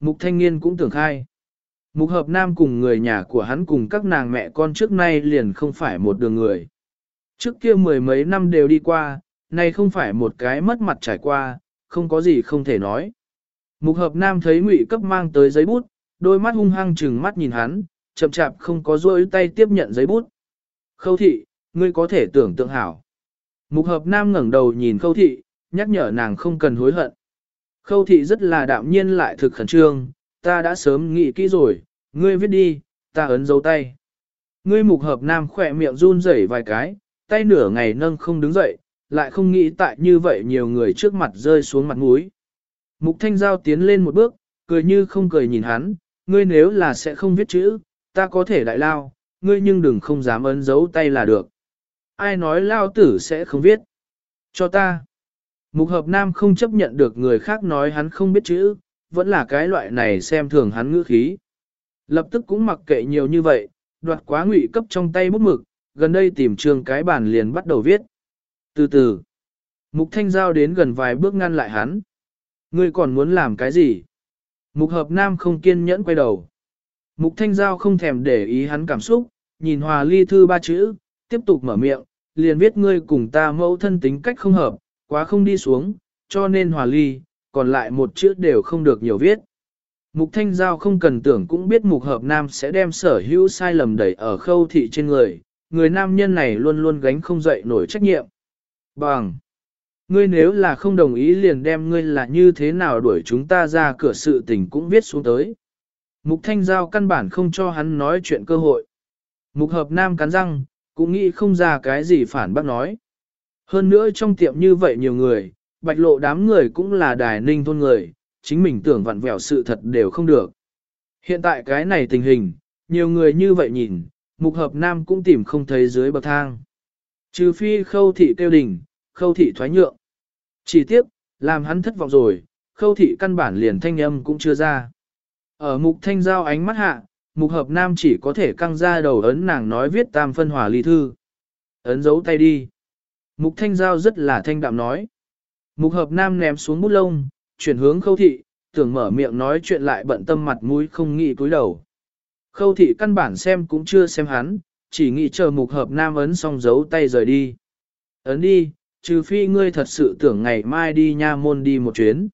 Mục thanh niên cũng tưởng khai. Mục hợp nam cùng người nhà của hắn cùng các nàng mẹ con trước nay liền không phải một đường người. Trước kia mười mấy năm đều đi qua, nay không phải một cái mất mặt trải qua, không có gì không thể nói. Mục hợp nam thấy ngụy cấp mang tới giấy bút, đôi mắt hung hăng chừng mắt nhìn hắn, chậm chạp không có rôi tay tiếp nhận giấy bút. Khâu thị, ngươi có thể tưởng tượng hảo. Mục hợp nam ngẩng đầu nhìn khâu thị, nhắc nhở nàng không cần hối hận. Khâu thị rất là đạm nhiên lại thực khẩn trương, ta đã sớm nghĩ kỹ rồi, ngươi viết đi, ta ấn dấu tay. Ngươi mục hợp nam khỏe miệng run rẩy vài cái, tay nửa ngày nâng không đứng dậy, lại không nghĩ tại như vậy nhiều người trước mặt rơi xuống mặt mũi. Mục thanh giao tiến lên một bước, cười như không cười nhìn hắn, ngươi nếu là sẽ không viết chữ, ta có thể đại lao, ngươi nhưng đừng không dám ấn dấu tay là được. Ai nói lao tử sẽ không viết? Cho ta. Mục hợp nam không chấp nhận được người khác nói hắn không biết chữ, vẫn là cái loại này xem thường hắn ngữ khí. Lập tức cũng mặc kệ nhiều như vậy, đoạt quá ngụy cấp trong tay bút mực, gần đây tìm trường cái bản liền bắt đầu viết. Từ từ, mục thanh giao đến gần vài bước ngăn lại hắn. Ngươi còn muốn làm cái gì? Mục hợp nam không kiên nhẫn quay đầu. Mục thanh giao không thèm để ý hắn cảm xúc, nhìn hòa ly thư ba chữ, tiếp tục mở miệng, liền viết ngươi cùng ta mẫu thân tính cách không hợp, quá không đi xuống, cho nên hòa ly, còn lại một chữ đều không được nhiều viết. Mục Thanh Giao không cần tưởng cũng biết Mục Hợp Nam sẽ đem sở hữu sai lầm đẩy ở khâu thị trên người, người nam nhân này luôn luôn gánh không dậy nổi trách nhiệm. Bằng! Ngươi nếu là không đồng ý liền đem ngươi là như thế nào đuổi chúng ta ra cửa sự tình cũng viết xuống tới. Mục Thanh Giao căn bản không cho hắn nói chuyện cơ hội. Mục Hợp Nam cắn răng, cũng nghĩ không ra cái gì phản bác nói. Hơn nữa trong tiệm như vậy nhiều người, bạch lộ đám người cũng là đài ninh thôn người, chính mình tưởng vặn vẹo sự thật đều không được. Hiện tại cái này tình hình, nhiều người như vậy nhìn, mục hợp nam cũng tìm không thấy dưới bậc thang. Trừ phi khâu thị tiêu đình khâu thị thoái nhượng. Chỉ tiếc, làm hắn thất vọng rồi, khâu thị căn bản liền thanh âm cũng chưa ra. Ở mục thanh giao ánh mắt hạ, mục hợp nam chỉ có thể căng ra đầu ấn nàng nói viết tam phân hòa ly thư. Ấn dấu tay đi. Mục thanh giao rất là thanh đạm nói. Mục hợp nam ném xuống bút lông, chuyển hướng khâu thị, tưởng mở miệng nói chuyện lại bận tâm mặt mũi không nghĩ cúi đầu. Khâu thị căn bản xem cũng chưa xem hắn, chỉ nghĩ chờ mục hợp nam ấn xong giấu tay rời đi. Ấn đi, trừ phi ngươi thật sự tưởng ngày mai đi nha môn đi một chuyến.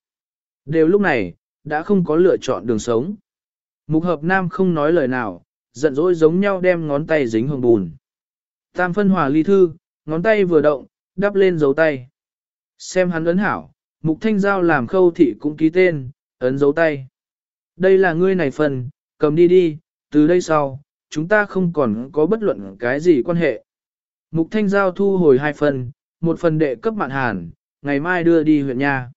Đều lúc này, đã không có lựa chọn đường sống. Mục hợp nam không nói lời nào, giận dỗi giống nhau đem ngón tay dính hồng bùn. Tam phân hòa ly thư, ngón tay vừa động, đắp lên dấu tay. Xem hắn ấn hảo, mục thanh giao làm khâu thị cũng ký tên, ấn dấu tay. Đây là ngươi này phần, cầm đi đi, từ đây sau, chúng ta không còn có bất luận cái gì quan hệ. Mục thanh giao thu hồi hai phần, một phần đệ cấp mạn hàn, ngày mai đưa đi huyện nha.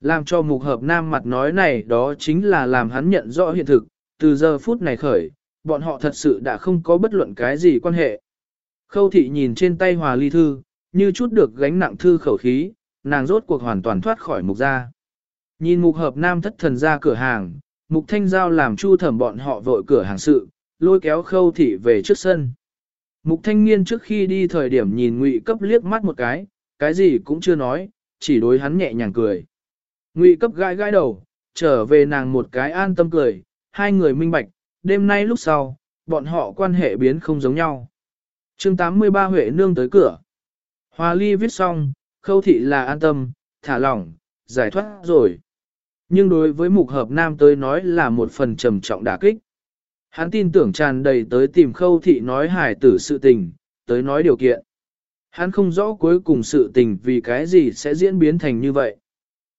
Làm cho mục hợp nam mặt nói này đó chính là làm hắn nhận rõ hiện thực, từ giờ phút này khởi, bọn họ thật sự đã không có bất luận cái gì quan hệ. Khâu thị nhìn trên tay hòa ly thư, như chút được gánh nặng thư khẩu khí, nàng rốt cuộc hoàn toàn thoát khỏi mục gia. Nhìn mục hợp nam thất thần ra cửa hàng, mục thanh giao làm chu thẩm bọn họ vội cửa hàng sự, lôi kéo khâu thị về trước sân. Mục thanh niên trước khi đi thời điểm nhìn ngụy cấp liếc mắt một cái, cái gì cũng chưa nói, chỉ đối hắn nhẹ nhàng cười. Ngụy cấp gãi gãi đầu, trở về nàng một cái an tâm cười, hai người minh bạch, đêm nay lúc sau, bọn họ quan hệ biến không giống nhau. chương 83 Huệ Nương tới cửa. Hoa ly viết xong, khâu thị là an tâm, thả lỏng, giải thoát rồi. Nhưng đối với mục hợp nam tới nói là một phần trầm trọng đả kích. Hắn tin tưởng tràn đầy tới tìm khâu thị nói hài tử sự tình, tới nói điều kiện. Hắn không rõ cuối cùng sự tình vì cái gì sẽ diễn biến thành như vậy.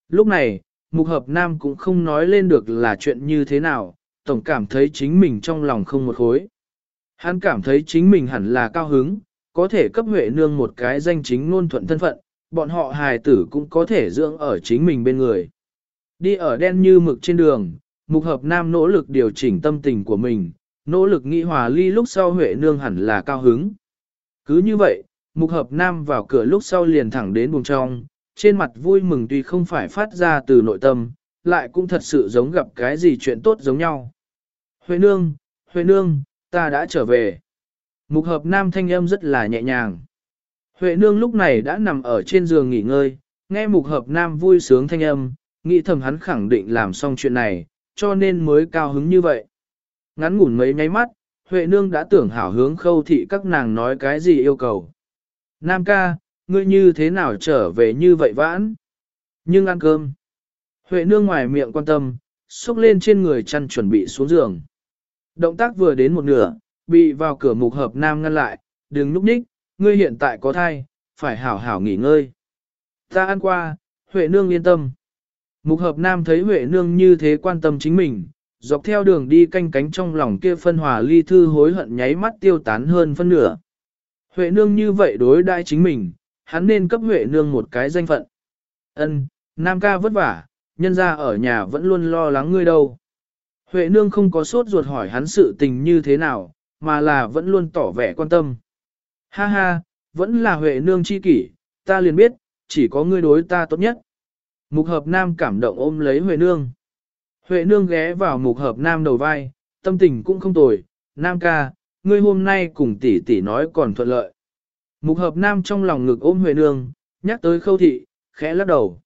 Lúc này, mục hợp nam cũng không nói lên được là chuyện như thế nào, tổng cảm thấy chính mình trong lòng không một khối. Hắn cảm thấy chính mình hẳn là cao hứng, có thể cấp huệ nương một cái danh chính ngôn thuận thân phận, bọn họ hài tử cũng có thể dưỡng ở chính mình bên người. Đi ở đen như mực trên đường, mục hợp nam nỗ lực điều chỉnh tâm tình của mình, nỗ lực nghĩ hòa ly lúc sau huệ nương hẳn là cao hứng. Cứ như vậy, mục hợp nam vào cửa lúc sau liền thẳng đến buồng trong, trên mặt vui mừng tuy không phải phát ra từ nội tâm, lại cũng thật sự giống gặp cái gì chuyện tốt giống nhau. Huệ nương, Huệ nương, ta đã trở về. Mục hợp nam thanh âm rất là nhẹ nhàng. Huệ nương lúc này đã nằm ở trên giường nghỉ ngơi, nghe mục hợp nam vui sướng thanh âm, nghĩ thầm hắn khẳng định làm xong chuyện này, cho nên mới cao hứng như vậy. Ngắn ngủn mấy nháy mắt, Huệ Nương đã tưởng hảo hướng khâu thị các nàng nói cái gì yêu cầu. Nam ca, ngươi như thế nào trở về như vậy vãn? Nhưng ăn cơm. Huệ Nương ngoài miệng quan tâm, xúc lên trên người chăn chuẩn bị xuống giường. Động tác vừa đến một nửa, bị vào cửa mục hợp nam ngăn lại, đừng núp ních, ngươi hiện tại có thai, phải hảo hảo nghỉ ngơi. Ta ăn qua, Huệ Nương yên tâm. Mục hợp nam thấy Huệ Nương như thế quan tâm chính mình, dọc theo đường đi canh cánh trong lòng kia phân hòa ly thư hối hận nháy mắt tiêu tán hơn phân nửa. Huệ Nương như vậy đối đãi chính mình, hắn nên cấp Huệ Nương một cái danh phận. Ân, Nam ca vất vả, nhân ra ở nhà vẫn luôn lo lắng ngươi đâu. Huệ Nương không có sốt ruột hỏi hắn sự tình như thế nào, mà là vẫn luôn tỏ vẻ quan tâm. Ha ha, vẫn là Huệ Nương chi kỷ, ta liền biết, chỉ có ngươi đối ta tốt nhất. Mục hợp nam cảm động ôm lấy Huệ Nương. Huệ Nương ghé vào mục hợp nam đầu vai, tâm tình cũng không tồi, nam ca, ngươi hôm nay cùng tỷ tỷ nói còn thuận lợi. Mục hợp nam trong lòng ngực ôm Huệ Nương, nhắc tới khâu thị, khẽ lắc đầu.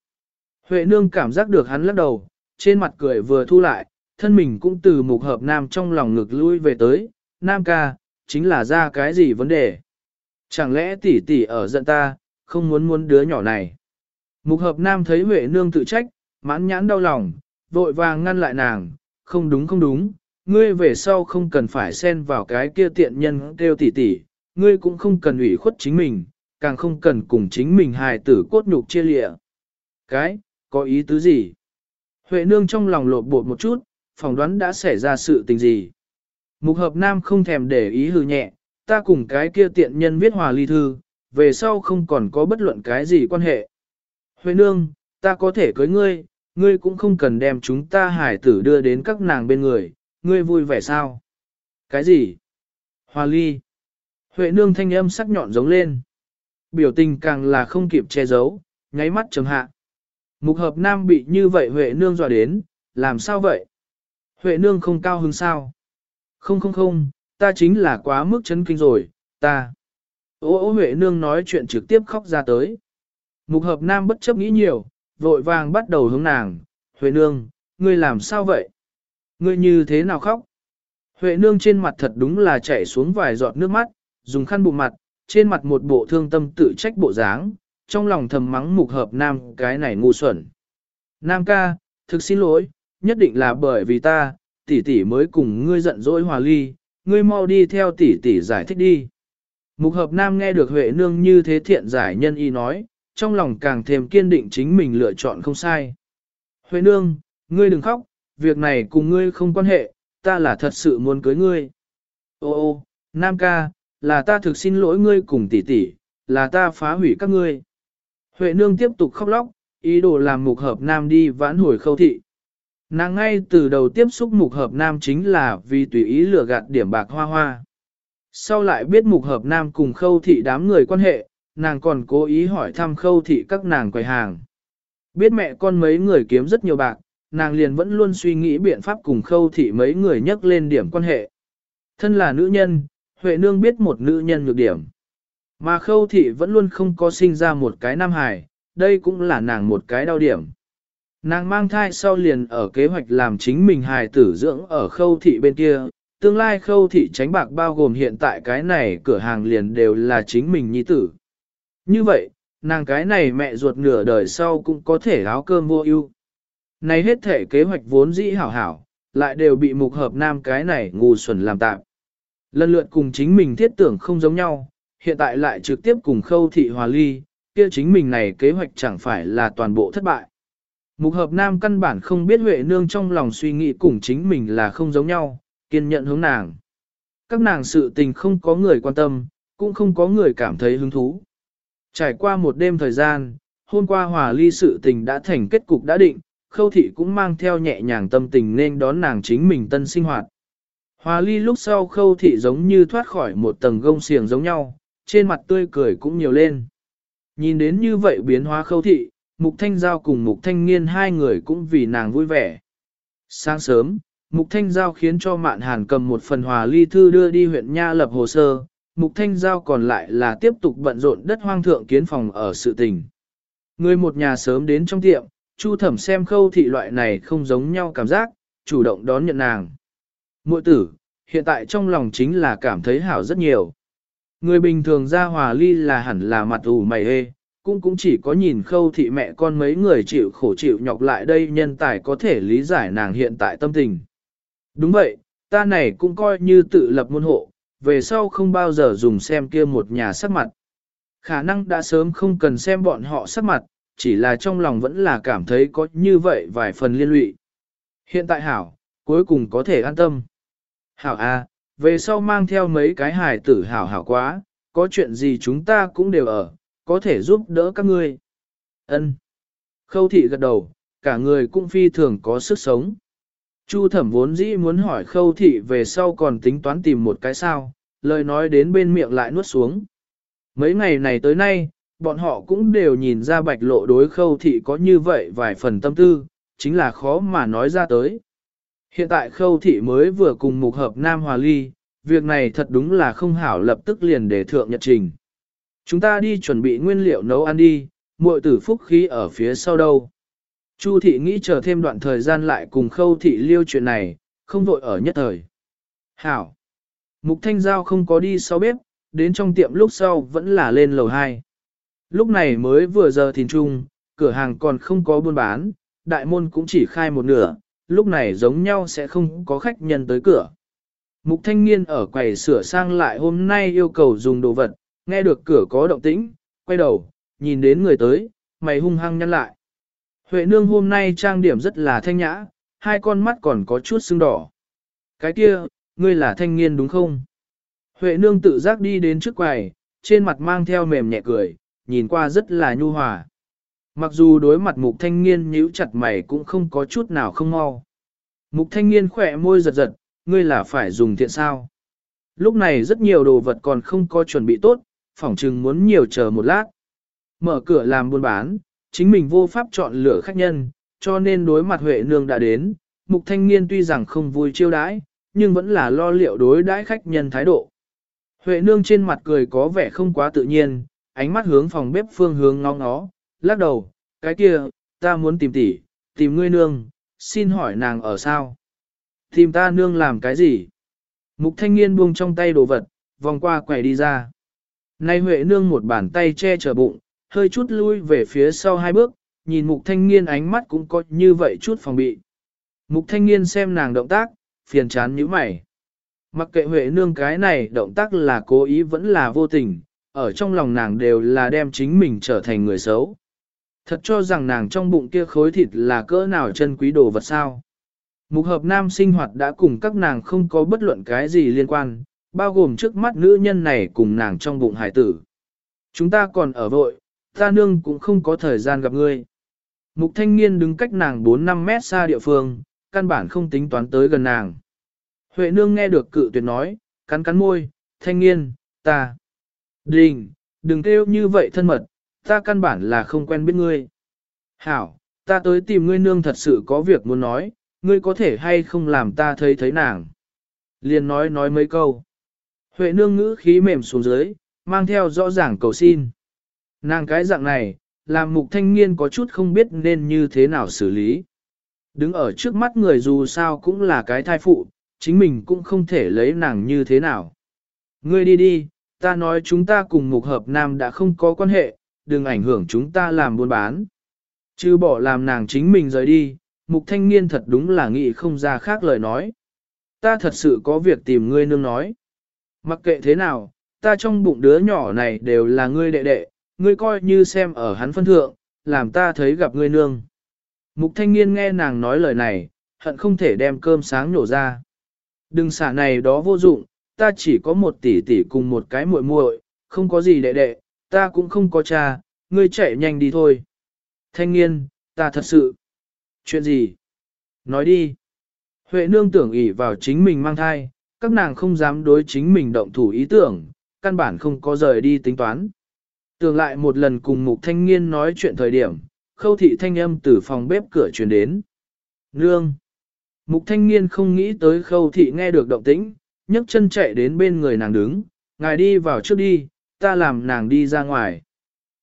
Huệ Nương cảm giác được hắn lắc đầu, trên mặt cười vừa thu lại, thân mình cũng từ mục hợp nam trong lòng ngực lui về tới, nam ca, chính là ra cái gì vấn đề. Chẳng lẽ tỷ tỷ ở giận ta, không muốn muốn đứa nhỏ này. Mục hợp nam thấy Huệ nương tự trách, mãn nhãn đau lòng, vội vàng ngăn lại nàng, không đúng không đúng, ngươi về sau không cần phải xen vào cái kia tiện nhân kêu tỷ tỷ, ngươi cũng không cần ủy khuất chính mình, càng không cần cùng chính mình hài tử cốt nhục chia lịa. Cái, có ý tứ gì? Huệ nương trong lòng lột bột một chút, phỏng đoán đã xảy ra sự tình gì. Mục hợp nam không thèm để ý hư nhẹ, ta cùng cái kia tiện nhân viết hòa ly thư, về sau không còn có bất luận cái gì quan hệ. Huệ nương, ta có thể cưới ngươi, ngươi cũng không cần đem chúng ta hải tử đưa đến các nàng bên người, ngươi vui vẻ sao? Cái gì? Hòa ly. Huệ nương thanh âm sắc nhọn giống lên. Biểu tình càng là không kịp che giấu, nháy mắt chấm hạ. Mục hợp nam bị như vậy Huệ nương dọa đến, làm sao vậy? Huệ nương không cao hứng sao? Không không không, ta chính là quá mức chấn kinh rồi, ta. Ô ô Huệ nương nói chuyện trực tiếp khóc ra tới. Mục hợp nam bất chấp nghĩ nhiều, vội vàng bắt đầu hướng nàng, Huệ nương, ngươi làm sao vậy? Ngươi như thế nào khóc? Huệ nương trên mặt thật đúng là chảy xuống vài giọt nước mắt, dùng khăn bụng mặt, trên mặt một bộ thương tâm tự trách bộ dáng, trong lòng thầm mắng mục hợp nam cái này ngu xuẩn. Nam ca, thực xin lỗi, nhất định là bởi vì ta, tỷ tỷ mới cùng ngươi giận dỗi hòa ly, ngươi mau đi theo tỷ tỷ giải thích đi. Mục hợp nam nghe được Huệ nương như thế thiện giải nhân y nói, trong lòng càng thêm kiên định chính mình lựa chọn không sai. Huệ nương, ngươi đừng khóc, việc này cùng ngươi không quan hệ, ta là thật sự muốn cưới ngươi. Ô ô, Nam ca, là ta thực xin lỗi ngươi cùng tỷ tỷ, là ta phá hủy các ngươi. Huệ nương tiếp tục khóc lóc, ý đồ làm mục hợp nam đi vãn hồi khâu thị. Nàng ngay từ đầu tiếp xúc mục hợp nam chính là vì tùy ý lừa gạt điểm bạc hoa hoa. Sau lại biết mục hợp nam cùng khâu thị đám người quan hệ, nàng còn cố ý hỏi thăm khâu thị các nàng quầy hàng. Biết mẹ con mấy người kiếm rất nhiều bạc, nàng liền vẫn luôn suy nghĩ biện pháp cùng khâu thị mấy người nhắc lên điểm quan hệ. Thân là nữ nhân, Huệ Nương biết một nữ nhân nhược điểm. Mà khâu thị vẫn luôn không có sinh ra một cái nam hài, đây cũng là nàng một cái đau điểm. Nàng mang thai sau liền ở kế hoạch làm chính mình hài tử dưỡng ở khâu thị bên kia, tương lai khâu thị tránh bạc bao gồm hiện tại cái này cửa hàng liền đều là chính mình nhi tử. Như vậy, nàng cái này mẹ ruột nửa đời sau cũng có thể áo cơm vô ưu. Này hết thể kế hoạch vốn dĩ hảo hảo, lại đều bị mục hợp nam cái này ngu xuẩn làm tạm. Lần lượt cùng chính mình thiết tưởng không giống nhau, hiện tại lại trực tiếp cùng khâu thị hòa ly, kia chính mình này kế hoạch chẳng phải là toàn bộ thất bại. Mục hợp nam căn bản không biết Huệ Nương trong lòng suy nghĩ cùng chính mình là không giống nhau, kiên nhận hướng nàng. Các nàng sự tình không có người quan tâm, cũng không có người cảm thấy hứng thú. Trải qua một đêm thời gian, hôm qua hòa ly sự tình đã thành kết cục đã định, khâu thị cũng mang theo nhẹ nhàng tâm tình nên đón nàng chính mình tân sinh hoạt. Hòa ly lúc sau khâu thị giống như thoát khỏi một tầng gông xiềng giống nhau, trên mặt tươi cười cũng nhiều lên. Nhìn đến như vậy biến hóa khâu thị, Mục Thanh Giao cùng Mục Thanh Nghiên hai người cũng vì nàng vui vẻ. Sáng sớm, Mục Thanh Giao khiến cho Mạn Hàn cầm một phần hòa ly thư đưa đi huyện Nha lập hồ sơ, Mục Thanh Giao còn lại là tiếp tục bận rộn đất hoang thượng kiến phòng ở sự tình. Người một nhà sớm đến trong tiệm, Chu thẩm xem khâu thị loại này không giống nhau cảm giác, chủ động đón nhận nàng. Muội tử, hiện tại trong lòng chính là cảm thấy hảo rất nhiều. Người bình thường ra hòa ly là hẳn là mặt ủ mày hê, cũng cũng chỉ có nhìn khâu thị mẹ con mấy người chịu khổ chịu nhọc lại đây nhân tài có thể lý giải nàng hiện tại tâm tình. Đúng vậy, ta này cũng coi như tự lập môn hộ, về sau không bao giờ dùng xem kia một nhà sắc mặt. Khả năng đã sớm không cần xem bọn họ sắc mặt, chỉ là trong lòng vẫn là cảm thấy có như vậy vài phần liên lụy. Hiện tại hảo, cuối cùng có thể an tâm. Hảo a, về sau mang theo mấy cái hài tử hảo hảo quá, có chuyện gì chúng ta cũng đều ở, có thể giúp đỡ các ngươi. Ân. Khâu thị gật đầu, cả người cũng phi thường có sức sống. Chu thẩm vốn dĩ muốn hỏi khâu thị về sau còn tính toán tìm một cái sao, lời nói đến bên miệng lại nuốt xuống. Mấy ngày này tới nay, bọn họ cũng đều nhìn ra bạch lộ đối khâu thị có như vậy vài phần tâm tư, chính là khó mà nói ra tới. Hiện tại khâu thị mới vừa cùng mục hợp Nam Hòa Ly, việc này thật đúng là không hảo lập tức liền để thượng nhật trình. Chúng ta đi chuẩn bị nguyên liệu nấu ăn đi, muội tử phúc khí ở phía sau đâu. Chu thị nghĩ chờ thêm đoạn thời gian lại cùng khâu thị liêu chuyện này, không vội ở nhất thời. Hảo. Mục thanh giao không có đi sau bếp, đến trong tiệm lúc sau vẫn là lên lầu 2. Lúc này mới vừa giờ thìn trung, cửa hàng còn không có buôn bán, đại môn cũng chỉ khai một nửa, lúc này giống nhau sẽ không có khách nhân tới cửa. Mục thanh niên ở quầy sửa sang lại hôm nay yêu cầu dùng đồ vật, nghe được cửa có động tĩnh, quay đầu, nhìn đến người tới, mày hung hăng nhăn lại. Huệ nương hôm nay trang điểm rất là thanh nhã, hai con mắt còn có chút sưng đỏ. Cái kia, ngươi là thanh niên đúng không? Huệ nương tự giác đi đến trước quầy, trên mặt mang theo mềm nhẹ cười, nhìn qua rất là nhu hòa. Mặc dù đối mặt mục thanh niên nhíu chặt mày cũng không có chút nào không mau. Mục thanh niên khỏe môi giật giật, ngươi là phải dùng thiện sao. Lúc này rất nhiều đồ vật còn không có chuẩn bị tốt, phỏng chừng muốn nhiều chờ một lát. Mở cửa làm buôn bán, chính mình vô pháp chọn lựa khách nhân, cho nên đối mặt Huệ Nương đã đến, mục thanh niên tuy rằng không vui chiêu đãi, nhưng vẫn là lo liệu đối đãi khách nhân thái độ. Huệ Nương trên mặt cười có vẻ không quá tự nhiên, ánh mắt hướng phòng bếp phương hướng ngó ngó, lắc đầu, cái kia, ta muốn tìm tỷ, tìm ngươi nương, xin hỏi nàng ở sao? Tìm ta nương làm cái gì? Mục thanh niên buông trong tay đồ vật, vòng qua quầy đi ra. Nay Huệ nương một bàn tay che chở bụng, hơi chút lui về phía sau hai bước, nhìn mục thanh niên ánh mắt cũng có như vậy chút phòng bị. Mục thanh niên xem nàng động tác, phiền chán như mày. Mặc kệ Huệ nương cái này động tác là cố ý vẫn là vô tình, ở trong lòng nàng đều là đem chính mình trở thành người xấu. Thật cho rằng nàng trong bụng kia khối thịt là cỡ nào chân quý đồ vật sao. Mục hợp nam sinh hoạt đã cùng các nàng không có bất luận cái gì liên quan, bao gồm trước mắt nữ nhân này cùng nàng trong bụng hải tử. Chúng ta còn ở vội, ta nương cũng không có thời gian gặp ngươi. Mục thanh niên đứng cách nàng 4-5 mét xa địa phương, căn bản không tính toán tới gần nàng. Huệ nương nghe được cự tuyệt nói, cắn cắn môi, thanh niên, ta. Đình, đừng kêu như vậy thân mật, ta căn bản là không quen biết ngươi. Hảo, ta tới tìm ngươi nương thật sự có việc muốn nói, ngươi có thể hay không làm ta thấy thấy nàng. Liền nói nói mấy câu. Huệ nương ngữ khí mềm xuống dưới, mang theo rõ ràng cầu xin. Nàng cái dạng này, làm mục thanh niên có chút không biết nên như thế nào xử lý. Đứng ở trước mắt người dù sao cũng là cái thai phụ, chính mình cũng không thể lấy nàng như thế nào. Ngươi đi đi, ta nói chúng ta cùng mục hợp nam đã không có quan hệ, đừng ảnh hưởng chúng ta làm buôn bán. Chứ bỏ làm nàng chính mình rời đi, mục thanh niên thật đúng là nghĩ không ra khác lời nói. Ta thật sự có việc tìm ngươi nương nói. Mặc kệ thế nào, ta trong bụng đứa nhỏ này đều là ngươi đệ đệ, ngươi coi như xem ở hắn phân thượng, làm ta thấy gặp ngươi nương. Mục thanh niên nghe nàng nói lời này, hận không thể đem cơm sáng nhổ ra. Đừng xả này đó vô dụng, ta chỉ có một tỷ tỷ cùng một cái muội muội, không có gì đệ đệ, ta cũng không có cha, ngươi chạy nhanh đi thôi. Thanh niên, ta thật sự. Chuyện gì? Nói đi. Huệ nương tưởng ỷ vào chính mình mang thai, các nàng không dám đối chính mình động thủ ý tưởng, căn bản không có rời đi tính toán. Tưởng lại một lần cùng mục thanh niên nói chuyện thời điểm, khâu thị thanh âm từ phòng bếp cửa truyền đến. Nương! Mục thanh niên không nghĩ tới khâu thị nghe được động tĩnh, nhấc chân chạy đến bên người nàng đứng, ngài đi vào trước đi, ta làm nàng đi ra ngoài.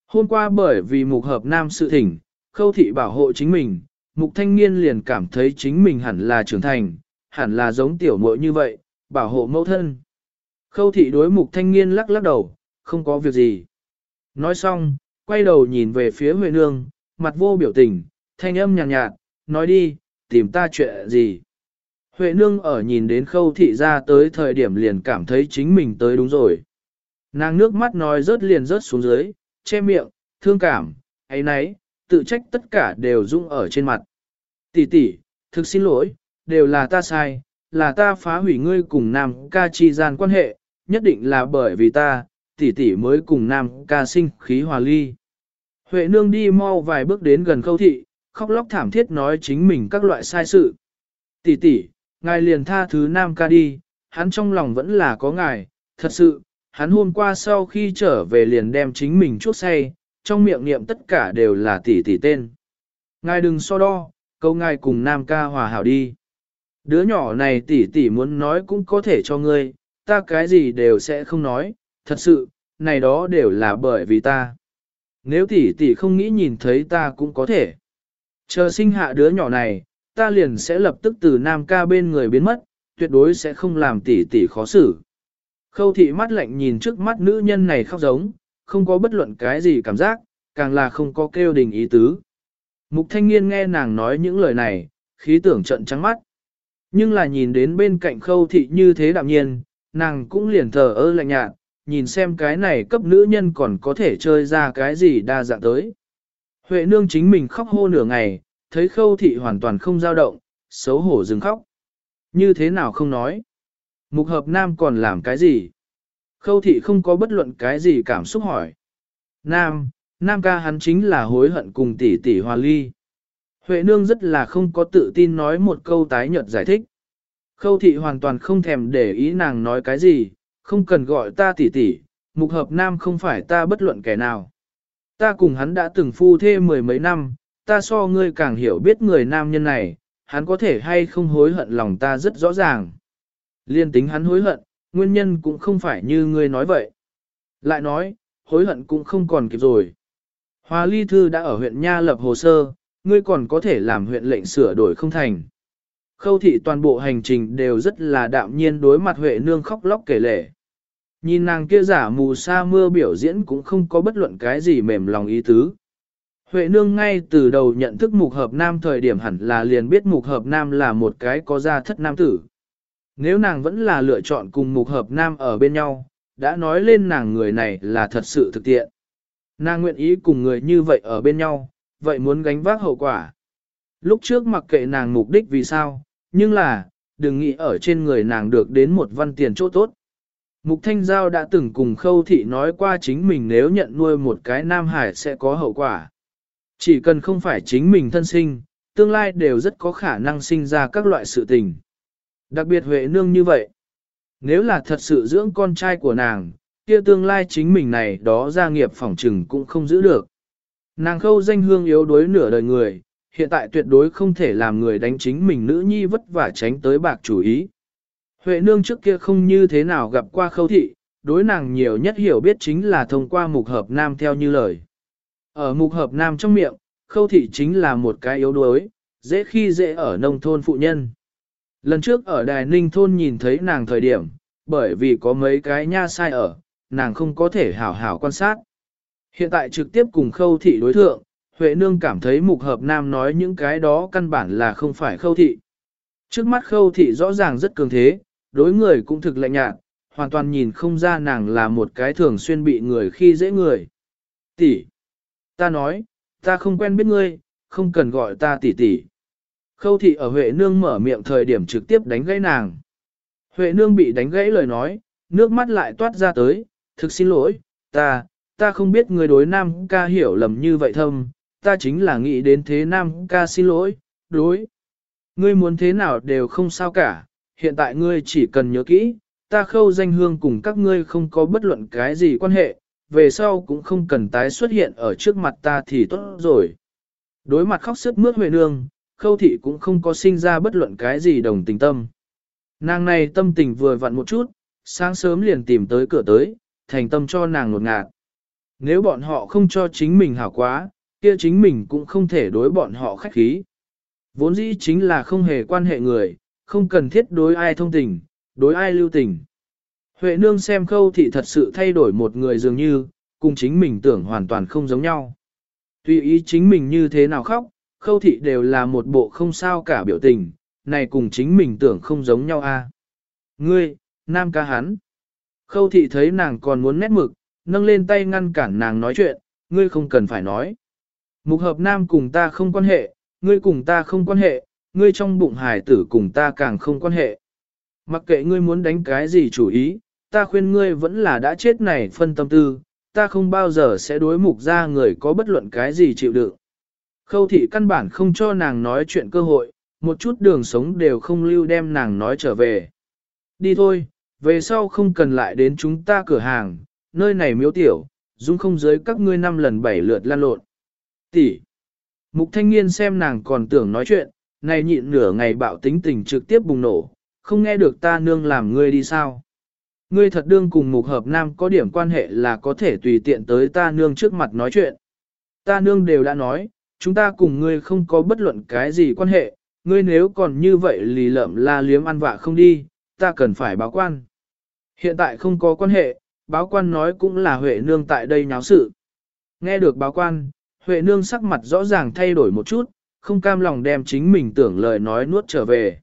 Hôm qua bởi vì mục hợp nam sự thỉnh, khâu thị bảo hộ chính mình, mục thanh niên liền cảm thấy chính mình hẳn là trưởng thành, hẳn là giống tiểu muội như vậy, bảo hộ mẫu thân. Khâu thị đối mục thanh niên lắc lắc đầu, không có việc gì. Nói xong, quay đầu nhìn về phía Huệ Nương, mặt vô biểu tình, thanh âm nhàn nhạt, nhạt, nói đi, tìm ta chuyện gì. Huệ Nương ở nhìn đến khâu thị ra tới thời điểm liền cảm thấy chính mình tới đúng rồi. Nàng nước mắt nói rớt liền rớt xuống dưới, che miệng, thương cảm, ấy nấy, tự trách tất cả đều rung ở trên mặt. Tỷ tỷ, thực xin lỗi, đều là ta sai, là ta phá hủy ngươi cùng nam ca chi gian quan hệ, nhất định là bởi vì ta, tỷ tỷ mới cùng nam ca sinh khí hòa ly. Huệ nương đi mau vài bước đến gần khâu thị, khóc lóc thảm thiết nói chính mình các loại sai sự. Tỷ tỷ, ngài liền tha thứ nam ca đi, hắn trong lòng vẫn là có ngài, thật sự, hắn hôm qua sau khi trở về liền đem chính mình chuốc say, trong miệng niệm tất cả đều là tỷ tỷ tên. Ngài đừng so đo, câu ngài cùng nam ca hòa hảo đi. Đứa nhỏ này tỷ tỷ muốn nói cũng có thể cho ngươi, ta cái gì đều sẽ không nói, thật sự, này đó đều là bởi vì ta. Nếu tỷ tỷ không nghĩ nhìn thấy ta cũng có thể. Chờ sinh hạ đứa nhỏ này, ta liền sẽ lập tức từ nam ca bên người biến mất, tuyệt đối sẽ không làm tỷ tỷ khó xử. Khâu thị mắt lạnh nhìn trước mắt nữ nhân này khóc giống, không có bất luận cái gì cảm giác, càng là không có kêu đình ý tứ. Mục thanh niên nghe nàng nói những lời này, khí tưởng trận trắng mắt. Nhưng là nhìn đến bên cạnh khâu thị như thế đạm nhiên, nàng cũng liền thờ ơ lạnh nhạt, nhìn xem cái này cấp nữ nhân còn có thể chơi ra cái gì đa dạng tới. Huệ nương chính mình khóc hô nửa ngày, thấy khâu thị hoàn toàn không dao động, xấu hổ dừng khóc. Như thế nào không nói? Mục hợp nam còn làm cái gì? Khâu thị không có bất luận cái gì cảm xúc hỏi. Nam, nam ca hắn chính là hối hận cùng tỷ tỷ hòa ly. Huệ nương rất là không có tự tin nói một câu tái nhợt giải thích. Khâu thị hoàn toàn không thèm để ý nàng nói cái gì, không cần gọi ta tỷ tỷ, mục hợp nam không phải ta bất luận kẻ nào. Ta cùng hắn đã từng phu thê mười mấy năm, ta so ngươi càng hiểu biết người nam nhân này, hắn có thể hay không hối hận lòng ta rất rõ ràng. Liên tính hắn hối hận, nguyên nhân cũng không phải như ngươi nói vậy. Lại nói, hối hận cũng không còn kịp rồi. Hoa ly thư đã ở huyện Nha lập hồ sơ, ngươi còn có thể làm huyện lệnh sửa đổi không thành. Khâu thị toàn bộ hành trình đều rất là đạm nhiên đối mặt Huệ nương khóc lóc kể lể. Nhìn nàng kia giả mù sa mưa biểu diễn cũng không có bất luận cái gì mềm lòng ý tứ. Huệ nương ngay từ đầu nhận thức mục hợp nam thời điểm hẳn là liền biết mục hợp nam là một cái có gia thất nam tử. Nếu nàng vẫn là lựa chọn cùng mục hợp nam ở bên nhau, đã nói lên nàng người này là thật sự thực tiện. Nàng nguyện ý cùng người như vậy ở bên nhau, vậy muốn gánh vác hậu quả. Lúc trước mặc kệ nàng mục đích vì sao, nhưng là, đừng nghĩ ở trên người nàng được đến một văn tiền chỗ tốt. Mục Thanh Giao đã từng cùng Khâu Thị nói qua chính mình nếu nhận nuôi một cái Nam Hải sẽ có hậu quả. Chỉ cần không phải chính mình thân sinh, tương lai đều rất có khả năng sinh ra các loại sự tình. Đặc biệt Huệ Nương như vậy. Nếu là thật sự dưỡng con trai của nàng, kia tương lai chính mình này đó gia nghiệp phỏng trừng cũng không giữ được. Nàng khâu danh hương yếu đuối nửa đời người, hiện tại tuyệt đối không thể làm người đánh chính mình nữ nhi vất vả tránh tới bạc chủ ý. Huệ nương trước kia không như thế nào gặp qua khâu thị, đối nàng nhiều nhất hiểu biết chính là thông qua mục hợp nam theo như lời. Ở mục hợp nam trong miệng, khâu thị chính là một cái yếu đuối, dễ khi dễ ở nông thôn phụ nhân. Lần trước ở đài ninh thôn nhìn thấy nàng thời điểm, bởi vì có mấy cái nha sai ở, nàng không có thể hảo hảo quan sát. Hiện tại trực tiếp cùng khâu thị đối thượng, Huệ nương cảm thấy mục hợp nam nói những cái đó căn bản là không phải khâu thị. Trước mắt khâu thị rõ ràng rất cường thế, đối người cũng thực lạnh nhạt, hoàn toàn nhìn không ra nàng là một cái thường xuyên bị người khi dễ người. Tỷ, ta nói, ta không quen biết ngươi, không cần gọi ta tỷ tỷ. Khâu thị ở Huệ nương mở miệng thời điểm trực tiếp đánh gãy nàng. Huệ nương bị đánh gãy lời nói, nước mắt lại toát ra tới, thực xin lỗi, ta, ta không biết người đối nam ca hiểu lầm như vậy thâm, ta chính là nghĩ đến thế nam ca xin lỗi, đối. Ngươi muốn thế nào đều không sao cả, hiện tại ngươi chỉ cần nhớ kỹ, ta khâu danh hương cùng các ngươi không có bất luận cái gì quan hệ, về sau cũng không cần tái xuất hiện ở trước mặt ta thì tốt rồi. Đối mặt khóc sức mướt huệ nương, khâu thị cũng không có sinh ra bất luận cái gì đồng tình tâm. Nàng này tâm tình vừa vặn một chút, sáng sớm liền tìm tới cửa tới, thành tâm cho nàng ngột ngạt. Nếu bọn họ không cho chính mình hảo quá, kia chính mình cũng không thể đối bọn họ khách khí. Vốn dĩ chính là không hề quan hệ người, không cần thiết đối ai thông tình, đối ai lưu tình. Huệ nương xem khâu thị thật sự thay đổi một người dường như, cùng chính mình tưởng hoàn toàn không giống nhau. Tuy ý chính mình như thế nào khóc, khâu thị đều là một bộ không sao cả biểu tình, này cùng chính mình tưởng không giống nhau a. À? Ngươi, nam ca hắn. Khâu thị thấy nàng còn muốn nét mực, nâng lên tay ngăn cản nàng nói chuyện, ngươi không cần phải nói. Mục hợp nam cùng ta không quan hệ, ngươi cùng ta không quan hệ, ngươi trong bụng hải tử cùng ta càng không quan hệ. Mặc kệ ngươi muốn đánh cái gì chủ ý, ta khuyên ngươi vẫn là đã chết này phân tâm tư, ta không bao giờ sẽ đối mục ra người có bất luận cái gì chịu đựng. Khâu thị căn bản không cho nàng nói chuyện cơ hội, một chút đường sống đều không lưu đem nàng nói trở về. Đi thôi, về sau không cần lại đến chúng ta cửa hàng, nơi này miếu tiểu, dung không dưới các ngươi năm lần bảy lượt lan lộn. Tỷ. Mục thanh niên xem nàng còn tưởng nói chuyện, này nhịn nửa ngày bạo tính tình trực tiếp bùng nổ, không nghe được ta nương làm ngươi đi sao. Ngươi thật đương cùng mục hợp nam có điểm quan hệ là có thể tùy tiện tới ta nương trước mặt nói chuyện. Ta nương đều đã nói, chúng ta cùng ngươi không có bất luận cái gì quan hệ, ngươi nếu còn như vậy lì lợm la liếm ăn vạ không đi, ta cần phải báo quan. Hiện tại không có quan hệ, báo quan nói cũng là Huệ Nương tại đây nháo sự. Nghe được báo quan, Huệ Nương sắc mặt rõ ràng thay đổi một chút, không cam lòng đem chính mình tưởng lời nói nuốt trở về.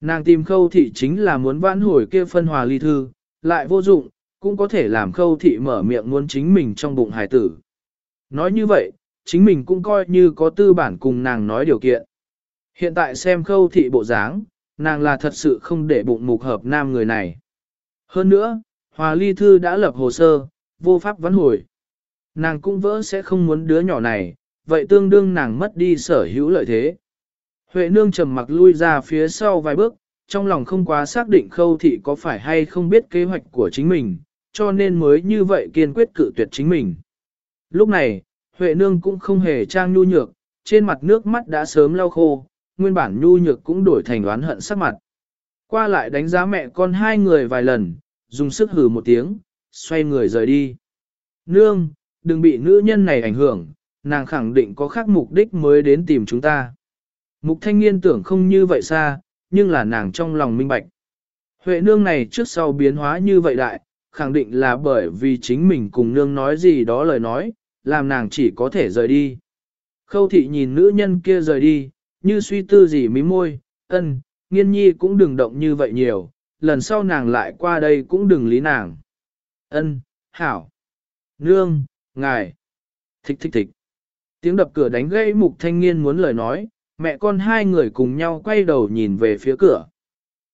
Nàng tìm khâu thị chính là muốn vãn hồi kia phân hòa ly thư, lại vô dụng, cũng có thể làm khâu thị mở miệng muốn chính mình trong bụng hài tử. Nói như vậy, chính mình cũng coi như có tư bản cùng nàng nói điều kiện. Hiện tại xem khâu thị bộ dáng, nàng là thật sự không để bụng mục hợp nam người này. Hơn nữa, Hòa Ly Thư đã lập hồ sơ, vô pháp vãn hồi. Nàng cũng vỡ sẽ không muốn đứa nhỏ này, vậy tương đương nàng mất đi sở hữu lợi thế. Huệ nương trầm mặc lui ra phía sau vài bước, trong lòng không quá xác định khâu thị có phải hay không biết kế hoạch của chính mình, cho nên mới như vậy kiên quyết cự tuyệt chính mình. Lúc này, Huệ nương cũng không hề trang nhu nhược, trên mặt nước mắt đã sớm lau khô, nguyên bản nhu nhược cũng đổi thành oán hận sắc mặt. Qua lại đánh giá mẹ con hai người vài lần, dùng sức hừ một tiếng, xoay người rời đi. Nương, đừng bị nữ nhân này ảnh hưởng, nàng khẳng định có khác mục đích mới đến tìm chúng ta. Mục thanh niên tưởng không như vậy xa, nhưng là nàng trong lòng minh bạch. Huệ nương này trước sau biến hóa như vậy đại, khẳng định là bởi vì chính mình cùng nương nói gì đó lời nói, làm nàng chỉ có thể rời đi. Khâu thị nhìn nữ nhân kia rời đi, như suy tư gì mí môi, ân, nghiên nhi cũng đừng động như vậy nhiều, lần sau nàng lại qua đây cũng đừng lý nàng. Ân, hảo, nương, ngài, thích thích thích. Tiếng đập cửa đánh gây mục thanh niên muốn lời nói, mẹ con hai người cùng nhau quay đầu nhìn về phía cửa.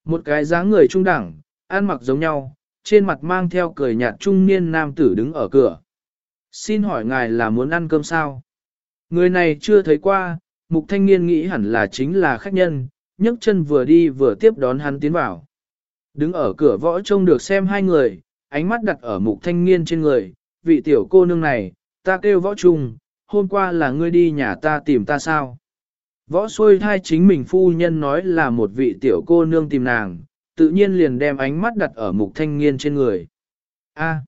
Một cái dáng người trung đẳng, ăn mặc giống nhau, trên mặt mang theo cười nhạt trung niên nam tử đứng ở cửa. Xin hỏi ngài là muốn ăn cơm sao? Người này chưa thấy qua, mục thanh niên nghĩ hẳn là chính là khách nhân, nhấc chân vừa đi vừa tiếp đón hắn tiến vào. Đứng ở cửa võ trông được xem hai người, ánh mắt đặt ở mục thanh niên trên người, vị tiểu cô nương này, ta kêu võ trung, hôm qua là ngươi đi nhà ta tìm ta sao? Võ xuôi thai chính mình phu nhân nói là một vị tiểu cô nương tìm nàng, tự nhiên liền đem ánh mắt đặt ở mục thanh niên trên người. A,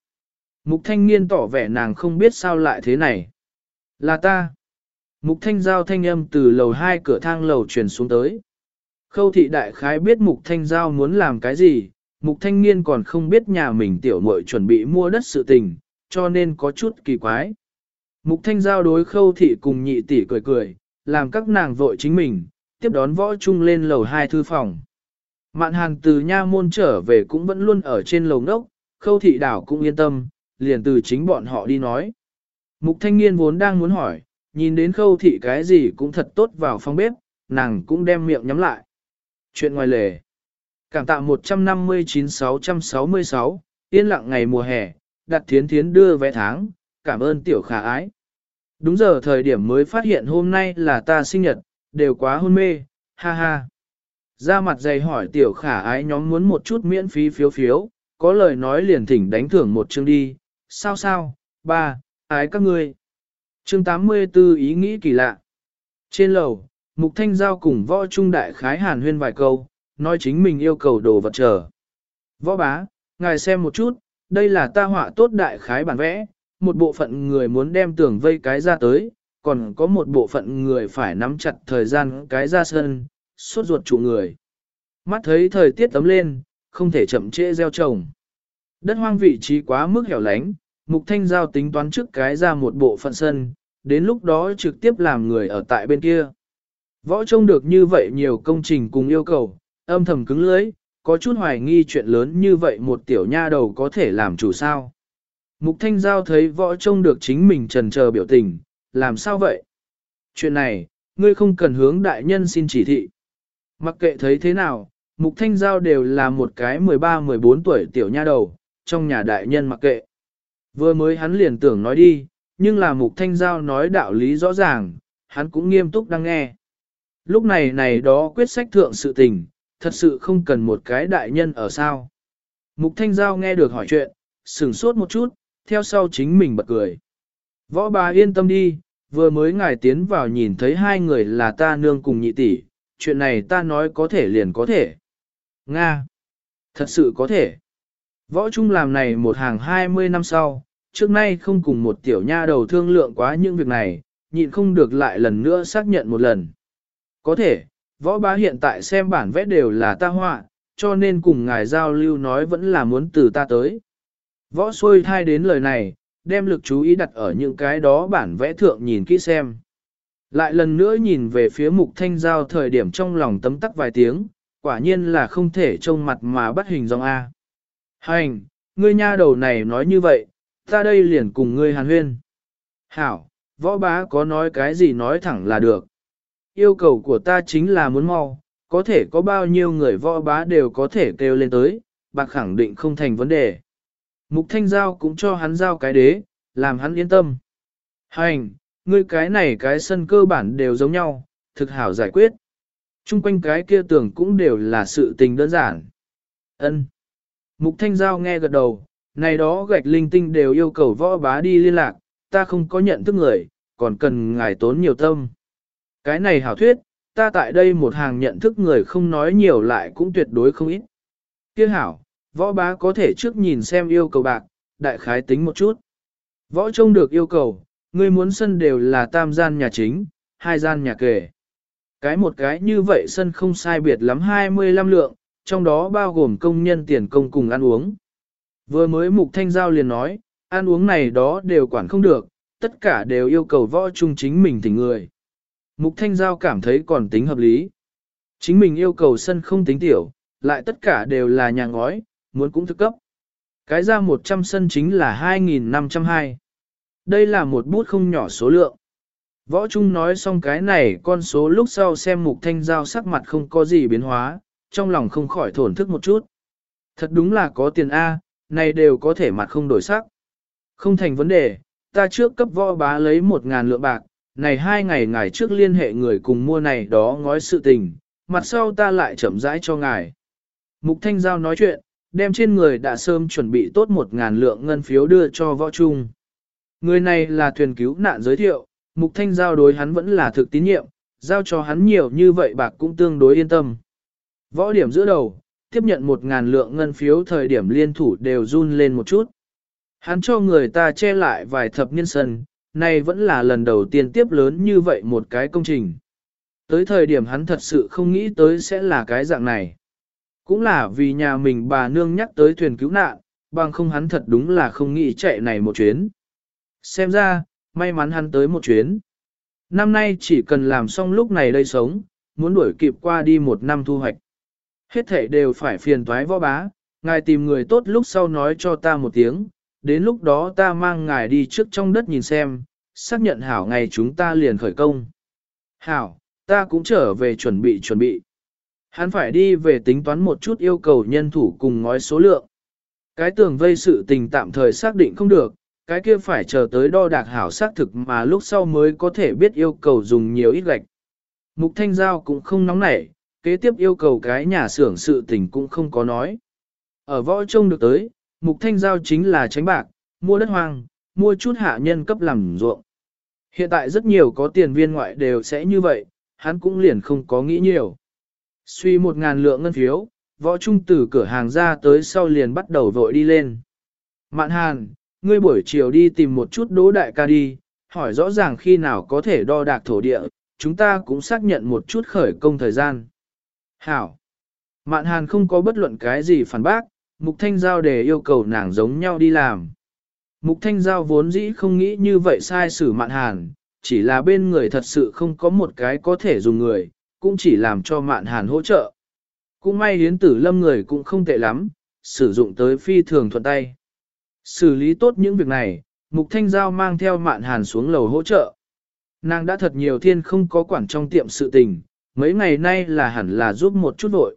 mục thanh niên tỏ vẻ nàng không biết sao lại thế này. Là ta. Mục thanh giao thanh âm từ lầu hai cửa thang lầu truyền xuống tới. Khâu thị đại khái biết mục thanh giao muốn làm cái gì, mục thanh niên còn không biết nhà mình tiểu muội chuẩn bị mua đất sự tình, cho nên có chút kỳ quái. Mục thanh giao đối khâu thị cùng nhị tỷ cười cười, làm các nàng vội chính mình, tiếp đón võ trung lên lầu hai thư phòng. Mạn hàng từ nha môn trở về cũng vẫn luôn ở trên lầu ngốc, khâu thị đảo cũng yên tâm, liền từ chính bọn họ đi nói. Mục thanh niên vốn đang muốn hỏi, nhìn đến khâu thị cái gì cũng thật tốt vào phòng bếp, nàng cũng đem miệng nhắm lại. Chuyện ngoài lề. Cảm tạ 159-666, yên lặng ngày mùa hè, đặt thiến thiến đưa vé tháng, cảm ơn tiểu khả ái. Đúng giờ thời điểm mới phát hiện hôm nay là ta sinh nhật, đều quá hôn mê, ha ha. Ra mặt dày hỏi tiểu khả ái nhóm muốn một chút miễn phí phiếu phiếu, có lời nói liền thỉnh đánh thưởng một chương đi, sao sao, ba, ái các ngươi. Chương 84 ý nghĩ kỳ lạ. Trên lầu, Mục Thanh Giao cùng võ trung đại khái hàn huyên vài câu, nói chính mình yêu cầu đồ vật chờ. Võ bá, ngài xem một chút, đây là ta họa tốt đại khái bản vẽ, một bộ phận người muốn đem tường vây cái ra tới, còn có một bộ phận người phải nắm chặt thời gian cái ra sân, suốt ruột chủ người. Mắt thấy thời tiết tấm lên, không thể chậm trễ gieo trồng. Đất hoang vị trí quá mức hẻo lánh, Mục Thanh Giao tính toán trước cái ra một bộ phận sân, đến lúc đó trực tiếp làm người ở tại bên kia. Võ trông được như vậy nhiều công trình cùng yêu cầu, âm thầm cứng lưới, có chút hoài nghi chuyện lớn như vậy một tiểu nha đầu có thể làm chủ sao. Mục Thanh Giao thấy võ trông được chính mình trần chờ biểu tình, làm sao vậy? Chuyện này, ngươi không cần hướng đại nhân xin chỉ thị. Mặc kệ thấy thế nào, Mục Thanh Giao đều là một cái 13-14 tuổi tiểu nha đầu, trong nhà đại nhân mặc kệ. Vừa mới hắn liền tưởng nói đi, nhưng là Mục Thanh Giao nói đạo lý rõ ràng, hắn cũng nghiêm túc đang nghe. Lúc này này đó quyết sách thượng sự tình, thật sự không cần một cái đại nhân ở sao. Mục Thanh Giao nghe được hỏi chuyện, sửng sốt một chút, theo sau chính mình bật cười. Võ bà yên tâm đi, vừa mới ngài tiến vào nhìn thấy hai người là ta nương cùng nhị tỷ, chuyện này ta nói có thể liền có thể. Nga! Thật sự có thể. Võ Trung làm này một hàng 20 năm sau, trước nay không cùng một tiểu nha đầu thương lượng quá những việc này, nhịn không được lại lần nữa xác nhận một lần. Có thể, võ bá hiện tại xem bản vẽ đều là ta họa, cho nên cùng ngài giao lưu nói vẫn là muốn từ ta tới. Võ xuôi thai đến lời này, đem lực chú ý đặt ở những cái đó bản vẽ thượng nhìn kỹ xem. Lại lần nữa nhìn về phía mục thanh giao thời điểm trong lòng tấm tắc vài tiếng, quả nhiên là không thể trông mặt mà bắt hình dòng A. Hành, ngươi nha đầu này nói như vậy, ta đây liền cùng ngươi hàn huyên. Hảo, võ bá có nói cái gì nói thẳng là được. Yêu cầu của ta chính là muốn mau, có thể có bao nhiêu người võ bá đều có thể kêu lên tới, bạc khẳng định không thành vấn đề. Mục thanh giao cũng cho hắn giao cái đế, làm hắn yên tâm. Hành, ngươi cái này cái sân cơ bản đều giống nhau, thực hảo giải quyết. Trung quanh cái kia tưởng cũng đều là sự tình đơn giản. Ân. Mục Thanh Giao nghe gật đầu, này đó gạch linh tinh đều yêu cầu võ bá đi liên lạc, ta không có nhận thức người, còn cần ngài tốn nhiều tâm. Cái này hảo thuyết, ta tại đây một hàng nhận thức người không nói nhiều lại cũng tuyệt đối không ít. Kia hảo, võ bá có thể trước nhìn xem yêu cầu bạc, đại khái tính một chút. Võ trông được yêu cầu, ngươi muốn sân đều là tam gian nhà chính, hai gian nhà kề. Cái một cái như vậy sân không sai biệt lắm 25 lượng, trong đó bao gồm công nhân tiền công cùng ăn uống. Vừa mới Mục Thanh Giao liền nói, ăn uống này đó đều quản không được, tất cả đều yêu cầu võ trung chính mình tỉnh người. Mục Thanh Giao cảm thấy còn tính hợp lý. Chính mình yêu cầu sân không tính tiểu, lại tất cả đều là nhà ngói, muốn cũng thức cấp. Cái ra 100 sân chính là 2.502. Đây là một bút không nhỏ số lượng. Võ Trung nói xong cái này con số lúc sau xem mục thanh giao sắc mặt không có gì biến hóa, trong lòng không khỏi thổn thức một chút. Thật đúng là có tiền A, này đều có thể mặt không đổi sắc. Không thành vấn đề, ta trước cấp võ bá lấy một ngàn lượng bạc, này hai ngày ngài trước liên hệ người cùng mua này đó ngói sự tình, mặt sau ta lại chậm rãi cho ngài. Mục Thanh Giao nói chuyện, đem trên người đã sớm chuẩn bị tốt một ngàn lượng ngân phiếu đưa cho võ trung. Người này là thuyền cứu nạn giới thiệu, Mục Thanh Giao đối hắn vẫn là thực tín nhiệm, giao cho hắn nhiều như vậy bạc cũng tương đối yên tâm. Võ điểm giữa đầu, tiếp nhận một ngàn lượng ngân phiếu thời điểm liên thủ đều run lên một chút. Hắn cho người ta che lại vài thập niên sân, này vẫn là lần đầu tiên tiếp lớn như vậy một cái công trình. Tới thời điểm hắn thật sự không nghĩ tới sẽ là cái dạng này. Cũng là vì nhà mình bà nương nhắc tới thuyền cứu nạn, bằng không hắn thật đúng là không nghĩ chạy này một chuyến. Xem ra, may mắn hắn tới một chuyến. Năm nay chỉ cần làm xong lúc này đây sống, muốn đuổi kịp qua đi một năm thu hoạch. Hết thể đều phải phiền toái võ bá, ngài tìm người tốt lúc sau nói cho ta một tiếng, đến lúc đó ta mang ngài đi trước trong đất nhìn xem, xác nhận hảo ngày chúng ta liền khởi công. Hảo, ta cũng trở về chuẩn bị chuẩn bị. Hắn phải đi về tính toán một chút yêu cầu nhân thủ cùng ngói số lượng. Cái tường vây sự tình tạm thời xác định không được, cái kia phải chờ tới đo đạc hảo xác thực mà lúc sau mới có thể biết yêu cầu dùng nhiều ít gạch. Mục Thanh Giao cũng không nóng nảy, kế tiếp yêu cầu cái nhà xưởng sự tình cũng không có nói. Ở võ trông được tới, Mục Thanh Giao chính là tránh bạc, mua đất hoang, mua chút hạ nhân cấp làm ruộng. Hiện tại rất nhiều có tiền viên ngoại đều sẽ như vậy, hắn cũng liền không có nghĩ nhiều. Suy một ngàn lượng ngân phiếu, võ trung từ cửa hàng ra tới sau liền bắt đầu vội đi lên. Mạn hàn, ngươi buổi chiều đi tìm một chút đỗ đại ca đi, hỏi rõ ràng khi nào có thể đo đạc thổ địa, chúng ta cũng xác nhận một chút khởi công thời gian. Hảo. Mạn Hàn không có bất luận cái gì phản bác, Mục Thanh Giao để yêu cầu nàng giống nhau đi làm. Mục Thanh Giao vốn dĩ không nghĩ như vậy sai xử Mạn Hàn, chỉ là bên người thật sự không có một cái có thể dùng người, cũng chỉ làm cho Mạn Hàn hỗ trợ. Cũng may hiến tử lâm người cũng không tệ lắm, sử dụng tới phi thường thuận tay. Xử lý tốt những việc này, Mục Thanh Giao mang theo Mạn Hàn xuống lầu hỗ trợ. Nàng đã thật nhiều thiên không có quản trong tiệm sự tình, mấy ngày nay là hẳn là giúp một chút vội.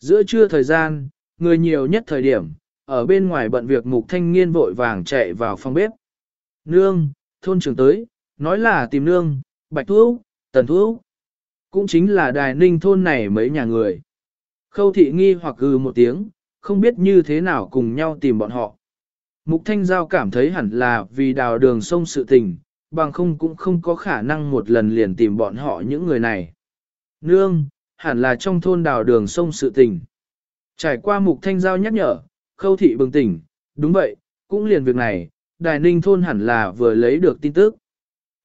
Giữa trưa thời gian, người nhiều nhất thời điểm, ở bên ngoài bận việc Mục Thanh niên vội vàng chạy vào phòng bếp. Nương, thôn trưởng tới, nói là tìm nương, bạch thuốc, tần thuốc. Cũng chính là đài ninh thôn này mấy nhà người. Khâu thị nghi hoặc gừ một tiếng, không biết như thế nào cùng nhau tìm bọn họ. Mục Thanh Giao cảm thấy hẳn là vì đào đường sông sự tình, bằng không cũng không có khả năng một lần liền tìm bọn họ những người này. Nương, hẳn là trong thôn đào đường sông sự tình. Trải qua Mục Thanh Giao nhắc nhở, khâu thị bừng tỉnh, đúng vậy, cũng liền việc này, đài ninh thôn hẳn là vừa lấy được tin tức.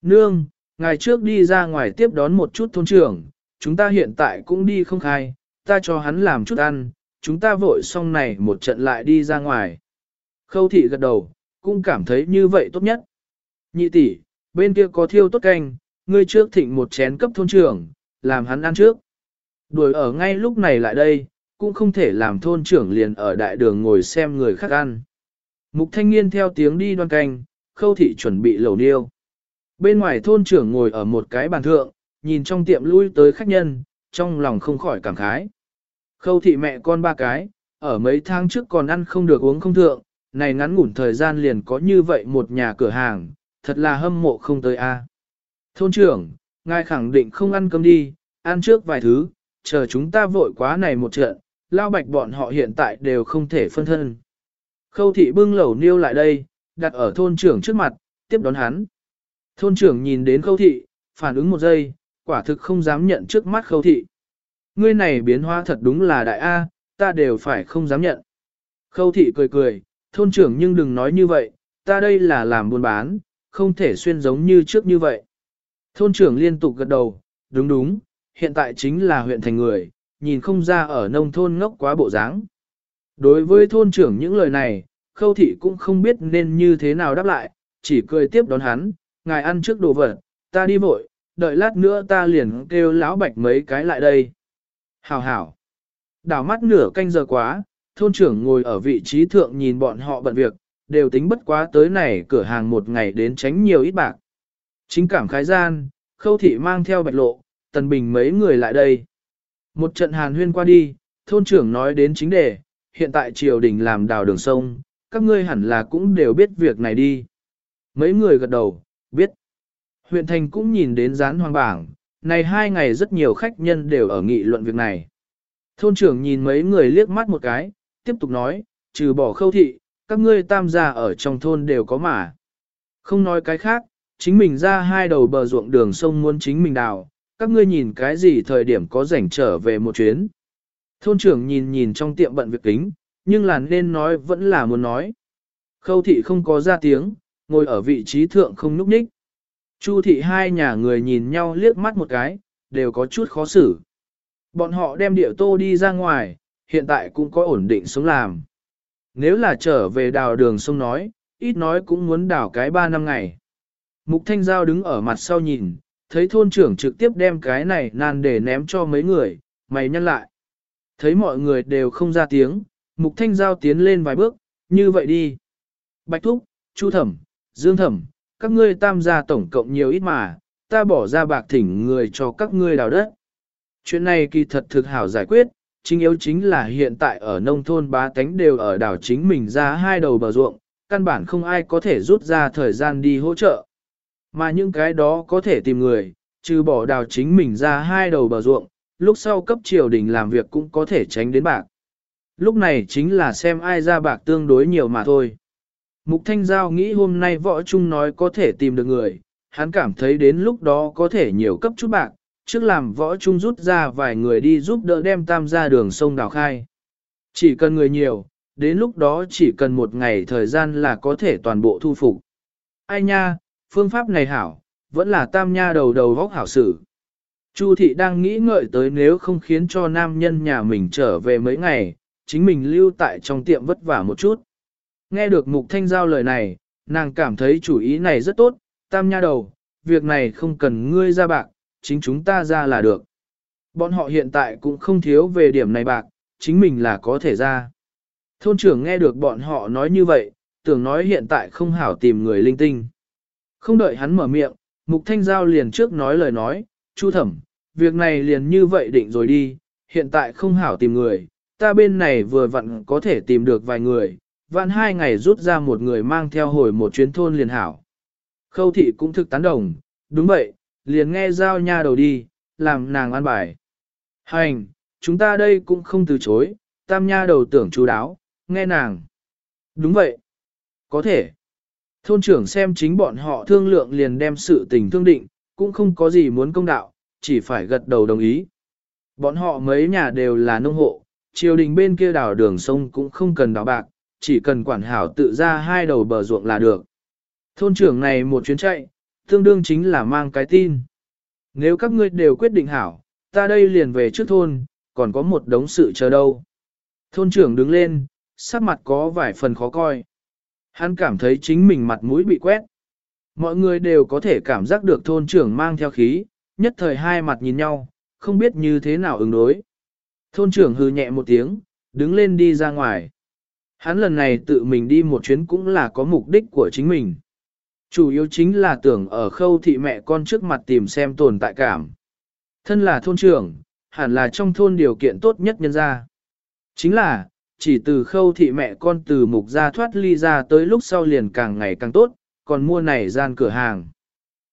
Nương, ngày trước đi ra ngoài tiếp đón một chút thôn trưởng, chúng ta hiện tại cũng đi không khai, ta cho hắn làm chút ăn, chúng ta vội xong này một trận lại đi ra ngoài. Khâu thị gật đầu, cũng cảm thấy như vậy tốt nhất. Nhị tỷ, bên kia có thiêu tốt canh, ngươi trước thịnh một chén cấp thôn trưởng, làm hắn ăn trước. Đuổi ở ngay lúc này lại đây, cũng không thể làm thôn trưởng liền ở đại đường ngồi xem người khác ăn. Mục thanh niên theo tiếng đi đoan canh, khâu thị chuẩn bị lẩu niêu. Bên ngoài thôn trưởng ngồi ở một cái bàn thượng, nhìn trong tiệm lui tới khách nhân, trong lòng không khỏi cảm khái. Khâu thị mẹ con ba cái, ở mấy tháng trước còn ăn không được uống không thượng, này ngắn ngủn thời gian liền có như vậy một nhà cửa hàng, thật là hâm mộ không tới a. Thôn trưởng, ngài khẳng định không ăn cơm đi, ăn trước vài thứ, chờ chúng ta vội quá này một trận, lao bạch bọn họ hiện tại đều không thể phân thân. Khâu thị bưng lẩu niêu lại đây, đặt ở thôn trưởng trước mặt, tiếp đón hắn. Thôn trưởng nhìn đến khâu thị, phản ứng một giây, quả thực không dám nhận trước mắt khâu thị. Ngươi này biến hóa thật đúng là đại A, ta đều phải không dám nhận. Khâu thị cười cười, thôn trưởng nhưng đừng nói như vậy, ta đây là làm buôn bán, không thể xuyên giống như trước như vậy. Thôn trưởng liên tục gật đầu, đúng đúng, hiện tại chính là huyện thành người, nhìn không ra ở nông thôn ngốc quá bộ dáng. Đối với thôn trưởng những lời này, khâu thị cũng không biết nên như thế nào đáp lại, chỉ cười tiếp đón hắn, ngài ăn trước đồ vật, ta đi vội, đợi lát nữa ta liền kêu lão bạch mấy cái lại đây. Hảo hảo. Đảo mắt nửa canh giờ quá, thôn trưởng ngồi ở vị trí thượng nhìn bọn họ bận việc, đều tính bất quá tới này cửa hàng một ngày đến tránh nhiều ít bạc. Chính cảm khái gian, khâu thị mang theo bạch lộ, tần bình mấy người lại đây. Một trận hàn huyên qua đi, thôn trưởng nói đến chính đề, hiện tại triều đình làm đào đường sông, các ngươi hẳn là cũng đều biết việc này đi. Mấy người gật đầu, biết. Huyện thành cũng nhìn đến gián hoang bảng, này hai ngày rất nhiều khách nhân đều ở nghị luận việc này. Thôn trưởng nhìn mấy người liếc mắt một cái, tiếp tục nói, trừ bỏ khâu thị, các ngươi tam gia ở trong thôn đều có mà. Không nói cái khác, chính mình ra hai đầu bờ ruộng đường sông muốn chính mình đào, các ngươi nhìn cái gì thời điểm có rảnh trở về một chuyến. Thôn trưởng nhìn nhìn trong tiệm bận việc kính, nhưng là nên nói vẫn là muốn nói. Khâu thị không có ra tiếng, ngồi ở vị trí thượng không núp ních. Chu thị hai nhà người nhìn nhau liếc mắt một cái, đều có chút khó xử. Bọn họ đem địa tô đi ra ngoài, hiện tại cũng có ổn định sống làm. Nếu là trở về đào đường sông nói, ít nói cũng muốn đào cái ba năm ngày. Mục Thanh Giao đứng ở mặt sau nhìn, thấy thôn trưởng trực tiếp đem cái này nan để ném cho mấy người, mày nhăn lại. Thấy mọi người đều không ra tiếng, Mục Thanh Giao tiến lên vài bước, như vậy đi. Bạch Thúc, Chu Thẩm, Dương Thẩm, các ngươi tam gia tổng cộng nhiều ít mà, ta bỏ ra bạc thỉnh người cho các ngươi đào đất. Chuyện này kỳ thật thực hảo giải quyết, chính yếu chính là hiện tại ở nông thôn bá tánh đều ở đảo chính mình ra hai đầu bờ ruộng, căn bản không ai có thể rút ra thời gian đi hỗ trợ. Mà những cái đó có thể tìm người, trừ bỏ đào chính mình ra hai đầu bờ ruộng, lúc sau cấp triều đình làm việc cũng có thể tránh đến bạc. Lúc này chính là xem ai ra bạc tương đối nhiều mà thôi. Mục Thanh Giao nghĩ hôm nay võ trung nói có thể tìm được người, hắn cảm thấy đến lúc đó có thể nhiều cấp chút bạc, trước làm võ trung rút ra vài người đi giúp đỡ đem tam ra đường sông đào khai. Chỉ cần người nhiều, đến lúc đó chỉ cần một ngày thời gian là có thể toàn bộ thu phục. Ai nha, phương pháp này hảo, vẫn là tam nha đầu đầu vóc hảo sử. Chu thị đang nghĩ ngợi tới nếu không khiến cho nam nhân nhà mình trở về mấy ngày, chính mình lưu tại trong tiệm vất vả một chút. Nghe được mục thanh giao lời này, nàng cảm thấy chủ ý này rất tốt, tam nha đầu, việc này không cần ngươi ra bạc, chính chúng ta ra là được. Bọn họ hiện tại cũng không thiếu về điểm này bạc, chính mình là có thể ra. Thôn trưởng nghe được bọn họ nói như vậy, tưởng nói hiện tại không hảo tìm người linh tinh. Không đợi hắn mở miệng, Mục Thanh Giao liền trước nói lời nói, Chu thẩm, việc này liền như vậy định rồi đi, hiện tại không hảo tìm người, ta bên này vừa vặn có thể tìm được vài người, vạn hai ngày rút ra một người mang theo hồi một chuyến thôn liền hảo. Khâu thị cũng thực tán đồng, đúng vậy, liền nghe giao nha đầu đi, làm nàng ăn bài. Hành, chúng ta đây cũng không từ chối, tam nha đầu tưởng chú đáo, nghe nàng. Đúng vậy. Có thể. Thôn trưởng xem chính bọn họ thương lượng liền đem sự tình thương định, cũng không có gì muốn công đạo, chỉ phải gật đầu đồng ý. Bọn họ mấy nhà đều là nông hộ, triều đình bên kia đảo đường sông cũng không cần đào bạc, chỉ cần quản hảo tự ra hai đầu bờ ruộng là được. Thôn trưởng này một chuyến chạy, tương đương chính là mang cái tin. Nếu các ngươi đều quyết định hảo, ta đây liền về trước thôn, còn có một đống sự chờ đâu. Thôn trưởng đứng lên, sắc mặt có vài phần khó coi. Hắn cảm thấy chính mình mặt mũi bị quét. Mọi người đều có thể cảm giác được thôn trưởng mang theo khí, nhất thời hai mặt nhìn nhau, không biết như thế nào ứng đối. Thôn trưởng hừ nhẹ một tiếng, đứng lên đi ra ngoài. Hắn lần này tự mình đi một chuyến cũng là có mục đích của chính mình. Chủ yếu chính là tưởng ở khâu thị mẹ con trước mặt tìm xem tồn tại cảm. Thân là thôn trưởng, hẳn là trong thôn điều kiện tốt nhất nhân ra. Chính là, chỉ từ khâu thị mẹ con từ mục ra thoát ly ra tới lúc sau liền càng ngày càng tốt, còn mua này gian cửa hàng.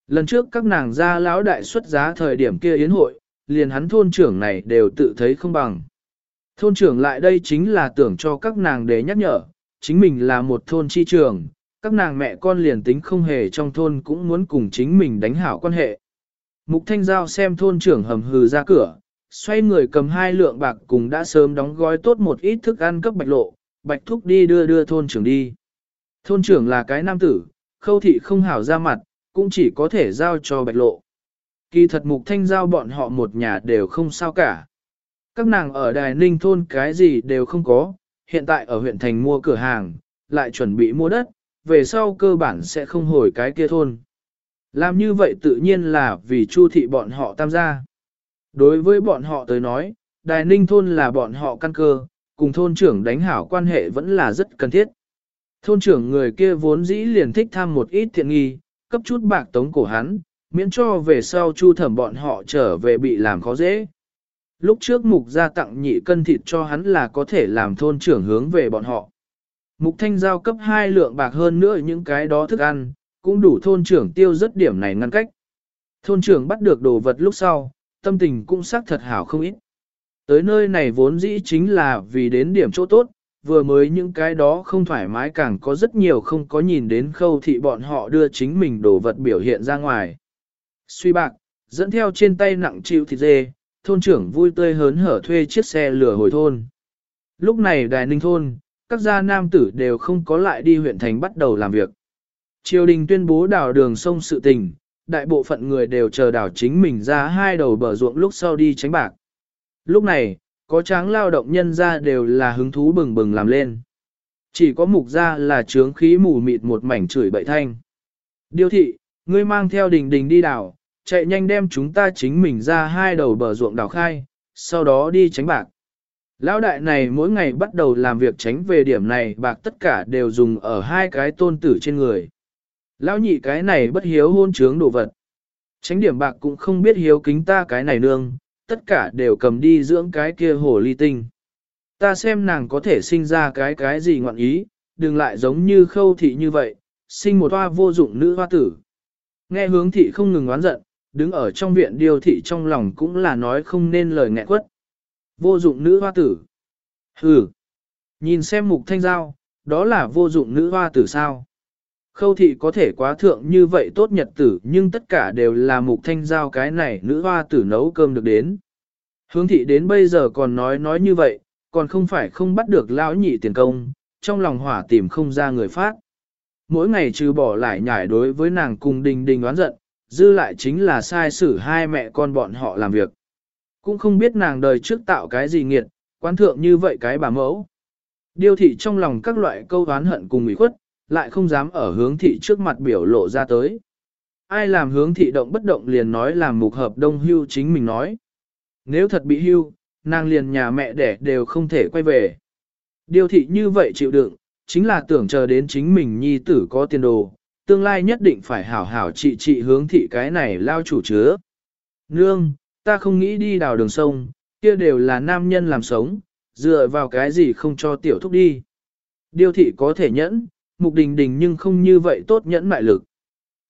Lần trước các nàng ra lão đại xuất giá thời điểm kia yến hội, liền hắn thôn trưởng này đều tự thấy không bằng. Thôn trưởng lại đây chính là tưởng cho các nàng để nhắc nhở, chính mình là một thôn chi trường, các nàng mẹ con liền tính không hề trong thôn cũng muốn cùng chính mình đánh hảo quan hệ. Mục Thanh Giao xem thôn trưởng hầm hừ ra cửa, xoay người cầm hai lượng bạc cùng đã sớm đóng gói tốt một ít thức ăn cấp bạch lộ, bạch thúc đi đưa đưa thôn trưởng đi. Thôn trưởng là cái nam tử, khâu thị không hảo ra mặt, cũng chỉ có thể giao cho bạch lộ. Kỳ thật mục thanh giao bọn họ một nhà đều không sao cả. Các nàng ở Đài Ninh thôn cái gì đều không có, hiện tại ở huyện thành mua cửa hàng, lại chuẩn bị mua đất, về sau cơ bản sẽ không hồi cái kia thôn. Làm như vậy tự nhiên là vì chu thị bọn họ tam gia. Đối với bọn họ tới nói, Đài Ninh thôn là bọn họ căn cơ, cùng thôn trưởng đánh hảo quan hệ vẫn là rất cần thiết. Thôn trưởng người kia vốn dĩ liền thích tham một ít thiện nghi, cấp chút bạc tống cổ hắn, miễn cho về sau chu thẩm bọn họ trở về bị làm khó dễ. Lúc trước mục gia tặng nhị cân thịt cho hắn là có thể làm thôn trưởng hướng về bọn họ. Mục thanh giao cấp hai lượng bạc hơn nữa những cái đó thức ăn, cũng đủ thôn trưởng tiêu rất điểm này ngăn cách. Thôn trưởng bắt được đồ vật lúc sau, tâm tình cũng xác thật hảo không ít. Tới nơi này vốn dĩ chính là vì đến điểm chỗ tốt, vừa mới những cái đó không thoải mái càng có rất nhiều không có nhìn đến khâu thị bọn họ đưa chính mình đồ vật biểu hiện ra ngoài. Suy bạc, dẫn theo trên tay nặng chịu thịt dê, thôn trưởng vui tươi hớn hở thuê chiếc xe lửa hồi thôn. Lúc này đài ninh thôn, các gia nam tử đều không có lại đi huyện thành bắt đầu làm việc. Triều đình tuyên bố đào đường sông sự tình, đại bộ phận người đều chờ đảo chính mình ra hai đầu bờ ruộng lúc sau đi tránh bạc. Lúc này, có tráng lao động nhân ra đều là hứng thú bừng bừng làm lên. Chỉ có mục ra là trướng khí mù mịt một mảnh chửi bậy thanh. Điêu thị, ngươi mang theo đình đình đi đảo, chạy nhanh đem chúng ta chính mình ra hai đầu bờ ruộng đảo khai, sau đó đi tránh bạc. Lão đại này mỗi ngày bắt đầu làm việc tránh về điểm này bạc tất cả đều dùng ở hai cái tôn tử trên người. Lão nhị cái này bất hiếu hôn trướng đồ vật. Tránh điểm bạc cũng không biết hiếu kính ta cái này nương, tất cả đều cầm đi dưỡng cái kia hồ ly tinh. Ta xem nàng có thể sinh ra cái cái gì ngoạn ý, đừng lại giống như khâu thị như vậy, sinh một hoa vô dụng nữ hoa tử. Nghe hướng thị không ngừng oán giận, đứng ở trong viện điều thị trong lòng cũng là nói không nên lời nghẹn quất. Vô dụng nữ hoa tử. Hừ. Nhìn xem mục thanh giao, đó là vô dụng nữ hoa tử sao. Khâu thị có thể quá thượng như vậy tốt nhật tử nhưng tất cả đều là mục thanh giao cái này nữ hoa tử nấu cơm được đến. Hướng thị đến bây giờ còn nói nói như vậy, còn không phải không bắt được lão nhị tiền công, trong lòng hỏa tìm không ra người phát. mỗi ngày trừ bỏ lại nhải đối với nàng cùng đình đình oán giận, dư lại chính là sai xử hai mẹ con bọn họ làm việc. Cũng không biết nàng đời trước tạo cái gì nghiệt, quan thượng như vậy cái bà mẫu. Điêu thị trong lòng các loại câu oán hận cùng ủy khuất, lại không dám ở hướng thị trước mặt biểu lộ ra tới. Ai làm hướng thị động bất động liền nói làm mục hợp đông hưu chính mình nói. Nếu thật bị hưu, nàng liền nhà mẹ đẻ đều không thể quay về. điều thị như vậy chịu đựng, chính là tưởng chờ đến chính mình nhi tử có tiền đồ, tương lai nhất định phải hảo hảo trị trị hướng thị cái này lao chủ chứa. Nương, ta không nghĩ đi đào đường sông, kia đều là nam nhân làm sống, dựa vào cái gì không cho tiểu thúc đi. điều thị có thể nhẫn, mục đình đình nhưng không như vậy tốt nhẫn mại lực.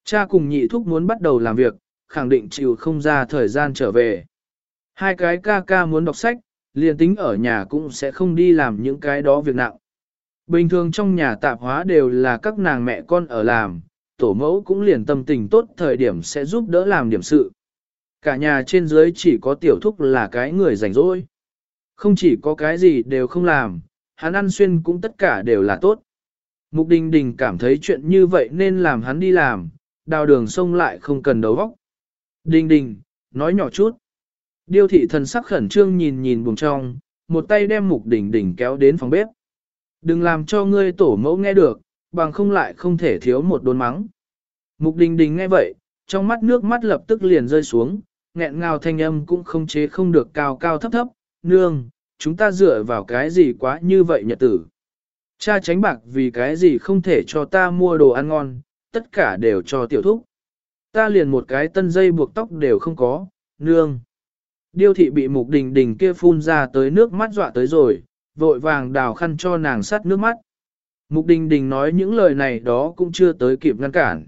Cha cùng nhị thúc muốn bắt đầu làm việc, khẳng định chịu không ra thời gian trở về. Hai cái ca ca muốn đọc sách, liền tính ở nhà cũng sẽ không đi làm những cái đó việc nặng. Bình thường trong nhà tạp hóa đều là các nàng mẹ con ở làm, tổ mẫu cũng liền tâm tình tốt thời điểm sẽ giúp đỡ làm điểm sự. Cả nhà trên dưới chỉ có tiểu thúc là cái người rảnh rỗi. Không chỉ có cái gì đều không làm, hắn ăn xuyên cũng tất cả đều là tốt. Mục Đình Đình cảm thấy chuyện như vậy nên làm hắn đi làm, đào đường sông lại không cần đấu vóc. Đình Đình, nói nhỏ chút. Điêu thị thần sắc khẩn trương nhìn nhìn buồng trong, một tay đem Mục Đình Đình kéo đến phòng bếp. Đừng làm cho ngươi tổ mẫu nghe được, bằng không lại không thể thiếu một đốn mắng. Mục Đình Đình nghe vậy, trong mắt nước mắt lập tức liền rơi xuống, nghẹn ngào thanh âm cũng không chế không được cao cao thấp thấp, nương, chúng ta dựa vào cái gì quá như vậy nhật tử. Cha tránh bạc vì cái gì không thể cho ta mua đồ ăn ngon, tất cả đều cho tiểu thúc. Ta liền một cái tân dây buộc tóc đều không có, nương. Điêu thị bị mục đình đình kia phun ra tới nước mắt dọa tới rồi, vội vàng đào khăn cho nàng sắt nước mắt. Mục đình đình nói những lời này đó cũng chưa tới kịp ngăn cản.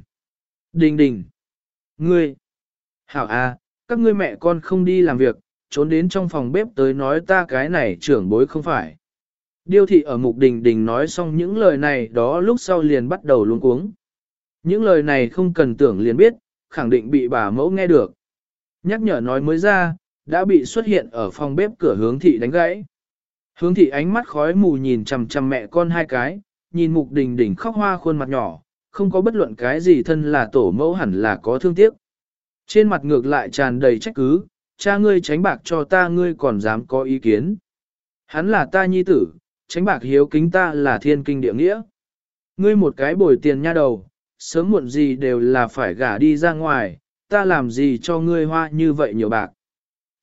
Đình đình. Ngươi. Hảo a, các ngươi mẹ con không đi làm việc, trốn đến trong phòng bếp tới nói ta cái này trưởng bối không phải. Điêu thị ở mục đình đình nói xong những lời này đó lúc sau liền bắt đầu luống cuống. Những lời này không cần tưởng liền biết, khẳng định bị bà mẫu nghe được. Nhắc nhở nói mới ra, đã bị xuất hiện ở phòng bếp cửa hướng thị đánh gãy. Hướng thị ánh mắt khói mù nhìn chằm chằm mẹ con hai cái, nhìn mục đình đình khóc hoa khuôn mặt nhỏ, không có bất luận cái gì thân là tổ mẫu hẳn là có thương tiếc. Trên mặt ngược lại tràn đầy trách cứ, cha ngươi tránh bạc cho ta ngươi còn dám có ý kiến. Hắn là ta nhi tử, tránh bạc hiếu kính ta là thiên kinh địa nghĩa. Ngươi một cái bồi tiền nha đầu, sớm muộn gì đều là phải gả đi ra ngoài, ta làm gì cho ngươi hoa như vậy nhiều bạc.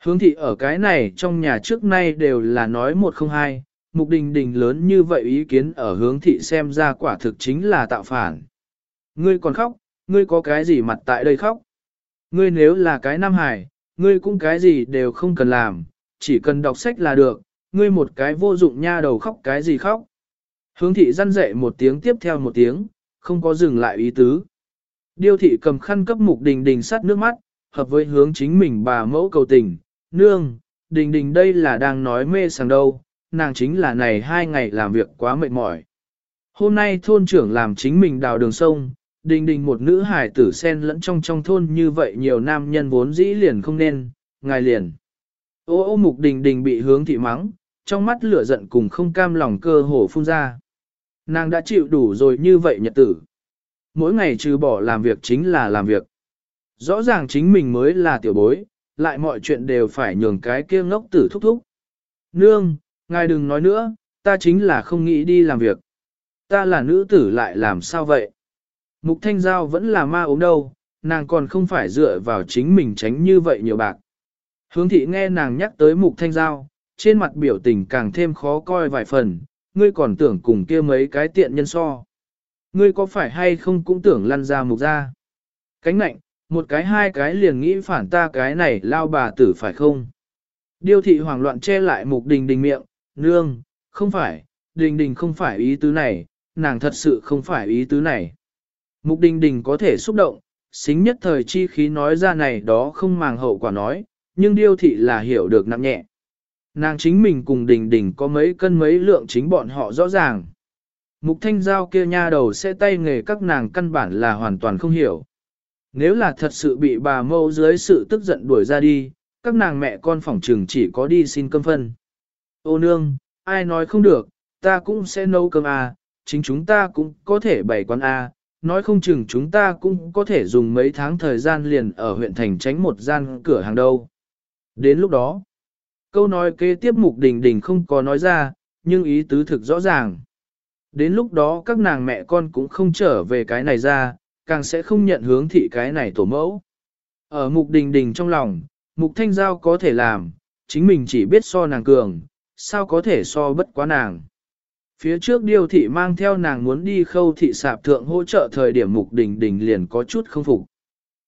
Hướng thị ở cái này trong nhà trước nay đều là nói một không hai, mục đình đình lớn như vậy ý kiến ở hướng thị xem ra quả thực chính là tạo phản. Ngươi còn khóc, ngươi có cái gì mặt tại đây khóc? Ngươi nếu là cái nam hải, ngươi cũng cái gì đều không cần làm, chỉ cần đọc sách là được, ngươi một cái vô dụng nha đầu khóc cái gì khóc. Hướng thị răn dậy một tiếng tiếp theo một tiếng, không có dừng lại ý tứ. Điêu thị cầm khăn cấp mục đình đình sắt nước mắt, hợp với hướng chính mình bà mẫu cầu tình, nương, đình đình đây là đang nói mê sảng đâu, nàng chính là này hai ngày làm việc quá mệt mỏi. Hôm nay thôn trưởng làm chính mình đào đường sông, đình đình một nữ hải tử sen lẫn trong trong thôn như vậy nhiều nam nhân vốn dĩ liền không nên, ngài liền. Ô ô mục đình đình bị hướng thị mắng, trong mắt lửa giận cùng không cam lòng cơ hồ phun ra. Nàng đã chịu đủ rồi như vậy nhật tử. Mỗi ngày trừ bỏ làm việc chính là làm việc. Rõ ràng chính mình mới là tiểu bối, lại mọi chuyện đều phải nhường cái kia ngốc tử thúc thúc. Nương, ngài đừng nói nữa, ta chính là không nghĩ đi làm việc. Ta là nữ tử lại làm sao vậy? Mục Thanh Giao vẫn là ma ốm đâu, nàng còn không phải dựa vào chính mình tránh như vậy nhiều bạc. Hướng thị nghe nàng nhắc tới Mục Thanh Giao, trên mặt biểu tình càng thêm khó coi vài phần, ngươi còn tưởng cùng kia mấy cái tiện nhân so. Ngươi có phải hay không cũng tưởng lăn ra mục ra. Cánh nạnh, một cái hai cái liền nghĩ phản ta cái này lao bà tử phải không? Điêu thị hoảng loạn che lại mục đình đình miệng, nương, không phải, đình đình không phải ý tứ này, nàng thật sự không phải ý tứ này. Mục đình đình có thể xúc động, xính nhất thời chi khí nói ra này đó không màng hậu quả nói, nhưng điêu thị là hiểu được nặng nhẹ. Nàng chính mình cùng đình đình có mấy cân mấy lượng chính bọn họ rõ ràng. Mục thanh giao kia nha đầu sẽ tay nghề các nàng căn bản là hoàn toàn không hiểu. Nếu là thật sự bị bà mâu dưới sự tức giận đuổi ra đi, các nàng mẹ con phỏng trừng chỉ có đi xin cơm phân. Ô nương, ai nói không được, ta cũng sẽ nấu cơm à, chính chúng ta cũng có thể bày quán à, nói không chừng chúng ta cũng có thể dùng mấy tháng thời gian liền ở huyện thành tránh một gian cửa hàng đâu. Đến lúc đó, câu nói kế tiếp mục đình đình không có nói ra, nhưng ý tứ thực rõ ràng. Đến lúc đó các nàng mẹ con cũng không trở về cái này ra, càng sẽ không nhận hướng thị cái này tổ mẫu. Ở mục đình đình trong lòng, mục thanh giao có thể làm, chính mình chỉ biết so nàng cường, sao có thể so bất quá nàng. Phía trước điêu thị mang theo nàng muốn đi khâu thị sạp thượng hỗ trợ thời điểm mục đình đình liền có chút không phục.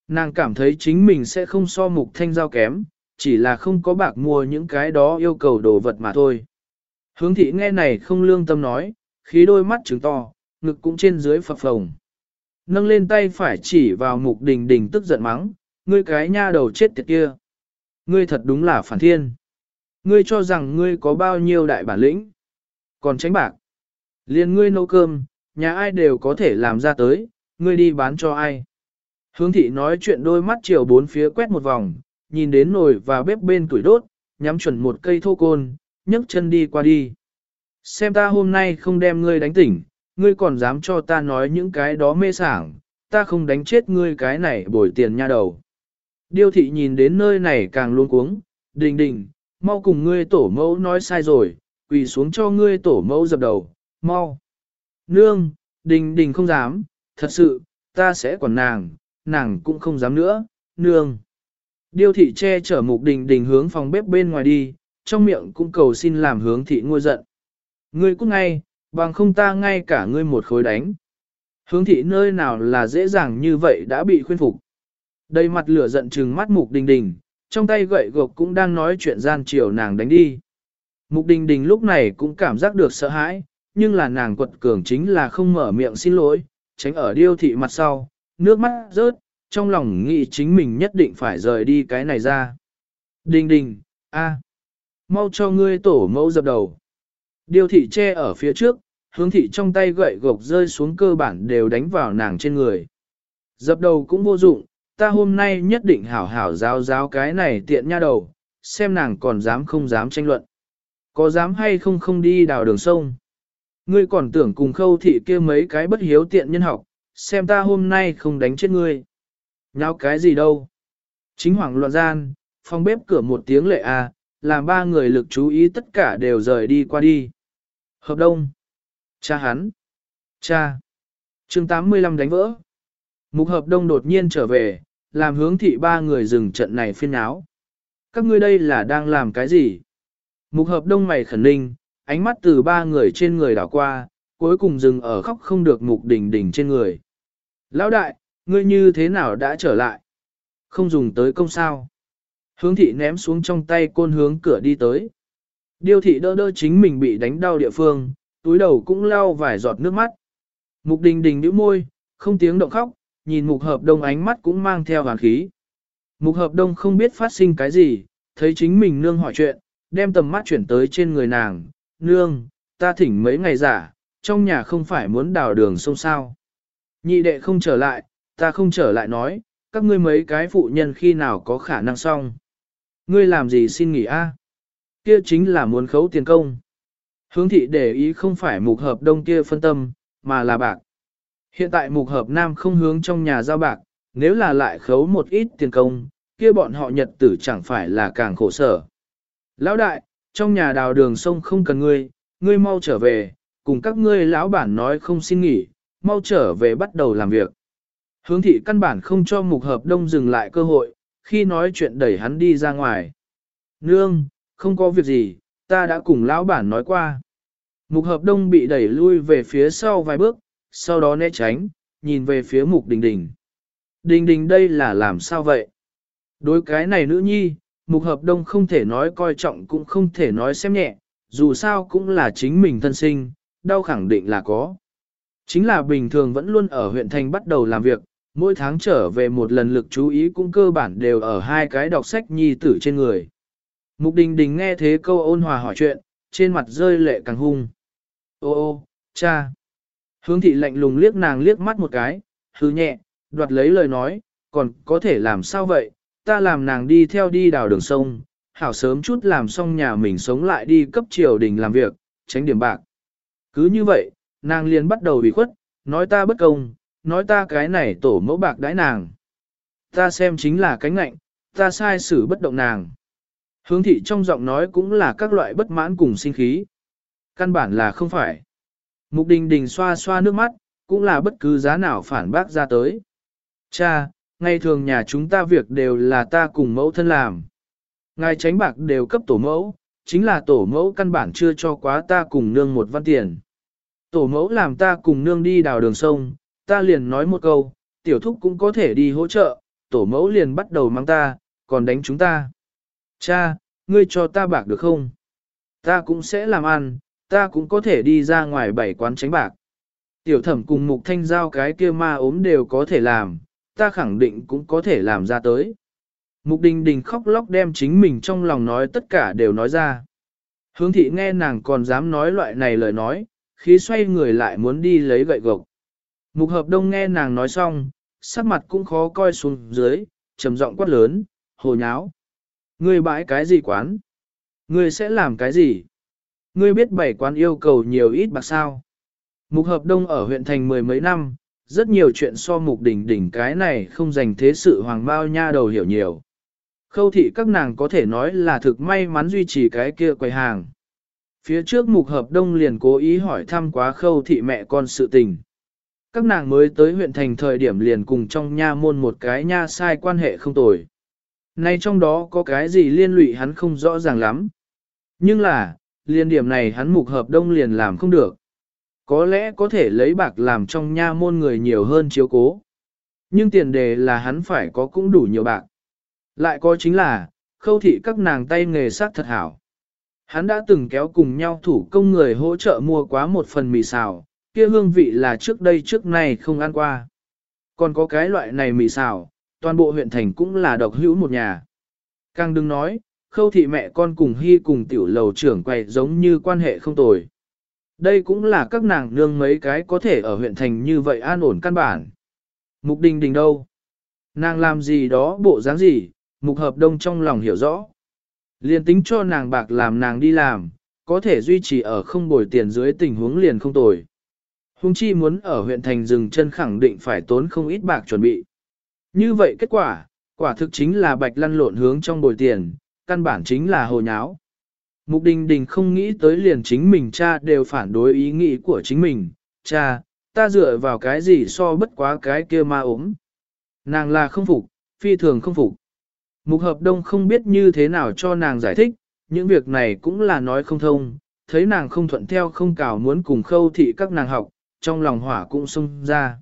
Nàng cảm thấy chính mình sẽ không so mục thanh giao kém, chỉ là không có bạc mua những cái đó yêu cầu đồ vật mà thôi. Hướng thị nghe này không lương tâm nói, khí đôi mắt trứng to, ngực cũng trên dưới phập phồng. Nâng lên tay phải chỉ vào mục đình đình tức giận mắng, ngươi cái nha đầu chết tiệt kia. Ngươi thật đúng là phản thiên. Ngươi cho rằng ngươi có bao nhiêu đại bản lĩnh. Còn tránh bạc. liền ngươi nấu cơm, nhà ai đều có thể làm ra tới, ngươi đi bán cho ai. Hướng thị nói chuyện đôi mắt chiều bốn phía quét một vòng, nhìn đến nồi và bếp bên tuổi đốt, nhắm chuẩn một cây thô côn, nhấc chân đi qua đi. Xem ta hôm nay không đem ngươi đánh tỉnh, ngươi còn dám cho ta nói những cái đó mê sảng, ta không đánh chết ngươi cái này bồi tiền nha đầu. Điêu thị nhìn đến nơi này càng luôn cuống, đình đình, mau cùng ngươi tổ mẫu nói sai rồi, quỳ xuống cho ngươi tổ mẫu dập đầu, mau. Nương, đình đình không dám, thật sự, ta sẽ còn nàng, nàng cũng không dám nữa, nương. Điêu thị che chở mục đình đình hướng phòng bếp bên ngoài đi, trong miệng cũng cầu xin làm hướng thị ngôi giận. Ngươi cũng ngay, bằng không ta ngay cả ngươi một khối đánh. Hướng thị nơi nào là dễ dàng như vậy đã bị khuyên phục. Đầy mặt lửa giận trừng mắt mục đình đình, trong tay gậy gộc cũng đang nói chuyện gian chiều nàng đánh đi. Mục đình đình lúc này cũng cảm giác được sợ hãi, nhưng là nàng quật cường chính là không mở miệng xin lỗi, tránh ở điêu thị mặt sau, nước mắt rớt, trong lòng nghĩ chính mình nhất định phải rời đi cái này ra. Đình đình, a, mau cho ngươi tổ mẫu dập đầu. Điêu thị che ở phía trước, hướng thị trong tay gậy gộc rơi xuống cơ bản đều đánh vào nàng trên người. Dập đầu cũng vô dụng, ta hôm nay nhất định hảo hảo giáo giáo cái này tiện nha đầu, xem nàng còn dám không dám tranh luận. Có dám hay không không đi đào đường sông. Ngươi còn tưởng cùng khâu thị kia mấy cái bất hiếu tiện nhân học, xem ta hôm nay không đánh chết ngươi. Nháo cái gì đâu. Chính hoàng loạn gian, phòng bếp cửa một tiếng lệ à, làm ba người lực chú ý tất cả đều rời đi qua đi. Hợp đông. Cha hắn. Cha. chương 85 đánh vỡ. Mục hợp đông đột nhiên trở về, làm hướng thị ba người dừng trận này phiên áo. Các ngươi đây là đang làm cái gì? Mục hợp đông mày khẩn ninh, ánh mắt từ ba người trên người đảo qua, cuối cùng dừng ở khóc không được mục đỉnh đỉnh trên người. Lão đại, ngươi như thế nào đã trở lại? Không dùng tới công sao? Hướng thị ném xuống trong tay côn hướng cửa đi tới. Điêu thị đỡ đỡ chính mình bị đánh đau địa phương, túi đầu cũng lau vài giọt nước mắt. Mục đình đình nhíu môi, không tiếng động khóc, nhìn mục hợp đông ánh mắt cũng mang theo hàn khí. Mục hợp đông không biết phát sinh cái gì, thấy chính mình nương hỏi chuyện, đem tầm mắt chuyển tới trên người nàng. Nương, ta thỉnh mấy ngày giả, trong nhà không phải muốn đào đường sông sao. Nhị đệ không trở lại, ta không trở lại nói, các ngươi mấy cái phụ nhân khi nào có khả năng xong. Ngươi làm gì xin nghỉ a? Kia chính là muốn khấu tiền công. Hướng thị để ý không phải mục hợp đông kia phân tâm, mà là bạc. Hiện tại mục hợp nam không hướng trong nhà giao bạc, nếu là lại khấu một ít tiền công, kia bọn họ nhật tử chẳng phải là càng khổ sở. Lão đại, trong nhà đào đường sông không cần ngươi, ngươi mau trở về, cùng các ngươi lão bản nói không xin nghỉ, mau trở về bắt đầu làm việc. Hướng thị căn bản không cho mục hợp đông dừng lại cơ hội, khi nói chuyện đẩy hắn đi ra ngoài. Nương, không có việc gì, ta đã cùng lão bản nói qua. Mục hợp đông bị đẩy lui về phía sau vài bước, sau đó né tránh, nhìn về phía mục đình đình. Đình đình đây là làm sao vậy? Đối cái này nữ nhi, mục hợp đông không thể nói coi trọng cũng không thể nói xem nhẹ, dù sao cũng là chính mình thân sinh, đau khẳng định là có. Chính là bình thường vẫn luôn ở huyện thành bắt đầu làm việc, mỗi tháng trở về một lần lực chú ý cũng cơ bản đều ở hai cái đọc sách nhi tử trên người. Mục đình đình nghe thế câu ôn hòa hỏi chuyện, trên mặt rơi lệ càng hung. Ô ô, cha. Hướng thị lạnh lùng liếc nàng liếc mắt một cái, hứ nhẹ, đoạt lấy lời nói, còn có thể làm sao vậy, ta làm nàng đi theo đi đào đường sông, hảo sớm chút làm xong nhà mình sống lại đi cấp triều đình làm việc, tránh điểm bạc. Cứ như vậy, nàng liền bắt đầu bị khuất, nói ta bất công, nói ta cái này tổ mẫu bạc đãi nàng. Ta xem chính là cánh ngạnh, ta sai xử bất động nàng. Hướng thị trong giọng nói cũng là các loại bất mãn cùng sinh khí. Căn bản là không phải. Mục đình đình xoa xoa nước mắt, cũng là bất cứ giá nào phản bác ra tới. Cha, ngày thường nhà chúng ta việc đều là ta cùng mẫu thân làm. Ngài tránh bạc đều cấp tổ mẫu, chính là tổ mẫu căn bản chưa cho quá ta cùng nương một văn tiền. Tổ mẫu làm ta cùng nương đi đào đường sông, ta liền nói một câu, tiểu thúc cũng có thể đi hỗ trợ, tổ mẫu liền bắt đầu mang ta, còn đánh chúng ta. Cha, ngươi cho ta bạc được không? Ta cũng sẽ làm ăn, ta cũng có thể đi ra ngoài bảy quán tránh bạc. Tiểu thẩm cùng mục thanh giao cái kia ma ốm đều có thể làm, ta khẳng định cũng có thể làm ra tới. Mục đình đình khóc lóc đem chính mình trong lòng nói tất cả đều nói ra. Hướng thị nghe nàng còn dám nói loại này lời nói, khí xoay người lại muốn đi lấy gậy gộc. Mục hợp đông nghe nàng nói xong, sắc mặt cũng khó coi xuống dưới, trầm giọng quát lớn, hồ nháo. Ngươi bãi cái gì quán? Ngươi sẽ làm cái gì? Ngươi biết bảy quán yêu cầu nhiều ít bạc sao? Mục hợp đông ở huyện thành mười mấy năm, rất nhiều chuyện so mục đỉnh đỉnh cái này không dành thế sự hoàng bao nha đầu hiểu nhiều. Khâu thị các nàng có thể nói là thực may mắn duy trì cái kia quầy hàng. Phía trước mục hợp đông liền cố ý hỏi thăm quá khâu thị mẹ con sự tình. Các nàng mới tới huyện thành thời điểm liền cùng trong nha môn một cái nha sai quan hệ không tồi. Nay trong đó có cái gì liên lụy hắn không rõ ràng lắm. Nhưng là, liên điểm này hắn mục hợp đông liền làm không được. Có lẽ có thể lấy bạc làm trong nha môn người nhiều hơn chiếu cố. Nhưng tiền đề là hắn phải có cũng đủ nhiều bạc. Lại có chính là, khâu thị các nàng tay nghề sát thật hảo. Hắn đã từng kéo cùng nhau thủ công người hỗ trợ mua quá một phần mì xào, kia hương vị là trước đây trước nay không ăn qua. Còn có cái loại này mì xào, toàn bộ huyện thành cũng là độc hữu một nhà. Càng đừng nói, khâu thị mẹ con cùng hy cùng tiểu lầu trưởng quầy giống như quan hệ không tồi. Đây cũng là các nàng nương mấy cái có thể ở huyện thành như vậy an ổn căn bản. Mục đình đình đâu? Nàng làm gì đó bộ dáng gì, mục hợp đông trong lòng hiểu rõ. Liền tính cho nàng bạc làm nàng đi làm, có thể duy trì ở không bồi tiền dưới tình huống liền không tồi hung chi muốn ở huyện thành rừng chân khẳng định phải tốn không ít bạc chuẩn bị. Như vậy kết quả, quả thực chính là bạch lăn lộn hướng trong bồi tiền, căn bản chính là hồ nháo. Mục đình đình không nghĩ tới liền chính mình cha đều phản đối ý nghĩ của chính mình, cha, ta dựa vào cái gì so bất quá cái kia ma ốm. Nàng là không phục, phi thường không phục. Mục hợp đông không biết như thế nào cho nàng giải thích, những việc này cũng là nói không thông, thấy nàng không thuận theo không cào muốn cùng khâu thị các nàng học, trong lòng hỏa cũng xông ra.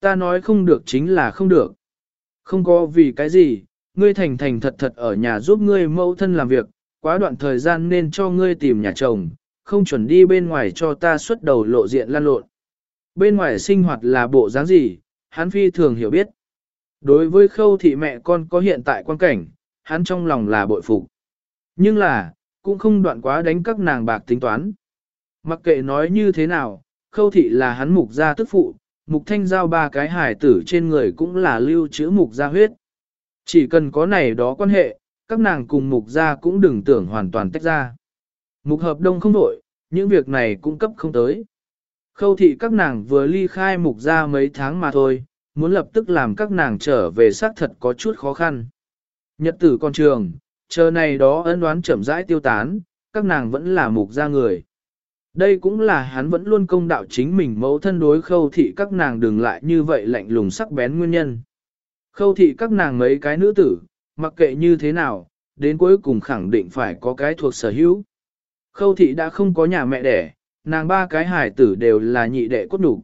Ta nói không được chính là không được. Không có vì cái gì, ngươi thành thành thật thật ở nhà giúp ngươi mẫu thân làm việc, quá đoạn thời gian nên cho ngươi tìm nhà chồng, không chuẩn đi bên ngoài cho ta xuất đầu lộ diện lan lộn. Bên ngoài sinh hoạt là bộ dáng gì, hắn phi thường hiểu biết. Đối với khâu thị mẹ con có hiện tại quan cảnh, hắn trong lòng là bội phục. Nhưng là, cũng không đoạn quá đánh các nàng bạc tính toán. Mặc kệ nói như thế nào, khâu thị là hắn mục gia tức phụ, mục thanh giao ba cái hải tử trên người cũng là lưu trữ mục gia huyết. Chỉ cần có này đó quan hệ, các nàng cùng mục gia cũng đừng tưởng hoàn toàn tách ra. Mục hợp đông không đổi, những việc này cũng cấp không tới. Khâu thị các nàng vừa ly khai mục gia mấy tháng mà thôi, muốn lập tức làm các nàng trở về xác thật có chút khó khăn. Nhật tử con trường, chờ này đó ân đoán chậm rãi tiêu tán, các nàng vẫn là mục gia người. Đây cũng là hắn vẫn luôn công đạo chính mình mẫu thân đối khâu thị các nàng đừng lại như vậy lạnh lùng sắc bén nguyên nhân. Khâu thị các nàng mấy cái nữ tử, mặc kệ như thế nào, đến cuối cùng khẳng định phải có cái thuộc sở hữu. Khâu thị đã không có nhà mẹ đẻ, nàng ba cái hải tử đều là nhị đệ cốt đủ.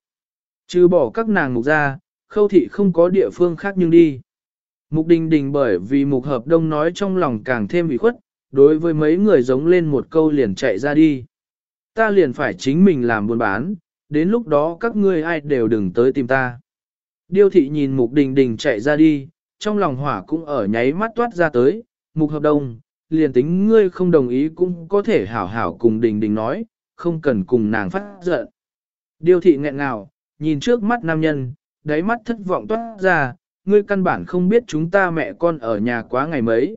Trừ bỏ các nàng mục ra, khâu thị không có địa phương khác nhưng đi. Mục đình đình bởi vì mục hợp đông nói trong lòng càng thêm ủy khuất, đối với mấy người giống lên một câu liền chạy ra đi. Ta liền phải chính mình làm buôn bán, đến lúc đó các ngươi ai đều đừng tới tìm ta. Điêu thị nhìn mục đình đình chạy ra đi, trong lòng hỏa cũng ở nháy mắt toát ra tới, mục hợp đồng, liền tính ngươi không đồng ý cũng có thể hảo hảo cùng đình đình nói, không cần cùng nàng phát giận. Điêu thị nghẹn ngào, nhìn trước mắt nam nhân, đáy mắt thất vọng toát ra, ngươi căn bản không biết chúng ta mẹ con ở nhà quá ngày mấy.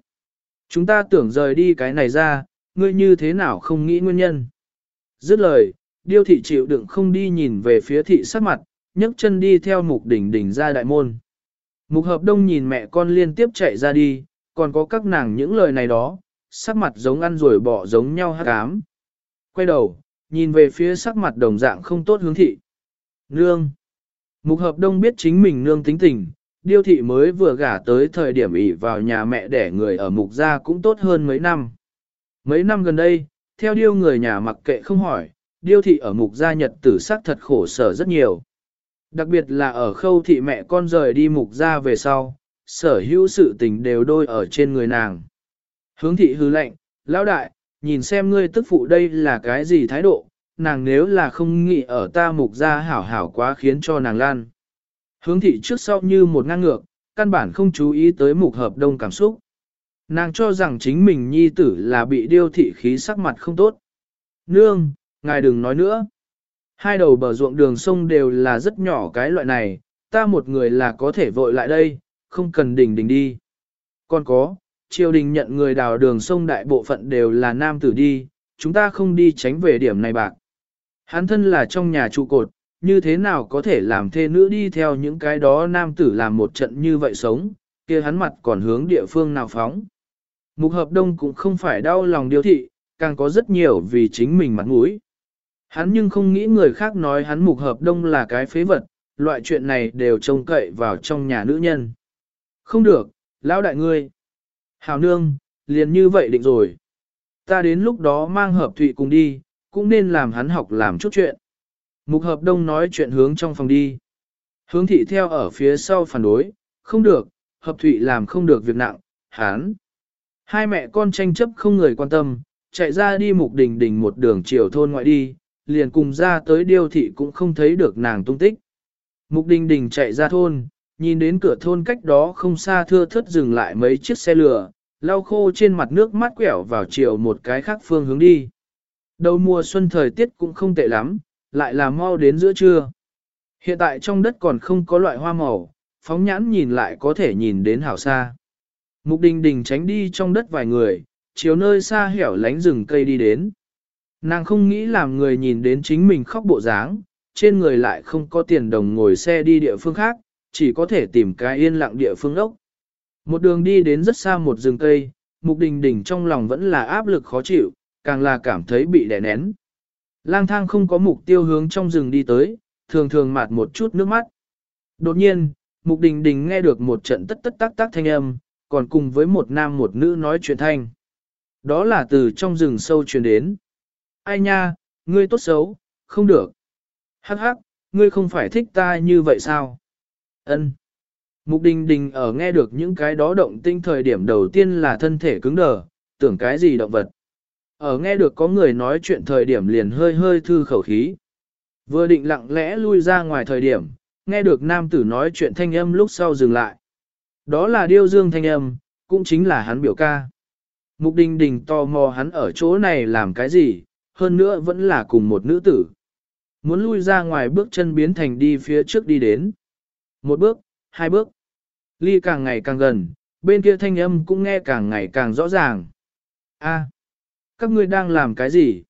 Chúng ta tưởng rời đi cái này ra, ngươi như thế nào không nghĩ nguyên nhân. Dứt lời, điêu thị chịu đựng không đi nhìn về phía thị sắc mặt, nhấc chân đi theo mục đỉnh đỉnh ra đại môn. Mục hợp đông nhìn mẹ con liên tiếp chạy ra đi, còn có các nàng những lời này đó, sắc mặt giống ăn rồi bỏ giống nhau hát cám. Quay đầu, nhìn về phía sắc mặt đồng dạng không tốt hướng thị. Nương. Mục hợp đông biết chính mình nương tính tình, điêu thị mới vừa gả tới thời điểm ỉ vào nhà mẹ đẻ người ở mục gia cũng tốt hơn mấy năm. Mấy năm gần đây, theo điêu người nhà mặc kệ không hỏi, điêu thị ở mục gia nhật tử sắc thật khổ sở rất nhiều. Đặc biệt là ở khâu thị mẹ con rời đi mục gia về sau, sở hữu sự tình đều đôi ở trên người nàng. Hướng thị hư lệnh, lão đại, nhìn xem ngươi tức phụ đây là cái gì thái độ, nàng nếu là không nghĩ ở ta mục gia hảo hảo quá khiến cho nàng lan. Hướng thị trước sau như một ngang ngược, căn bản không chú ý tới mục hợp đông cảm xúc. Nàng cho rằng chính mình nhi tử là bị điêu thị khí sắc mặt không tốt. Nương, ngài đừng nói nữa. Hai đầu bờ ruộng đường sông đều là rất nhỏ cái loại này, ta một người là có thể vội lại đây, không cần đỉnh đỉnh đi. Còn có, triều đình nhận người đào đường sông đại bộ phận đều là nam tử đi, chúng ta không đi tránh về điểm này bạc. Hắn thân là trong nhà trụ cột, như thế nào có thể làm thê nữ đi theo những cái đó nam tử làm một trận như vậy sống, kia hắn mặt còn hướng địa phương nào phóng. Mục hợp đông cũng không phải đau lòng điều thị, càng có rất nhiều vì chính mình mặt mũi. Hắn nhưng không nghĩ người khác nói hắn mục hợp đông là cái phế vật, loại chuyện này đều trông cậy vào trong nhà nữ nhân. Không được, lão đại ngươi. Hào nương, liền như vậy định rồi. Ta đến lúc đó mang hợp thụy cùng đi, cũng nên làm hắn học làm chút chuyện. Mục hợp đông nói chuyện hướng trong phòng đi. Hướng thị theo ở phía sau phản đối, không được, hợp thụy làm không được việc nặng, hắn. Hai mẹ con tranh chấp không người quan tâm, chạy ra đi mục đình đình một đường chiều thôn ngoại đi, liền cùng ra tới điêu thị cũng không thấy được nàng tung tích. Mục đình đình chạy ra thôn, nhìn đến cửa thôn cách đó không xa thưa thớt dừng lại mấy chiếc xe lửa, lau khô trên mặt nước mắt quẹo vào chiều một cái khác phương hướng đi. Đầu mùa xuân thời tiết cũng không tệ lắm, lại là mau đến giữa trưa. Hiện tại trong đất còn không có loại hoa màu, phóng nhãn nhìn lại có thể nhìn đến hảo xa. Mục đình đình tránh đi trong đất vài người, chiều nơi xa hẻo lánh rừng cây đi đến. Nàng không nghĩ làm người nhìn đến chính mình khóc bộ dáng, trên người lại không có tiền đồng ngồi xe đi địa phương khác, chỉ có thể tìm cái yên lặng địa phương ốc. Một đường đi đến rất xa một rừng cây, mục đình đình trong lòng vẫn là áp lực khó chịu, càng là cảm thấy bị đè nén. Lang thang không có mục tiêu hướng trong rừng đi tới, thường thường mạt một chút nước mắt. Đột nhiên, mục đình đình nghe được một trận tất tất tác tác thanh âm, còn cùng với một nam một nữ nói chuyện thanh. Đó là từ trong rừng sâu truyền đến. Ai nha, ngươi tốt xấu, không được. Hắc hắc, ngươi không phải thích ta như vậy sao? Ân. Mục đình đình ở nghe được những cái đó động tinh thời điểm đầu tiên là thân thể cứng đờ, tưởng cái gì động vật. Ở nghe được có người nói chuyện thời điểm liền hơi hơi thư khẩu khí. Vừa định lặng lẽ lui ra ngoài thời điểm, nghe được nam tử nói chuyện thanh âm lúc sau dừng lại. Đó là điêu dương thanh âm, cũng chính là hắn biểu ca. Mục đình đình tò mò hắn ở chỗ này làm cái gì, hơn nữa vẫn là cùng một nữ tử. Muốn lui ra ngoài bước chân biến thành đi phía trước đi đến. Một bước, hai bước. Ly càng ngày càng gần, bên kia thanh âm cũng nghe càng ngày càng rõ ràng. A, các ngươi đang làm cái gì?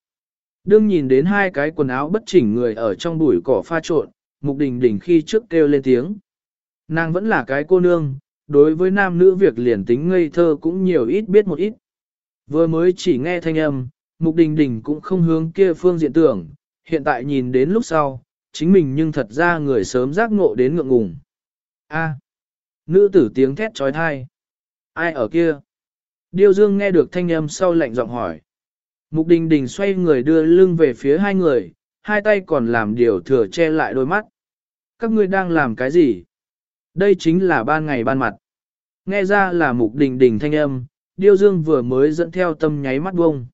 Đương nhìn đến hai cái quần áo bất chỉnh người ở trong bụi cỏ pha trộn, mục đình đình khi trước kêu lên tiếng. Nàng vẫn là cái cô nương, đối với nam nữ việc liền tính ngây thơ cũng nhiều ít biết một ít. Vừa mới chỉ nghe thanh âm, mục đình đình cũng không hướng kia phương diện tưởng, hiện tại nhìn đến lúc sau, chính mình nhưng thật ra người sớm giác ngộ đến ngượng ngùng. A. nữ tử tiếng thét trói thai. Ai ở kia? Điêu Dương nghe được thanh âm sau lạnh giọng hỏi. Mục đình đình xoay người đưa lưng về phía hai người, hai tay còn làm điều thừa che lại đôi mắt. Các ngươi đang làm cái gì? Đây chính là ban ngày ban mặt. Nghe ra là mục đình đình thanh âm, Điêu Dương vừa mới dẫn theo tâm nháy mắt bông.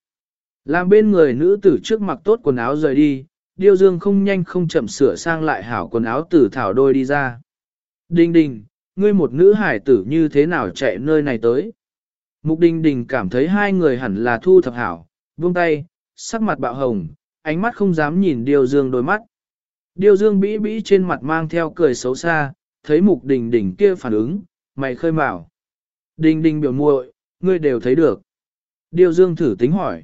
Làm bên người nữ tử trước mặc tốt quần áo rời đi, Điêu Dương không nhanh không chậm sửa sang lại hảo quần áo tử thảo đôi đi ra. Đình đình, ngươi một nữ hải tử như thế nào chạy nơi này tới? Mục đình đình cảm thấy hai người hẳn là thu thập hảo, buông tay, sắc mặt bạo hồng, ánh mắt không dám nhìn Điêu Dương đôi mắt. Điêu Dương bĩ bĩ trên mặt mang theo cười xấu xa, thấy mục đình đình kia phản ứng, mày khơi mào. Đình đình biểu muội, ngươi đều thấy được. Điêu Dương thử tính hỏi.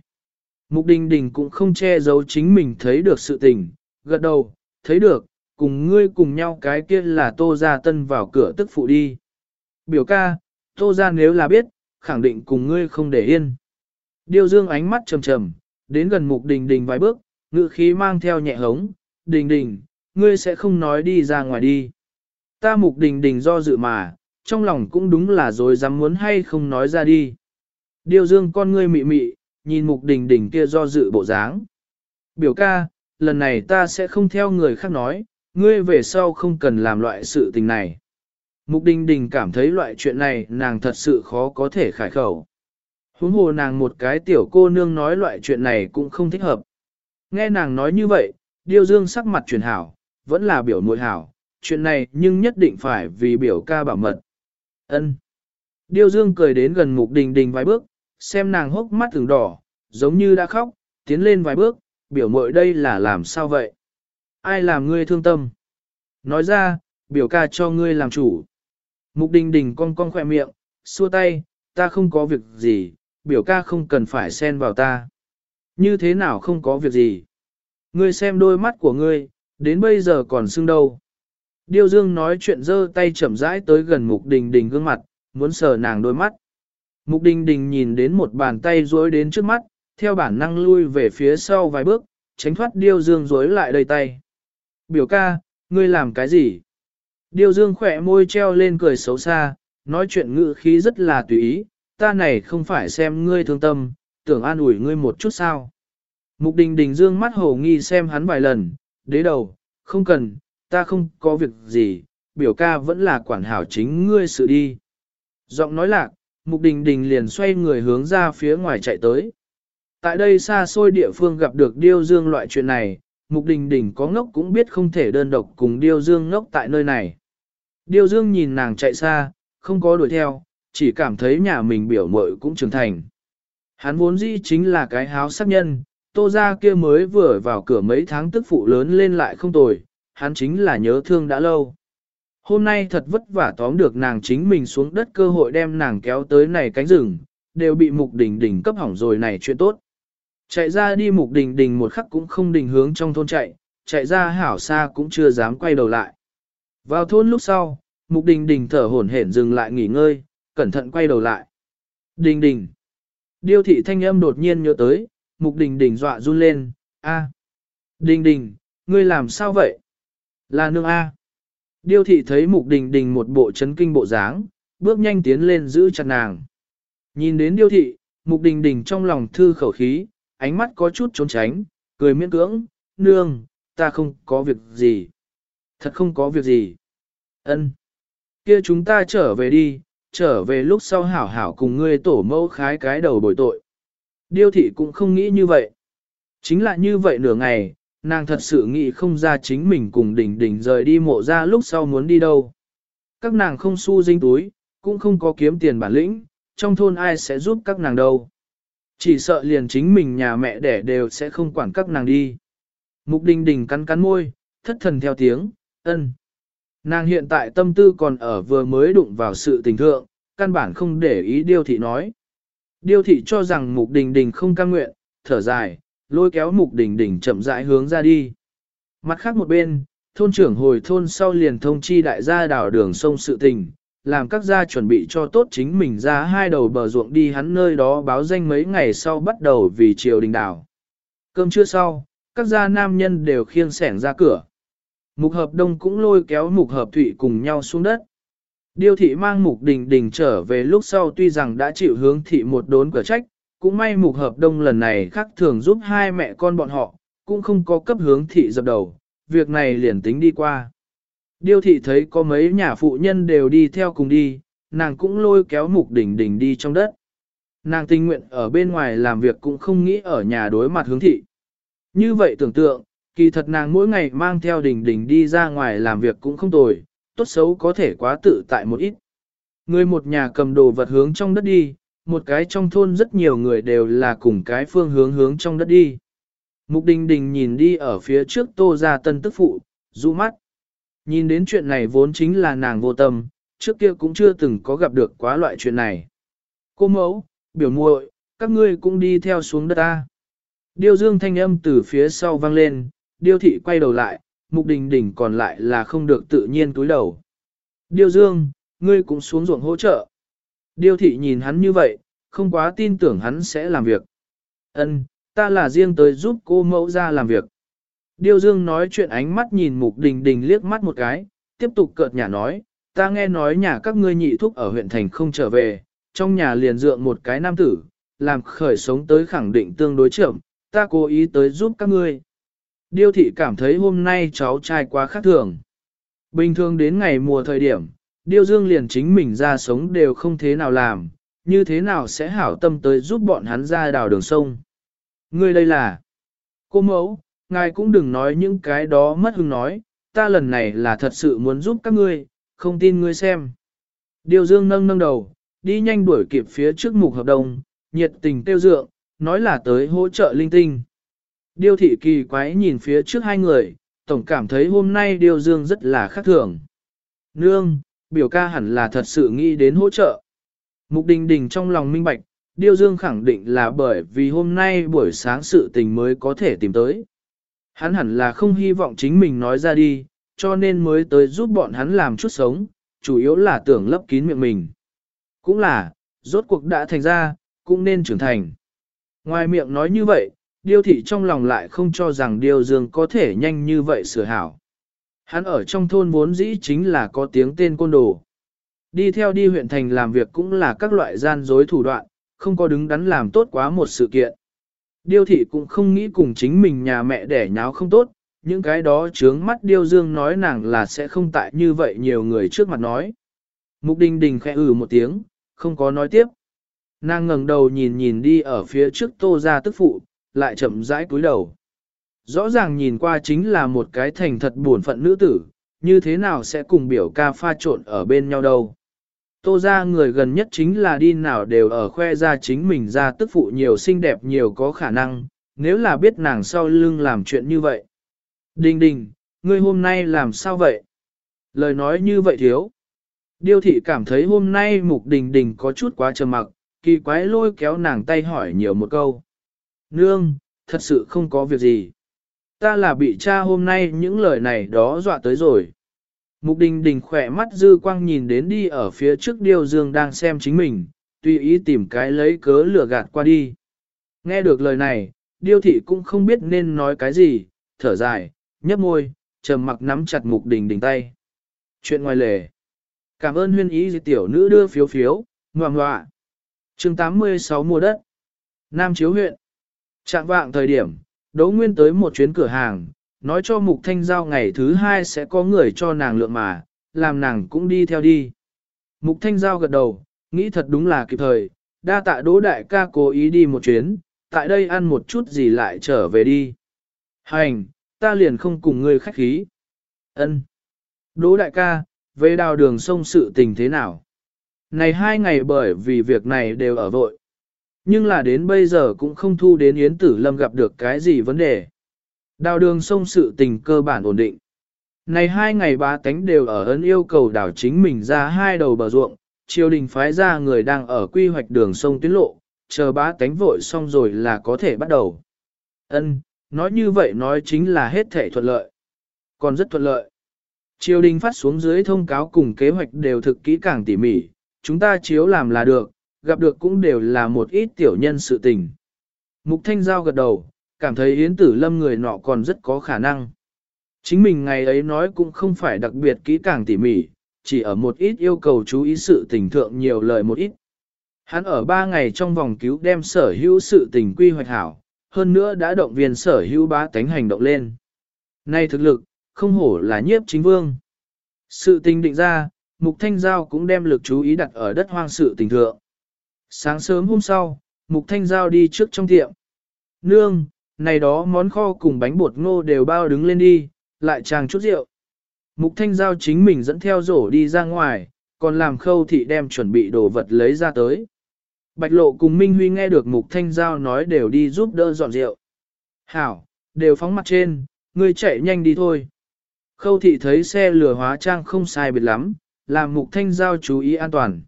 Mục đình đình cũng không che giấu chính mình thấy được sự tình, gật đầu, thấy được, cùng ngươi cùng nhau cái kia là tô gia tân vào cửa tức phụ đi. Biểu ca, tô gia nếu là biết, khẳng định cùng ngươi không để yên. Điêu dương ánh mắt trầm trầm, đến gần mục đình đình vài bước, ngự khí mang theo nhẹ hống, đình đình, ngươi sẽ không nói đi ra ngoài đi. Ta mục đình đình do dự mà, trong lòng cũng đúng là rồi dám muốn hay không nói ra đi. Điêu dương con ngươi mị mị, nhìn mục đình đình kia do dự bộ dáng. Biểu ca, lần này ta sẽ không theo người khác nói, ngươi về sau không cần làm loại sự tình này. Mục đình đình cảm thấy loại chuyện này nàng thật sự khó có thể khải khẩu. Huống hồ nàng một cái tiểu cô nương nói loại chuyện này cũng không thích hợp. Nghe nàng nói như vậy, điêu dương sắc mặt chuyển hảo, vẫn là biểu nội hảo, chuyện này nhưng nhất định phải vì biểu ca bảo mật. Ân. Điêu dương cười đến gần mục đình đình vài bước, xem nàng hốc mắt thường đỏ, giống như đã khóc, tiến lên vài bước, biểu muội đây là làm sao vậy? Ai làm ngươi thương tâm? Nói ra, biểu ca cho ngươi làm chủ. Mục đình đình cong cong khỏe miệng, xua tay, ta không có việc gì, biểu ca không cần phải xen vào ta. Như thế nào không có việc gì? Ngươi xem đôi mắt của ngươi, đến bây giờ còn sưng đâu. Điêu Dương nói chuyện giơ tay chậm rãi tới gần Mục Đình Đình gương mặt, muốn sờ nàng đôi mắt. Mục Đình Đình nhìn đến một bàn tay rối đến trước mắt, theo bản năng lui về phía sau vài bước, tránh thoát Điêu Dương rối lại đầy tay. Biểu ca, ngươi làm cái gì? Điêu Dương khỏe môi treo lên cười xấu xa, nói chuyện ngữ khí rất là tùy ý, ta này không phải xem ngươi thương tâm, tưởng an ủi ngươi một chút sao. Mục đình đình dương mắt hồ nghi xem hắn vài lần, đế đầu, không cần, ta không có việc gì, biểu ca vẫn là quản hảo chính ngươi sự đi. Giọng nói lạc, mục đình đình liền xoay người hướng ra phía ngoài chạy tới. Tại đây xa xôi địa phương gặp được điêu dương loại chuyện này, mục đình đình có ngốc cũng biết không thể đơn độc cùng điêu dương ngốc tại nơi này. Điêu dương nhìn nàng chạy xa, không có đuổi theo, chỉ cảm thấy nhà mình biểu mội cũng trưởng thành. Hắn vốn dĩ chính là cái háo sắc nhân, tô ra kia mới vừa vào cửa mấy tháng tức phụ lớn lên lại không tồi, hắn chính là nhớ thương đã lâu. Hôm nay thật vất vả tóm được nàng chính mình xuống đất cơ hội đem nàng kéo tới này cánh rừng, đều bị mục đình đình cấp hỏng rồi này chuyện tốt. Chạy ra đi mục đình đình một khắc cũng không đình hướng trong thôn chạy, chạy ra hảo xa cũng chưa dám quay đầu lại. Vào thôn lúc sau, mục đình đình thở hổn hển dừng lại nghỉ ngơi, cẩn thận quay đầu lại. Đình đình. Điêu thị thanh âm đột nhiên nhớ tới, mục đình đình dọa run lên, a, Đình đình, ngươi làm sao vậy? Là nương A. Điêu thị thấy mục đình đình một bộ chấn kinh bộ dáng, bước nhanh tiến lên giữ chặt nàng. Nhìn đến điêu thị, mục đình đình trong lòng thư khẩu khí, ánh mắt có chút trốn tránh, cười miễn cưỡng, nương, ta không có việc gì. Thật không có việc gì. Ân, Kia chúng ta trở về đi, trở về lúc sau hảo hảo cùng ngươi tổ mẫu khái cái đầu bồi tội. Điêu thị cũng không nghĩ như vậy. Chính là như vậy nửa ngày, nàng thật sự nghĩ không ra chính mình cùng đỉnh đỉnh rời đi mộ ra lúc sau muốn đi đâu. Các nàng không su dinh túi, cũng không có kiếm tiền bản lĩnh, trong thôn ai sẽ giúp các nàng đâu. Chỉ sợ liền chính mình nhà mẹ đẻ đều sẽ không quản các nàng đi. Mục đình đình cắn cắn môi, thất thần theo tiếng, ân. Nàng hiện tại tâm tư còn ở vừa mới đụng vào sự tình thượng, căn bản không để ý điêu thị nói. Điêu thị cho rằng mục đình đình không cam nguyện, thở dài, lôi kéo mục đình đình chậm rãi hướng ra đi. Mặt khác một bên, thôn trưởng hồi thôn sau liền thông chi đại gia đảo đường sông sự tình, làm các gia chuẩn bị cho tốt chính mình ra hai đầu bờ ruộng đi hắn nơi đó báo danh mấy ngày sau bắt đầu vì triều đình đảo. Cơm trưa sau, các gia nam nhân đều khiêng sẻng ra cửa. Mục hợp đông cũng lôi kéo mục hợp thụy cùng nhau xuống đất. Điêu thị mang mục đình đình trở về lúc sau tuy rằng đã chịu hướng thị một đốn cửa trách, cũng may mục hợp đông lần này khác thường giúp hai mẹ con bọn họ, cũng không có cấp hướng thị dập đầu, việc này liền tính đi qua. Điêu thị thấy có mấy nhà phụ nhân đều đi theo cùng đi, nàng cũng lôi kéo mục đỉnh đỉnh đi trong đất. Nàng tình nguyện ở bên ngoài làm việc cũng không nghĩ ở nhà đối mặt hướng thị. Như vậy tưởng tượng, kỳ thật nàng mỗi ngày mang theo đỉnh đỉnh đi ra ngoài làm việc cũng không tồi, tốt xấu có thể quá tự tại một ít. Người một nhà cầm đồ vật hướng trong đất đi, một cái trong thôn rất nhiều người đều là cùng cái phương hướng hướng trong đất đi. Mục đình đình nhìn đi ở phía trước tô ra tân tức phụ, rũ mắt. Nhìn đến chuyện này vốn chính là nàng vô tâm, trước kia cũng chưa từng có gặp được quá loại chuyện này. Cô mẫu, biểu muội, các ngươi cũng đi theo xuống đất ta. Điêu dương thanh âm từ phía sau vang lên, điêu thị quay đầu lại, mục đình đình còn lại là không được tự nhiên túi đầu. Điêu dương, ngươi cũng xuống ruộng hỗ trợ. Điêu thị nhìn hắn như vậy, không quá tin tưởng hắn sẽ làm việc. Ân, ta là riêng tới giúp cô mẫu ra làm việc. Điêu dương nói chuyện ánh mắt nhìn mục đình đình liếc mắt một cái, tiếp tục cợt nhà nói, ta nghe nói nhà các ngươi nhị thúc ở huyện thành không trở về, trong nhà liền dượng một cái nam tử, làm khởi sống tới khẳng định tương đối chậm, ta cố ý tới giúp các ngươi. Điêu thị cảm thấy hôm nay cháu trai quá khác thường. Bình thường đến ngày mùa thời điểm, Điêu Dương liền chính mình ra sống đều không thế nào làm, như thế nào sẽ hảo tâm tới giúp bọn hắn ra đào đường sông. Ngươi đây là... Cô mẫu, ngài cũng đừng nói những cái đó mất hứng nói, ta lần này là thật sự muốn giúp các ngươi, không tin ngươi xem. Điêu Dương nâng nâng đầu, đi nhanh đuổi kịp phía trước mục hợp đồng, nhiệt tình tiêu dượng, nói là tới hỗ trợ linh tinh. Điêu thị kỳ quái nhìn phía trước hai người, tổng cảm thấy hôm nay Điêu Dương rất là khác thường. Nương, biểu ca hẳn là thật sự nghĩ đến hỗ trợ. Mục đình đình trong lòng minh bạch, Điêu Dương khẳng định là bởi vì hôm nay buổi sáng sự tình mới có thể tìm tới. Hắn hẳn là không hy vọng chính mình nói ra đi, cho nên mới tới giúp bọn hắn làm chút sống, chủ yếu là tưởng lấp kín miệng mình. Cũng là, rốt cuộc đã thành ra, cũng nên trưởng thành. Ngoài miệng nói như vậy, điêu thị trong lòng lại không cho rằng điêu dương có thể nhanh như vậy sửa hảo. Hắn ở trong thôn vốn dĩ chính là có tiếng tên côn đồ. Đi theo đi huyện thành làm việc cũng là các loại gian dối thủ đoạn, không có đứng đắn làm tốt quá một sự kiện. Điêu thị cũng không nghĩ cùng chính mình nhà mẹ đẻ nháo không tốt, những cái đó trướng mắt điêu dương nói nàng là sẽ không tại như vậy nhiều người trước mặt nói. Mục đình đình khẽ ừ một tiếng, không có nói tiếp. Nàng ngẩng đầu nhìn nhìn đi ở phía trước tô ra tức phụ, lại chậm rãi cúi đầu. Rõ ràng nhìn qua chính là một cái thành thật buồn phận nữ tử, như thế nào sẽ cùng biểu ca pha trộn ở bên nhau đâu. Tô ra người gần nhất chính là đi nào đều ở khoe ra chính mình ra tức phụ nhiều xinh đẹp nhiều có khả năng, nếu là biết nàng sau lưng làm chuyện như vậy. Đình đình, ngươi hôm nay làm sao vậy? Lời nói như vậy thiếu. Điêu thị cảm thấy hôm nay mục đình đình có chút quá trầm mặc, kỳ quái lôi kéo nàng tay hỏi nhiều một câu. Nương, thật sự không có việc gì. Ta là bị cha hôm nay những lời này đó dọa tới rồi. Mục đình đình khỏe mắt dư quang nhìn đến đi ở phía trước điêu dương đang xem chính mình, tùy ý tìm cái lấy cớ lừa gạt qua đi. Nghe được lời này, điêu thị cũng không biết nên nói cái gì, thở dài, nhấp môi, trầm mặc nắm chặt mục đình đình tay. Chuyện ngoài lề. Cảm ơn huyên ý tiểu nữ đưa phiếu phiếu, ngoạm ngoạ. chương 86 mua đất. Nam Chiếu huyện. Trạng vạng thời điểm, Đỗ Nguyên tới một chuyến cửa hàng, nói cho Mục Thanh Giao ngày thứ hai sẽ có người cho nàng lượng mà, làm nàng cũng đi theo đi. Mục Thanh Giao gật đầu, nghĩ thật đúng là kịp thời, đa tạ Đỗ Đại ca cố ý đi một chuyến, tại đây ăn một chút gì lại trở về đi. Hành, ta liền không cùng ngươi khách khí. Ân. Đỗ Đại ca, về đào đường sông sự tình thế nào? Này hai ngày bởi vì việc này đều ở vội. Nhưng là đến bây giờ cũng không thu đến Yến Tử Lâm gặp được cái gì vấn đề. Đào đường sông sự tình cơ bản ổn định. Này hai ngày ba tánh đều ở ấn yêu cầu đảo chính mình ra hai đầu bờ ruộng, triều đình phái ra người đang ở quy hoạch đường sông tuyến lộ, chờ ba tánh vội xong rồi là có thể bắt đầu. Ân, nói như vậy nói chính là hết thể thuận lợi. Còn rất thuận lợi. Triều đình phát xuống dưới thông cáo cùng kế hoạch đều thực kỹ càng tỉ mỉ, chúng ta chiếu làm là được, gặp được cũng đều là một ít tiểu nhân sự tình. Mục Thanh Giao gật đầu, cảm thấy Yến Tử Lâm người nọ còn rất có khả năng. Chính mình ngày ấy nói cũng không phải đặc biệt kỹ càng tỉ mỉ, chỉ ở một ít yêu cầu chú ý sự tình thượng nhiều lời một ít. Hắn ở ba ngày trong vòng cứu đem sở hữu sự tình quy hoạch hảo, hơn nữa đã động viên sở hữu bá tánh hành động lên. Nay thực lực, không hổ là nhiếp chính vương. Sự tình định ra, Mục Thanh Giao cũng đem lực chú ý đặt ở đất hoang sự tình thượng. Sáng sớm hôm sau, Mục Thanh Giao đi trước trong tiệm. Nương, này đó món kho cùng bánh bột ngô đều bao đứng lên đi, lại chàng chút rượu. Mục Thanh Giao chính mình dẫn theo rổ đi ra ngoài, còn làm khâu thị đem chuẩn bị đồ vật lấy ra tới. Bạch Lộ cùng Minh Huy nghe được Mục Thanh Giao nói đều đi giúp đỡ dọn rượu. Hảo, đều phóng mặt trên, ngươi chạy nhanh đi thôi. Khâu thị thấy xe lửa hóa trang không sai biệt lắm, làm Mục Thanh Giao chú ý an toàn.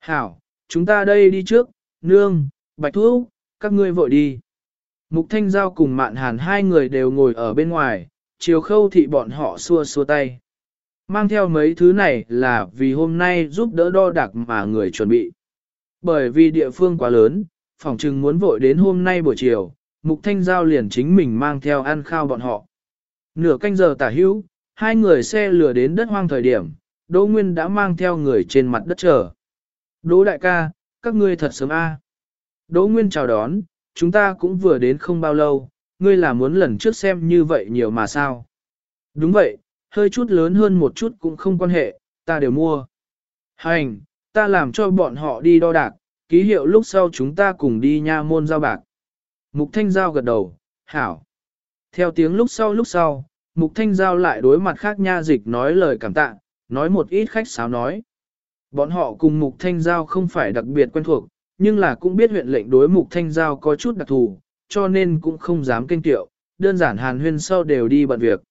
Hảo, chúng ta đây đi trước, nương, bạch thuốc, các ngươi vội đi. Mục Thanh Giao cùng Mạn Hàn hai người đều ngồi ở bên ngoài, chiều khâu thị bọn họ xua xua tay. Mang theo mấy thứ này là vì hôm nay giúp đỡ đo đạc mà người chuẩn bị. Bởi vì địa phương quá lớn, phòng trừng muốn vội đến hôm nay buổi chiều, Mục Thanh Giao liền chính mình mang theo ăn khao bọn họ. Nửa canh giờ tả hữu, hai người xe lửa đến đất hoang thời điểm, Đỗ Nguyên đã mang theo người trên mặt đất chờ. Đỗ đại ca, các ngươi thật sớm a. Đỗ Nguyên chào đón, chúng ta cũng vừa đến không bao lâu, ngươi là muốn lần trước xem như vậy nhiều mà sao. Đúng vậy, hơi chút lớn hơn một chút cũng không quan hệ, ta đều mua. Hành, ta làm cho bọn họ đi đo đạc, ký hiệu lúc sau chúng ta cùng đi nha môn giao bạc. Mục Thanh Giao gật đầu, hảo. Theo tiếng lúc sau lúc sau, Mục Thanh Giao lại đối mặt khác nha dịch nói lời cảm tạ, nói một ít khách sáo nói. Bọn họ cùng Mục Thanh Giao không phải đặc biệt quen thuộc, nhưng là cũng biết huyện lệnh đối Mục Thanh Giao có chút đặc thù, cho nên cũng không dám kinh tiệu, đơn giản hàn huyên sau đều đi bận việc.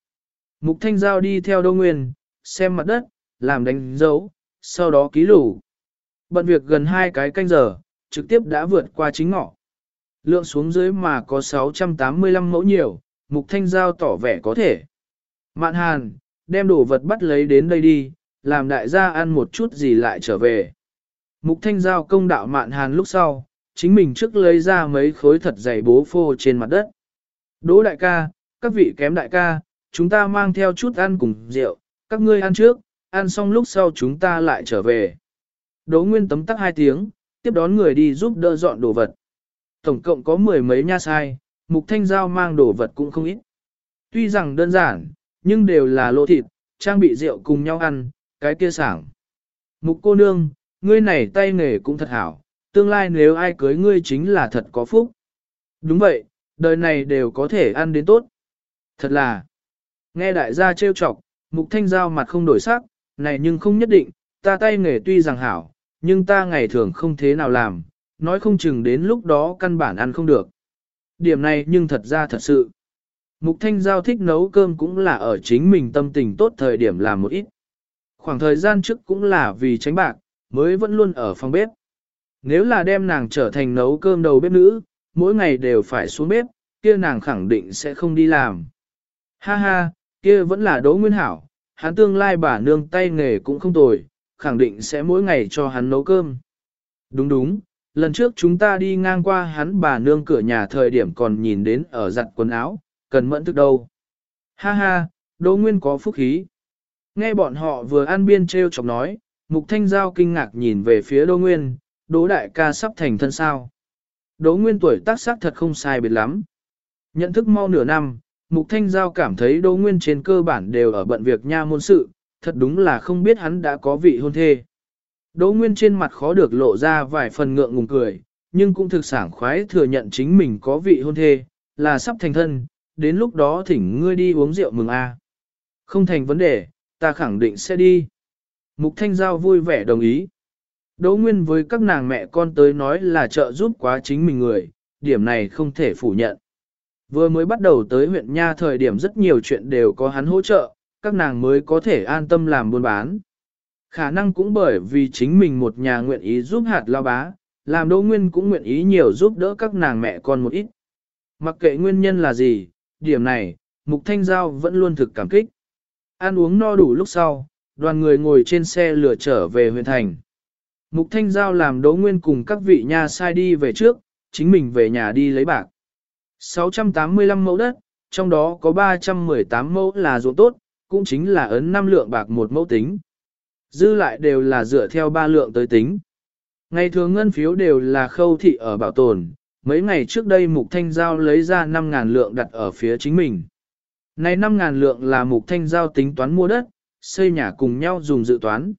Mục Thanh Giao đi theo Đô Nguyên, xem mặt đất, làm đánh dấu, sau đó ký lủ. Bận việc gần hai cái canh giờ, trực tiếp đã vượt qua chính ngọ. Lượng xuống dưới mà có 685 mẫu nhiều, Mục Thanh Giao tỏ vẻ có thể. Mạn Hàn, đem đồ vật bắt lấy đến đây đi, làm đại gia ăn một chút gì lại trở về. Mục Thanh Giao công đạo Mạn Hàn lúc sau, chính mình trước lấy ra mấy khối thật dày bố phô trên mặt đất. Đỗ đại ca, các vị kém đại ca, chúng ta mang theo chút ăn cùng rượu, các ngươi ăn trước, ăn xong lúc sau chúng ta lại trở về. Đỗ Nguyên tấm tắc hai tiếng, tiếp đón người đi giúp đỡ dọn đồ vật. Tổng cộng có mười mấy nha sai, Mục Thanh Giao mang đồ vật cũng không ít. Tuy rằng đơn giản, nhưng đều là lô thịt, trang bị rượu cùng nhau ăn, cái kia sảng. Mục cô nương, ngươi này tay nghề cũng thật hảo, tương lai nếu ai cưới ngươi chính là thật có phúc. Đúng vậy, đời này đều có thể ăn đến tốt. Thật là, nghe đại gia trêu chọc, mục thanh giao mặt không đổi sắc, này nhưng không nhất định, ta tay nghề tuy rằng hảo, nhưng ta ngày thường không thế nào làm, nói không chừng đến lúc đó căn bản ăn không được. Điểm này nhưng thật ra thật sự. Mục Thanh Giao thích nấu cơm cũng là ở chính mình tâm tình tốt thời điểm làm một ít. Khoảng thời gian trước cũng là vì tránh bạc, mới vẫn luôn ở phòng bếp. Nếu là đem nàng trở thành nấu cơm đầu bếp nữ, mỗi ngày đều phải xuống bếp, kia nàng khẳng định sẽ không đi làm. Ha ha, kia vẫn là đỗ nguyên hảo, hắn tương lai bà nương tay nghề cũng không tồi, khẳng định sẽ mỗi ngày cho hắn nấu cơm. Đúng đúng, lần trước chúng ta đi ngang qua hắn bà nương cửa nhà thời điểm còn nhìn đến ở giặt quần áo, cần mẫn thức đâu. Ha ha, Đỗ Nguyên có phúc khí. Nghe bọn họ vừa ăn biên treo chọc nói, Mục Thanh Giao kinh ngạc nhìn về phía Đỗ Nguyên, Đỗ Đại ca sắp thành thân sao. Đỗ Nguyên tuổi tác sắc thật không sai biệt lắm. Nhận thức mau nửa năm, Mục Thanh Giao cảm thấy Đỗ Nguyên trên cơ bản đều ở bận việc nha môn sự, thật đúng là không biết hắn đã có vị hôn thê. Đỗ Nguyên trên mặt khó được lộ ra vài phần ngượng ngùng cười, nhưng cũng thực sảng khoái thừa nhận chính mình có vị hôn thê, là sắp thành thân, đến lúc đó thỉnh ngươi đi uống rượu mừng a. Không thành vấn đề, ta khẳng định sẽ đi. Mục Thanh Giao vui vẻ đồng ý. Đỗ Nguyên với các nàng mẹ con tới nói là trợ giúp quá chính mình người, điểm này không thể phủ nhận. Vừa mới bắt đầu tới huyện Nha thời điểm rất nhiều chuyện đều có hắn hỗ trợ, các nàng mới có thể an tâm làm buôn bán. Khả năng cũng bởi vì chính mình một nhà nguyện ý giúp hạt lao bá, làm Đỗ Nguyên cũng nguyện ý nhiều giúp đỡ các nàng mẹ con một ít. Mặc kệ nguyên nhân là gì, điểm này, Mục Thanh Giao vẫn luôn thực cảm kích. Ăn uống no đủ lúc sau, đoàn người ngồi trên xe lửa trở về huyện thành. Mục Thanh Giao làm Đỗ Nguyên cùng các vị nha sai đi về trước, chính mình về nhà đi lấy bạc. 685 mẫu đất, trong đó có 318 mẫu là ruộng tốt, cũng chính là ấn 5 lượng bạc một mẫu tính. Dư lại đều là dựa theo ba lượng tới tính. Ngày thường ngân phiếu đều là khâu thị ở bảo tồn, mấy ngày trước đây Mục Thanh Giao lấy ra 5.000 lượng đặt ở phía chính mình. Này 5.000 lượng là Mục Thanh Giao tính toán mua đất, xây nhà cùng nhau dùng dự toán.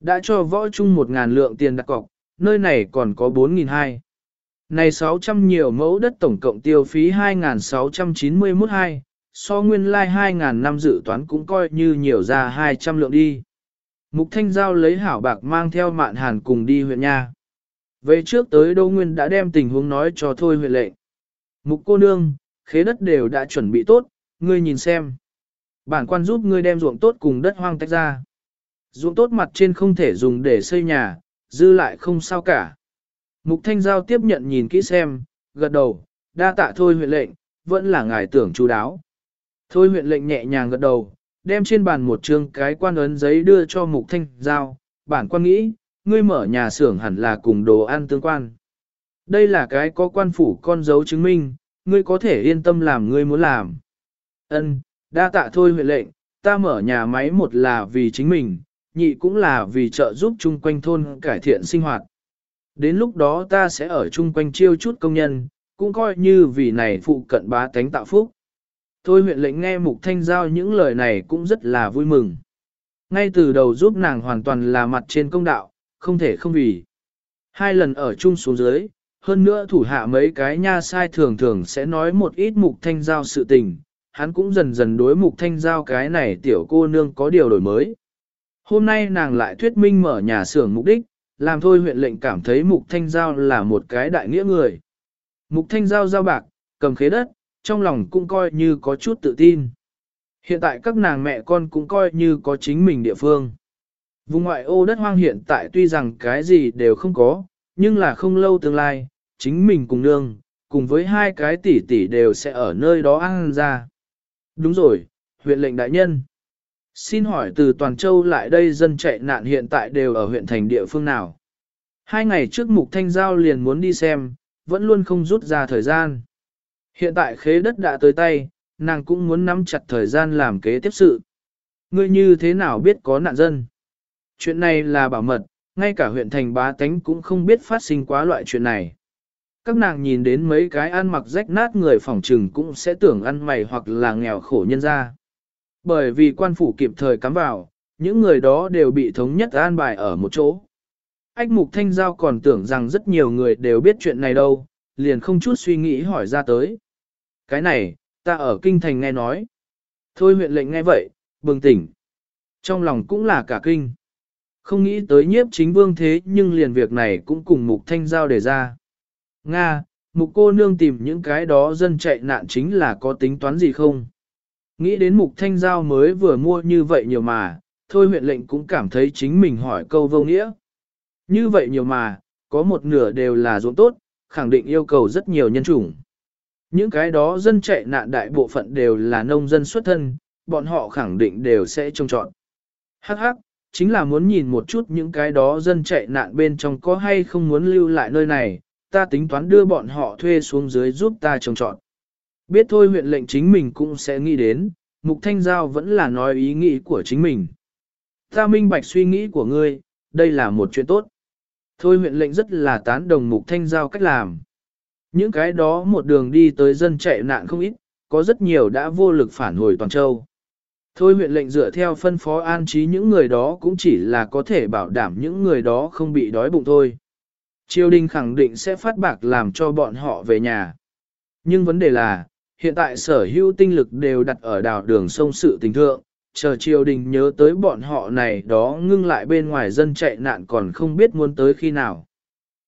Đã cho võ chung 1.000 lượng tiền đặt cọc, nơi này còn có 4.200. Này 600 nhiều mẫu đất tổng cộng tiêu phí 2.691 hai, so nguyên lai like 2.000 năm dự toán cũng coi như nhiều ra 200 lượng đi. Mục Thanh Giao lấy hảo bạc mang theo mạn hàn cùng đi huyện nha. Về trước tới Đô Nguyên đã đem tình huống nói cho thôi huyện lệnh. Mục cô nương, khế đất đều đã chuẩn bị tốt, ngươi nhìn xem. Bản quan giúp ngươi đem ruộng tốt cùng đất hoang tách ra. Ruộng tốt mặt trên không thể dùng để xây nhà, dư lại không sao cả. Mục Thanh Giao tiếp nhận nhìn kỹ xem, gật đầu, đa tạ thôi huyện lệnh, vẫn là ngài tưởng chú đáo. Thôi huyện lệnh nhẹ nhàng gật đầu, đem trên bàn một trương cái quan ấn giấy đưa cho mục thanh giao, bản quan nghĩ, ngươi mở nhà xưởng hẳn là cùng đồ ăn tương quan. Đây là cái có quan phủ con dấu chứng minh, ngươi có thể yên tâm làm ngươi muốn làm. Ân, đa tạ thôi huyện lệnh, ta mở nhà máy một là vì chính mình, nhị cũng là vì trợ giúp chung quanh thôn cải thiện sinh hoạt. Đến lúc đó ta sẽ ở chung quanh chiêu chút công nhân, cũng coi như vì này phụ cận bá tánh tạo phúc. Thôi huyện lệnh nghe Mục Thanh Giao những lời này cũng rất là vui mừng. Ngay từ đầu giúp nàng hoàn toàn là mặt trên công đạo, không thể không vì. Hai lần ở chung xuống dưới, hơn nữa thủ hạ mấy cái nha sai thường thường sẽ nói một ít Mục Thanh Giao sự tình, hắn cũng dần dần đối Mục Thanh Giao cái này tiểu cô nương có điều đổi mới. Hôm nay nàng lại thuyết minh mở nhà xưởng mục đích, làm thôi huyện lệnh cảm thấy Mục Thanh Giao là một cái đại nghĩa người. Mục Thanh Giao giao bạc, cầm khế đất, trong lòng cũng coi như có chút tự tin. Hiện tại các nàng mẹ con cũng coi như có chính mình địa phương. Vùng ngoại ô đất hoang hiện tại tuy rằng cái gì đều không có, nhưng là không lâu tương lai, chính mình cùng nương, cùng với hai cái tỷ tỷ đều sẽ ở nơi đó ăn ra. Đúng rồi, huyện lệnh đại nhân. Xin hỏi từ Toàn Châu lại đây dân chạy nạn hiện tại đều ở huyện thành địa phương nào? Hai ngày trước Mục Thanh Giao liền muốn đi xem, vẫn luôn không rút ra thời gian. Hiện tại khế đất đã tới tay, nàng cũng muốn nắm chặt thời gian làm kế tiếp sự. Ngươi như thế nào biết có nạn dân? Chuyện này là bảo mật, ngay cả huyện thành bá tánh cũng không biết phát sinh quá loại chuyện này. Các nàng nhìn đến mấy cái ăn mặc rách nát người phòng trừng cũng sẽ tưởng ăn mày hoặc là nghèo khổ nhân ra. Bởi vì quan phủ kịp thời cắm vào, những người đó đều bị thống nhất an bài ở một chỗ. Ách Mục Thanh Giao còn tưởng rằng rất nhiều người đều biết chuyện này đâu, liền không chút suy nghĩ hỏi ra tới. Cái này, ta ở kinh thành nghe nói. Thôi huyện lệnh nghe vậy, bừng tỉnh. Trong lòng cũng là cả kinh. Không nghĩ tới nhiếp chính vương thế nhưng liền việc này cũng cùng mục thanh giao đề ra. Nga, mục cô nương tìm những cái đó dân chạy nạn chính là có tính toán gì không? Nghĩ đến mục thanh giao mới vừa mua như vậy nhiều mà, thôi huyện lệnh cũng cảm thấy chính mình hỏi câu vô nghĩa. Như vậy nhiều mà, có một nửa đều là ruộng tốt, khẳng định yêu cầu rất nhiều nhân chủng. Những cái đó dân chạy nạn đại bộ phận đều là nông dân xuất thân, bọn họ khẳng định đều sẽ trông trọn. Hắc hắc, chính là muốn nhìn một chút những cái đó dân chạy nạn bên trong có hay không muốn lưu lại nơi này, ta tính toán đưa bọn họ thuê xuống dưới giúp ta trồng trọt. Biết thôi huyện lệnh chính mình cũng sẽ nghĩ đến, Mục Thanh Giao vẫn là nói ý nghĩ của chính mình. Ta minh bạch suy nghĩ của ngươi, đây là một chuyện tốt. Thôi huyện lệnh rất là tán đồng Mục Thanh Giao cách làm. Những cái đó một đường đi tới dân chạy nạn không ít, có rất nhiều đã vô lực phản hồi Toàn Châu. Thôi huyện lệnh dựa theo phân phó an trí những người đó cũng chỉ là có thể bảo đảm những người đó không bị đói bụng thôi. Triều đình khẳng định sẽ phát bạc làm cho bọn họ về nhà. Nhưng vấn đề là, hiện tại sở hữu tinh lực đều đặt ở đảo đường sông sự tình thượng, chờ triều đình nhớ tới bọn họ này đó ngưng lại bên ngoài dân chạy nạn còn không biết muốn tới khi nào.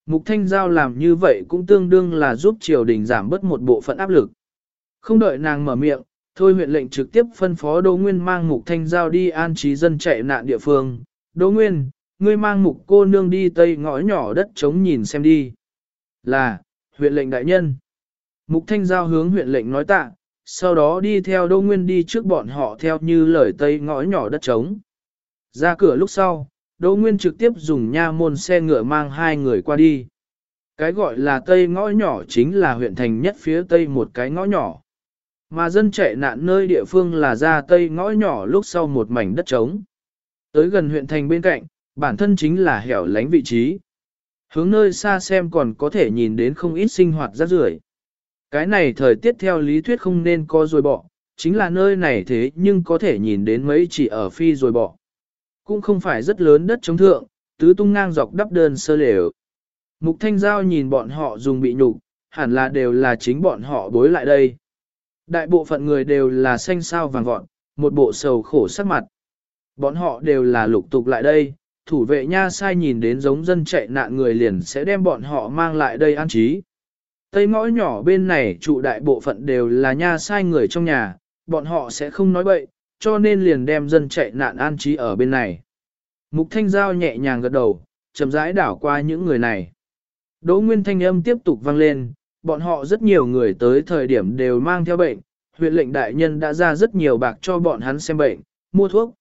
Mục Thanh Giao làm như vậy cũng tương đương là giúp triều đình giảm bớt một bộ phận áp lực. Không đợi nàng mở miệng, thôi huyện lệnh trực tiếp phân phó Đỗ Nguyên mang Mục Thanh Giao đi an trí dân chạy nạn địa phương. Đỗ Nguyên, ngươi mang Mục cô nương đi tây ngõ nhỏ đất trống nhìn xem đi. Là, huyện lệnh đại nhân. Mục Thanh Giao hướng huyện lệnh nói tạ, sau đó đi theo Đô Nguyên đi trước bọn họ theo như lời tây ngõ nhỏ đất trống. Ra cửa lúc sau, Đỗ Nguyên trực tiếp dùng nha môn xe ngựa mang hai người qua đi. Cái gọi là tây ngõ nhỏ chính là huyện thành nhất phía tây một cái ngõ nhỏ. Mà dân chạy nạn nơi địa phương là ra tây ngõ nhỏ lúc sau một mảnh đất trống. Tới gần huyện thành bên cạnh, bản thân chính là hẻo lánh vị trí. Hướng nơi xa xem còn có thể nhìn đến không ít sinh hoạt rác rưởi. Cái này thời tiết theo lý thuyết không nên có rồi bỏ, chính là nơi này thế nhưng có thể nhìn đến mấy chỉ ở phi rồi bỏ cũng không phải rất lớn đất chống thượng, tứ tung ngang dọc đắp đơn sơ lều. Mục Thanh Giao nhìn bọn họ dùng bị nhục, hẳn là đều là chính bọn họ bối lại đây. Đại bộ phận người đều là xanh sao vàng vọt, một bộ sầu khổ sắc mặt. Bọn họ đều là lục tục lại đây, thủ vệ nha sai nhìn đến giống dân chạy nạn người liền sẽ đem bọn họ mang lại đây an trí. Tây ngõ nhỏ bên này trụ đại bộ phận đều là nha sai người trong nhà, bọn họ sẽ không nói bậy, cho nên liền đem dân chạy nạn an trí ở bên này. Mục Thanh Giao nhẹ nhàng gật đầu, chậm rãi đảo qua những người này. Đỗ Nguyên Thanh âm tiếp tục vang lên, bọn họ rất nhiều người tới thời điểm đều mang theo bệnh, huyện lệnh đại nhân đã ra rất nhiều bạc cho bọn hắn xem bệnh, mua thuốc.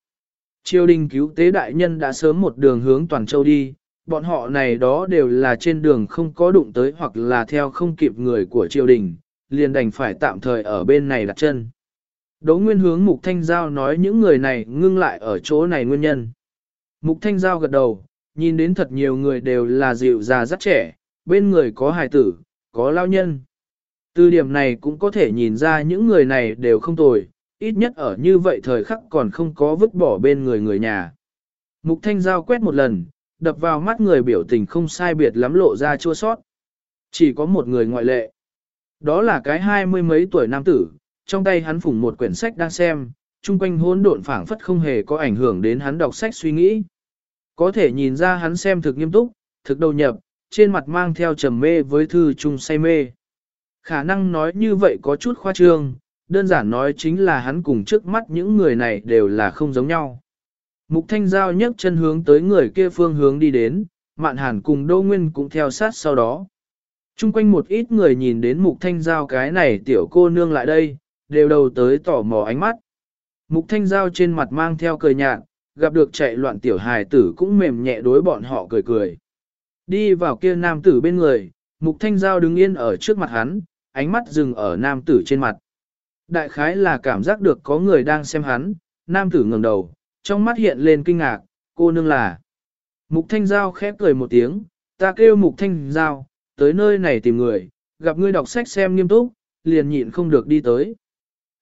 Triều đình cứu tế đại nhân đã sớm một đường hướng toàn châu đi, bọn họ này đó đều là trên đường không có đụng tới hoặc là theo không kịp người của triều đình, liền đành phải tạm thời ở bên này đặt chân. Đỗ Nguyên hướng Mục Thanh Giao nói những người này ngưng lại ở chỗ này nguyên nhân. Mục Thanh Giao gật đầu, nhìn đến thật nhiều người đều là dịu già rất trẻ, bên người có hài tử, có lao nhân. Từ điểm này cũng có thể nhìn ra những người này đều không tồi, ít nhất ở như vậy thời khắc còn không có vứt bỏ bên người người nhà. Mục Thanh Giao quét một lần, đập vào mắt người biểu tình không sai biệt lắm lộ ra chua sót. Chỉ có một người ngoại lệ. Đó là cái hai mươi mấy tuổi nam tử, trong tay hắn phủng một quyển sách đang xem, chung quanh hỗn độn phảng phất không hề có ảnh hưởng đến hắn đọc sách suy nghĩ. Có thể nhìn ra hắn xem thực nghiêm túc, thực đầu nhập, trên mặt mang theo trầm mê với thư chung say mê. Khả năng nói như vậy có chút khoa trương, đơn giản nói chính là hắn cùng trước mắt những người này đều là không giống nhau. Mục Thanh Giao nhấc chân hướng tới người kia phương hướng đi đến, Mạn Hàn cùng Đô Nguyên cũng theo sát sau đó. Trung quanh một ít người nhìn đến Mục Thanh Giao cái này tiểu cô nương lại đây, đều đầu tới tỏ mò ánh mắt. Mục Thanh Giao trên mặt mang theo cười nhạt, gặp được chạy loạn tiểu hài tử cũng mềm nhẹ đối bọn họ cười cười. Đi vào kia nam tử bên người, Mục Thanh Giao đứng yên ở trước mặt hắn, ánh mắt dừng ở nam tử trên mặt. Đại khái là cảm giác được có người đang xem hắn, nam tử ngẩng đầu, trong mắt hiện lên kinh ngạc, cô nương là. Mục Thanh Giao khép cười một tiếng, ta kêu Mục Thanh Giao, tới nơi này tìm người, gặp ngươi đọc sách xem nghiêm túc, liền nhịn không được đi tới.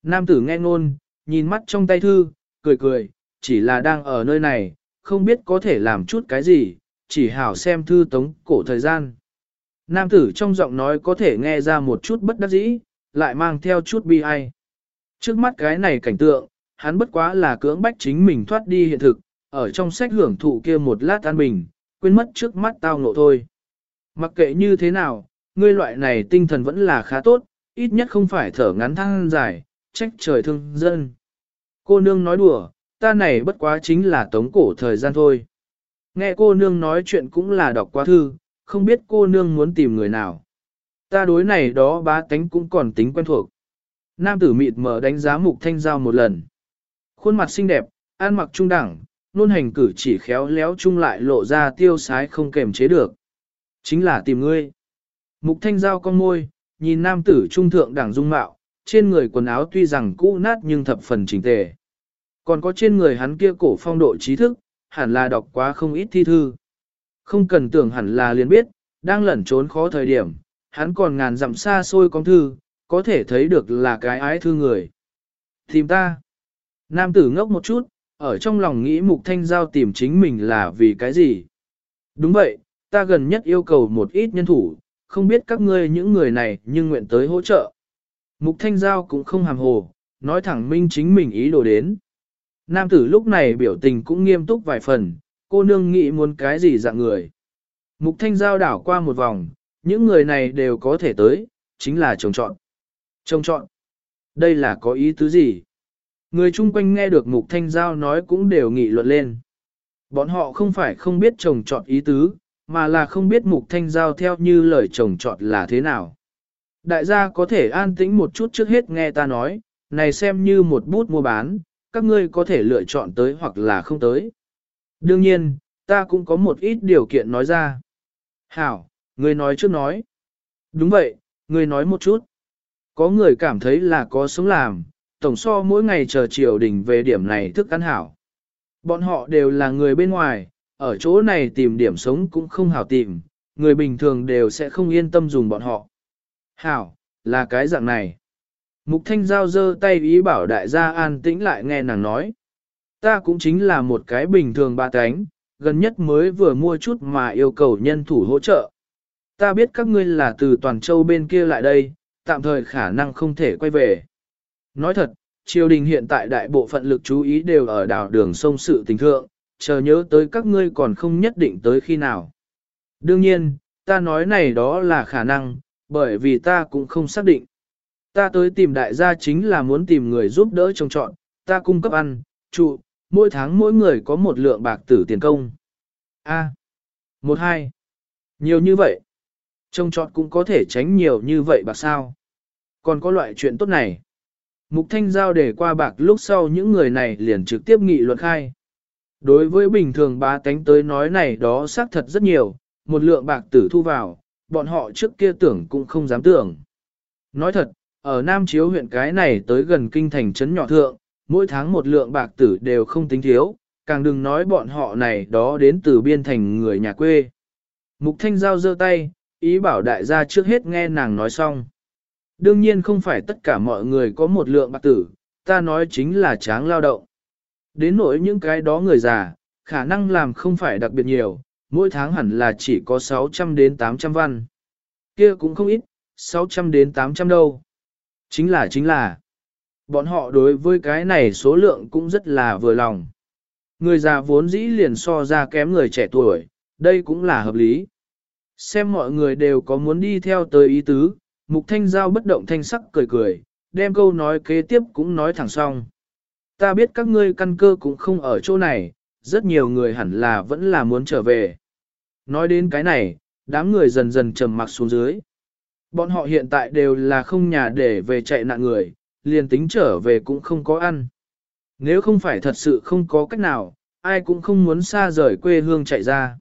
Nam tử nghe ngôn, nhìn mắt trong tay thư, cười cười, chỉ là đang ở nơi này, không biết có thể làm chút cái gì, chỉ hảo xem thư tống cổ thời gian. Nam tử trong giọng nói có thể nghe ra một chút bất đắc dĩ, lại mang theo chút bi ai. Trước mắt cái này cảnh tượng, hắn bất quá là cưỡng bách chính mình thoát đi hiện thực, ở trong sách hưởng thụ kia một lát an bình, quên mất trước mắt tao ngộ thôi. Mặc kệ như thế nào, ngươi loại này tinh thần vẫn là khá tốt, ít nhất không phải thở ngắn thăng dài, trách trời thương dân. Cô nương nói đùa, ta này bất quá chính là tống cổ thời gian thôi. Nghe cô nương nói chuyện cũng là đọc qua thư, không biết cô nương muốn tìm người nào. Ta đối này đó bá tánh cũng còn tính quen thuộc. Nam tử mịt mở đánh giá mục thanh giao một lần. Khuôn mặt xinh đẹp, ăn mặc trung đẳng, nôn hành cử chỉ khéo léo chung lại lộ ra tiêu sái không kềm chế được. Chính là tìm ngươi. Mục thanh giao con môi, nhìn nam tử trung thượng đẳng dung mạo, trên người quần áo tuy rằng cũ nát nhưng thập phần chỉnh tề. Còn có trên người hắn kia cổ phong độ trí thức, hẳn là đọc quá không ít thi thư. Không cần tưởng hẳn là liền biết, đang lẩn trốn khó thời điểm, hắn còn ngàn dặm xa xôi con thư, có thể thấy được là cái ái thư người. Tìm ta. Nam tử ngốc một chút, ở trong lòng nghĩ mục thanh giao tìm chính mình là vì cái gì. Đúng vậy, ta gần nhất yêu cầu một ít nhân thủ, không biết các ngươi những người này nhưng nguyện tới hỗ trợ. Mục thanh giao cũng không hàm hồ, nói thẳng minh chính mình ý đồ đến. Nam tử lúc này biểu tình cũng nghiêm túc vài phần, cô nương nghĩ muốn cái gì dạng người. Mục thanh giao đảo qua một vòng, những người này đều có thể tới, chính là trồng trọn. Trông trọn. Đây là có ý tứ gì? Người chung quanh nghe được mục thanh giao nói cũng đều nghị luận lên. Bọn họ không phải không biết trồng trọt ý tứ, mà là không biết mục thanh giao theo như lời trồng trọt là thế nào. Đại gia có thể an tĩnh một chút trước hết nghe ta nói, này xem như một bút mua bán, các ngươi có thể lựa chọn tới hoặc là không tới. Đương nhiên, ta cũng có một ít điều kiện nói ra. Hảo, người nói trước nói. Đúng vậy, người nói một chút. Có người cảm thấy là có sống làm, tổng so mỗi ngày chờ triều đình về điểm này thức ăn hảo. Bọn họ đều là người bên ngoài, ở chỗ này tìm điểm sống cũng không hảo tìm, người bình thường đều sẽ không yên tâm dùng bọn họ. Hảo, là cái dạng này. Mục Thanh Giao giơ tay ý bảo đại gia an tĩnh lại nghe nàng nói. Ta cũng chính là một cái bình thường ba cánh, gần nhất mới vừa mua chút mà yêu cầu nhân thủ hỗ trợ. Ta biết các ngươi là từ toàn châu bên kia lại đây, tạm thời khả năng không thể quay về. Nói thật, triều đình hiện tại đại bộ phận lực chú ý đều ở đảo đường sông sự tình thượng, chờ nhớ tới các ngươi còn không nhất định tới khi nào. Đương nhiên, ta nói này đó là khả năng, bởi vì ta cũng không xác định. Ta tới tìm đại gia chính là muốn tìm người giúp đỡ trồng trọn, ta cung cấp ăn, trụ, mỗi tháng mỗi người có một lượng bạc tử tiền công. A. một hai. Nhiều như vậy. Trông trọt cũng có thể tránh nhiều như vậy bạc sao. Còn có loại chuyện tốt này. Mục Thanh Giao để qua bạc lúc sau những người này liền trực tiếp nghị luận khai. Đối với bình thường bá tánh tới nói này đó xác thật rất nhiều, một lượng bạc tử thu vào, bọn họ trước kia tưởng cũng không dám tưởng. Nói thật, ở Nam Chiếu huyện cái này tới gần kinh thành trấn nhỏ thượng, mỗi tháng một lượng bạc tử đều không tính thiếu, càng đừng nói bọn họ này đó đến từ biên thành người nhà quê. Mục Thanh Giao giơ tay, ý bảo đại gia trước hết nghe nàng nói xong. Đương nhiên không phải tất cả mọi người có một lượng bạc tử, ta nói chính là tráng lao động. Đến nỗi những cái đó người già, khả năng làm không phải đặc biệt nhiều, mỗi tháng hẳn là chỉ có 600 đến 800 văn. Kia cũng không ít, 600 đến 800 đâu. Chính là chính là, bọn họ đối với cái này số lượng cũng rất là vừa lòng. Người già vốn dĩ liền so ra kém người trẻ tuổi, đây cũng là hợp lý. Xem mọi người đều có muốn đi theo tới ý tứ, mục thanh giao bất động thanh sắc cười cười, đem câu nói kế tiếp cũng nói thẳng xong. Ta biết các ngươi căn cơ cũng không ở chỗ này, rất nhiều người hẳn là vẫn là muốn trở về. Nói đến cái này, đám người dần dần trầm mặc xuống dưới. Bọn họ hiện tại đều là không nhà để về chạy nạn người, liền tính trở về cũng không có ăn. Nếu không phải thật sự không có cách nào, ai cũng không muốn xa rời quê hương chạy ra.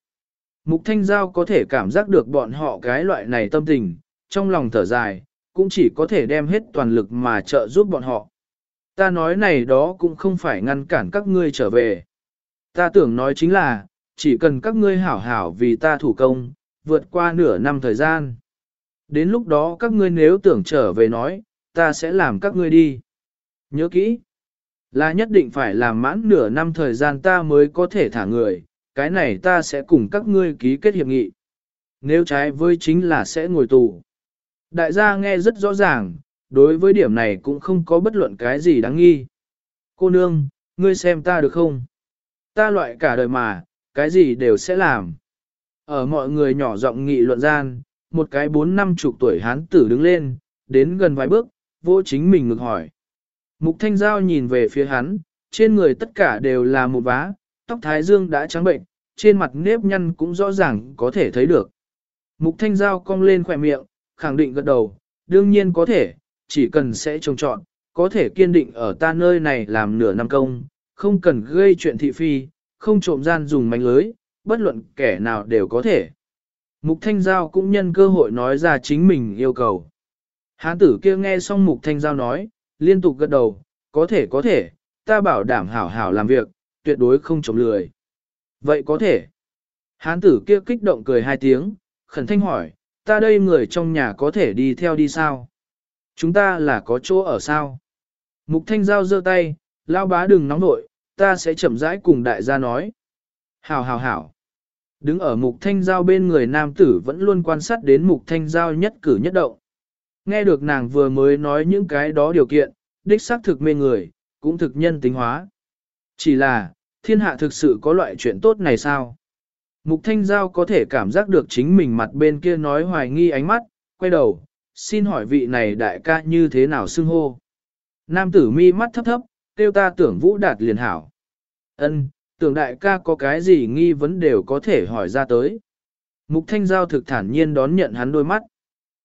Mục Thanh Giao có thể cảm giác được bọn họ cái loại này tâm tình, trong lòng thở dài, cũng chỉ có thể đem hết toàn lực mà trợ giúp bọn họ. Ta nói này đó cũng không phải ngăn cản các ngươi trở về. Ta tưởng nói chính là, chỉ cần các ngươi hảo hảo vì ta thủ công, vượt qua nửa năm thời gian. Đến lúc đó các ngươi nếu tưởng trở về nói, ta sẽ làm các ngươi đi. Nhớ kỹ, là nhất định phải làm mãn nửa năm thời gian ta mới có thể thả người, cái này ta sẽ cùng các ngươi ký kết hiệp nghị. Nếu trái với chính là sẽ ngồi tù. Đại gia nghe rất rõ ràng, đối với điểm này cũng không có bất luận cái gì đáng nghi. Cô nương, ngươi xem ta được không? Ta loại cả đời mà, cái gì đều sẽ làm. Ở mọi người nhỏ giọng nghị luận gian, một cái bốn năm chục tuổi hán tử đứng lên, đến gần vài bước, vô chính mình ngực hỏi. Mục thanh giao nhìn về phía hắn, trên người tất cả đều là một vá, tóc thái dương đã trắng bệnh, trên mặt nếp nhăn cũng rõ ràng có thể thấy được. Mục thanh giao cong lên khỏe miệng, khẳng định gật đầu, đương nhiên có thể, chỉ cần sẽ trông chọn, có thể kiên định ở ta nơi này làm nửa năm công, không cần gây chuyện thị phi, không trộm gian dùng mánh lưới, bất luận kẻ nào đều có thể. Mục Thanh Giao cũng nhân cơ hội nói ra chính mình yêu cầu. Hán tử kia nghe xong Mục Thanh Giao nói, liên tục gật đầu, có thể có thể, ta bảo đảm hảo hảo làm việc, tuyệt đối không trộm lười. Vậy có thể. Hán tử kia kích động cười hai tiếng, khẩn thanh hỏi, ta đây người trong nhà có thể đi theo đi sao? Chúng ta là có chỗ ở sao? Mục Thanh Giao giơ tay, lao bá đừng nóng nội, ta sẽ chậm rãi cùng đại gia nói. Hảo hảo hảo. Đứng ở mục thanh giao bên người nam tử vẫn luôn quan sát đến mục thanh giao nhất cử nhất động. Nghe được nàng vừa mới nói những cái đó điều kiện, đích xác thực mê người, cũng thực nhân tính hóa. Chỉ là, thiên hạ thực sự có loại chuyện tốt này sao? Mục thanh giao có thể cảm giác được chính mình mặt bên kia nói hoài nghi ánh mắt, quay đầu, xin hỏi vị này đại ca như thế nào xưng hô. Nam tử mi mắt thấp thấp, tiêu ta tưởng vũ đạt liền hảo. Ân, tưởng đại ca có cái gì nghi vấn đều có thể hỏi ra tới. Mục thanh giao thực thản nhiên đón nhận hắn đôi mắt.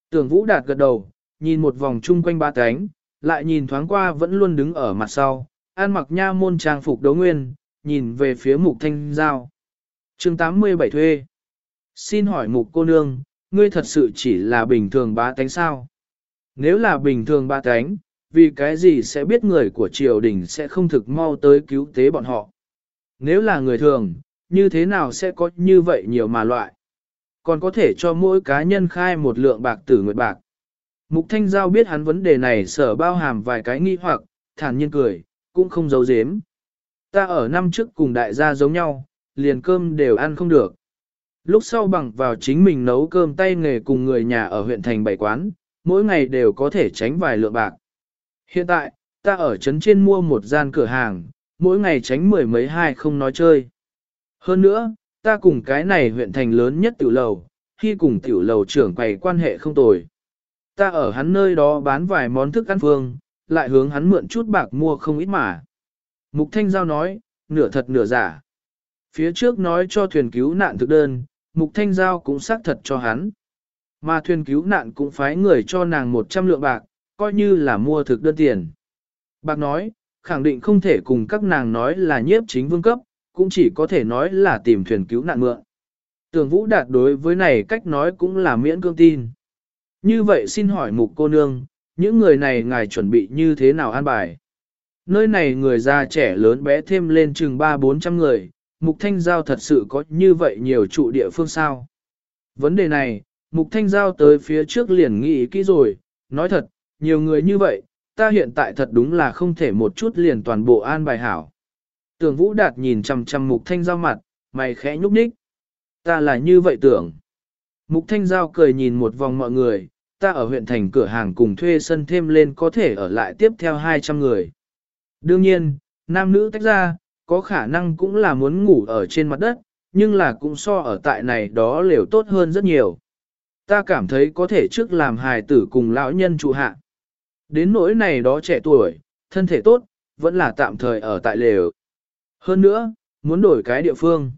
Tưởng vũ đạt gật đầu, nhìn một vòng chung quanh ba cánh, lại nhìn thoáng qua vẫn luôn đứng ở mặt sau, an mặc nha môn trang phục đấu nguyên, nhìn về phía mục thanh giao. chương 87 thuê. Xin hỏi mục cô nương, ngươi thật sự chỉ là bình thường ba tánh sao? Nếu là bình thường ba tánh, vì cái gì sẽ biết người của triều đình sẽ không thực mau tới cứu tế bọn họ. Nếu là người thường, như thế nào sẽ có như vậy nhiều mà loại. Còn có thể cho mỗi cá nhân khai một lượng bạc tử nguyệt bạc. Mục Thanh Giao biết hắn vấn đề này sở bao hàm vài cái nghi hoặc, thản nhiên cười, cũng không giấu giếm. Ta ở năm trước cùng đại gia giống nhau, liền cơm đều ăn không được. Lúc sau bằng vào chính mình nấu cơm tay nghề cùng người nhà ở huyện thành bảy quán, mỗi ngày đều có thể tránh vài lượng bạc. Hiện tại, ta ở trấn trên mua một gian cửa hàng, mỗi ngày tránh mười mấy hai không nói chơi. Hơn nữa, ta cùng cái này huyện thành lớn nhất tiểu lầu, khi cùng tiểu lầu trưởng quầy quan hệ không tồi. Ta ở hắn nơi đó bán vài món thức ăn phương, lại hướng hắn mượn chút bạc mua không ít mà. Mục Thanh Giao nói, nửa thật nửa giả. Phía trước nói cho thuyền cứu nạn thực đơn, Mục Thanh Giao cũng xác thật cho hắn. Mà thuyền cứu nạn cũng phái người cho nàng 100 lượng bạc, coi như là mua thực đơn tiền. Bạc nói, khẳng định không thể cùng các nàng nói là nhiếp chính vương cấp, cũng chỉ có thể nói là tìm thuyền cứu nạn mượn. Tưởng Vũ Đạt đối với này cách nói cũng là miễn cương tin. Như vậy xin hỏi mục cô nương, những người này ngài chuẩn bị như thế nào an bài? Nơi này người già trẻ lớn bé thêm lên chừng 3-400 người, mục thanh giao thật sự có như vậy nhiều trụ địa phương sao? Vấn đề này, mục thanh giao tới phía trước liền nghĩ kỹ rồi, nói thật, nhiều người như vậy, ta hiện tại thật đúng là không thể một chút liền toàn bộ an bài hảo. Tưởng Vũ Đạt nhìn chằm chằm Mục Thanh Giao mặt, mày khẽ nhúc nhích. Ta là như vậy tưởng. Mục Thanh Giao cười nhìn một vòng mọi người, ta ở huyện thành cửa hàng cùng thuê sân thêm lên có thể ở lại tiếp theo 200 người. Đương nhiên, nam nữ tách ra, có khả năng cũng là muốn ngủ ở trên mặt đất, nhưng là cũng so ở tại này đó liều tốt hơn rất nhiều. Ta cảm thấy có thể trước làm hài tử cùng lão nhân trụ hạ. Đến nỗi này đó trẻ tuổi, thân thể tốt, vẫn là tạm thời ở tại lều. Hơn nữa, muốn đổi cái địa phương.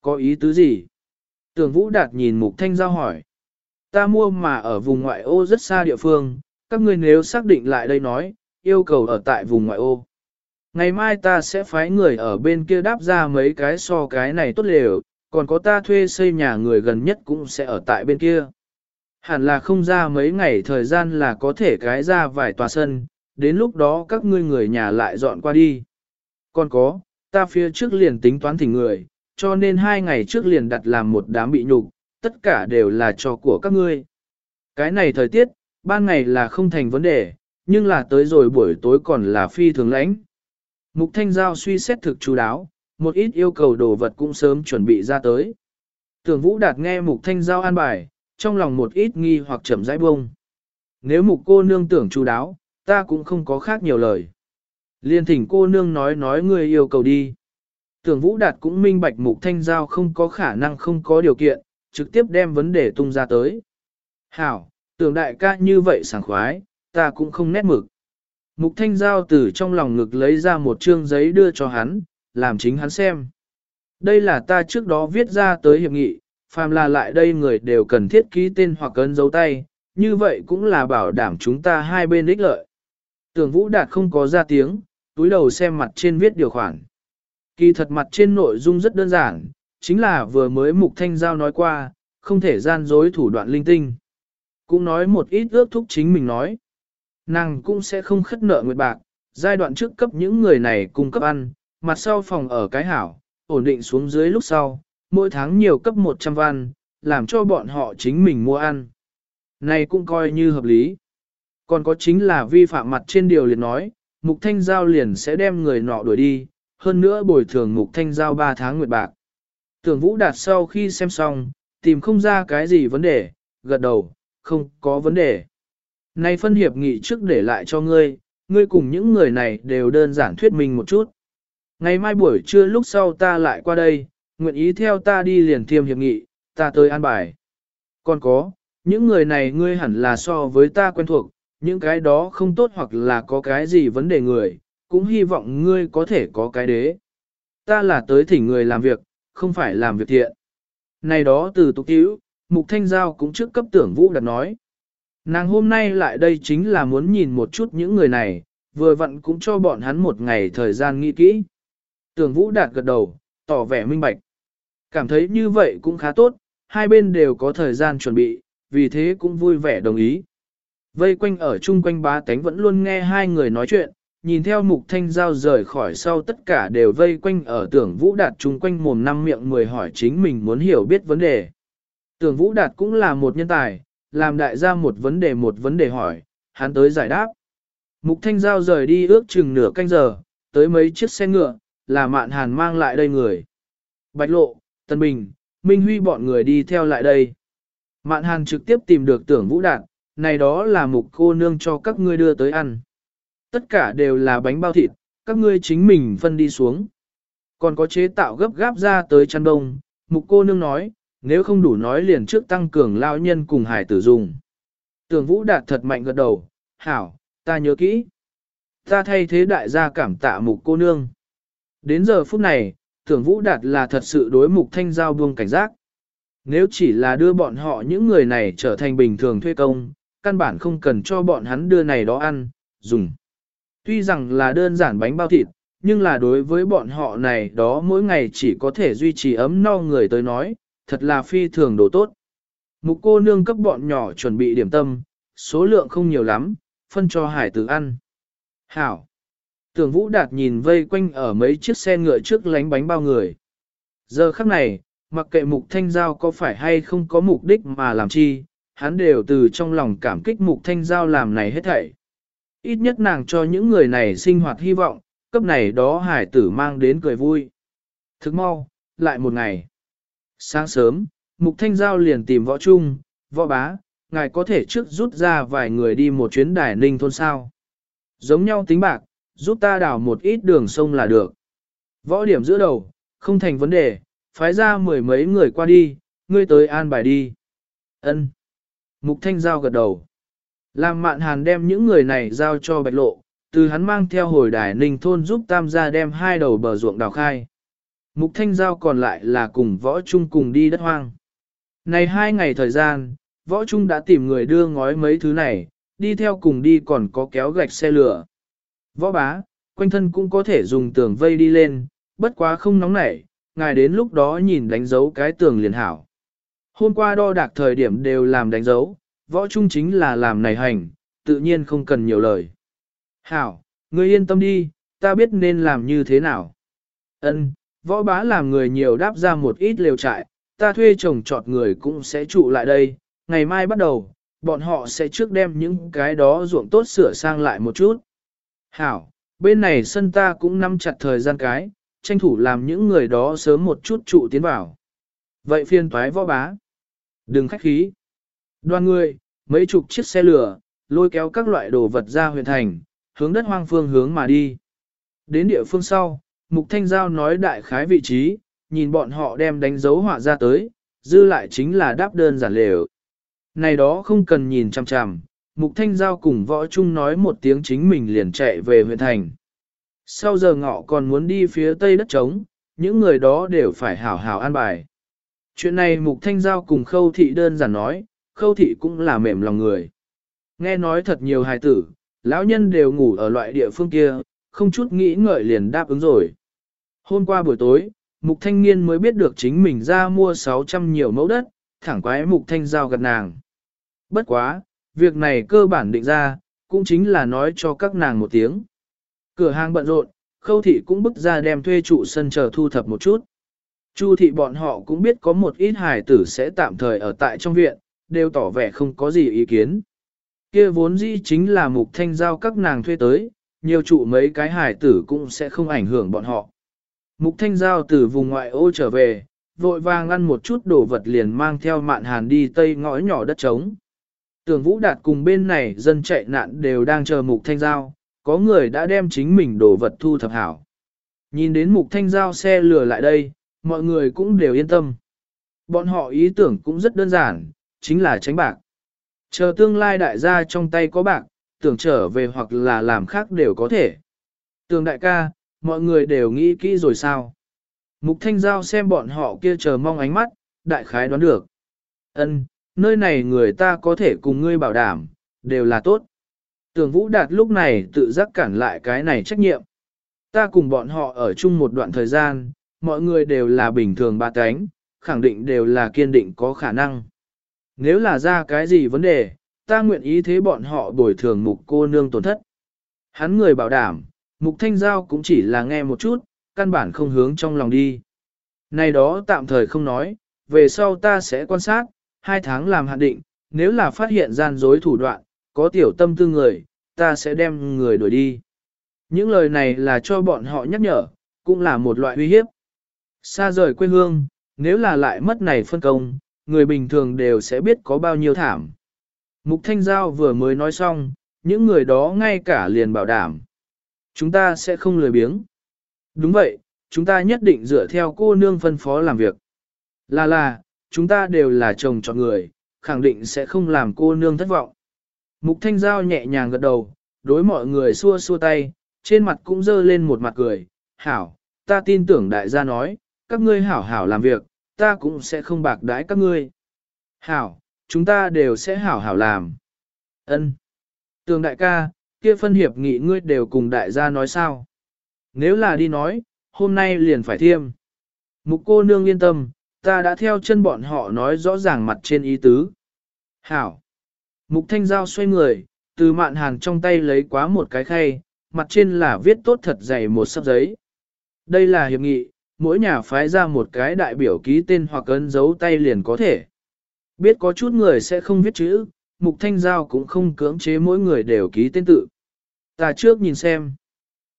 Có ý tứ gì? Tưởng Vũ Đạt nhìn Mục Thanh Giao hỏi. Ta mua mà ở vùng ngoại ô rất xa địa phương, các ngươi nếu xác định lại đây nói, yêu cầu ở tại vùng ngoại ô. Ngày mai ta sẽ phái người ở bên kia đáp ra mấy cái so cái này tốt lều, còn có ta thuê xây nhà người gần nhất cũng sẽ ở tại bên kia. Hẳn là không ra mấy ngày thời gian là có thể cái ra vài tòa sân, đến lúc đó các ngươi người nhà lại dọn qua đi. Còn có, ta phía trước liền tính toán thỉnh người, cho nên hai ngày trước liền đặt làm một đám bị nhục, tất cả đều là cho của các ngươi. Cái này thời tiết, ban ngày là không thành vấn đề, nhưng là tới rồi buổi tối còn là phi thường lãnh. Mục Thanh Giao suy xét thực chú đáo, một ít yêu cầu đồ vật cũng sớm chuẩn bị ra tới. Tưởng Vũ Đạt nghe Mục Thanh Giao an bài, trong lòng một ít nghi hoặc chậm rãi bông. Nếu Mục cô nương tưởng chú đáo, ta cũng không có khác nhiều lời. Liên thỉnh cô nương nói nói người yêu cầu đi. Tưởng Vũ Đạt cũng minh bạch Mục Thanh Giao không có khả năng không có điều kiện, trực tiếp đem vấn đề tung ra tới. Hảo, tưởng đại ca như vậy sảng khoái, ta cũng không nét mực. Mục Thanh Giao từ trong lòng ngực lấy ra một chương giấy đưa cho hắn, làm chính hắn xem. Đây là ta trước đó viết ra tới hiệp nghị, phàm là lại đây người đều cần thiết ký tên hoặc ấn dấu tay, như vậy cũng là bảo đảm chúng ta hai bên ích lợi. Tưởng Vũ Đạt không có ra tiếng, túi đầu xem mặt trên viết điều khoản. Kỳ thật mặt trên nội dung rất đơn giản, chính là vừa mới Mục Thanh Giao nói qua, không thể gian dối thủ đoạn linh tinh. Cũng nói một ít ước thúc chính mình nói. Nàng cũng sẽ không khất nợ nguyệt bạc, giai đoạn trước cấp những người này cung cấp ăn, mặt sau phòng ở cái hảo, ổn định xuống dưới lúc sau, mỗi tháng nhiều cấp 100 văn, làm cho bọn họ chính mình mua ăn. Này cũng coi như hợp lý. Còn có chính là vi phạm mặt trên điều liền nói, Mục Thanh Giao liền sẽ đem người nọ đuổi đi, hơn nữa bồi thường Mục Thanh Giao 3 tháng nguyệt bạc. Tưởng Vũ Đạt sau khi xem xong, tìm không ra cái gì vấn đề, gật đầu, không có vấn đề. Này phân hiệp nghị trước để lại cho ngươi, ngươi cùng những người này đều đơn giản thuyết minh một chút. Ngày mai buổi trưa lúc sau ta lại qua đây, nguyện ý theo ta đi liền thiêm hiệp nghị, ta tới an bài. Còn có, những người này ngươi hẳn là so với ta quen thuộc, những cái đó không tốt hoặc là có cái gì vấn đề người, cũng hy vọng ngươi có thể có cái đế. Ta là tới thỉnh người làm việc, không phải làm việc thiện. Này đó từ tục cứu, Mục Thanh Giao cũng trước cấp tưởng Vũ đặt nói. Nàng hôm nay lại đây chính là muốn nhìn một chút những người này, vừa vặn cũng cho bọn hắn một ngày thời gian nghĩ kỹ. Tưởng Vũ Đạt gật đầu, tỏ vẻ minh bạch. Cảm thấy như vậy cũng khá tốt, hai bên đều có thời gian chuẩn bị, vì thế cũng vui vẻ đồng ý. Vây quanh ở chung quanh ba tánh vẫn luôn nghe hai người nói chuyện, nhìn theo mục thanh giao rời khỏi sau tất cả đều vây quanh ở tưởng Vũ Đạt chung quanh mồm năm miệng mười hỏi chính mình muốn hiểu biết vấn đề. Tưởng Vũ Đạt cũng là một nhân tài, làm đại gia một vấn đề một vấn đề hỏi, hắn tới giải đáp. Mục Thanh Giao rời đi ước chừng nửa canh giờ, tới mấy chiếc xe ngựa, là mạn hàn mang lại đây người. Bạch Lộ, Tân Bình, Minh Huy bọn người đi theo lại đây. Mạn hàn trực tiếp tìm được tưởng Vũ Đạt, này đó là mục cô nương cho các ngươi đưa tới ăn. Tất cả đều là bánh bao thịt, các ngươi chính mình phân đi xuống. Còn có chế tạo gấp gáp ra tới chăn đông, mục cô nương nói, nếu không đủ nói liền trước tăng cường lao nhân cùng hải tử dùng. Tưởng vũ đạt thật mạnh gật đầu, hảo, ta nhớ kỹ. Ta thay thế đại gia cảm tạ mục cô nương. Đến giờ phút này, tưởng vũ đạt là thật sự đối mục thanh giao buông cảnh giác. Nếu chỉ là đưa bọn họ những người này trở thành bình thường thuê công, căn bản không cần cho bọn hắn đưa này đó ăn, dùng. Tuy rằng là đơn giản bánh bao thịt, nhưng là đối với bọn họ này đó mỗi ngày chỉ có thể duy trì ấm no người tới nói, thật là phi thường đồ tốt. Mục cô nương cấp bọn nhỏ chuẩn bị điểm tâm, số lượng không nhiều lắm, phân cho hải tử ăn. Hảo! Tưởng Vũ Đạt nhìn vây quanh ở mấy chiếc xe ngựa trước lánh bánh bao người. Giờ khắc này, mặc kệ mục thanh giao có phải hay không có mục đích mà làm chi, hắn đều từ trong lòng cảm kích mục thanh giao làm này hết thảy. Ít nhất nàng cho những người này sinh hoạt hy vọng, cấp này đó hải tử mang đến cười vui. Thức mau, lại một ngày. Sáng sớm, mục thanh giao liền tìm võ trung, võ bá, ngài có thể trước rút ra vài người đi một chuyến đài ninh thôn sao. Giống nhau tính bạc, giúp ta đào một ít đường sông là được. Võ điểm giữa đầu, không thành vấn đề, phái ra mười mấy người qua đi, ngươi tới an bài đi. Ân. Mục Thanh Giao gật đầu. Làm mạn hàn đem những người này giao cho bạch lộ, từ hắn mang theo hồi đài ninh thôn giúp tam gia đem hai đầu bờ ruộng đào khai. Mục Thanh Giao còn lại là cùng võ trung cùng đi đất hoang. Này hai ngày thời gian, võ trung đã tìm người đưa ngói mấy thứ này, đi theo cùng đi còn có kéo gạch xe lửa. Võ bá, quanh thân cũng có thể dùng tường vây đi lên, bất quá không nóng nảy, ngài đến lúc đó nhìn đánh dấu cái tường liền hảo. Hôm qua đo đạc thời điểm đều làm đánh dấu, võ trung chính là làm này hành, tự nhiên không cần nhiều lời. Hảo, ngươi yên tâm đi, ta biết nên làm như thế nào. Ân, võ bá làm người nhiều đáp ra một ít lều trại, ta thuê chồng trọt người cũng sẽ trụ lại đây, ngày mai bắt đầu, bọn họ sẽ trước đem những cái đó ruộng tốt sửa sang lại một chút. Hảo, bên này sân ta cũng nắm chặt thời gian cái, tranh thủ làm những người đó sớm một chút trụ tiến vào. Vậy phiên toái võ bá. Đừng khách khí. Đoàn người, mấy chục chiếc xe lửa, lôi kéo các loại đồ vật ra huyện thành, hướng đất hoang phương hướng mà đi. Đến địa phương sau, Mục Thanh Giao nói đại khái vị trí, nhìn bọn họ đem đánh dấu họa ra tới, dư lại chính là đáp đơn giản lều. Này đó không cần nhìn chằm chằm, Mục Thanh Giao cùng võ trung nói một tiếng chính mình liền chạy về huyện thành. Sau giờ ngọ còn muốn đi phía tây đất trống, những người đó đều phải hảo hảo an bài. Chuyện này Mục Thanh Giao cùng Khâu Thị đơn giản nói, Khâu Thị cũng là mềm lòng người. Nghe nói thật nhiều hài tử, lão nhân đều ngủ ở loại địa phương kia, không chút nghĩ ngợi liền đáp ứng rồi. Hôm qua buổi tối, Mục Thanh Niên mới biết được chính mình ra mua 600 nhiều mẫu đất, thẳng quái Mục Thanh Giao gật nàng. Bất quá, việc này cơ bản định ra, cũng chính là nói cho các nàng một tiếng. Cửa hàng bận rộn, khâu thị cũng bức ra đem thuê trụ sân chờ thu thập một chút. Chu thị bọn họ cũng biết có một ít hài tử sẽ tạm thời ở tại trong viện, đều tỏ vẻ không có gì ý kiến. Kia vốn dĩ chính là mục thanh giao các nàng thuê tới, nhiều trụ mấy cái hải tử cũng sẽ không ảnh hưởng bọn họ. Mục thanh giao từ vùng ngoại ô trở về, vội vàng ăn một chút đồ vật liền mang theo mạn hàn đi tây ngõ nhỏ đất trống. Tưởng Vũ Đạt cùng bên này dân chạy nạn đều đang chờ Mục Thanh Giao, có người đã đem chính mình đồ vật thu thập hảo. Nhìn đến Mục Thanh Giao xe lửa lại đây, mọi người cũng đều yên tâm. Bọn họ ý tưởng cũng rất đơn giản, chính là tránh bạc. Chờ tương lai đại gia trong tay có bạc, tưởng trở về hoặc là làm khác đều có thể. Tường đại ca, mọi người đều nghĩ kỹ rồi sao? Mục Thanh Giao xem bọn họ kia chờ mong ánh mắt, đại khái đoán được. Ân, nơi này người ta có thể cùng ngươi bảo đảm, đều là tốt. Tường Vũ Đạt lúc này tự giác cản lại cái này trách nhiệm. Ta cùng bọn họ ở chung một đoạn thời gian, mọi người đều là bình thường ba cánh, khẳng định đều là kiên định có khả năng. Nếu là ra cái gì vấn đề, ta nguyện ý thế bọn họ bồi thường mục cô nương tổn thất. Hắn người bảo đảm, mục thanh giao cũng chỉ là nghe một chút, căn bản không hướng trong lòng đi. Này đó tạm thời không nói, về sau ta sẽ quan sát, hai tháng làm hạn định, nếu là phát hiện gian dối thủ đoạn, có tiểu tâm tư người, ta sẽ đem người đuổi đi. Những lời này là cho bọn họ nhắc nhở, cũng là một loại uy hiếp. Xa rời quê hương, nếu là lại mất này phân công, người bình thường đều sẽ biết có bao nhiêu thảm. Mục Thanh Giao vừa mới nói xong, những người đó ngay cả liền bảo đảm. Chúng ta sẽ không lười biếng. Đúng vậy, chúng ta nhất định dựa theo cô nương phân phó làm việc. Là là, chúng ta đều là chồng chọn người, khẳng định sẽ không làm cô nương thất vọng. Mục Thanh Giao nhẹ nhàng gật đầu, đối mọi người xua xua tay, trên mặt cũng dơ lên một mặt cười, hảo, ta tin tưởng đại gia nói, các ngươi hảo hảo làm việc, ta cũng sẽ không bạc đãi các ngươi. Hảo, chúng ta đều sẽ hảo hảo làm. Ân. Tường đại ca, kia phân hiệp nghị ngươi đều cùng đại gia nói sao. Nếu là đi nói, hôm nay liền phải thiêm. Mục cô nương yên tâm, ta đã theo chân bọn họ nói rõ ràng mặt trên ý tứ. Hảo. Mục thanh giao xoay người, từ mạn hàng trong tay lấy quá một cái khay, mặt trên là viết tốt thật dày một sắp giấy. Đây là hiệp nghị, mỗi nhà phái ra một cái đại biểu ký tên hoặc ấn dấu tay liền có thể. Biết có chút người sẽ không viết chữ, mục thanh giao cũng không cưỡng chế mỗi người đều ký tên tự. Ta trước nhìn xem.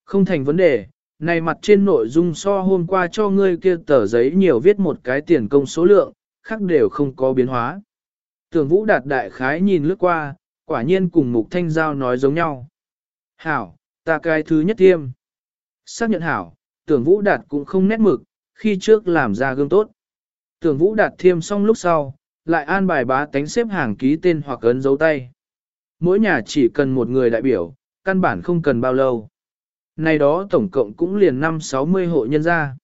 Không thành vấn đề, này mặt trên nội dung so hôm qua cho ngươi kia tờ giấy nhiều viết một cái tiền công số lượng, khác đều không có biến hóa. Tưởng vũ đạt đại khái nhìn lướt qua, quả nhiên cùng mục thanh giao nói giống nhau. Hảo, ta cái thứ nhất tiêm. Xác nhận hảo, tưởng vũ đạt cũng không nét mực, khi trước làm ra gương tốt. Tưởng vũ đạt thiêm xong lúc sau, lại an bài bá tánh xếp hàng ký tên hoặc ấn dấu tay. Mỗi nhà chỉ cần một người đại biểu, căn bản không cần bao lâu. Này đó tổng cộng cũng liền năm 60 hộ nhân gia.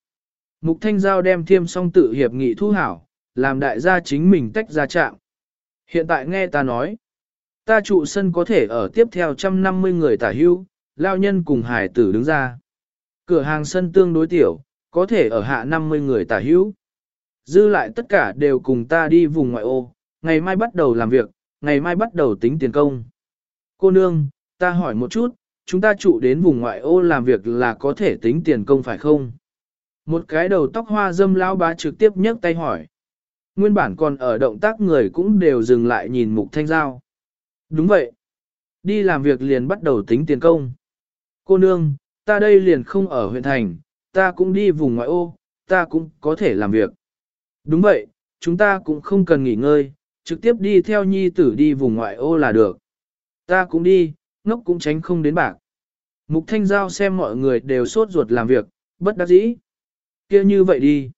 Mục Thanh Giao đem thiêm xong tự hiệp nghị thu hảo, làm đại gia chính mình tách ra trạng. Hiện tại nghe ta nói, ta trụ sân có thể ở tiếp theo trăm năm mươi người tả hưu, lao nhân cùng hải tử đứng ra. Cửa hàng sân tương đối tiểu, có thể ở hạ 50 người tả hữu. Dư lại tất cả đều cùng ta đi vùng ngoại ô, ngày mai bắt đầu làm việc, ngày mai bắt đầu tính tiền công. Cô nương, ta hỏi một chút, chúng ta trụ đến vùng ngoại ô làm việc là có thể tính tiền công phải không? Một cái đầu tóc hoa dâm lão bá trực tiếp nhấc tay hỏi. Nguyên bản còn ở động tác người cũng đều dừng lại nhìn mục thanh giao. Đúng vậy. Đi làm việc liền bắt đầu tính tiền công. Cô nương, ta đây liền không ở huyện thành, ta cũng đi vùng ngoại ô, ta cũng có thể làm việc. Đúng vậy, chúng ta cũng không cần nghỉ ngơi, trực tiếp đi theo nhi tử đi vùng ngoại ô là được. Ta cũng đi, ngốc cũng tránh không đến bạc. Mục Thanh Giao xem mọi người đều sốt ruột làm việc, bất đắc dĩ. kia như vậy đi.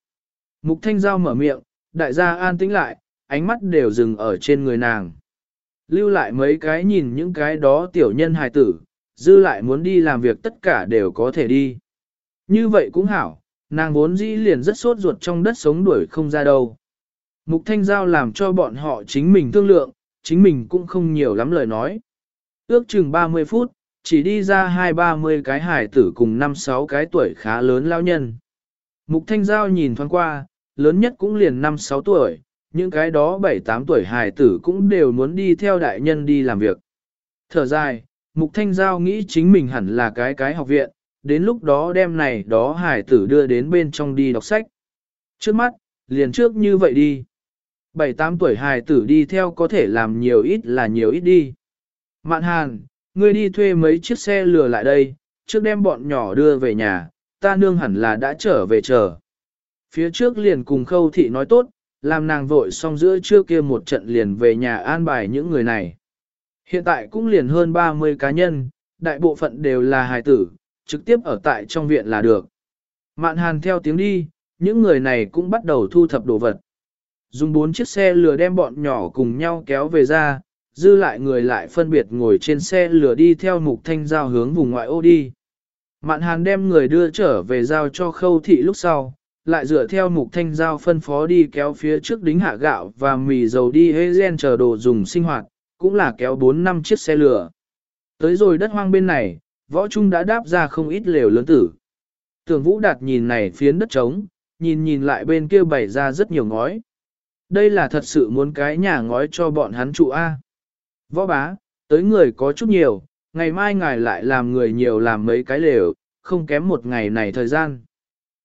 Mục Thanh Giao mở miệng, đại gia an tĩnh lại, ánh mắt đều dừng ở trên người nàng. Lưu lại mấy cái nhìn những cái đó tiểu nhân hài tử, dư lại muốn đi làm việc tất cả đều có thể đi. Như vậy cũng hảo, nàng vốn dĩ liền rất sốt ruột trong đất sống đuổi không ra đâu. Mục Thanh Giao làm cho bọn họ chính mình thương lượng, chính mình cũng không nhiều lắm lời nói. Ước chừng 30 phút, chỉ đi ra hai ba mươi cái hải tử cùng năm sáu cái tuổi khá lớn lao nhân. Mục Thanh Giao nhìn thoáng qua, lớn nhất cũng liền năm sáu tuổi, những cái đó bảy tám tuổi hải tử cũng đều muốn đi theo đại nhân đi làm việc. Thở dài, Mục Thanh Giao nghĩ chính mình hẳn là cái cái học viện, đến lúc đó đem này đó hải tử đưa đến bên trong đi đọc sách. Trước mắt, liền trước như vậy đi. Bảy tám tuổi Hải tử đi theo có thể làm nhiều ít là nhiều ít đi. Mạn hàn, ngươi đi thuê mấy chiếc xe lừa lại đây, trước đem bọn nhỏ đưa về nhà, ta nương hẳn là đã trở về chờ. Phía trước liền cùng khâu thị nói tốt, làm nàng vội xong giữa trưa kia một trận liền về nhà an bài những người này. Hiện tại cũng liền hơn 30 cá nhân, đại bộ phận đều là hài tử, trực tiếp ở tại trong viện là được. Mạn hàn theo tiếng đi, những người này cũng bắt đầu thu thập đồ vật. Dùng bốn chiếc xe lừa đem bọn nhỏ cùng nhau kéo về ra, dư lại người lại phân biệt ngồi trên xe lừa đi theo mục thanh giao hướng vùng ngoại ô đi. Mạn hàn đem người đưa trở về giao cho khâu thị lúc sau, lại dựa theo mục thanh giao phân phó đi kéo phía trước đính hạ gạo và mì dầu đi hê gen chờ đồ dùng sinh hoạt, cũng là kéo 4 năm chiếc xe lửa. Tới rồi đất hoang bên này, võ trung đã đáp ra không ít lều lớn tử. Tưởng vũ đạt nhìn này phiến đất trống, nhìn nhìn lại bên kia bày ra rất nhiều ngói. Đây là thật sự muốn cái nhà ngói cho bọn hắn trụ A. Võ bá, tới người có chút nhiều, ngày mai ngài lại làm người nhiều làm mấy cái lều, không kém một ngày này thời gian.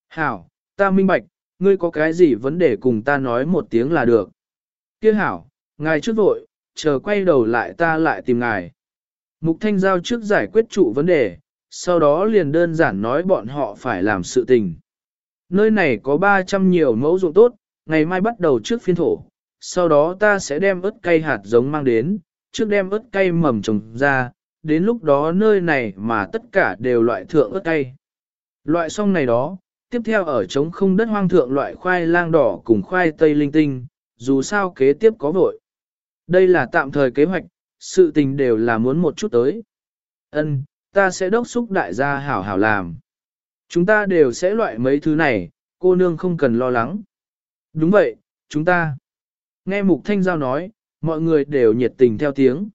Hảo, ta minh bạch, ngươi có cái gì vấn đề cùng ta nói một tiếng là được. Kia hảo, ngài trước vội, chờ quay đầu lại ta lại tìm ngài. Mục Thanh Giao trước giải quyết trụ vấn đề, sau đó liền đơn giản nói bọn họ phải làm sự tình. Nơi này có 300 nhiều mẫu ruộng tốt, ngày mai bắt đầu trước phiên thổ, sau đó ta sẽ đem ớt cây hạt giống mang đến, trước đem ớt cây mầm trồng ra, đến lúc đó nơi này mà tất cả đều loại thượng ớt cây. Loại xong này đó, tiếp theo ở trống không đất hoang thượng loại khoai lang đỏ cùng khoai tây linh tinh, dù sao kế tiếp có vội. Đây là tạm thời kế hoạch, sự tình đều là muốn một chút tới. Ân, ta sẽ đốc xúc đại gia hảo hảo làm. Chúng ta đều sẽ loại mấy thứ này, cô nương không cần lo lắng. Đúng vậy, chúng ta. Nghe Mục Thanh Giao nói, mọi người đều nhiệt tình theo tiếng.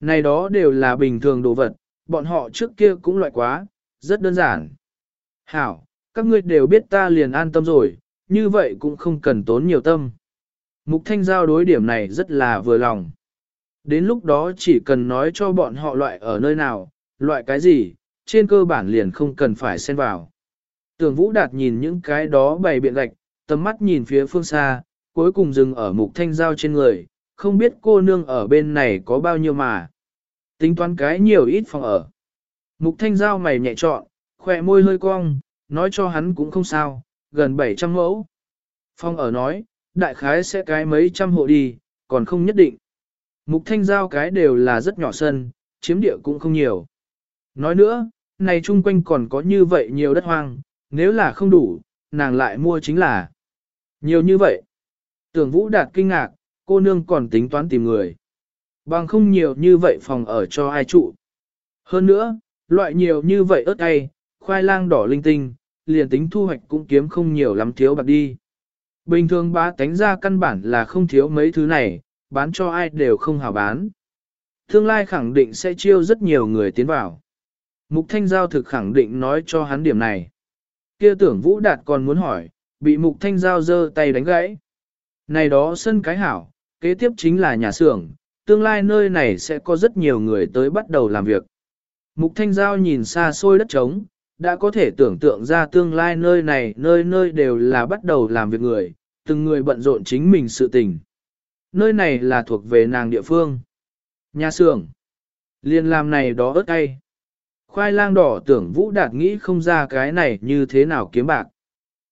Này đó đều là bình thường đồ vật, bọn họ trước kia cũng loại quá, rất đơn giản. Hảo, các ngươi đều biết ta liền an tâm rồi, như vậy cũng không cần tốn nhiều tâm. Mục Thanh Giao đối điểm này rất là vừa lòng. Đến lúc đó chỉ cần nói cho bọn họ loại ở nơi nào, loại cái gì, trên cơ bản liền không cần phải xen vào. Tưởng Vũ Đạt nhìn những cái đó bày biện gạch, tầm mắt nhìn phía phương xa, cuối cùng dừng ở mục thanh giao trên người, không biết cô nương ở bên này có bao nhiêu mà. Tính toán cái nhiều ít phòng ở. Mục thanh giao mày nhẹ trọn, khỏe môi hơi cong, nói cho hắn cũng không sao, gần 700 mẫu. Phong ở nói, đại khái sẽ cái mấy trăm hộ đi, còn không nhất định. Mục thanh giao cái đều là rất nhỏ sân, chiếm địa cũng không nhiều. Nói nữa, này chung quanh còn có như vậy nhiều đất hoang, nếu là không đủ, nàng lại mua chính là nhiều như vậy. Tưởng Vũ Đạt kinh ngạc, cô nương còn tính toán tìm người. Bằng không nhiều như vậy phòng ở cho ai trụ. Hơn nữa, loại nhiều như vậy ớt ai, khoai lang đỏ linh tinh, liền tính thu hoạch cũng kiếm không nhiều lắm thiếu bạc đi. Bình thường bá tánh ra căn bản là không thiếu mấy thứ này, bán cho ai đều không hào bán. Tương lai khẳng định sẽ chiêu rất nhiều người tiến vào. Mục Thanh Giao thực khẳng định nói cho hắn điểm này. Kia tưởng Vũ Đạt còn muốn hỏi, bị Mục Thanh Giao giơ tay đánh gãy. Này đó sân cái hảo, kế tiếp chính là nhà xưởng, tương lai nơi này sẽ có rất nhiều người tới bắt đầu làm việc. Mục Thanh Giao nhìn xa xôi đất trống, đã có thể tưởng tượng ra tương lai nơi này nơi nơi đều là bắt đầu làm việc người, từng người bận rộn chính mình sự tình. Nơi này là thuộc về nàng địa phương. Nhà xưởng. Liên làm này đó ớt cay. Khoai lang đỏ tưởng Vũ Đạt nghĩ không ra cái này như thế nào kiếm bạc.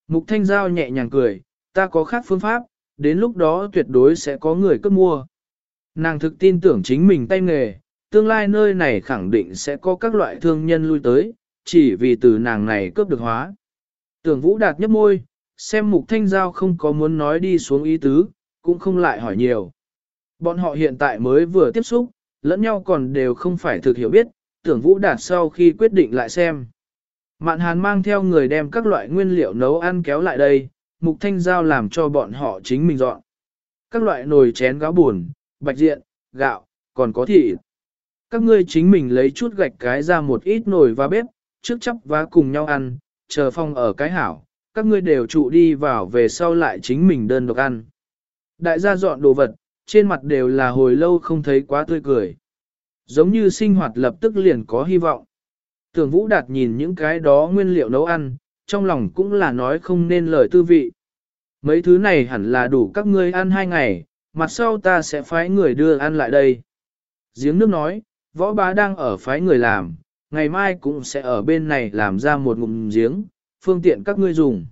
Mục Thanh Giao nhẹ nhàng cười, ta có khác phương pháp, đến lúc đó tuyệt đối sẽ có người cướp mua. Nàng thực tin tưởng chính mình tay nghề, tương lai nơi này khẳng định sẽ có các loại thương nhân lui tới, chỉ vì từ nàng này cướp được hóa. Tưởng Vũ Đạt nhấp môi, xem Mục Thanh Giao không có muốn nói đi xuống ý tứ, cũng không lại hỏi nhiều. Bọn họ hiện tại mới vừa tiếp xúc, lẫn nhau còn đều không phải thực hiểu biết, tưởng Vũ Đạt sau khi quyết định lại xem. Mạn Hàn mang theo người đem các loại nguyên liệu nấu ăn kéo lại đây, Mục Thanh Giao làm cho bọn họ chính mình dọn. Các loại nồi chén gáo buồn, bạch diện, gạo, còn có thịt. Các ngươi chính mình lấy chút gạch cái ra một ít nồi và bếp, trước chắp và cùng nhau ăn, chờ phong ở cái hảo, các ngươi đều trụ đi vào về sau lại chính mình đơn độc ăn. Đại gia dọn đồ vật, trên mặt đều là hồi lâu không thấy quá tươi cười. Giống như sinh hoạt lập tức liền có hy vọng. Tưởng Vũ Đạt nhìn những cái đó nguyên liệu nấu ăn, trong lòng cũng là nói không nên lời tư vị. Mấy thứ này hẳn là đủ các ngươi ăn hai ngày, mặt sau ta sẽ phái người đưa ăn lại đây. Giếng nước nói, võ bá đang ở phái người làm, ngày mai cũng sẽ ở bên này làm ra một ngụm giếng, phương tiện các ngươi dùng.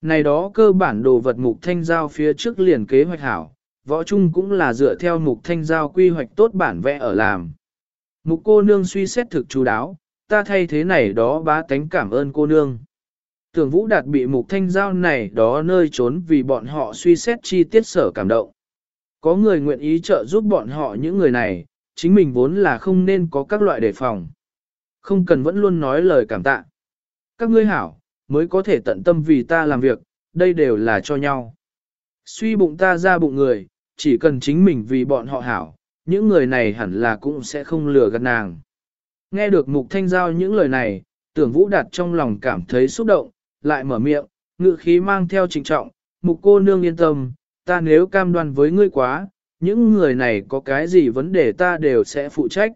Này đó cơ bản đồ vật mục thanh giao phía trước liền kế hoạch hảo, võ chung cũng là dựa theo mục thanh giao quy hoạch tốt bản vẽ ở làm. Mục cô nương suy xét thực chú đáo, ta thay thế này đó bá tánh cảm ơn cô nương. Tưởng Vũ Đạt bị mục thanh giao này đó nơi trốn vì bọn họ suy xét chi tiết sở cảm động. Có người nguyện ý trợ giúp bọn họ những người này, chính mình vốn là không nên có các loại đề phòng. Không cần vẫn luôn nói lời cảm tạ. Các ngươi hảo, mới có thể tận tâm vì ta làm việc, đây đều là cho nhau. Suy bụng ta ra bụng người, chỉ cần chính mình vì bọn họ hảo, những người này hẳn là cũng sẽ không lừa gạt nàng. Nghe được mục thanh giao những lời này, tưởng vũ đạt trong lòng cảm thấy xúc động, lại mở miệng, ngự khí mang theo trịnh trọng, mục cô nương yên tâm, ta nếu cam đoan với ngươi quá, những người này có cái gì vấn đề ta đều sẽ phụ trách.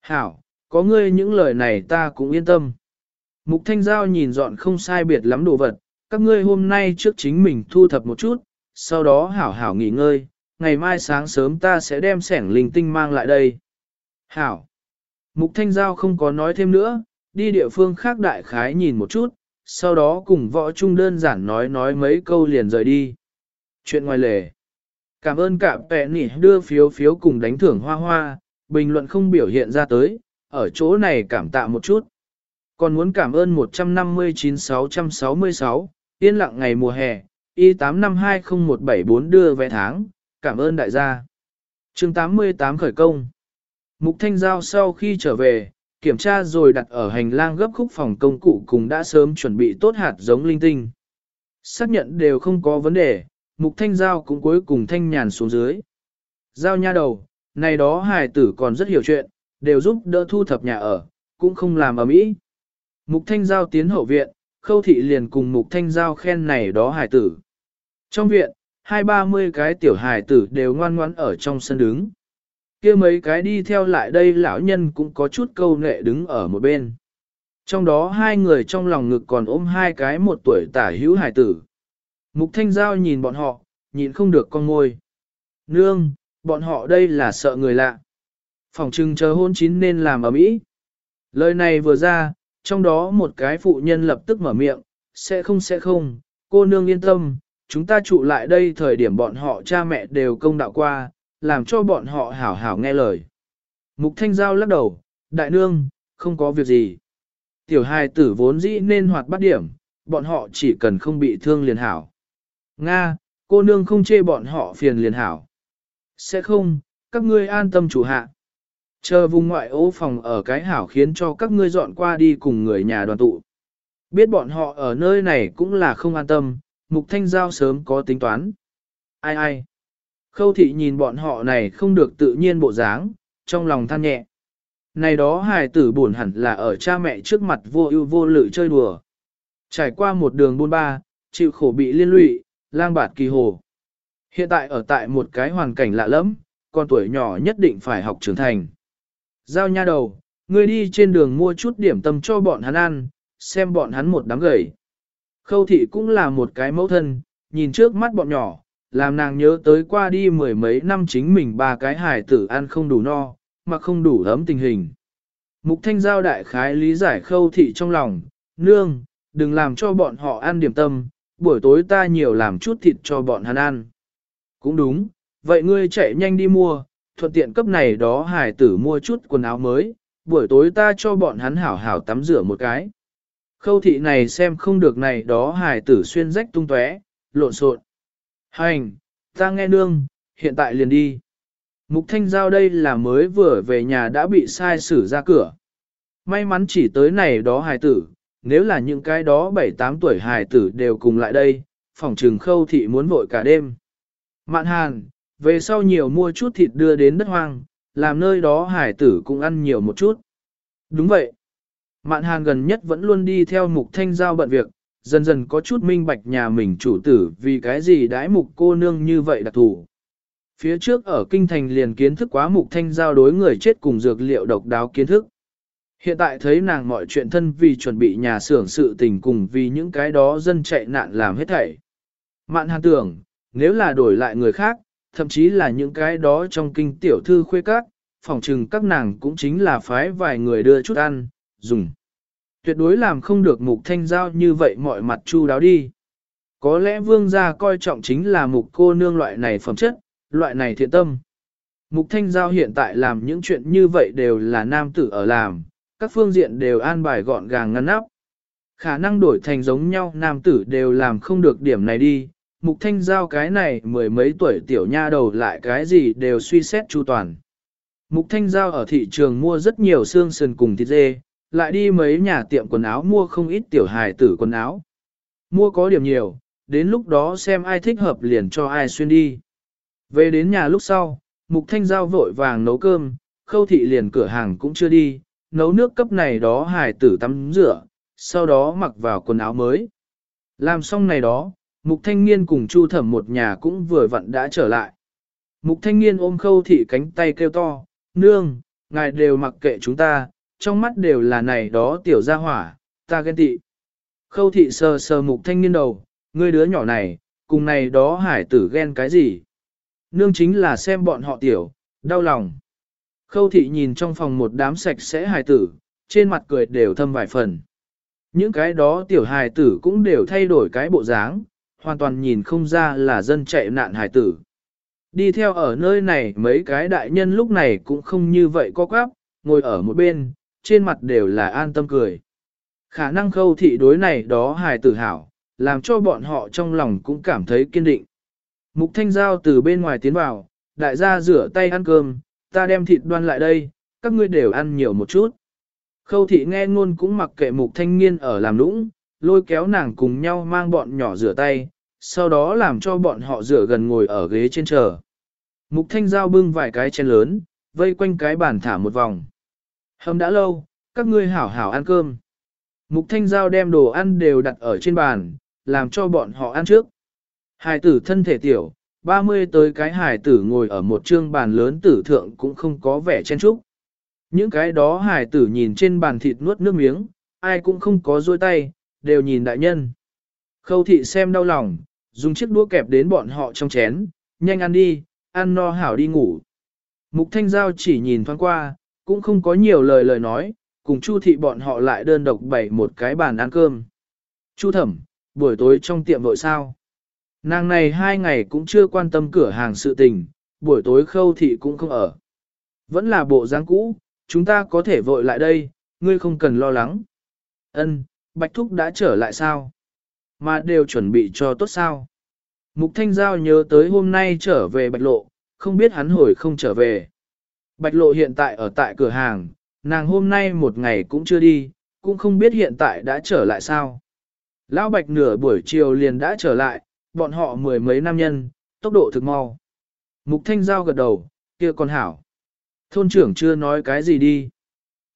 Hảo, có ngươi những lời này ta cũng yên tâm. Mục Thanh Giao nhìn dọn không sai biệt lắm đồ vật, các ngươi hôm nay trước chính mình thu thập một chút, sau đó hảo hảo nghỉ ngơi, ngày mai sáng sớm ta sẽ đem sẻng linh tinh mang lại đây. Hảo. Mục Thanh Giao không có nói thêm nữa, đi địa phương khác đại khái nhìn một chút, sau đó cùng võ trung đơn giản nói nói mấy câu liền rời đi. Chuyện ngoài lề. Cảm ơn cả pẹ nỉ đưa phiếu phiếu cùng đánh thưởng hoa hoa, bình luận không biểu hiện ra tới, ở chỗ này cảm tạ một chút. Còn muốn cảm ơn 159-666, yên lặng ngày mùa hè, y8520174 đưa vé tháng, cảm ơn đại gia. chương 88 khởi công. Mục Thanh Giao sau khi trở về, kiểm tra rồi đặt ở hành lang gấp khúc phòng công cụ cùng đã sớm chuẩn bị tốt hạt giống linh tinh. Xác nhận đều không có vấn đề, Mục Thanh Giao cũng cuối cùng thanh nhàn xuống dưới. Giao nha đầu, này đó hài tử còn rất hiểu chuyện, đều giúp đỡ thu thập nhà ở, cũng không làm ở mỹ. Mục Thanh Giao tiến hậu viện, khâu thị liền cùng Mục Thanh Giao khen này đó hài tử. Trong viện, hai ba mươi cái tiểu hài tử đều ngoan ngoãn ở trong sân đứng. kia mấy cái đi theo lại đây lão nhân cũng có chút câu nệ đứng ở một bên. Trong đó hai người trong lòng ngực còn ôm hai cái một tuổi tả hữu hài tử. Mục Thanh Giao nhìn bọn họ, nhìn không được con môi. Nương, bọn họ đây là sợ người lạ. Phòng trưng chờ hôn chín nên làm ở mỹ. Lời này vừa ra, trong đó một cái phụ nhân lập tức mở miệng, sẽ không sẽ không, cô nương yên tâm, chúng ta trụ lại đây thời điểm bọn họ cha mẹ đều công đạo qua, làm cho bọn họ hảo hảo nghe lời. Mục Thanh Giao lắc đầu, đại nương, không có việc gì. Tiểu hài tử vốn dĩ nên hoạt bát điểm, bọn họ chỉ cần không bị thương liền hảo. Nga, cô nương không chê bọn họ phiền liền hảo. Sẽ không, các ngươi an tâm chủ hạ. Chờ vùng ngoại ô phòng ở cái hảo khiến cho các ngươi dọn qua đi cùng người nhà đoàn tụ. Biết bọn họ ở nơi này cũng là không an tâm, mục thanh giao sớm có tính toán. Ai ai? Khâu thị nhìn bọn họ này không được tự nhiên bộ dáng, trong lòng than nhẹ. Này đó hài tử buồn hẳn là ở cha mẹ trước mặt vô ưu vô lự chơi đùa. Trải qua một đường buôn ba, chịu khổ bị liên lụy, lang bạt kỳ hồ. Hiện tại ở tại một cái hoàn cảnh lạ lẫm, con tuổi nhỏ nhất định phải học trưởng thành. Giao nha đầu, ngươi đi trên đường mua chút điểm tâm cho bọn hắn ăn, xem bọn hắn một đám gầy. Khâu thị cũng là một cái mẫu thân, nhìn trước mắt bọn nhỏ, làm nàng nhớ tới qua đi mười mấy năm chính mình ba cái hài tử ăn không đủ no, mà không đủ ấm tình hình. Mục thanh giao đại khái lý giải khâu thị trong lòng, nương, đừng làm cho bọn họ ăn điểm tâm, buổi tối ta nhiều làm chút thịt cho bọn hắn ăn. Cũng đúng, vậy ngươi chạy nhanh đi mua, thuận tiện cấp này đó hải tử mua chút quần áo mới, buổi tối ta cho bọn hắn hảo hảo tắm rửa một cái. Khâu thị này xem không được này đó hải tử xuyên rách tung tóe, lộn xộn. Hành, ta nghe nương, hiện tại liền đi. Mục Thanh Giao đây là mới vừa về nhà đã bị sai xử ra cửa. May mắn chỉ tới này đó hài tử, nếu là những cái đó 7-8 tuổi hài tử đều cùng lại đây, phòng trừng khâu thị muốn vội cả đêm. Mạn hàn, về sau nhiều mua chút thịt đưa đến đất hoang, làm nơi đó hải tử cũng ăn nhiều một chút. Đúng vậy. Mạn hàn gần nhất vẫn luôn đi theo mục thanh giao bận việc, dần dần có chút minh bạch nhà mình chủ tử vì cái gì đãi mục cô nương như vậy đặc thủ. Phía trước ở kinh thành liền kiến thức quá mục thanh giao đối người chết cùng dược liệu độc đáo kiến thức. Hiện tại thấy nàng mọi chuyện thân vì chuẩn bị nhà xưởng sự tình cùng vì những cái đó dân chạy nạn làm hết thảy. Mạn hàn tưởng, nếu là đổi lại người khác, thậm chí là những cái đó trong kinh tiểu thư khuê các, phòng trừng các nàng cũng chính là phái vài người đưa chút ăn, dùng. Tuyệt đối làm không được mục thanh giao như vậy mọi mặt chu đáo đi. Có lẽ vương gia coi trọng chính là mục cô nương loại này phẩm chất, loại này thiện tâm. Mục thanh giao hiện tại làm những chuyện như vậy đều là nam tử ở làm, các phương diện đều an bài gọn gàng ngăn nắp. Khả năng đổi thành giống nhau nam tử đều làm không được điểm này đi, mục thanh giao cái này mười mấy tuổi tiểu nha đầu lại cái gì đều suy xét chu toàn. Mục thanh giao ở thị trường mua rất nhiều xương sườn cùng thịt dê, lại đi mấy nhà tiệm quần áo mua không ít tiểu hài tử quần áo. Mua có điểm nhiều, đến lúc đó xem ai thích hợp liền cho ai xuyên đi. Về đến nhà lúc sau, mục thanh giao vội vàng nấu cơm, khâu thị liền cửa hàng cũng chưa đi, nấu nước cấp này đó hài tử tắm rửa, sau đó mặc vào quần áo mới. Làm xong này đó, Mục Thanh Niên cùng Chu Thẩm một nhà cũng vừa vặn đã trở lại. Mục Thanh Niên ôm khâu thị cánh tay kêu to, nương, ngài đều mặc kệ chúng ta, trong mắt đều là này đó tiểu gia hỏa, ta ghen tị. Khâu thị sờ sờ Mục Thanh Niên đầu, ngươi đứa nhỏ này, cùng này đó hải tử ghen cái gì? Nương chính là xem bọn họ tiểu, đau lòng. Khâu thị nhìn trong phòng một đám sạch sẽ hài tử, trên mặt cười đều thâm vài phần. Những cái đó tiểu hài tử cũng đều thay đổi cái bộ dáng, hoàn toàn nhìn không ra là dân chạy nạn hải tử. Đi theo ở nơi này mấy cái đại nhân lúc này cũng không như vậy có quáp, ngồi ở một bên, trên mặt đều là an tâm cười. Khả năng khâu thị đối này đó hài tử hảo, làm cho bọn họ trong lòng cũng cảm thấy kiên định. Mục thanh giao từ bên ngoài tiến vào, đại gia rửa tay ăn cơm, ta đem thịt đoan lại đây, các ngươi đều ăn nhiều một chút. Khâu thị nghe ngôn cũng mặc kệ mục thanh niên ở làm nũng, lôi kéo nàng cùng nhau mang bọn nhỏ rửa tay, sau đó làm cho bọn họ rửa gần ngồi ở ghế trên chờ. Mục Thanh Giao bưng vài cái chén lớn, vây quanh cái bàn thả một vòng. Hầm đã lâu, các ngươi hảo hảo ăn cơm. Mục Thanh Giao đem đồ ăn đều đặt ở trên bàn, làm cho bọn họ ăn trước. Hải tử thân thể tiểu, 30 tới cái hải tử ngồi ở một trương bàn lớn tử thượng cũng không có vẻ chen chúc. Những cái đó hải tử nhìn trên bàn thịt nuốt nước miếng, ai cũng không có dôi tay, đều nhìn đại nhân. Khâu thị xem đau lòng, dùng chiếc đũa kẹp đến bọn họ trong chén, nhanh ăn đi, ăn no hảo đi ngủ. Mục Thanh Giao chỉ nhìn thoáng qua, cũng không có nhiều lời lời nói, cùng Chu thị bọn họ lại đơn độc bày một cái bàn ăn cơm. Chu thẩm, buổi tối trong tiệm vội sao? Nàng này hai ngày cũng chưa quan tâm cửa hàng sự tình, buổi tối khâu thị cũng không ở. Vẫn là bộ dáng cũ, chúng ta có thể vội lại đây, ngươi không cần lo lắng. Ân, Bạch Thúc đã trở lại sao? Mà đều chuẩn bị cho tốt sao? Mục Thanh Giao nhớ tới hôm nay trở về Bạch Lộ, không biết hắn hồi không trở về. Bạch Lộ hiện tại ở tại cửa hàng, nàng hôm nay một ngày cũng chưa đi, cũng không biết hiện tại đã trở lại sao. Lão Bạch nửa buổi chiều liền đã trở lại, bọn họ mười mấy nam nhân, tốc độ thực mau. Mục Thanh Giao gật đầu, kia còn hảo. Thôn trưởng chưa nói cái gì đi.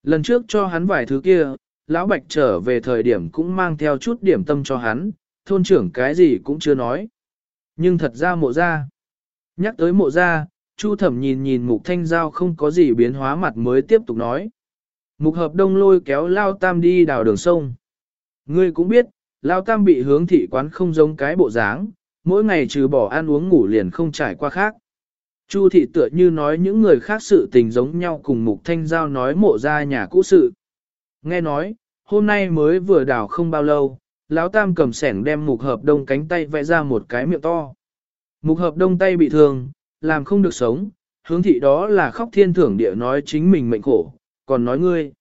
Lần trước cho hắn vài thứ kia, Lão Bạch trở về thời điểm cũng mang theo chút điểm tâm cho hắn, thôn trưởng cái gì cũng chưa nói. Nhưng thật ra mộ ra. Nhắc tới mộ ra, Chu thẩm nhìn nhìn mục thanh giao không có gì biến hóa mặt mới tiếp tục nói. Mục hợp đông lôi kéo Lao Tam đi đào đường sông. Ngươi cũng biết, Lao Tam bị hướng thị quán không giống cái bộ dáng, mỗi ngày trừ bỏ ăn uống ngủ liền không trải qua khác. Chu thị tựa như nói những người khác sự tình giống nhau cùng mục thanh giao nói mộ ra nhà cũ sự. Nghe nói, hôm nay mới vừa đào không bao lâu, lão tam cầm sẻng đem mục hợp đông cánh tay vẽ ra một cái miệng to. Mục hợp đông tay bị thương, làm không được sống, hướng thị đó là khóc thiên thưởng địa nói chính mình mệnh khổ, còn nói ngươi.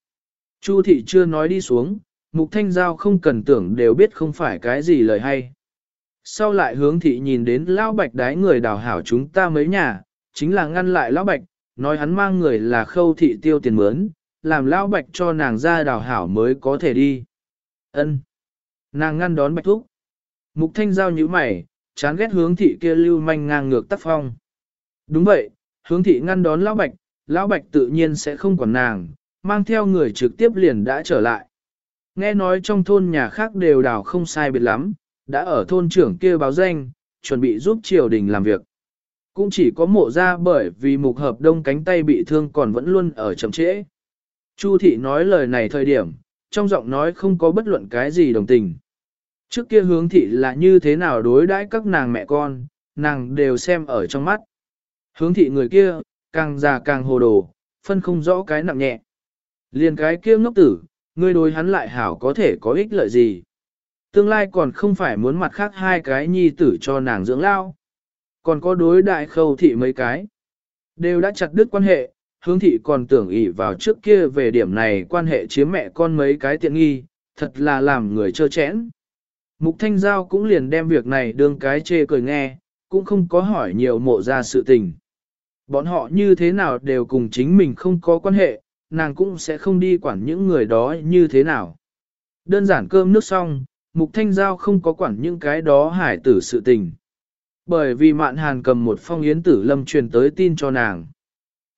Chu thị chưa nói đi xuống, mục thanh giao không cần tưởng đều biết không phải cái gì lời hay. Sau lại hướng thị nhìn đến lão bạch đái người đào hảo chúng ta mấy nhà, chính là ngăn lại lão bạch, nói hắn mang người là khâu thị tiêu tiền mướn, làm lão bạch cho nàng ra đào hảo mới có thể đi. Ân. Nàng ngăn đón bạch thúc. Mục thanh giao như mày, chán ghét hướng thị kia lưu manh ngang ngược tác phong. Đúng vậy, hướng thị ngăn đón lão bạch, lão bạch tự nhiên sẽ không quản nàng, mang theo người trực tiếp liền đã trở lại. Nghe nói trong thôn nhà khác đều đào không sai biệt lắm, đã ở thôn trưởng kia báo danh, chuẩn bị giúp triều đình làm việc. Cũng chỉ có mộ ra bởi vì mục hợp đông cánh tay bị thương còn vẫn luôn ở chậm trễ. Chu thị nói lời này thời điểm, trong giọng nói không có bất luận cái gì đồng tình. Trước kia hướng thị là như thế nào đối đãi các nàng mẹ con, nàng đều xem ở trong mắt. Hướng thị người kia, càng già càng hồ đồ, phân không rõ cái nặng nhẹ. Liền cái kia ngốc tử, ngươi đối hắn lại hảo có thể có ích lợi gì. Tương lai còn không phải muốn mặt khác hai cái nhi tử cho nàng dưỡng lao. Còn có đối đại khâu thị mấy cái. Đều đã chặt đứt quan hệ, hướng thị còn tưởng ỷ vào trước kia về điểm này quan hệ chiếm mẹ con mấy cái tiện nghi, thật là làm người trơ chẽn. Mục Thanh Giao cũng liền đem việc này đương cái chê cười nghe, cũng không có hỏi nhiều mộ ra sự tình. Bọn họ như thế nào đều cùng chính mình không có quan hệ, nàng cũng sẽ không đi quản những người đó như thế nào. Đơn giản cơm nước xong, Mục Thanh Giao không có quản những cái đó hải tử sự tình. Bởi vì Mạn Hàn cầm một phong yến tử lâm truyền tới tin cho nàng.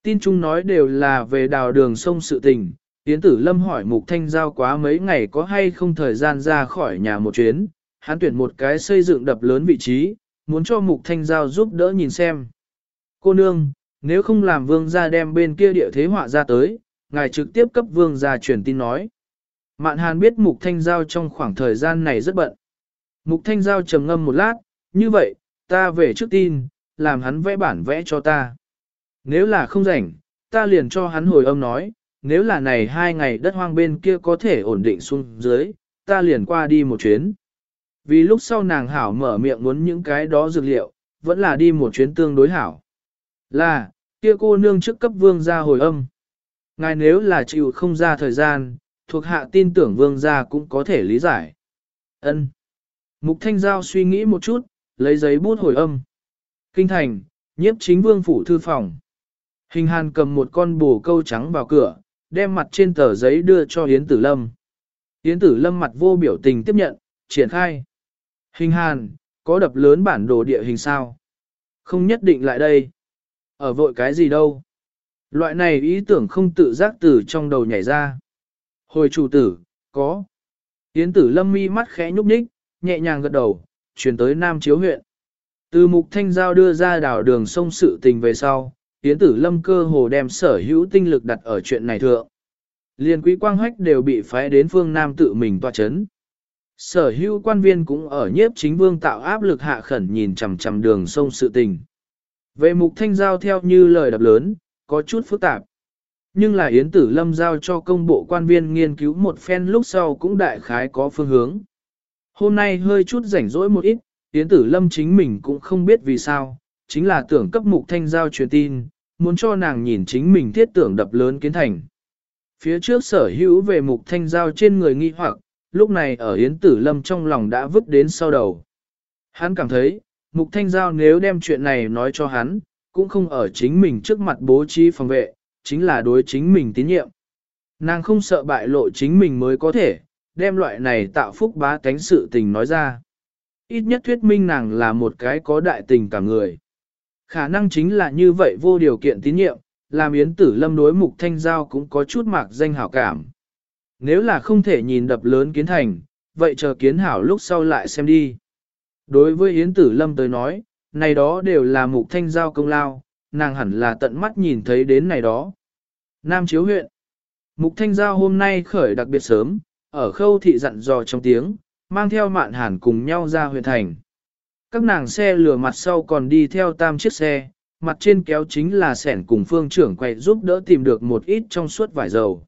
Tin chung nói đều là về đào đường sông sự tình. Yến tử lâm hỏi Mục Thanh Giao quá mấy ngày có hay không thời gian ra khỏi nhà một chuyến. Hắn tuyển một cái xây dựng đập lớn vị trí, muốn cho Mục Thanh Giao giúp đỡ nhìn xem. Cô nương, nếu không làm vương gia đem bên kia địa thế họa ra tới, ngài trực tiếp cấp vương gia truyền tin nói. Mạn Hàn biết Mục Thanh Giao trong khoảng thời gian này rất bận. Mục Thanh Giao trầm ngâm một lát, như vậy, ta về trước tin, làm hắn vẽ bản vẽ cho ta. Nếu là không rảnh, ta liền cho hắn hồi âm nói, nếu là này hai ngày đất hoang bên kia có thể ổn định xuống dưới, ta liền qua đi một chuyến. Vì lúc sau nàng hảo mở miệng muốn những cái đó dược liệu, vẫn là đi một chuyến tương đối hảo. Là, kia cô nương trước cấp vương ra hồi âm. Ngài nếu là chịu không ra thời gian, thuộc hạ tin tưởng vương gia cũng có thể lý giải. Ân. Mục Thanh Giao suy nghĩ một chút, lấy giấy bút hồi âm. Kinh thành, nhiếp chính vương phủ thư phòng. Hình hàn cầm một con bồ câu trắng vào cửa, đem mặt trên tờ giấy đưa cho Yến Tử Lâm. Yến Tử Lâm mặt vô biểu tình tiếp nhận, triển khai. Hình hàn, có đập lớn bản đồ địa hình sao? Không nhất định lại đây. Ở vội cái gì đâu? Loại này ý tưởng không tự giác từ trong đầu nhảy ra. Hồi chủ tử, có. Yến tử lâm mi mắt khẽ nhúc nhích, nhẹ nhàng gật đầu, chuyển tới Nam Chiếu huyện. Từ mục thanh giao đưa ra đảo đường sông sự tình về sau, Yến tử lâm cơ hồ đem sở hữu tinh lực đặt ở chuyện này thượng. Liên quý quang hách đều bị phái đến phương Nam tự mình tòa chấn. Sở hữu quan viên cũng ở nhiếp chính vương tạo áp lực hạ khẩn nhìn chằm chằm đường sông sự tình. Về mục thanh giao theo như lời đập lớn, có chút phức tạp. Nhưng là Yến Tử Lâm giao cho công bộ quan viên nghiên cứu một phen lúc sau cũng đại khái có phương hướng. Hôm nay hơi chút rảnh rỗi một ít, Yến Tử Lâm chính mình cũng không biết vì sao, chính là tưởng cấp mục thanh giao truyền tin, muốn cho nàng nhìn chính mình thiết tưởng đập lớn kiến thành. Phía trước sở hữu về mục thanh giao trên người nghi hoặc, lúc này ở Yến Tử Lâm trong lòng đã vứt đến sau đầu. Hắn cảm thấy, mục thanh giao nếu đem chuyện này nói cho hắn, cũng không ở chính mình trước mặt bố trí phòng vệ, chính là đối chính mình tín nhiệm. Nàng không sợ bại lộ chính mình mới có thể, đem loại này tạo phúc bá tánh sự tình nói ra. Ít nhất thuyết minh nàng là một cái có đại tình cả người. Khả năng chính là như vậy vô điều kiện tín nhiệm, làm Yến Tử Lâm đối mục thanh giao cũng có chút mạc danh hảo cảm. Nếu là không thể nhìn đập lớn kiến thành, vậy chờ kiến hảo lúc sau lại xem đi. Đối với Yến Tử Lâm tới nói, này đó đều là mục thanh giao công lao, nàng hẳn là tận mắt nhìn thấy đến này đó. Nam Chiếu huyện Mục thanh giao hôm nay khởi đặc biệt sớm, ở khâu thị dặn dò trong tiếng, mang theo mạn hàn cùng nhau ra huyện thành. Các nàng xe lửa mặt sau còn đi theo tam chiếc xe, mặt trên kéo chính là sẻn cùng phương trưởng quay giúp đỡ tìm được một ít trong suốt vải dầu.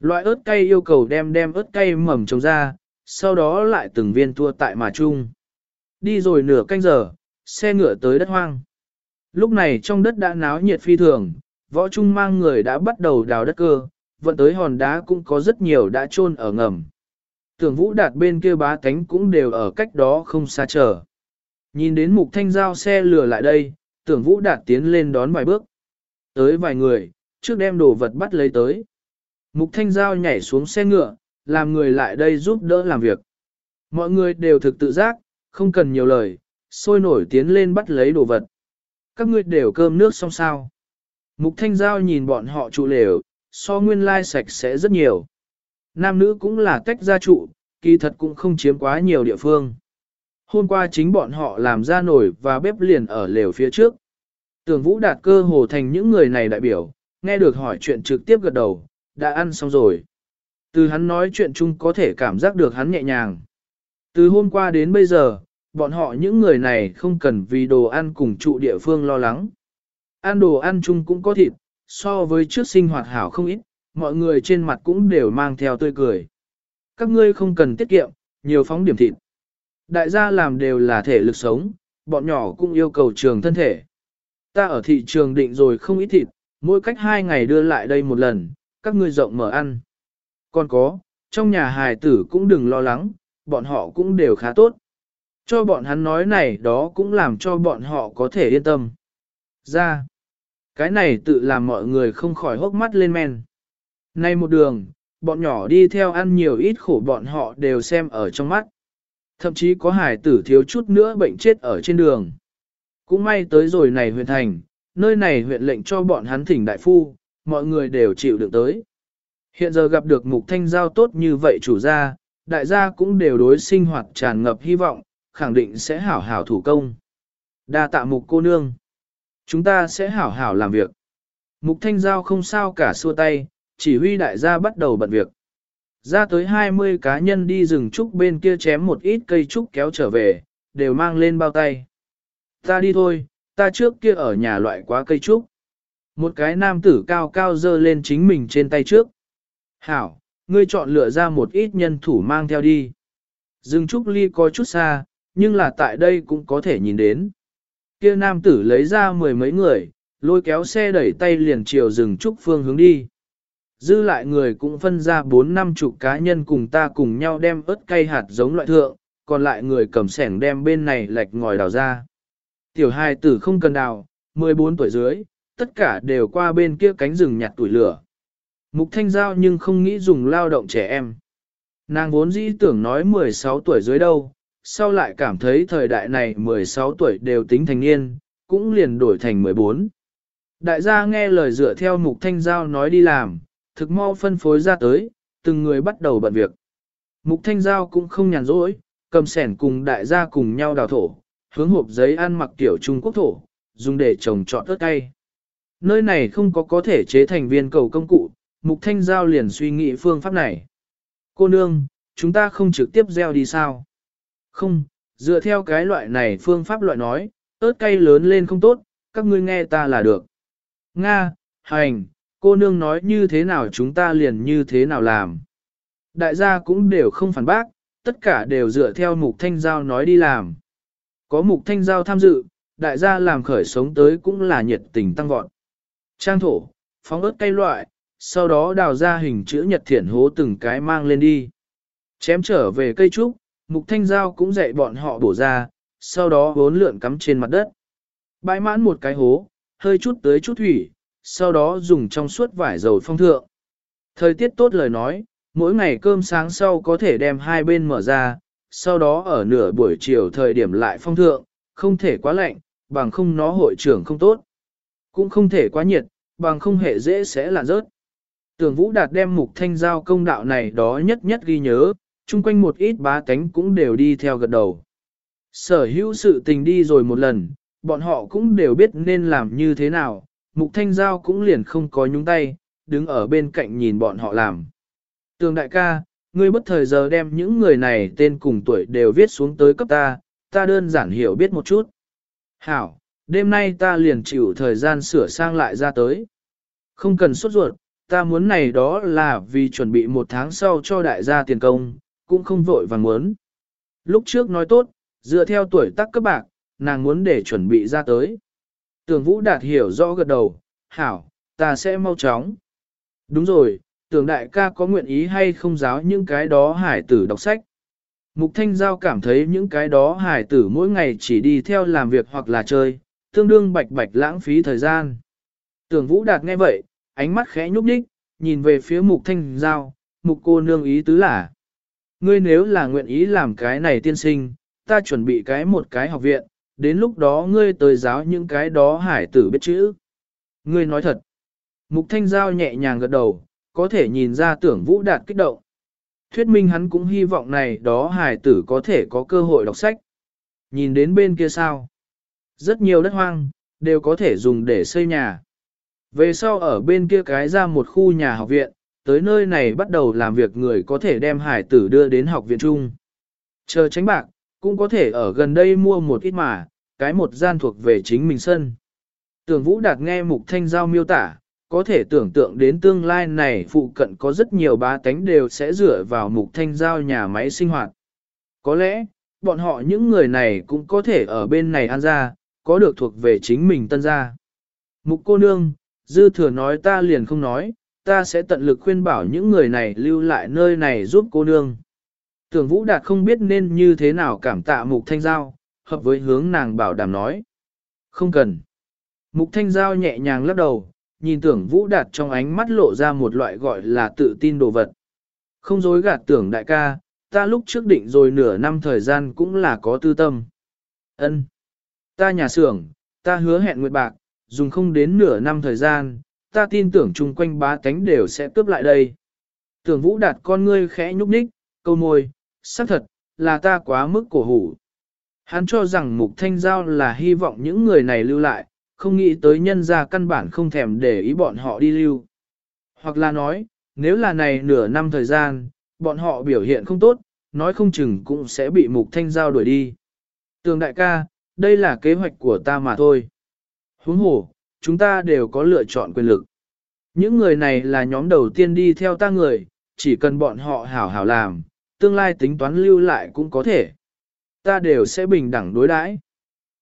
Loại ớt cay yêu cầu đem đem ớt cay mầm trồng ra, sau đó lại từng viên tua tại mà chung. Đi rồi nửa canh giờ, xe ngựa tới đất hoang. Lúc này trong đất đã náo nhiệt phi thường, võ trung mang người đã bắt đầu đào đất cơ, vận tới hòn đá cũng có rất nhiều đã chôn ở ngầm. Tưởng vũ đạt bên kia bá cánh cũng đều ở cách đó không xa chờ. Nhìn đến mục thanh giao xe lừa lại đây, tưởng vũ đạt tiến lên đón vài bước. Tới vài người, trước đem đồ vật bắt lấy tới. Mục thanh giao nhảy xuống xe ngựa, làm người lại đây giúp đỡ làm việc. Mọi người đều thực tự giác, không cần nhiều lời, sôi nổi tiến lên bắt lấy đồ vật. Các ngươi đều cơm nước xong sao. Mục thanh giao nhìn bọn họ trụ lều, so nguyên lai sạch sẽ rất nhiều. Nam nữ cũng là tách gia trụ, kỳ thật cũng không chiếm quá nhiều địa phương. Hôm qua chính bọn họ làm ra nổi và bếp liền ở lều phía trước. Tưởng vũ đạt cơ hồ thành những người này đại biểu, nghe được hỏi chuyện trực tiếp gật đầu, đã ăn xong rồi. Từ hắn nói chuyện chung có thể cảm giác được hắn nhẹ nhàng. Từ hôm qua đến bây giờ, bọn họ những người này không cần vì đồ ăn cùng trụ địa phương lo lắng. Ăn đồ ăn chung cũng có thịt, so với trước sinh hoạt hảo không ít, mọi người trên mặt cũng đều mang theo tươi cười. Các ngươi không cần tiết kiệm, nhiều phóng điểm thịt. Đại gia làm đều là thể lực sống, bọn nhỏ cũng yêu cầu trường thân thể. Ta ở thị trường định rồi không ít thịt, mỗi cách hai ngày đưa lại đây một lần, các ngươi rộng mở ăn. Còn có, trong nhà hài tử cũng đừng lo lắng, bọn họ cũng đều khá tốt. Cho bọn hắn nói này đó cũng làm cho bọn họ có thể yên tâm. Ra, cái này tự làm mọi người không khỏi hốc mắt lên men. Nay một đường, bọn nhỏ đi theo ăn nhiều ít khổ bọn họ đều xem ở trong mắt. Thậm chí có hải tử thiếu chút nữa bệnh chết ở trên đường. Cũng may tới rồi này huyện thành, nơi này huyện lệnh cho bọn hắn thỉnh đại phu, mọi người đều chịu được tới. Hiện giờ gặp được mục thanh giao tốt như vậy chủ gia, đại gia cũng đều đối sinh hoạt tràn ngập hy vọng, khẳng định sẽ hảo hảo thủ công. Đa tạ mục cô nương. Chúng ta sẽ hảo hảo làm việc. Mục thanh giao không sao cả xua tay, chỉ huy đại gia bắt đầu bận việc. Ra tới 20 cá nhân đi rừng trúc bên kia chém một ít cây trúc kéo trở về, đều mang lên bao tay. Ta đi thôi, ta trước kia ở nhà loại quá cây trúc. Một cái nam tử cao cao dơ lên chính mình trên tay trước. Hảo, ngươi chọn lựa ra một ít nhân thủ mang theo đi. Rừng trúc ly có chút xa, nhưng là tại đây cũng có thể nhìn đến. Kia nam tử lấy ra mười mấy người, lôi kéo xe đẩy tay liền chiều rừng trúc phương hướng đi. Dư lại người cũng phân ra bốn năm chục cá nhân cùng ta cùng nhau đem ớt cây hạt giống loại thượng, còn lại người cầm sẻng đem bên này lệch ngòi đào ra. Tiểu hai tử không cần đào, 14 tuổi dưới, tất cả đều qua bên kia cánh rừng nhặt tuổi lửa. Mục thanh giao nhưng không nghĩ dùng lao động trẻ em. Nàng vốn dĩ tưởng nói 16 tuổi dưới đâu, sau lại cảm thấy thời đại này 16 tuổi đều tính thành niên, cũng liền đổi thành 14. Đại gia nghe lời dựa theo mục thanh giao nói đi làm, thực mau phân phối ra tới, từng người bắt đầu bận việc. Mục thanh giao cũng không nhàn rỗi, cầm sẻn cùng đại gia cùng nhau đào thổ, hướng hộp giấy ăn mặc tiểu Trung Quốc thổ, dùng để trồng trọt ớt cay. Nơi này không có có thể chế thành viên cầu công cụ, mục thanh giao liền suy nghĩ phương pháp này. Cô nương, chúng ta không trực tiếp gieo đi sao? Không, dựa theo cái loại này phương pháp loại nói, ớt cay lớn lên không tốt, các ngươi nghe ta là được. Nga, hành, cô nương nói như thế nào chúng ta liền như thế nào làm. Đại gia cũng đều không phản bác, tất cả đều dựa theo mục thanh giao nói đi làm. Có mục thanh giao tham dự, đại gia làm khởi sống tới cũng là nhiệt tình tăng vọt. Trang thổ, phóng ớt cây loại, sau đó đào ra hình chữ nhật thiển hố từng cái mang lên đi. Chém trở về cây trúc, mục thanh giao cũng dạy bọn họ bổ ra, sau đó vốn lượn cắm trên mặt đất. Bãi mãn một cái hố, hơi chút tới chút thủy, sau đó dùng trong suốt vải dầu phong thượng. Thời tiết tốt lời nói, mỗi ngày cơm sáng sau có thể đem hai bên mở ra, sau đó ở nửa buổi chiều thời điểm lại phong thượng, không thể quá lạnh, bằng không nó hội trưởng không tốt. Cũng không thể quá nhiệt, bằng không hệ dễ sẽ lạn rớt. Tưởng Vũ Đạt đem mục thanh giao công đạo này đó nhất nhất ghi nhớ, chung quanh một ít bá tánh cũng đều đi theo gật đầu. Sở hữu sự tình đi rồi một lần, bọn họ cũng đều biết nên làm như thế nào, mục thanh giao cũng liền không có nhúng tay, đứng ở bên cạnh nhìn bọn họ làm. Tường đại ca, ngươi bất thời giờ đem những người này tên cùng tuổi đều viết xuống tới cấp ta, ta đơn giản hiểu biết một chút. Hảo, đêm nay ta liền chịu thời gian sửa sang lại ra tới. Không cần sốt ruột, ta muốn này đó là vì chuẩn bị một tháng sau cho đại gia tiền công, cũng không vội vàng muốn. Lúc trước nói tốt, dựa theo tuổi tác các bạc, nàng muốn để chuẩn bị ra tới. Tưởng Vũ Đạt hiểu rõ gật đầu, hảo, ta sẽ mau chóng. Đúng rồi, tưởng đại ca có nguyện ý hay không giáo những cái đó hải tử đọc sách. Mục Thanh Giao cảm thấy những cái đó hải tử mỗi ngày chỉ đi theo làm việc hoặc là chơi, tương đương bạch bạch lãng phí thời gian. Tưởng Vũ Đạt nghe vậy, ánh mắt khẽ nhúc nhích, nhìn về phía Mục Thanh Giao, Mục cô nương ý tứ là. Ngươi nếu là nguyện ý làm cái này tiên sinh, ta chuẩn bị cái một cái học viện, đến lúc đó ngươi tới giáo những cái đó hải tử biết chữ. Ngươi nói thật. Mục Thanh Giao nhẹ nhàng gật đầu, có thể nhìn ra tưởng Vũ Đạt kích động. Thuyết minh hắn cũng hy vọng này đó hải tử có thể có cơ hội đọc sách. Nhìn đến bên kia sao? Rất nhiều đất hoang, đều có thể dùng để xây nhà. Về sau ở bên kia cái ra một khu nhà học viện, tới nơi này bắt đầu làm việc người có thể đem hải tử đưa đến học viện chung. Chờ tránh bạc, cũng có thể ở gần đây mua một ít mà, cái một gian thuộc về chính mình sân. Tưởng Vũ Đạt nghe Mục Thanh Giao miêu tả, có thể tưởng tượng đến tương lai này phụ cận có rất nhiều bá tánh đều sẽ dựa vào Mục Thanh Giao nhà máy sinh hoạt. Có lẽ, bọn họ những người này cũng có thể ở bên này ăn ra, có được thuộc về chính mình tân gia. Mục cô nương, dư thừa nói ta liền không nói, ta sẽ tận lực khuyên bảo những người này lưu lại nơi này giúp cô nương. Tưởng Vũ Đạt không biết nên như thế nào cảm tạ Mục Thanh Giao, hợp với hướng nàng bảo đảm nói. Không cần. Mục Thanh Giao nhẹ nhàng lắc đầu, nhìn tưởng Vũ Đạt trong ánh mắt lộ ra một loại gọi là tự tin đồ vật. Không dối gạt tưởng đại ca, ta lúc trước định rồi nửa năm thời gian cũng là có tư tâm. Ân, Ta nhà xưởng, ta hứa hẹn nguyệt bạc, dùng không đến nửa năm thời gian, ta tin tưởng chung quanh bá cánh đều sẽ cướp lại đây. Tưởng Vũ Đạt con ngươi khẽ nhúc nhích, câu môi, xác thật, là ta quá mức cổ hủ. Hắn cho rằng mục thanh giao là hy vọng những người này lưu lại, không nghĩ tới nhân gia căn bản không thèm để ý bọn họ đi lưu. Hoặc là nói, nếu là này nửa năm thời gian, bọn họ biểu hiện không tốt, nói không chừng cũng sẽ bị mục thanh giao đuổi đi. Tường đại ca, đây là kế hoạch của ta mà thôi. Huống hồ, chúng ta đều có lựa chọn quyền lực. Những người này là nhóm đầu tiên đi theo ta người, chỉ cần bọn họ hảo hảo làm, tương lai tính toán lưu lại cũng có thể. Ta đều sẽ bình đẳng đối đãi.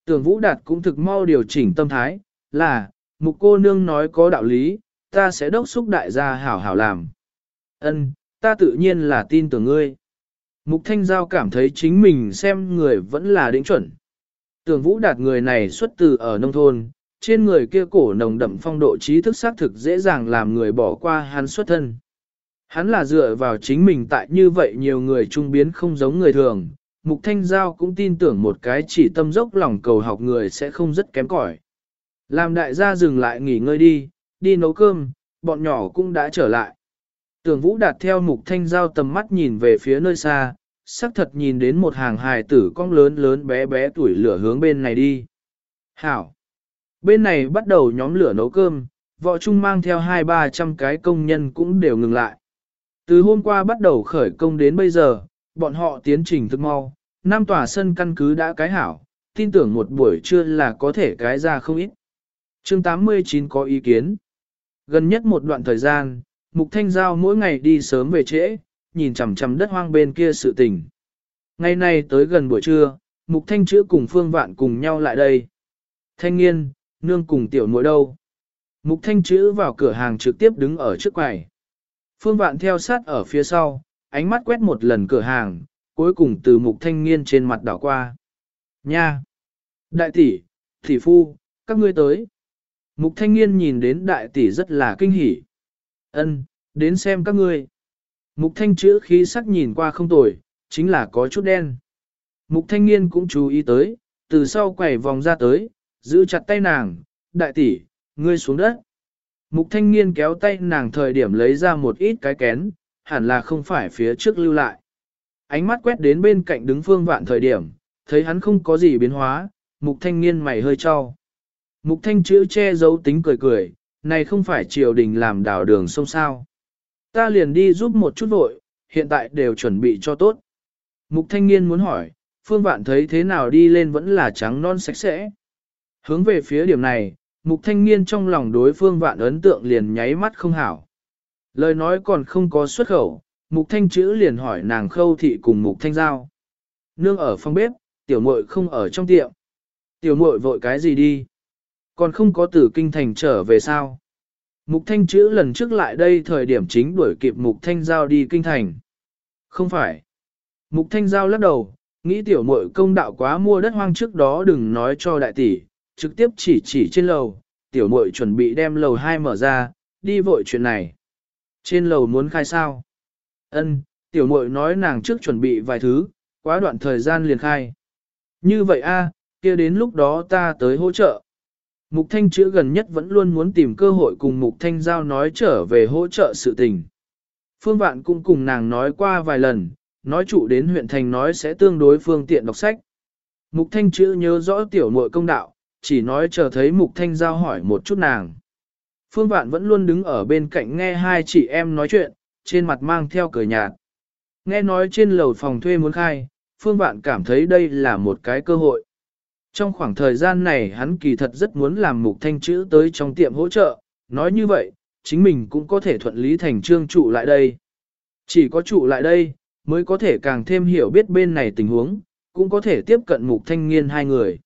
Tưởng Vũ Đạt cũng thực mau điều chỉnh tâm thái, là, mục cô nương nói có đạo lý, ta sẽ đốc xúc đại gia hảo hảo làm. Ân, ta tự nhiên là tin tưởng ngươi. Mục Thanh Giao cảm thấy chính mình xem người vẫn là đỉnh chuẩn. Tưởng Vũ Đạt người này xuất từ ở nông thôn, trên người kia cổ nồng đậm phong độ trí thức xác thực dễ dàng làm người bỏ qua hắn xuất thân. Hắn là dựa vào chính mình tại như vậy nhiều người trung biến không giống người thường, Mục Thanh Giao cũng tin tưởng một cái chỉ tâm dốc lòng cầu học người sẽ không rất kém cỏi. Làm đại gia dừng lại nghỉ ngơi đi, đi nấu cơm, bọn nhỏ cũng đã trở lại. Tưởng vũ đạt theo mục thanh giao tầm mắt nhìn về phía nơi xa, sắc thật nhìn đến một hàng hài tử cong lớn lớn bé bé tuổi lửa hướng bên này đi. Hảo! Bên này bắt đầu nhóm lửa nấu cơm, vợ chung mang theo hai ba trăm cái công nhân cũng đều ngừng lại. Từ hôm qua bắt đầu khởi công đến bây giờ, bọn họ tiến trình thức mau, năm tòa sân căn cứ đã cái hảo, tin tưởng một buổi trưa là có thể cái ra không ít. chương 89 có ý kiến. Gần nhất một đoạn thời gian, Mục Thanh Giao mỗi ngày đi sớm về trễ, nhìn chằm chằm đất hoang bên kia sự tình. Ngày nay tới gần buổi trưa, Mục Thanh chữa cùng Phương Vạn cùng nhau lại đây. Thanh niên, nương cùng tiểu muội đâu. Mục Thanh chữa vào cửa hàng trực tiếp đứng ở trước quầy. Phương Vạn theo sát ở phía sau, ánh mắt quét một lần cửa hàng, cuối cùng từ Mục Thanh niên trên mặt đảo qua. Nha! Đại tỷ, tỷ phu, các ngươi tới. Mục Thanh niên nhìn đến đại tỷ rất là kinh hỉ. Ân, đến xem các ngươi. Mục Thanh chữ khí sắc nhìn qua không tồi, chính là có chút đen. Mục Thanh niên cũng chú ý tới, từ sau quầy vòng ra tới, giữ chặt tay nàng, đại tỷ, ngươi xuống đất. Mục thanh niên kéo tay nàng thời điểm lấy ra một ít cái kén, hẳn là không phải phía trước lưu lại. Ánh mắt quét đến bên cạnh đứng phương vạn thời điểm, thấy hắn không có gì biến hóa, mục thanh niên mày hơi cho. Mục thanh chữ che giấu tính cười cười, này không phải triều đình làm đảo đường sông sao. Ta liền đi giúp một chút vội, hiện tại đều chuẩn bị cho tốt. Mục thanh niên muốn hỏi, phương vạn thấy thế nào đi lên vẫn là trắng non sạch sẽ. Hướng về phía điểm này, mục thanh niên trong lòng đối phương vạn ấn tượng liền nháy mắt không hảo. Lời nói còn không có xuất khẩu, mục thanh chữ liền hỏi nàng khâu thị cùng mục thanh giao. Nương ở phòng bếp, tiểu muội không ở trong tiệm. Tiểu muội vội cái gì đi? Còn không có tử kinh thành trở về sao? Mục thanh chữ lần trước lại đây thời điểm chính đuổi kịp mục thanh giao đi kinh thành. Không phải. Mục thanh giao lắc đầu, nghĩ tiểu muội công đạo quá mua đất hoang trước đó đừng nói cho đại tỷ, trực tiếp chỉ chỉ trên lầu, tiểu muội chuẩn bị đem lầu 2 mở ra, đi vội chuyện này. Trên lầu muốn khai sao? Ân, tiểu muội nói nàng trước chuẩn bị vài thứ, quá đoạn thời gian liền khai. Như vậy a, kia đến lúc đó ta tới hỗ trợ. Mục Thanh chữ gần nhất vẫn luôn muốn tìm cơ hội cùng Mục Thanh Giao nói trở về hỗ trợ sự tình. Phương Vạn cũng cùng nàng nói qua vài lần, nói chủ đến huyện thành nói sẽ tương đối phương tiện đọc sách. Mục Thanh chữ nhớ rõ tiểu muội công đạo, chỉ nói chờ thấy Mục Thanh Giao hỏi một chút nàng. Phương Vạn vẫn luôn đứng ở bên cạnh nghe hai chị em nói chuyện, trên mặt mang theo cười nhạt. Nghe nói trên lầu phòng thuê muốn khai, Phương Vạn cảm thấy đây là một cái cơ hội. Trong khoảng thời gian này hắn kỳ thật rất muốn làm Mục Thanh chữ tới trong tiệm hỗ trợ, nói như vậy, chính mình cũng có thể thuận lý thành trương trụ lại đây. Chỉ có trụ lại đây, mới có thể càng thêm hiểu biết bên này tình huống, cũng có thể tiếp cận Mục Thanh Nghiên hai người.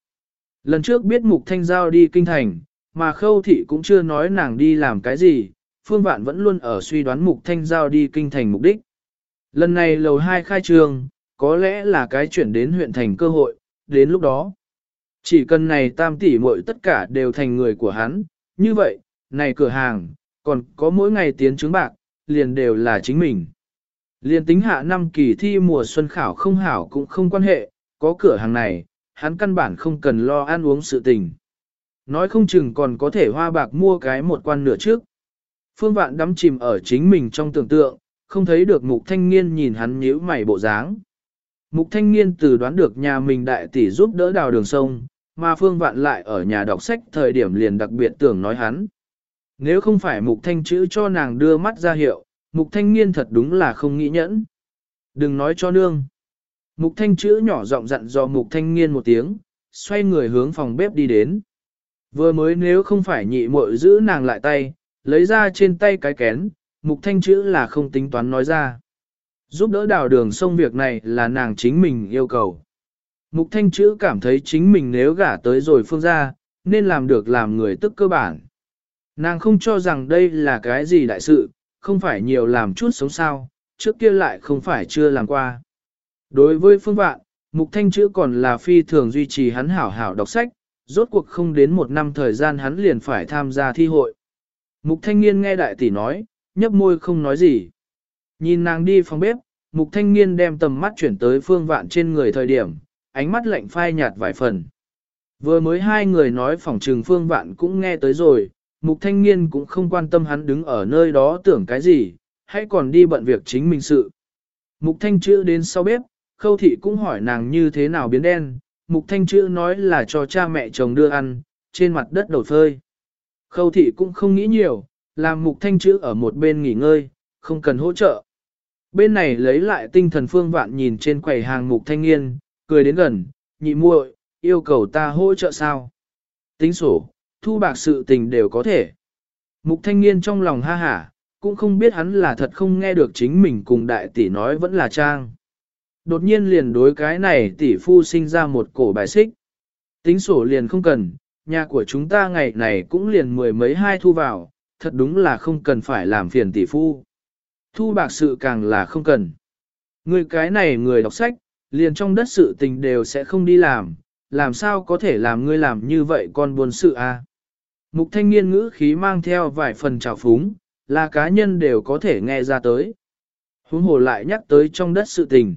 Lần trước biết Mục Thanh Giao đi kinh thành, mà Khâu Thị cũng chưa nói nàng đi làm cái gì, Phương Vạn vẫn luôn ở suy đoán Mục Thanh Giao đi kinh thành mục đích. Lần này lầu 2 khai trường, có lẽ là cái chuyển đến huyện thành cơ hội, đến lúc đó. Chỉ cần này tam tỷ muội tất cả đều thành người của hắn, như vậy, này cửa hàng, còn có mỗi ngày tiến chứng bạc, liền đều là chính mình. Liền tính hạ năm kỳ thi mùa xuân khảo không hảo cũng không quan hệ, có cửa hàng này, hắn căn bản không cần lo ăn uống sự tình. Nói không chừng còn có thể hoa bạc mua cái một quan nửa trước. Phương vạn đắm chìm ở chính mình trong tưởng tượng, không thấy được mục thanh niên nhìn hắn nhíu mày bộ dáng. Mục thanh niên từ đoán được nhà mình đại tỷ giúp đỡ đào đường sông, mà phương vạn lại ở nhà đọc sách thời điểm liền đặc biệt tưởng nói hắn. Nếu không phải mục thanh chữ cho nàng đưa mắt ra hiệu, mục thanh niên thật đúng là không nghĩ nhẫn. Đừng nói cho nương. Mục thanh chữ nhỏ giọng dặn dò mục thanh niên một tiếng, xoay người hướng phòng bếp đi đến. Vừa mới nếu không phải nhị muội giữ nàng lại tay, lấy ra trên tay cái kén, mục thanh chữ là không tính toán nói ra. Giúp đỡ đào đường sông việc này là nàng chính mình yêu cầu. Mục thanh chữ cảm thấy chính mình nếu gả tới rồi phương ra, nên làm được làm người tức cơ bản. Nàng không cho rằng đây là cái gì đại sự, không phải nhiều làm chút sống sao, trước kia lại không phải chưa làm qua. Đối với phương vạn, mục thanh chữ còn là phi thường duy trì hắn hảo hảo đọc sách, rốt cuộc không đến một năm thời gian hắn liền phải tham gia thi hội. Mục thanh niên nghe đại tỷ nói, nhấp môi không nói gì. Nhìn nàng đi phòng bếp, mục thanh niên đem tầm mắt chuyển tới phương vạn trên người thời điểm, ánh mắt lạnh phai nhạt vài phần. Vừa mới hai người nói phỏng trừng phương vạn cũng nghe tới rồi, mục thanh niên cũng không quan tâm hắn đứng ở nơi đó tưởng cái gì, hãy còn đi bận việc chính mình sự. Mục thanh chữ đến sau bếp, khâu thị cũng hỏi nàng như thế nào biến đen, mục thanh chữ nói là cho cha mẹ chồng đưa ăn, trên mặt đất đầu phơi. Khâu thị cũng không nghĩ nhiều, làm mục thanh chữ ở một bên nghỉ ngơi, không cần hỗ trợ. Bên này lấy lại tinh thần phương vạn nhìn trên quầy hàng mục thanh niên, cười đến gần, nhị muội, yêu cầu ta hỗ trợ sao? Tính sổ, thu bạc sự tình đều có thể. Mục thanh niên trong lòng ha hả, cũng không biết hắn là thật không nghe được chính mình cùng đại tỷ nói vẫn là trang. Đột nhiên liền đối cái này tỷ phu sinh ra một cổ bài xích. Tính sổ liền không cần, nhà của chúng ta ngày này cũng liền mười mấy hai thu vào, thật đúng là không cần phải làm phiền tỷ phu. Thu bạc sự càng là không cần. Người cái này người đọc sách, liền trong đất sự tình đều sẽ không đi làm, làm sao có thể làm ngươi làm như vậy con buồn sự a? À? Mục thanh niên ngữ khí mang theo vài phần trào phúng, là cá nhân đều có thể nghe ra tới. Huống hồ lại nhắc tới trong đất sự tình.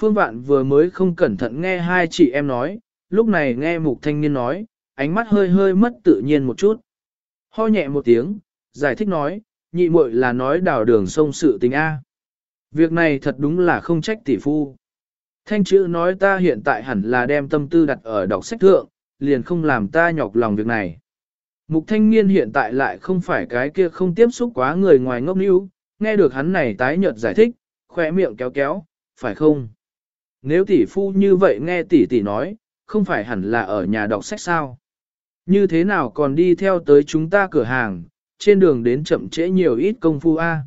Phương Vạn vừa mới không cẩn thận nghe hai chị em nói, lúc này nghe mục thanh niên nói, ánh mắt hơi hơi mất tự nhiên một chút. Ho nhẹ một tiếng, giải thích nói, nhị muội là nói đào đường sông sự tình A. Việc này thật đúng là không trách tỷ phu. Thanh chữ nói ta hiện tại hẳn là đem tâm tư đặt ở đọc sách thượng, liền không làm ta nhọc lòng việc này. Mục thanh niên hiện tại lại không phải cái kia không tiếp xúc quá người ngoài ngốc níu, nghe được hắn này tái nhợt giải thích, khỏe miệng kéo kéo, phải không? Nếu tỷ phu như vậy nghe tỷ tỷ nói, không phải hẳn là ở nhà đọc sách sao? Như thế nào còn đi theo tới chúng ta cửa hàng, trên đường đến chậm trễ nhiều ít công phu a.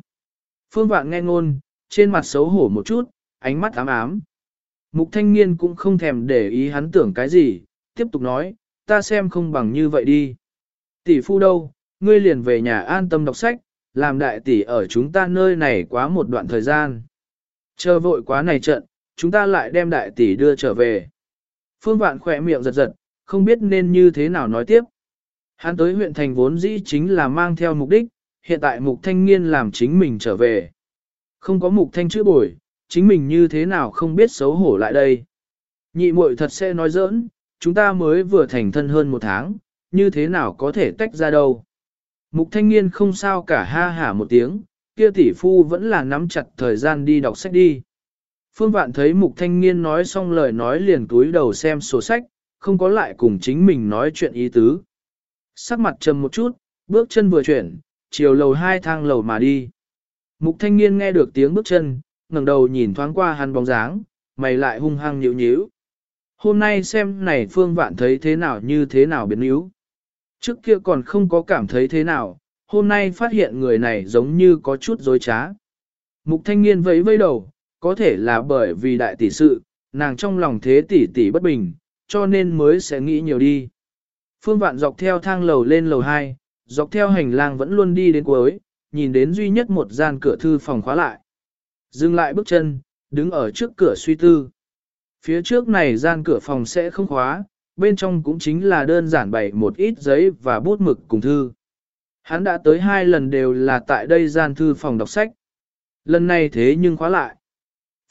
Phương vạn nghe ngôn, trên mặt xấu hổ một chút, ánh mắt ám ám. Mục thanh niên cũng không thèm để ý hắn tưởng cái gì, tiếp tục nói, ta xem không bằng như vậy đi. Tỷ phu đâu, ngươi liền về nhà an tâm đọc sách, làm đại tỷ ở chúng ta nơi này quá một đoạn thời gian. Chờ vội quá này trận, chúng ta lại đem đại tỷ đưa trở về. Phương vạn khỏe miệng giật giật, không biết nên như thế nào nói tiếp. Hắn tới huyện thành vốn dĩ chính là mang theo mục đích, hiện tại mục thanh niên làm chính mình trở về. Không có mục thanh chữ bồi, chính mình như thế nào không biết xấu hổ lại đây. Nhị muội thật sẽ nói giỡn, chúng ta mới vừa thành thân hơn một tháng, như thế nào có thể tách ra đâu. Mục thanh niên không sao cả ha hả một tiếng, kia tỷ phu vẫn là nắm chặt thời gian đi đọc sách đi. Phương Vạn thấy mục thanh niên nói xong lời nói liền túi đầu xem sổ sách, không có lại cùng chính mình nói chuyện ý tứ. Sắc mặt trầm một chút, bước chân vừa chuyển, chiều lầu hai thang lầu mà đi. Mục thanh niên nghe được tiếng bước chân, ngẩng đầu nhìn thoáng qua hắn bóng dáng, mày lại hung hăng nhíu nhíu. Hôm nay xem này phương vạn thấy thế nào như thế nào biến yếu. Trước kia còn không có cảm thấy thế nào, hôm nay phát hiện người này giống như có chút dối trá. Mục thanh niên vẫy vẫy đầu, có thể là bởi vì đại tỷ sự, nàng trong lòng thế tỷ tỷ bất bình, cho nên mới sẽ nghĩ nhiều đi. Phương vạn dọc theo thang lầu lên lầu 2, dọc theo hành lang vẫn luôn đi đến cuối, nhìn đến duy nhất một gian cửa thư phòng khóa lại. Dừng lại bước chân, đứng ở trước cửa suy tư. Phía trước này gian cửa phòng sẽ không khóa, bên trong cũng chính là đơn giản bày một ít giấy và bút mực cùng thư. Hắn đã tới hai lần đều là tại đây gian thư phòng đọc sách. Lần này thế nhưng khóa lại.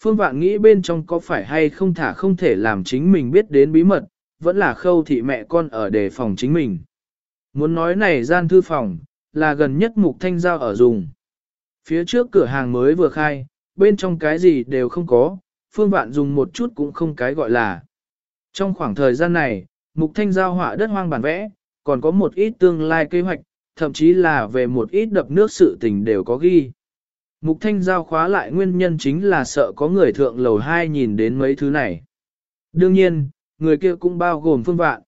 Phương Vạn nghĩ bên trong có phải hay không thả không thể làm chính mình biết đến bí mật, vẫn là khâu thị mẹ con ở đề phòng chính mình. Muốn nói này gian thư phòng, là gần nhất mục thanh giao ở dùng. Phía trước cửa hàng mới vừa khai, bên trong cái gì đều không có, phương vạn dùng một chút cũng không cái gọi là. Trong khoảng thời gian này, mục thanh giao họa đất hoang bản vẽ, còn có một ít tương lai kế hoạch, thậm chí là về một ít đập nước sự tình đều có ghi. Mục thanh giao khóa lại nguyên nhân chính là sợ có người thượng lầu 2 nhìn đến mấy thứ này. Đương nhiên, người kia cũng bao gồm phương vạn.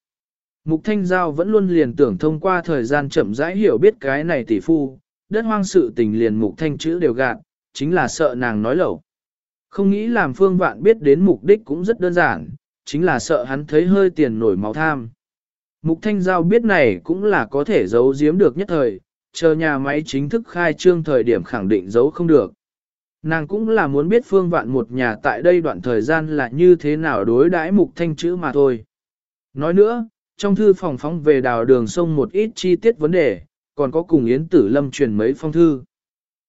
Mục thanh giao vẫn luôn liền tưởng thông qua thời gian chậm rãi hiểu biết cái này tỷ phu, đất hoang sự tình liền mục thanh chữ đều gạt, chính là sợ nàng nói lẩu. Không nghĩ làm phương vạn biết đến mục đích cũng rất đơn giản, chính là sợ hắn thấy hơi tiền nổi máu tham. Mục thanh giao biết này cũng là có thể giấu giếm được nhất thời, chờ nhà máy chính thức khai trương thời điểm khẳng định giấu không được. Nàng cũng là muốn biết phương vạn một nhà tại đây đoạn thời gian là như thế nào đối đãi mục thanh chữ mà thôi. Nói nữa, trong thư phòng phóng về đào đường sông một ít chi tiết vấn đề, còn có cùng Yến Tử Lâm truyền mấy phong thư.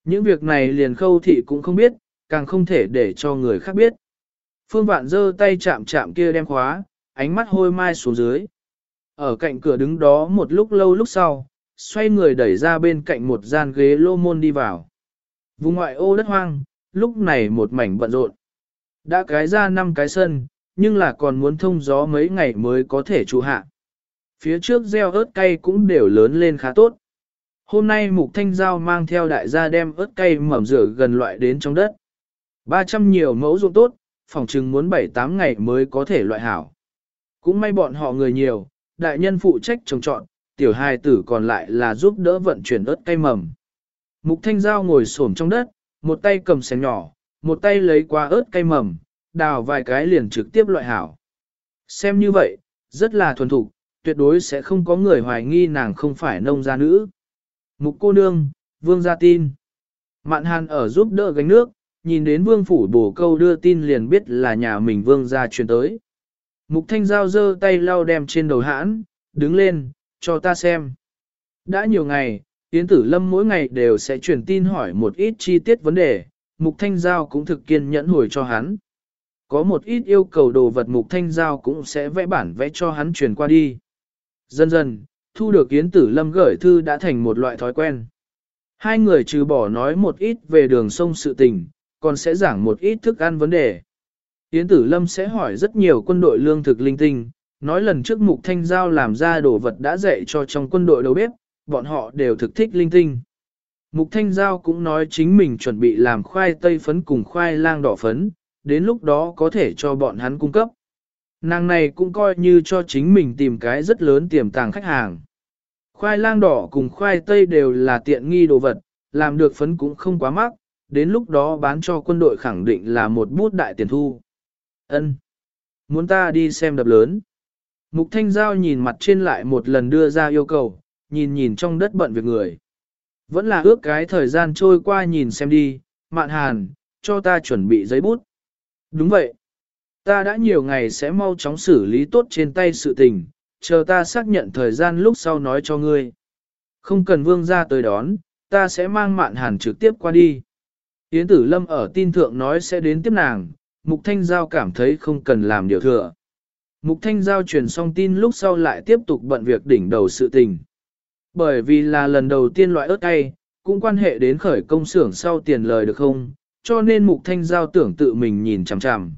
Những việc này liền khâu thị cũng không biết, càng không thể để cho người khác biết. Phương vạn giơ tay chạm chạm kia đem khóa, ánh mắt hôi mai xuống dưới. ở cạnh cửa đứng đó một lúc lâu lúc sau, xoay người đẩy ra bên cạnh một gian ghế lô môn đi vào. Vùng ngoại ô đất hoang, lúc này một mảnh bận rộn. Đã cái ra năm cái sân, nhưng là còn muốn thông gió mấy ngày mới có thể trụ hạ. Phía trước gieo ớt cay cũng đều lớn lên khá tốt. Hôm nay Mục Thanh Giao mang theo đại gia đem ớt cay mẩm rửa gần loại đến trong đất. 300 nhiều mẫu ruộng tốt, phòng chừng muốn 7-8 ngày mới có thể loại hảo. Cũng may bọn họ người nhiều, đại nhân phụ trách trồng trọn, tiểu hài tử còn lại là giúp đỡ vận chuyển ớt cây mầm. Mục Thanh Giao ngồi xổm trong đất, một tay cầm xẻng nhỏ, một tay lấy qua ớt cây mầm, đào vài cái liền trực tiếp loại hảo. Xem như vậy, rất là thuần thục, tuyệt đối sẽ không có người hoài nghi nàng không phải nông gia nữ. Mục cô nương, vương gia tin. Mạn hàn ở giúp đỡ gánh nước, nhìn đến vương phủ bổ câu đưa tin liền biết là nhà mình vương gia truyền tới. Mục thanh giao giơ tay lau đem trên đầu hãn, đứng lên, cho ta xem. Đã nhiều ngày, Yến Tử Lâm mỗi ngày đều sẽ truyền tin hỏi một ít chi tiết vấn đề, Mục Thanh Giao cũng thực kiên nhẫn hồi cho hắn. Có một ít yêu cầu đồ vật Mục Thanh Giao cũng sẽ vẽ bản vẽ cho hắn truyền qua đi. Dần dần, thu được Yến Tử Lâm gửi thư đã thành một loại thói quen. Hai người trừ bỏ nói một ít về đường sông sự tình, còn sẽ giảng một ít thức ăn vấn đề. Yến Tử Lâm sẽ hỏi rất nhiều quân đội lương thực linh tinh, nói lần trước Mục Thanh Giao làm ra đồ vật đã dạy cho trong quân đội đầu bếp, bọn họ đều thực thích linh tinh. Mục Thanh Giao cũng nói chính mình chuẩn bị làm khoai tây phấn cùng khoai lang đỏ phấn, đến lúc đó có thể cho bọn hắn cung cấp. Nàng này cũng coi như cho chính mình tìm cái rất lớn tiềm tàng khách hàng. Khoai lang đỏ cùng khoai tây đều là tiện nghi đồ vật, làm được phấn cũng không quá mắc, đến lúc đó bán cho quân đội khẳng định là một bút đại tiền thu. Ân, Muốn ta đi xem đập lớn. Mục Thanh Giao nhìn mặt trên lại một lần đưa ra yêu cầu, nhìn nhìn trong đất bận việc người. Vẫn là ước cái thời gian trôi qua nhìn xem đi, mạn hàn, cho ta chuẩn bị giấy bút. Đúng vậy. Ta đã nhiều ngày sẽ mau chóng xử lý tốt trên tay sự tình, chờ ta xác nhận thời gian lúc sau nói cho ngươi. Không cần vương ra tới đón, ta sẽ mang mạn hàn trực tiếp qua đi. Yến tử lâm ở tin thượng nói sẽ đến tiếp nàng, Mục Thanh Giao cảm thấy không cần làm điều thừa. Mục Thanh Giao truyền xong tin lúc sau lại tiếp tục bận việc đỉnh đầu sự tình. Bởi vì là lần đầu tiên loại ớt cay, cũng quan hệ đến khởi công xưởng sau tiền lời được không, cho nên Mục Thanh Giao tưởng tự mình nhìn chằm chằm.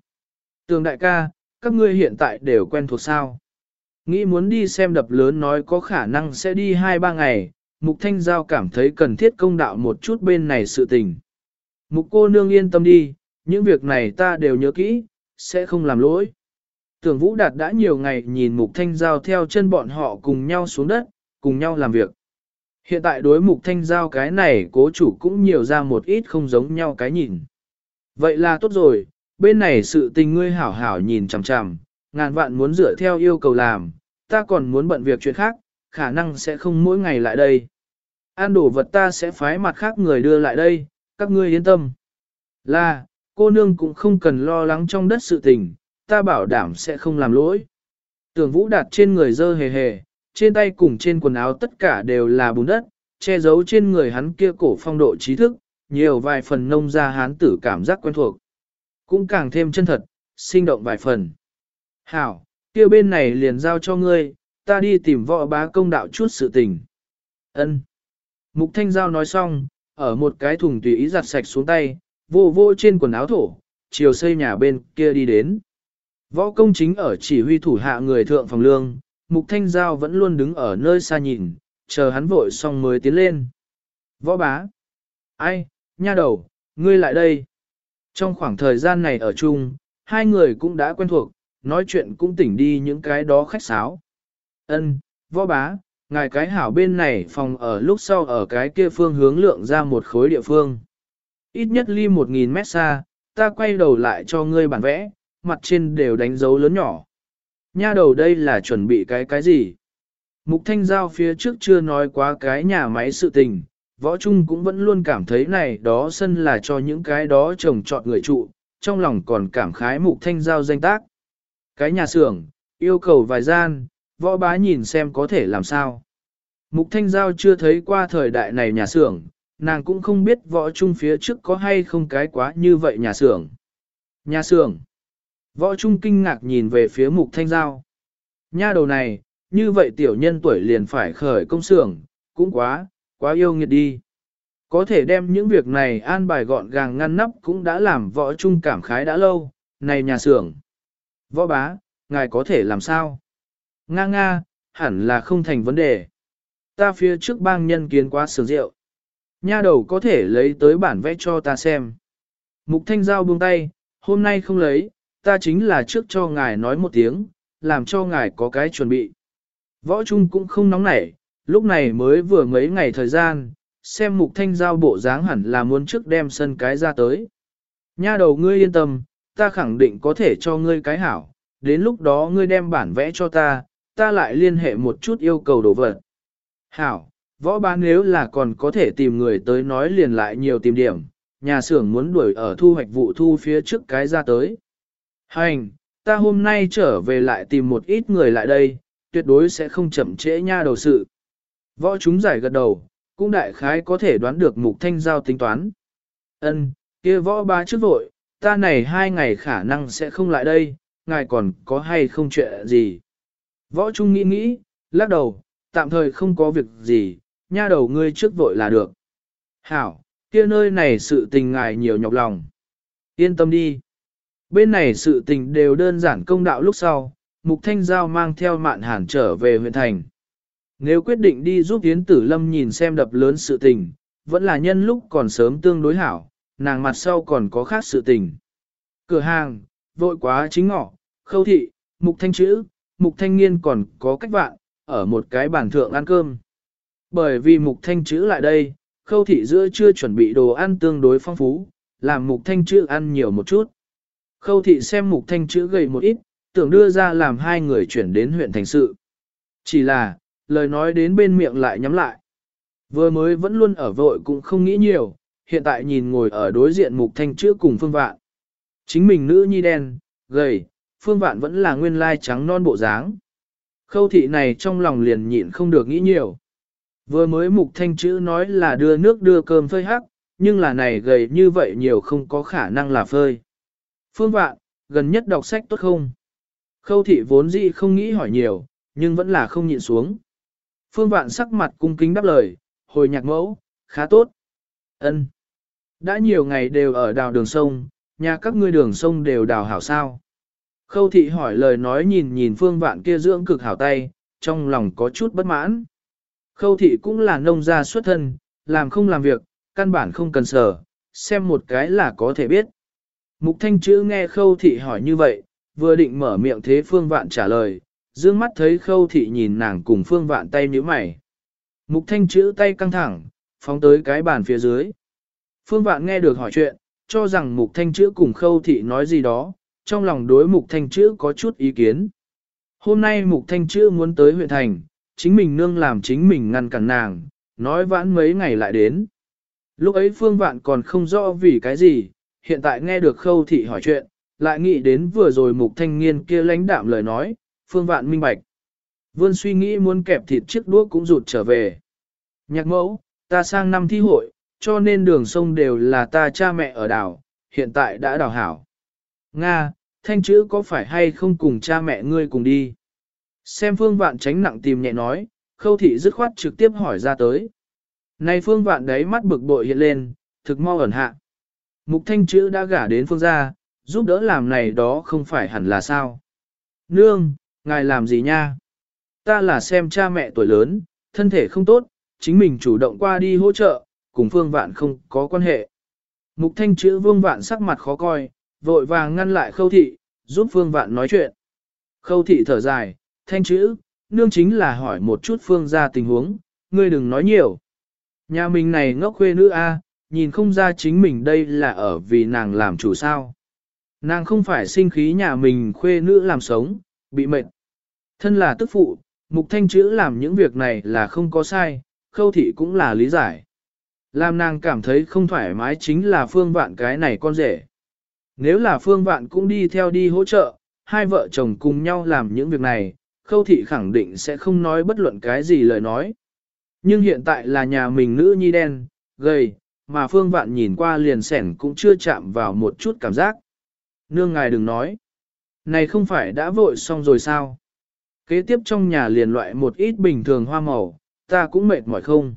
Tường đại ca, các ngươi hiện tại đều quen thuộc sao. Nghĩ muốn đi xem đập lớn nói có khả năng sẽ đi 2-3 ngày, Mục Thanh Giao cảm thấy cần thiết công đạo một chút bên này sự tình. Mục cô nương yên tâm đi, những việc này ta đều nhớ kỹ, sẽ không làm lỗi. Tưởng Vũ Đạt đã nhiều ngày nhìn Mục Thanh Giao theo chân bọn họ cùng nhau xuống đất, cùng nhau làm việc. Hiện tại đối Mục Thanh Giao cái này cố chủ cũng nhiều ra một ít không giống nhau cái nhìn. Vậy là tốt rồi, bên này sự tình ngươi hảo hảo nhìn chằm chằm, ngàn vạn muốn dựa theo yêu cầu làm, ta còn muốn bận việc chuyện khác, khả năng sẽ không mỗi ngày lại đây. An đổ vật ta sẽ phái mặt khác người đưa lại đây, các ngươi yên tâm. Là, cô nương cũng không cần lo lắng trong đất sự tình, ta bảo đảm sẽ không làm lỗi. Tưởng vũ đặt trên người dơ hề hề, trên tay cùng trên quần áo tất cả đều là bùn đất, che giấu trên người hắn kia cổ phong độ trí thức, nhiều vài phần nông ra hán tử cảm giác quen thuộc. Cũng càng thêm chân thật, sinh động vài phần. Hảo, kia bên này liền giao cho ngươi, ta đi tìm võ bá công đạo chút sự tình. Ân. Mục Thanh Giao nói xong, ở một cái thùng tùy ý giặt sạch xuống tay, vô vô trên quần áo thổ, chiều xây nhà bên kia đi đến. Võ công chính ở chỉ huy thủ hạ người thượng phòng lương, Mục Thanh Giao vẫn luôn đứng ở nơi xa nhìn, chờ hắn vội xong mới tiến lên. Võ bá. Ai, nha đầu, ngươi lại đây. Trong khoảng thời gian này ở chung, hai người cũng đã quen thuộc, nói chuyện cũng tỉnh đi những cái đó khách sáo. Ân, võ bá, ngài cái hảo bên này phòng ở lúc sau ở cái kia phương hướng lượng ra một khối địa phương. Ít nhất ly một nghìn mét xa, ta quay đầu lại cho ngươi bản vẽ, mặt trên đều đánh dấu lớn nhỏ. Nha đầu đây là chuẩn bị cái cái gì? Mục Thanh Giao phía trước chưa nói quá cái nhà máy sự tình, võ trung cũng vẫn luôn cảm thấy này đó sân là cho những cái đó trồng trọt người trụ, trong lòng còn cảm khái Mục Thanh Giao danh tác. Cái nhà xưởng, yêu cầu vài gian, võ bá nhìn xem có thể làm sao. Mục Thanh Giao chưa thấy qua thời đại này nhà xưởng, nàng cũng không biết võ trung phía trước có hay không cái quá như vậy nhà xưởng. Nhà xưởng. Võ trung kinh ngạc nhìn về phía Mục Thanh Giao. Nha đầu này, như vậy tiểu nhân tuổi liền phải khởi công xưởng, cũng quá, quá yêu nghiệt đi. Có thể đem những việc này an bài gọn gàng ngăn nắp cũng đã làm võ trung cảm khái đã lâu, này nhà xưởng. Võ bá, ngài có thể làm sao? Nga nga, hẳn là không thành vấn đề. Ta phía trước bang nhân kiến quá sướng rượu. Nha đầu có thể lấy tới bản vẽ cho ta xem. Mục thanh giao buông tay, hôm nay không lấy, ta chính là trước cho ngài nói một tiếng, làm cho ngài có cái chuẩn bị. Võ Trung cũng không nóng nảy, lúc này mới vừa mấy ngày thời gian, xem mục thanh giao bộ dáng hẳn là muốn trước đem sân cái ra tới. Nha đầu ngươi yên tâm, ta khẳng định có thể cho ngươi cái hảo, đến lúc đó ngươi đem bản vẽ cho ta, ta lại liên hệ một chút yêu cầu đồ vật. Hảo, võ bán nếu là còn có thể tìm người tới nói liền lại nhiều tìm điểm, nhà xưởng muốn đuổi ở thu hoạch vụ thu phía trước cái ra tới. Hành, ta hôm nay trở về lại tìm một ít người lại đây, tuyệt đối sẽ không chậm trễ nha đầu sự. Võ chúng giải gật đầu, cũng đại khái có thể đoán được mục thanh giao tính toán. Ân, kia võ ba trước vội, ta này hai ngày khả năng sẽ không lại đây, ngài còn có hay không chuyện gì. Võ Trung nghĩ nghĩ, lắc đầu, tạm thời không có việc gì, nha đầu ngươi trước vội là được. Hảo, kia nơi này sự tình ngài nhiều nhọc lòng. Yên tâm đi. Bên này sự tình đều đơn giản công đạo lúc sau, Mục Thanh Giao mang theo mạn hàn trở về huyện thành. Nếu quyết định đi giúp Yến Tử Lâm nhìn xem đập lớn sự tình, vẫn là nhân lúc còn sớm tương đối hảo, nàng mặt sau còn có khác sự tình. Cửa hàng, vội quá chính ngọ, khâu thị, mục thanh chữ, mục thanh nghiên còn có cách vạn, ở một cái bàn thượng ăn cơm. Bởi vì mục thanh chữ lại đây, khâu thị giữa chưa chuẩn bị đồ ăn tương đối phong phú, làm mục thanh chữ ăn nhiều một chút. Khâu thị xem mục thanh chữ gầy một ít, tưởng đưa ra làm hai người chuyển đến huyện thành sự. Chỉ là, lời nói đến bên miệng lại nhắm lại. Vừa mới vẫn luôn ở vội cũng không nghĩ nhiều, hiện tại nhìn ngồi ở đối diện mục thanh chữ cùng phương vạn. Chính mình nữ nhi đen, gầy, phương vạn vẫn là nguyên lai trắng non bộ dáng. Khâu thị này trong lòng liền nhịn không được nghĩ nhiều. Vừa mới mục thanh chữ nói là đưa nước đưa cơm phơi hắc, nhưng là này gầy như vậy nhiều không có khả năng là phơi. Phương vạn, gần nhất đọc sách tốt không? Khâu thị vốn dĩ không nghĩ hỏi nhiều, nhưng vẫn là không nhịn xuống. Phương vạn sắc mặt cung kính đáp lời, hồi nhạc mẫu, khá tốt. ân Đã nhiều ngày đều ở đào đường sông, nhà các ngươi đường sông đều đào hảo sao. Khâu thị hỏi lời nói nhìn nhìn phương vạn kia dưỡng cực hảo tay, trong lòng có chút bất mãn. Khâu thị cũng là nông gia xuất thân, làm không làm việc, căn bản không cần sở, xem một cái là có thể biết. Mục thanh chữ nghe khâu thị hỏi như vậy, vừa định mở miệng thế phương vạn trả lời, dương mắt thấy khâu thị nhìn nàng cùng phương vạn tay nhíu mày. Mục thanh chữ tay căng thẳng, phóng tới cái bàn phía dưới. Phương vạn nghe được hỏi chuyện, cho rằng mục thanh chữ cùng khâu thị nói gì đó, trong lòng đối mục thanh chữ có chút ý kiến. Hôm nay mục thanh chữ muốn tới huyện thành, chính mình nương làm chính mình ngăn cản nàng, nói vãn mấy ngày lại đến. Lúc ấy phương vạn còn không rõ vì cái gì, hiện tại nghe được khâu thị hỏi chuyện, lại nghĩ đến vừa rồi mục thanh niên kia lãnh đạm lời nói, phương vạn minh bạch. Vươn suy nghĩ muốn kẹp thịt chiếc đuốc cũng rụt trở về. Nhạc mẫu, ta sang năm thi hội, cho nên đường sông đều là ta cha mẹ ở đảo, hiện tại đã đào hảo. Nga, thanh chữ có phải hay không cùng cha mẹ ngươi cùng đi? Xem phương vạn tránh nặng tìm nhẹ nói, khâu thị dứt khoát trực tiếp hỏi ra tới. Này phương vạn đấy mắt bực bội hiện lên, thực mau ẩn hạ. Mục thanh chữ đã gả đến phương gia, giúp đỡ làm này đó không phải hẳn là sao. Nương, ngài làm gì nha? Ta là xem cha mẹ tuổi lớn, thân thể không tốt, chính mình chủ động qua đi hỗ trợ, cùng phương vạn không có quan hệ. Mục thanh chữ vương vạn sắc mặt khó coi, vội vàng ngăn lại khâu thị, giúp phương vạn nói chuyện. Khâu thị thở dài, thanh chữ, nương chính là hỏi một chút phương Gia tình huống, ngươi đừng nói nhiều. Nhà mình này ngốc khuê nữ a, nhìn không ra chính mình đây là ở vì nàng làm chủ sao. Nàng không phải sinh khí nhà mình khuê nữ làm sống, bị mệt. Thân là tức phụ, mục thanh chữ làm những việc này là không có sai, khâu thị cũng là lý giải. Làm nàng cảm thấy không thoải mái chính là phương vạn cái này con rể. Nếu là phương vạn cũng đi theo đi hỗ trợ, hai vợ chồng cùng nhau làm những việc này, khâu thị khẳng định sẽ không nói bất luận cái gì lời nói. Nhưng hiện tại là nhà mình nữ nhi đen, gầy, mà phương vạn nhìn qua liền sẻn cũng chưa chạm vào một chút cảm giác. Nương ngài đừng nói. Này không phải đã vội xong rồi sao? Kế tiếp trong nhà liền loại một ít bình thường hoa màu, ta cũng mệt mỏi không.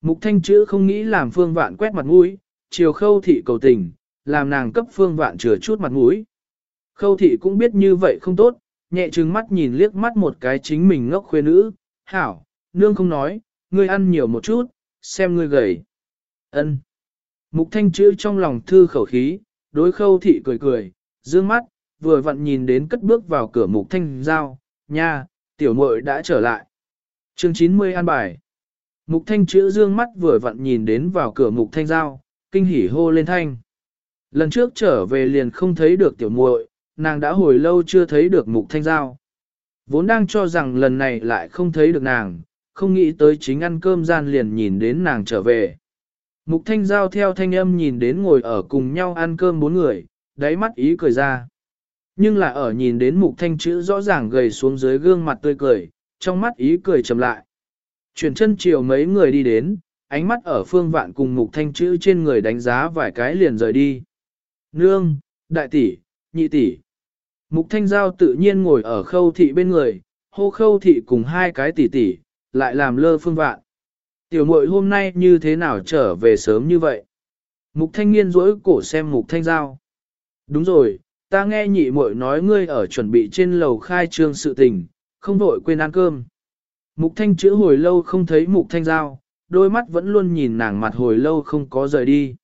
Mục thanh chữ không nghĩ làm phương vạn quét mặt mũi, chiều khâu thị cầu tình, làm nàng cấp phương vạn chừa chút mặt mũi. Khâu thị cũng biết như vậy không tốt, nhẹ trừng mắt nhìn liếc mắt một cái chính mình ngốc khuê nữ, hảo, nương không nói, ngươi ăn nhiều một chút, xem ngươi gầy ân Mục thanh chữ trong lòng thư khẩu khí, đối khâu thị cười cười, dương mắt, vừa vặn nhìn đến cất bước vào cửa mục thanh giao, nha, tiểu muội đã trở lại. Chương 90 an bài. Mục thanh chữ dương mắt vừa vặn nhìn đến vào cửa mục thanh giao, kinh hỉ hô lên thanh. Lần trước trở về liền không thấy được tiểu muội, nàng đã hồi lâu chưa thấy được mục thanh giao. Vốn đang cho rằng lần này lại không thấy được nàng, không nghĩ tới chính ăn cơm gian liền nhìn đến nàng trở về. Mục thanh giao theo thanh âm nhìn đến ngồi ở cùng nhau ăn cơm bốn người, đáy mắt ý cười ra. Nhưng là ở nhìn đến mục thanh chữ rõ ràng gầy xuống dưới gương mặt tươi cười, trong mắt ý cười trầm lại. Chuyển chân chiều mấy người đi đến, ánh mắt ở phương vạn cùng mục thanh chữ trên người đánh giá vài cái liền rời đi. Nương, đại tỷ, nhị tỷ. Mục thanh giao tự nhiên ngồi ở khâu thị bên người, hô khâu thị cùng hai cái tỷ tỷ, lại làm lơ phương vạn. Tiểu muội hôm nay như thế nào trở về sớm như vậy? Mục thanh niên rỗi cổ xem mục thanh giao. Đúng rồi, ta nghe nhị muội nói ngươi ở chuẩn bị trên lầu khai trương sự tình, không vội quên ăn cơm. Mục thanh chữ hồi lâu không thấy mục thanh giao, đôi mắt vẫn luôn nhìn nàng mặt hồi lâu không có rời đi.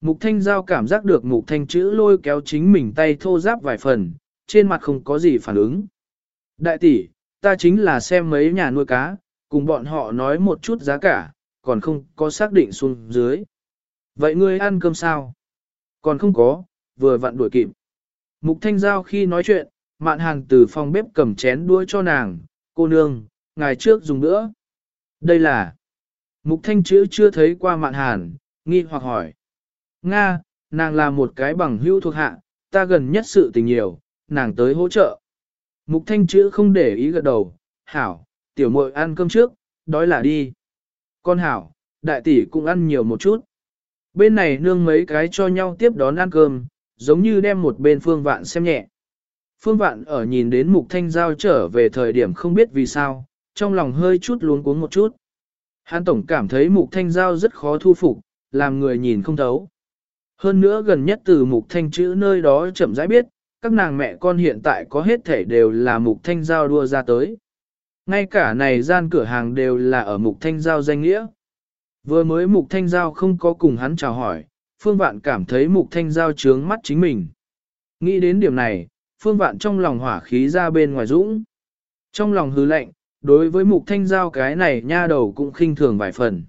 Mục thanh giao cảm giác được mục thanh chữ lôi kéo chính mình tay thô giáp vài phần, trên mặt không có gì phản ứng. Đại tỷ, ta chính là xem mấy nhà nuôi cá, cùng bọn họ nói một chút giá cả, còn không có xác định xuống dưới. Vậy ngươi ăn cơm sao? Còn không có, vừa vặn đuổi kịp. Mục thanh giao khi nói chuyện, mạn hàng từ phòng bếp cầm chén đuôi cho nàng, cô nương, ngày trước dùng nữa. Đây là... Mục thanh chữ chưa thấy qua mạn hàn, nghi hoặc hỏi. Nga, nàng là một cái bằng hữu thuộc hạ, ta gần nhất sự tình nhiều, nàng tới hỗ trợ. Mục thanh chữ không để ý gật đầu, hảo, tiểu muội ăn cơm trước, đói là đi. Con hảo, đại tỷ cũng ăn nhiều một chút. Bên này nương mấy cái cho nhau tiếp đón ăn cơm, giống như đem một bên phương vạn xem nhẹ. Phương vạn ở nhìn đến mục thanh giao trở về thời điểm không biết vì sao, trong lòng hơi chút luống cuống một chút. Hàn tổng cảm thấy mục thanh giao rất khó thu phục, làm người nhìn không thấu. Hơn nữa gần nhất từ mục thanh chữ nơi đó chậm rãi biết, các nàng mẹ con hiện tại có hết thể đều là mục thanh giao đua ra tới. Ngay cả này gian cửa hàng đều là ở mục thanh giao danh nghĩa. Vừa mới mục thanh giao không có cùng hắn chào hỏi, phương vạn cảm thấy mục thanh giao trướng mắt chính mình. Nghĩ đến điểm này, phương vạn trong lòng hỏa khí ra bên ngoài dũng. Trong lòng hứ lạnh, đối với mục thanh giao cái này nha đầu cũng khinh thường vài phần.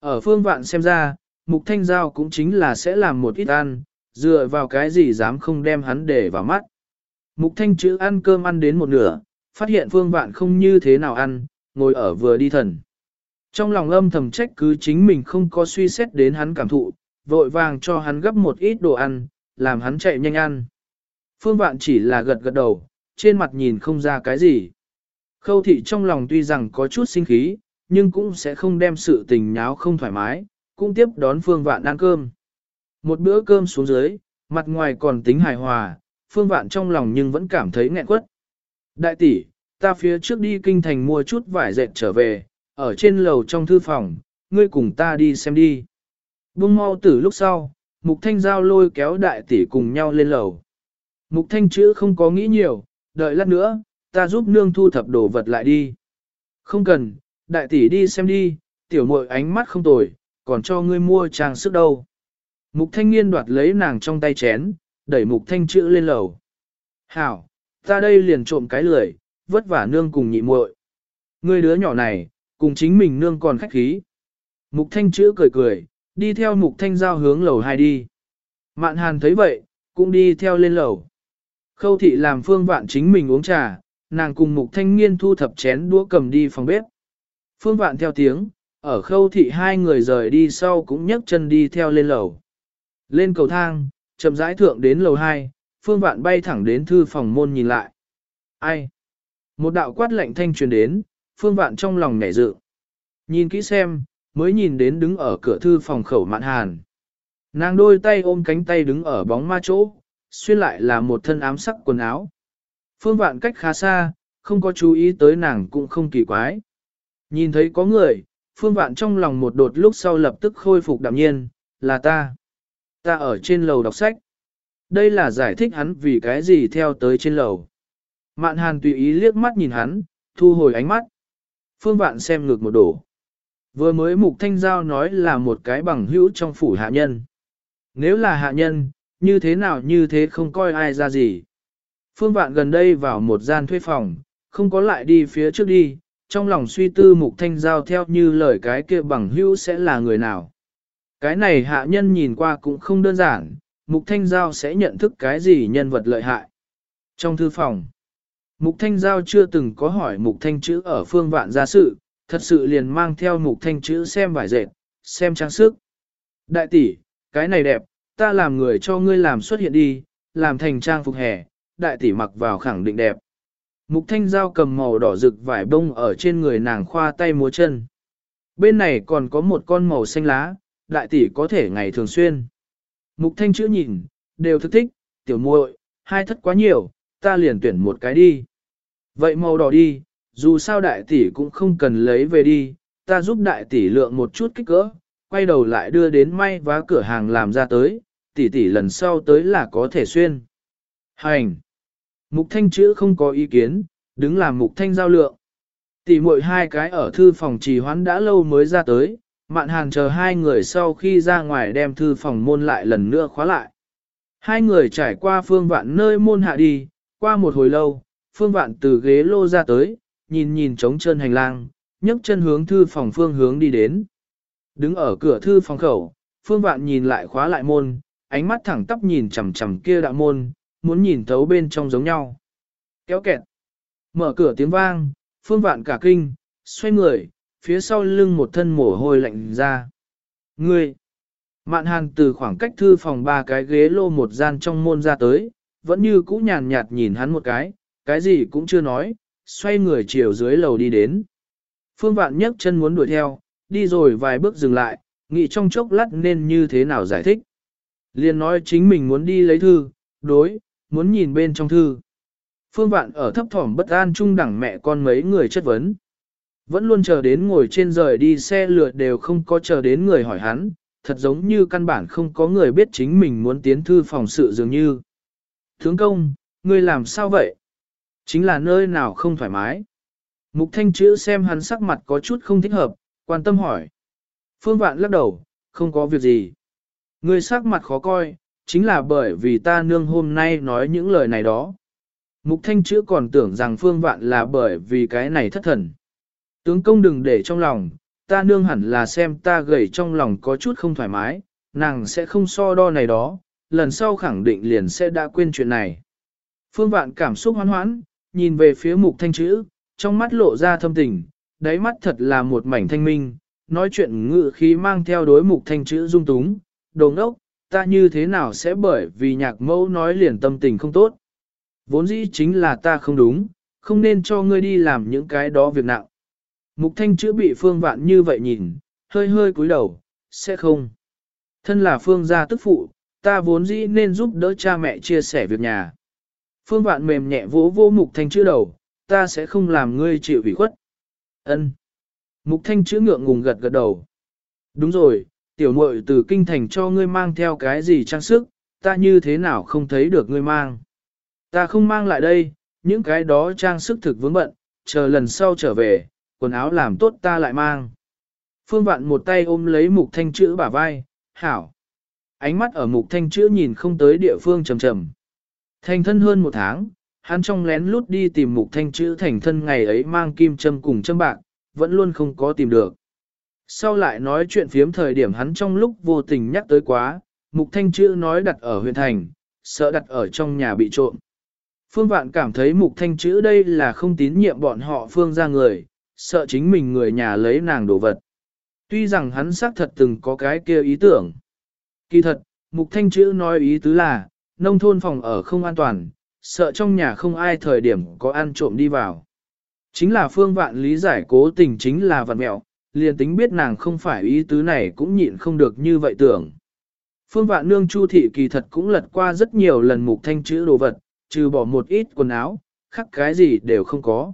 Ở phương vạn xem ra, mục thanh giao cũng chính là sẽ làm một ít ăn, dựa vào cái gì dám không đem hắn để vào mắt. Mục thanh chữ ăn cơm ăn đến một nửa, phát hiện phương vạn không như thế nào ăn, ngồi ở vừa đi thần. Trong lòng âm thầm trách cứ chính mình không có suy xét đến hắn cảm thụ, vội vàng cho hắn gấp một ít đồ ăn, làm hắn chạy nhanh ăn. Phương vạn chỉ là gật gật đầu, trên mặt nhìn không ra cái gì. Khâu thị trong lòng tuy rằng có chút sinh khí, nhưng cũng sẽ không đem sự tình nháo không thoải mái, cũng tiếp đón phương vạn ăn cơm. Một bữa cơm xuống dưới, mặt ngoài còn tính hài hòa, phương vạn trong lòng nhưng vẫn cảm thấy nghẹn quất. Đại tỷ, ta phía trước đi kinh thành mua chút vải dệt trở về, ở trên lầu trong thư phòng, ngươi cùng ta đi xem đi. Bung mau tử lúc sau, Mục Thanh Giao lôi kéo đại tỷ cùng nhau lên lầu. Mục Thanh chữ không có nghĩ nhiều, đợi lát nữa, ta giúp nương thu thập đồ vật lại đi. Không cần, đại tỷ đi xem đi, tiểu muội ánh mắt không tồi, còn cho ngươi mua trang sức đâu. Mục Thanh Nghiên đoạt lấy nàng trong tay chén, đẩy Mục Thanh chữ lên lầu. Hảo, ta đây liền trộm cái lười, vất vả nương cùng nhị muội. người đứa nhỏ này, cùng chính mình nương còn khách khí. Mục Thanh chữ cười cười, đi theo Mục Thanh giao hướng lầu hai đi. Mạn Hàn thấy vậy, cũng đi theo lên lầu. Khâu thị làm phương vạn chính mình uống trà, nàng cùng Mục Thanh Nghiên thu thập chén đũa cầm đi phòng bếp. Phương vạn theo tiếng, ở khâu thị hai người rời đi sau cũng nhấc chân đi theo lên lầu. Lên cầu thang, chậm rãi thượng đến lầu 2, phương vạn bay thẳng đến thư phòng môn nhìn lại. Ai? Một đạo quát lạnh thanh truyền đến, phương vạn trong lòng nhảy dự. Nhìn kỹ xem, mới nhìn đến đứng ở cửa thư phòng khẩu mạn hàn. Nàng đôi tay ôm cánh tay đứng ở bóng ma chỗ, xuyên lại là một thân ám sắc quần áo. Phương vạn cách khá xa, không có chú ý tới nàng cũng không kỳ quái. Nhìn thấy có người, phương vạn trong lòng một đột lúc sau lập tức khôi phục đạm nhiên, là ta. Ta ở trên lầu đọc sách. Đây là giải thích hắn vì cái gì theo tới trên lầu. Mạn hàn tùy ý liếc mắt nhìn hắn, thu hồi ánh mắt. Phương vạn xem ngược một đổ. Vừa mới mục thanh giao nói là một cái bằng hữu trong phủ hạ nhân. Nếu là hạ nhân, như thế nào như thế không coi ai ra gì. Phương vạn gần đây vào một gian thuê phòng, không có lại đi phía trước đi, trong lòng suy tư mục thanh giao theo như lời cái kia bằng hữu sẽ là người nào. Cái này hạ nhân nhìn qua cũng không đơn giản, mục thanh giao sẽ nhận thức cái gì nhân vật lợi hại. Trong thư phòng, mục thanh giao chưa từng có hỏi mục thanh chữ ở phương vạn gia sự, thật sự liền mang theo mục thanh chữ xem vải dệt, xem trang sức. Đại tỷ, cái này đẹp, ta làm người cho ngươi làm xuất hiện đi, làm thành trang phục hè, đại tỷ mặc vào khẳng định đẹp. Mục thanh giao cầm màu đỏ rực vải bông ở trên người nàng khoa tay múa chân. Bên này còn có một con màu xanh lá, đại tỷ có thể ngày thường xuyên. Mục thanh chữ nhìn, đều thức thích, tiểu muội, hai thất quá nhiều, ta liền tuyển một cái đi. Vậy màu đỏ đi, dù sao đại tỷ cũng không cần lấy về đi, ta giúp đại tỷ lượng một chút kích cỡ, quay đầu lại đưa đến may vá cửa hàng làm ra tới, tỷ tỷ lần sau tới là có thể xuyên. Hành! Mục thanh chữ không có ý kiến, đứng làm mục thanh giao lượng. Tỷ muội hai cái ở thư phòng trì hoãn đã lâu mới ra tới, mạn hàng chờ hai người sau khi ra ngoài đem thư phòng môn lại lần nữa khóa lại. Hai người trải qua phương vạn nơi môn hạ đi, qua một hồi lâu, phương vạn từ ghế lô ra tới, nhìn nhìn trống chân hành lang, nhấc chân hướng thư phòng phương hướng đi đến. Đứng ở cửa thư phòng khẩu, phương vạn nhìn lại khóa lại môn, ánh mắt thẳng tắp nhìn chằm chằm kia đạo môn, muốn nhìn thấu bên trong giống nhau. Kéo kẹt. Mở cửa tiếng vang, phương vạn cả kinh, xoay người, phía sau lưng một thân mồ hôi lạnh ra. Ngươi! Mạn hàn từ khoảng cách thư phòng ba cái ghế lô một gian trong môn ra tới, vẫn như cũ nhàn nhạt nhìn hắn một cái, cái gì cũng chưa nói, xoay người chiều dưới lầu đi đến. Phương vạn nhấc chân muốn đuổi theo, đi rồi vài bước dừng lại, nghĩ trong chốc lát nên như thế nào giải thích. Liên nói chính mình muốn đi lấy thư, đối, muốn nhìn bên trong thư. Phương Vạn ở thấp thỏm bất an chung đẳng mẹ con mấy người chất vấn. Vẫn luôn chờ đến ngồi trên rời đi xe lửa đều không có chờ đến người hỏi hắn, thật giống như căn bản không có người biết chính mình muốn tiến thư phòng sự dường như. Thướng công, ngươi làm sao vậy? Chính là nơi nào không thoải mái. Mục thanh chữ xem hắn sắc mặt có chút không thích hợp, quan tâm hỏi. Phương Vạn lắc đầu, không có việc gì. Ngươi sắc mặt khó coi, chính là bởi vì ta nương hôm nay nói những lời này đó. Mục thanh chữ còn tưởng rằng phương vạn là bởi vì cái này thất thần. Tướng công đừng để trong lòng, ta nương hẳn là xem ta gầy trong lòng có chút không thoải mái, nàng sẽ không so đo này đó, lần sau khẳng định liền sẽ đã quên chuyện này. Phương vạn cảm xúc hoan hoãn, nhìn về phía mục thanh chữ, trong mắt lộ ra thâm tình, đáy mắt thật là một mảnh thanh minh, nói chuyện ngự khí mang theo đối mục thanh chữ dung túng, đồng ốc, ta như thế nào sẽ bởi vì nhạc mẫu nói liền tâm tình không tốt. Vốn dĩ chính là ta không đúng, không nên cho ngươi đi làm những cái đó việc nặng. Mục thanh chữa bị phương vạn như vậy nhìn, hơi hơi cúi đầu, sẽ không. Thân là phương gia tức phụ, ta vốn dĩ nên giúp đỡ cha mẹ chia sẻ việc nhà. Phương vạn mềm nhẹ vỗ vô mục thanh chữa đầu, ta sẽ không làm ngươi chịu ủy khuất. Ân. Mục thanh chữa ngượng ngùng gật gật đầu. Đúng rồi, tiểu muội từ kinh thành cho ngươi mang theo cái gì trang sức, ta như thế nào không thấy được ngươi mang. Ta không mang lại đây, những cái đó trang sức thực vướng bận, chờ lần sau trở về, quần áo làm tốt ta lại mang. Phương Vạn một tay ôm lấy mục thanh chữ bả vai, hảo. Ánh mắt ở mục thanh chữ nhìn không tới địa phương trầm trầm. Thành thân hơn một tháng, hắn trong lén lút đi tìm mục thanh chữ thành thân ngày ấy mang kim châm cùng châm bạc, vẫn luôn không có tìm được. Sau lại nói chuyện phiếm thời điểm hắn trong lúc vô tình nhắc tới quá, mục thanh chữ nói đặt ở huyện thành, sợ đặt ở trong nhà bị trộm. Phương Vạn cảm thấy mục thanh chữ đây là không tín nhiệm bọn họ phương ra người, sợ chính mình người nhà lấy nàng đồ vật. Tuy rằng hắn xác thật từng có cái kia ý tưởng. Kỳ thật, mục thanh chữ nói ý tứ là, nông thôn phòng ở không an toàn, sợ trong nhà không ai thời điểm có ăn trộm đi vào. Chính là phương vạn lý giải cố tình chính là vật mẹo, liền tính biết nàng không phải ý tứ này cũng nhịn không được như vậy tưởng. Phương vạn nương chu thị kỳ thật cũng lật qua rất nhiều lần mục thanh chữ đồ vật, trừ bỏ một ít quần áo, khác cái gì đều không có.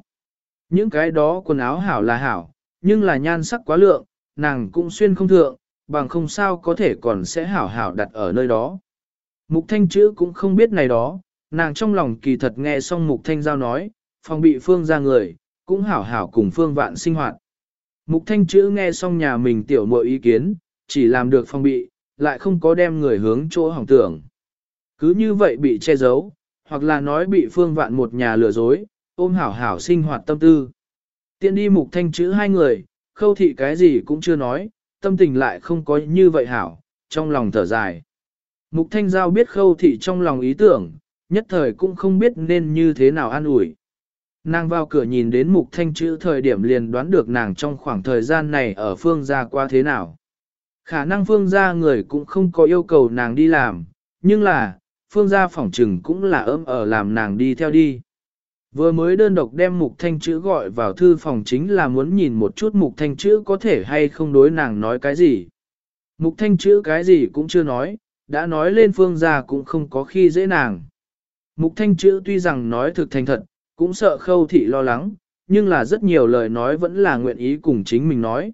Những cái đó quần áo hảo là hảo, nhưng là nhan sắc quá lượng, nàng cũng xuyên không thượng, bằng không sao có thể còn sẽ hảo hảo đặt ở nơi đó. Mục thanh chữ cũng không biết này đó, nàng trong lòng kỳ thật nghe xong mục thanh giao nói, phòng bị phương ra người, cũng hảo hảo cùng phương vạn sinh hoạt. Mục thanh chữ nghe xong nhà mình tiểu muội ý kiến, chỉ làm được phòng bị, lại không có đem người hướng chỗ hỏng tưởng. Cứ như vậy bị che giấu, hoặc là nói bị phương vạn một nhà lừa dối, ôm hảo hảo sinh hoạt tâm tư. Tiện đi mục thanh chữ hai người, khâu thị cái gì cũng chưa nói, tâm tình lại không có như vậy hảo, trong lòng thở dài. Mục thanh giao biết khâu thị trong lòng ý tưởng, nhất thời cũng không biết nên như thế nào an ủi. Nàng vào cửa nhìn đến mục thanh chữ thời điểm liền đoán được nàng trong khoảng thời gian này ở phương gia qua thế nào. Khả năng phương gia người cũng không có yêu cầu nàng đi làm, nhưng là, phương gia phỏng trừng cũng là ấm ở làm nàng đi theo đi. Vừa mới đơn độc đem mục thanh chữ gọi vào thư phòng chính là muốn nhìn một chút mục thanh chữ có thể hay không đối nàng nói cái gì. Mục thanh chữ cái gì cũng chưa nói, đã nói lên phương gia cũng không có khi dễ nàng. Mục thanh chữ tuy rằng nói thực thành thật, cũng sợ khâu thị lo lắng, nhưng là rất nhiều lời nói vẫn là nguyện ý cùng chính mình nói.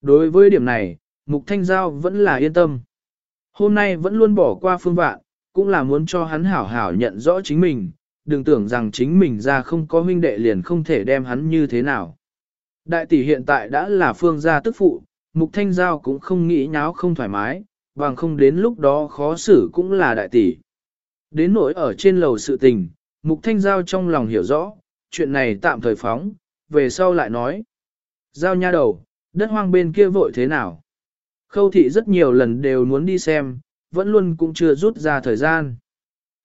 Đối với điểm này, mục thanh giao vẫn là yên tâm. Hôm nay vẫn luôn bỏ qua phương vạn, cũng là muốn cho hắn hảo hảo nhận rõ chính mình, đừng tưởng rằng chính mình ra không có huynh đệ liền không thể đem hắn như thế nào. Đại tỷ hiện tại đã là phương gia tức phụ, mục thanh giao cũng không nghĩ nháo không thoải mái, bằng không đến lúc đó khó xử cũng là đại tỷ. Đến nỗi ở trên lầu sự tình, mục thanh giao trong lòng hiểu rõ, chuyện này tạm thời phóng, về sau lại nói. Giao nha đầu, đất hoang bên kia vội thế nào? Khâu thị rất nhiều lần đều muốn đi xem, vẫn luôn cũng chưa rút ra thời gian.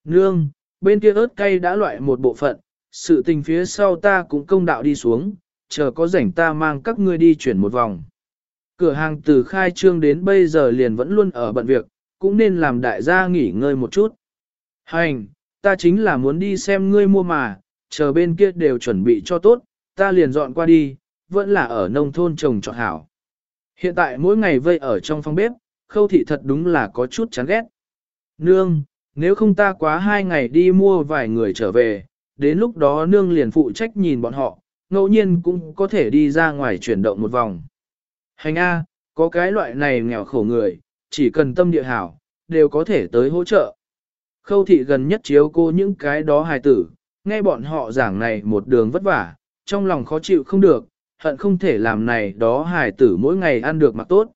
Nương, bên kia ớt cay đã loại một bộ phận, sự tình phía sau ta cũng công đạo đi xuống, chờ có rảnh ta mang các ngươi đi chuyển một vòng. Cửa hàng từ khai trương đến bây giờ liền vẫn luôn ở bận việc, cũng nên làm đại gia nghỉ ngơi một chút. Hành, ta chính là muốn đi xem ngươi mua mà, chờ bên kia đều chuẩn bị cho tốt, ta liền dọn qua đi, vẫn là ở nông thôn trồng trọt hảo. Hiện tại mỗi ngày vây ở trong phòng bếp, khâu thị thật đúng là có chút chán ghét. Nương, nếu không ta quá hai ngày đi mua vài người trở về, đến lúc đó nương liền phụ trách nhìn bọn họ, ngẫu nhiên cũng có thể đi ra ngoài chuyển động một vòng. Hành A, có cái loại này nghèo khổ người, chỉ cần tâm địa hảo, đều có thể tới hỗ trợ. Khâu thị gần nhất chiếu cô những cái đó hài tử, nghe bọn họ giảng này một đường vất vả, trong lòng khó chịu không được, hận không thể làm này đó hài tử mỗi ngày ăn được mặc tốt.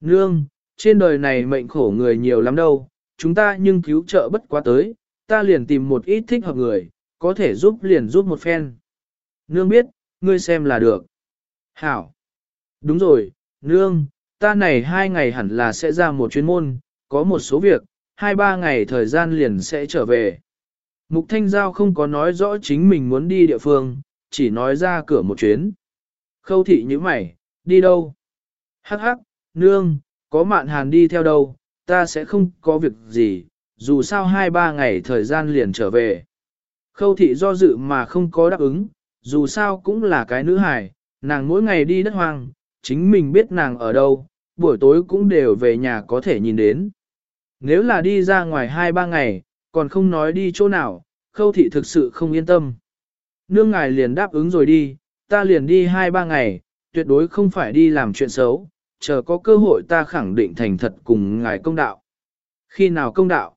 Nương, trên đời này mệnh khổ người nhiều lắm đâu, chúng ta nhưng cứu trợ bất quá tới, ta liền tìm một ít thích hợp người, có thể giúp liền giúp một phen. Nương biết, ngươi xem là được. Hảo. Đúng rồi, nương, ta này hai ngày hẳn là sẽ ra một chuyên môn, có một số việc, hai ba ngày thời gian liền sẽ trở về. Mục Thanh Giao không có nói rõ chính mình muốn đi địa phương, chỉ nói ra cửa một chuyến. Khâu thị như mày, đi đâu? Hắc hắc, nương, có mạn hàn đi theo đâu, ta sẽ không có việc gì, dù sao hai ba ngày thời gian liền trở về. Khâu thị do dự mà không có đáp ứng, dù sao cũng là cái nữ hài, nàng mỗi ngày đi đất hoang, chính mình biết nàng ở đâu, buổi tối cũng đều về nhà có thể nhìn đến. Nếu là đi ra ngoài hai ba ngày, còn không nói đi chỗ nào, khâu thị thực sự không yên tâm. Nương ngài liền đáp ứng rồi đi, ta liền đi hai ba ngày, tuyệt đối không phải đi làm chuyện xấu, chờ có cơ hội ta khẳng định thành thật cùng ngài công đạo. Khi nào công đạo?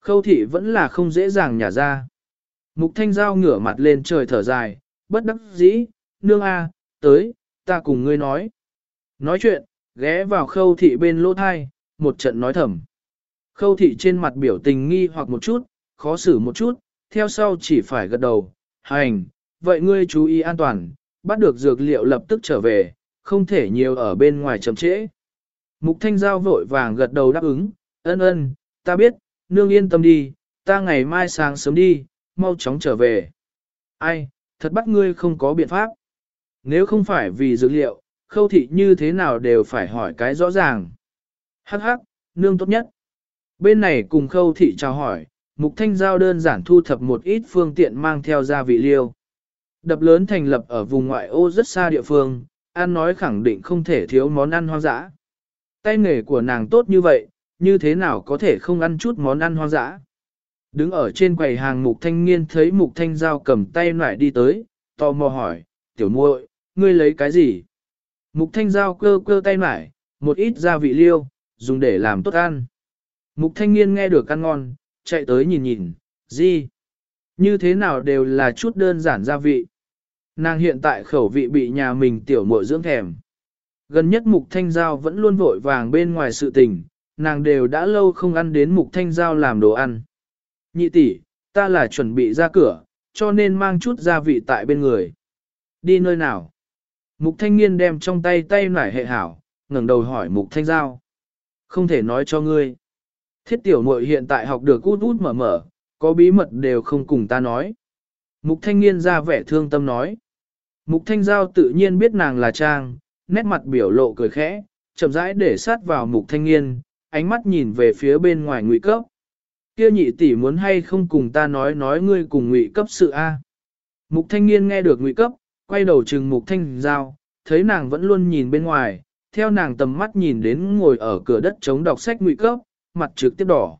Khâu thị vẫn là không dễ dàng nhả ra. Mục thanh giao ngửa mặt lên trời thở dài, bất đắc dĩ, nương a, tới, ta cùng ngươi nói. Nói chuyện, ghé vào khâu thị bên lỗ thai, một trận nói thầm. Khâu thị trên mặt biểu tình nghi hoặc một chút, khó xử một chút, theo sau chỉ phải gật đầu, hành, vậy ngươi chú ý an toàn, bắt được dược liệu lập tức trở về, không thể nhiều ở bên ngoài chậm trễ. Mục Thanh Giao vội vàng gật đầu đáp ứng, ân ân, ta biết, nương yên tâm đi, ta ngày mai sáng sớm đi, mau chóng trở về. Ai, thật bắt ngươi không có biện pháp. Nếu không phải vì dữ liệu, khâu thị như thế nào đều phải hỏi cái rõ ràng. Hắc hắc, nương tốt nhất. Bên này cùng khâu thị chào hỏi, mục thanh giao đơn giản thu thập một ít phương tiện mang theo gia vị liêu. Đập lớn thành lập ở vùng ngoại ô rất xa địa phương, ăn nói khẳng định không thể thiếu món ăn hoang dã. Tay nghề của nàng tốt như vậy, như thế nào có thể không ăn chút món ăn hoang dã. Đứng ở trên quầy hàng mục thanh niên thấy mục thanh giao cầm tay lại đi tới, tò mò hỏi, tiểu muội, ngươi lấy cái gì? Mục thanh giao cơ cơ tay lại, một ít gia vị liêu, dùng để làm tốt ăn. Mục thanh niên nghe được ăn ngon, chạy tới nhìn nhìn, gì? Như thế nào đều là chút đơn giản gia vị. Nàng hiện tại khẩu vị bị nhà mình tiểu muội dưỡng thèm. Gần nhất mục thanh giao vẫn luôn vội vàng bên ngoài sự tình, nàng đều đã lâu không ăn đến mục thanh giao làm đồ ăn. Nhị tỷ, ta là chuẩn bị ra cửa, cho nên mang chút gia vị tại bên người. Đi nơi nào? Mục thanh niên đem trong tay tay nải hệ hảo, ngẩng đầu hỏi mục thanh giao. Không thể nói cho ngươi. Thiết tiểu muội hiện tại học được út út mở mở, có bí mật đều không cùng ta nói. Mục thanh niên ra vẻ thương tâm nói. Mục thanh giao tự nhiên biết nàng là trang, nét mặt biểu lộ cười khẽ, chậm rãi để sát vào mục thanh niên, ánh mắt nhìn về phía bên ngoài ngụy cấp. Kia nhị tỷ muốn hay không cùng ta nói nói ngươi cùng ngụy cấp sự A. Mục thanh niên nghe được ngụy cấp, quay đầu trừng mục thanh giao, thấy nàng vẫn luôn nhìn bên ngoài, theo nàng tầm mắt nhìn đến ngồi ở cửa đất chống đọc sách ngụy cấp, mặt trực tiếp đỏ.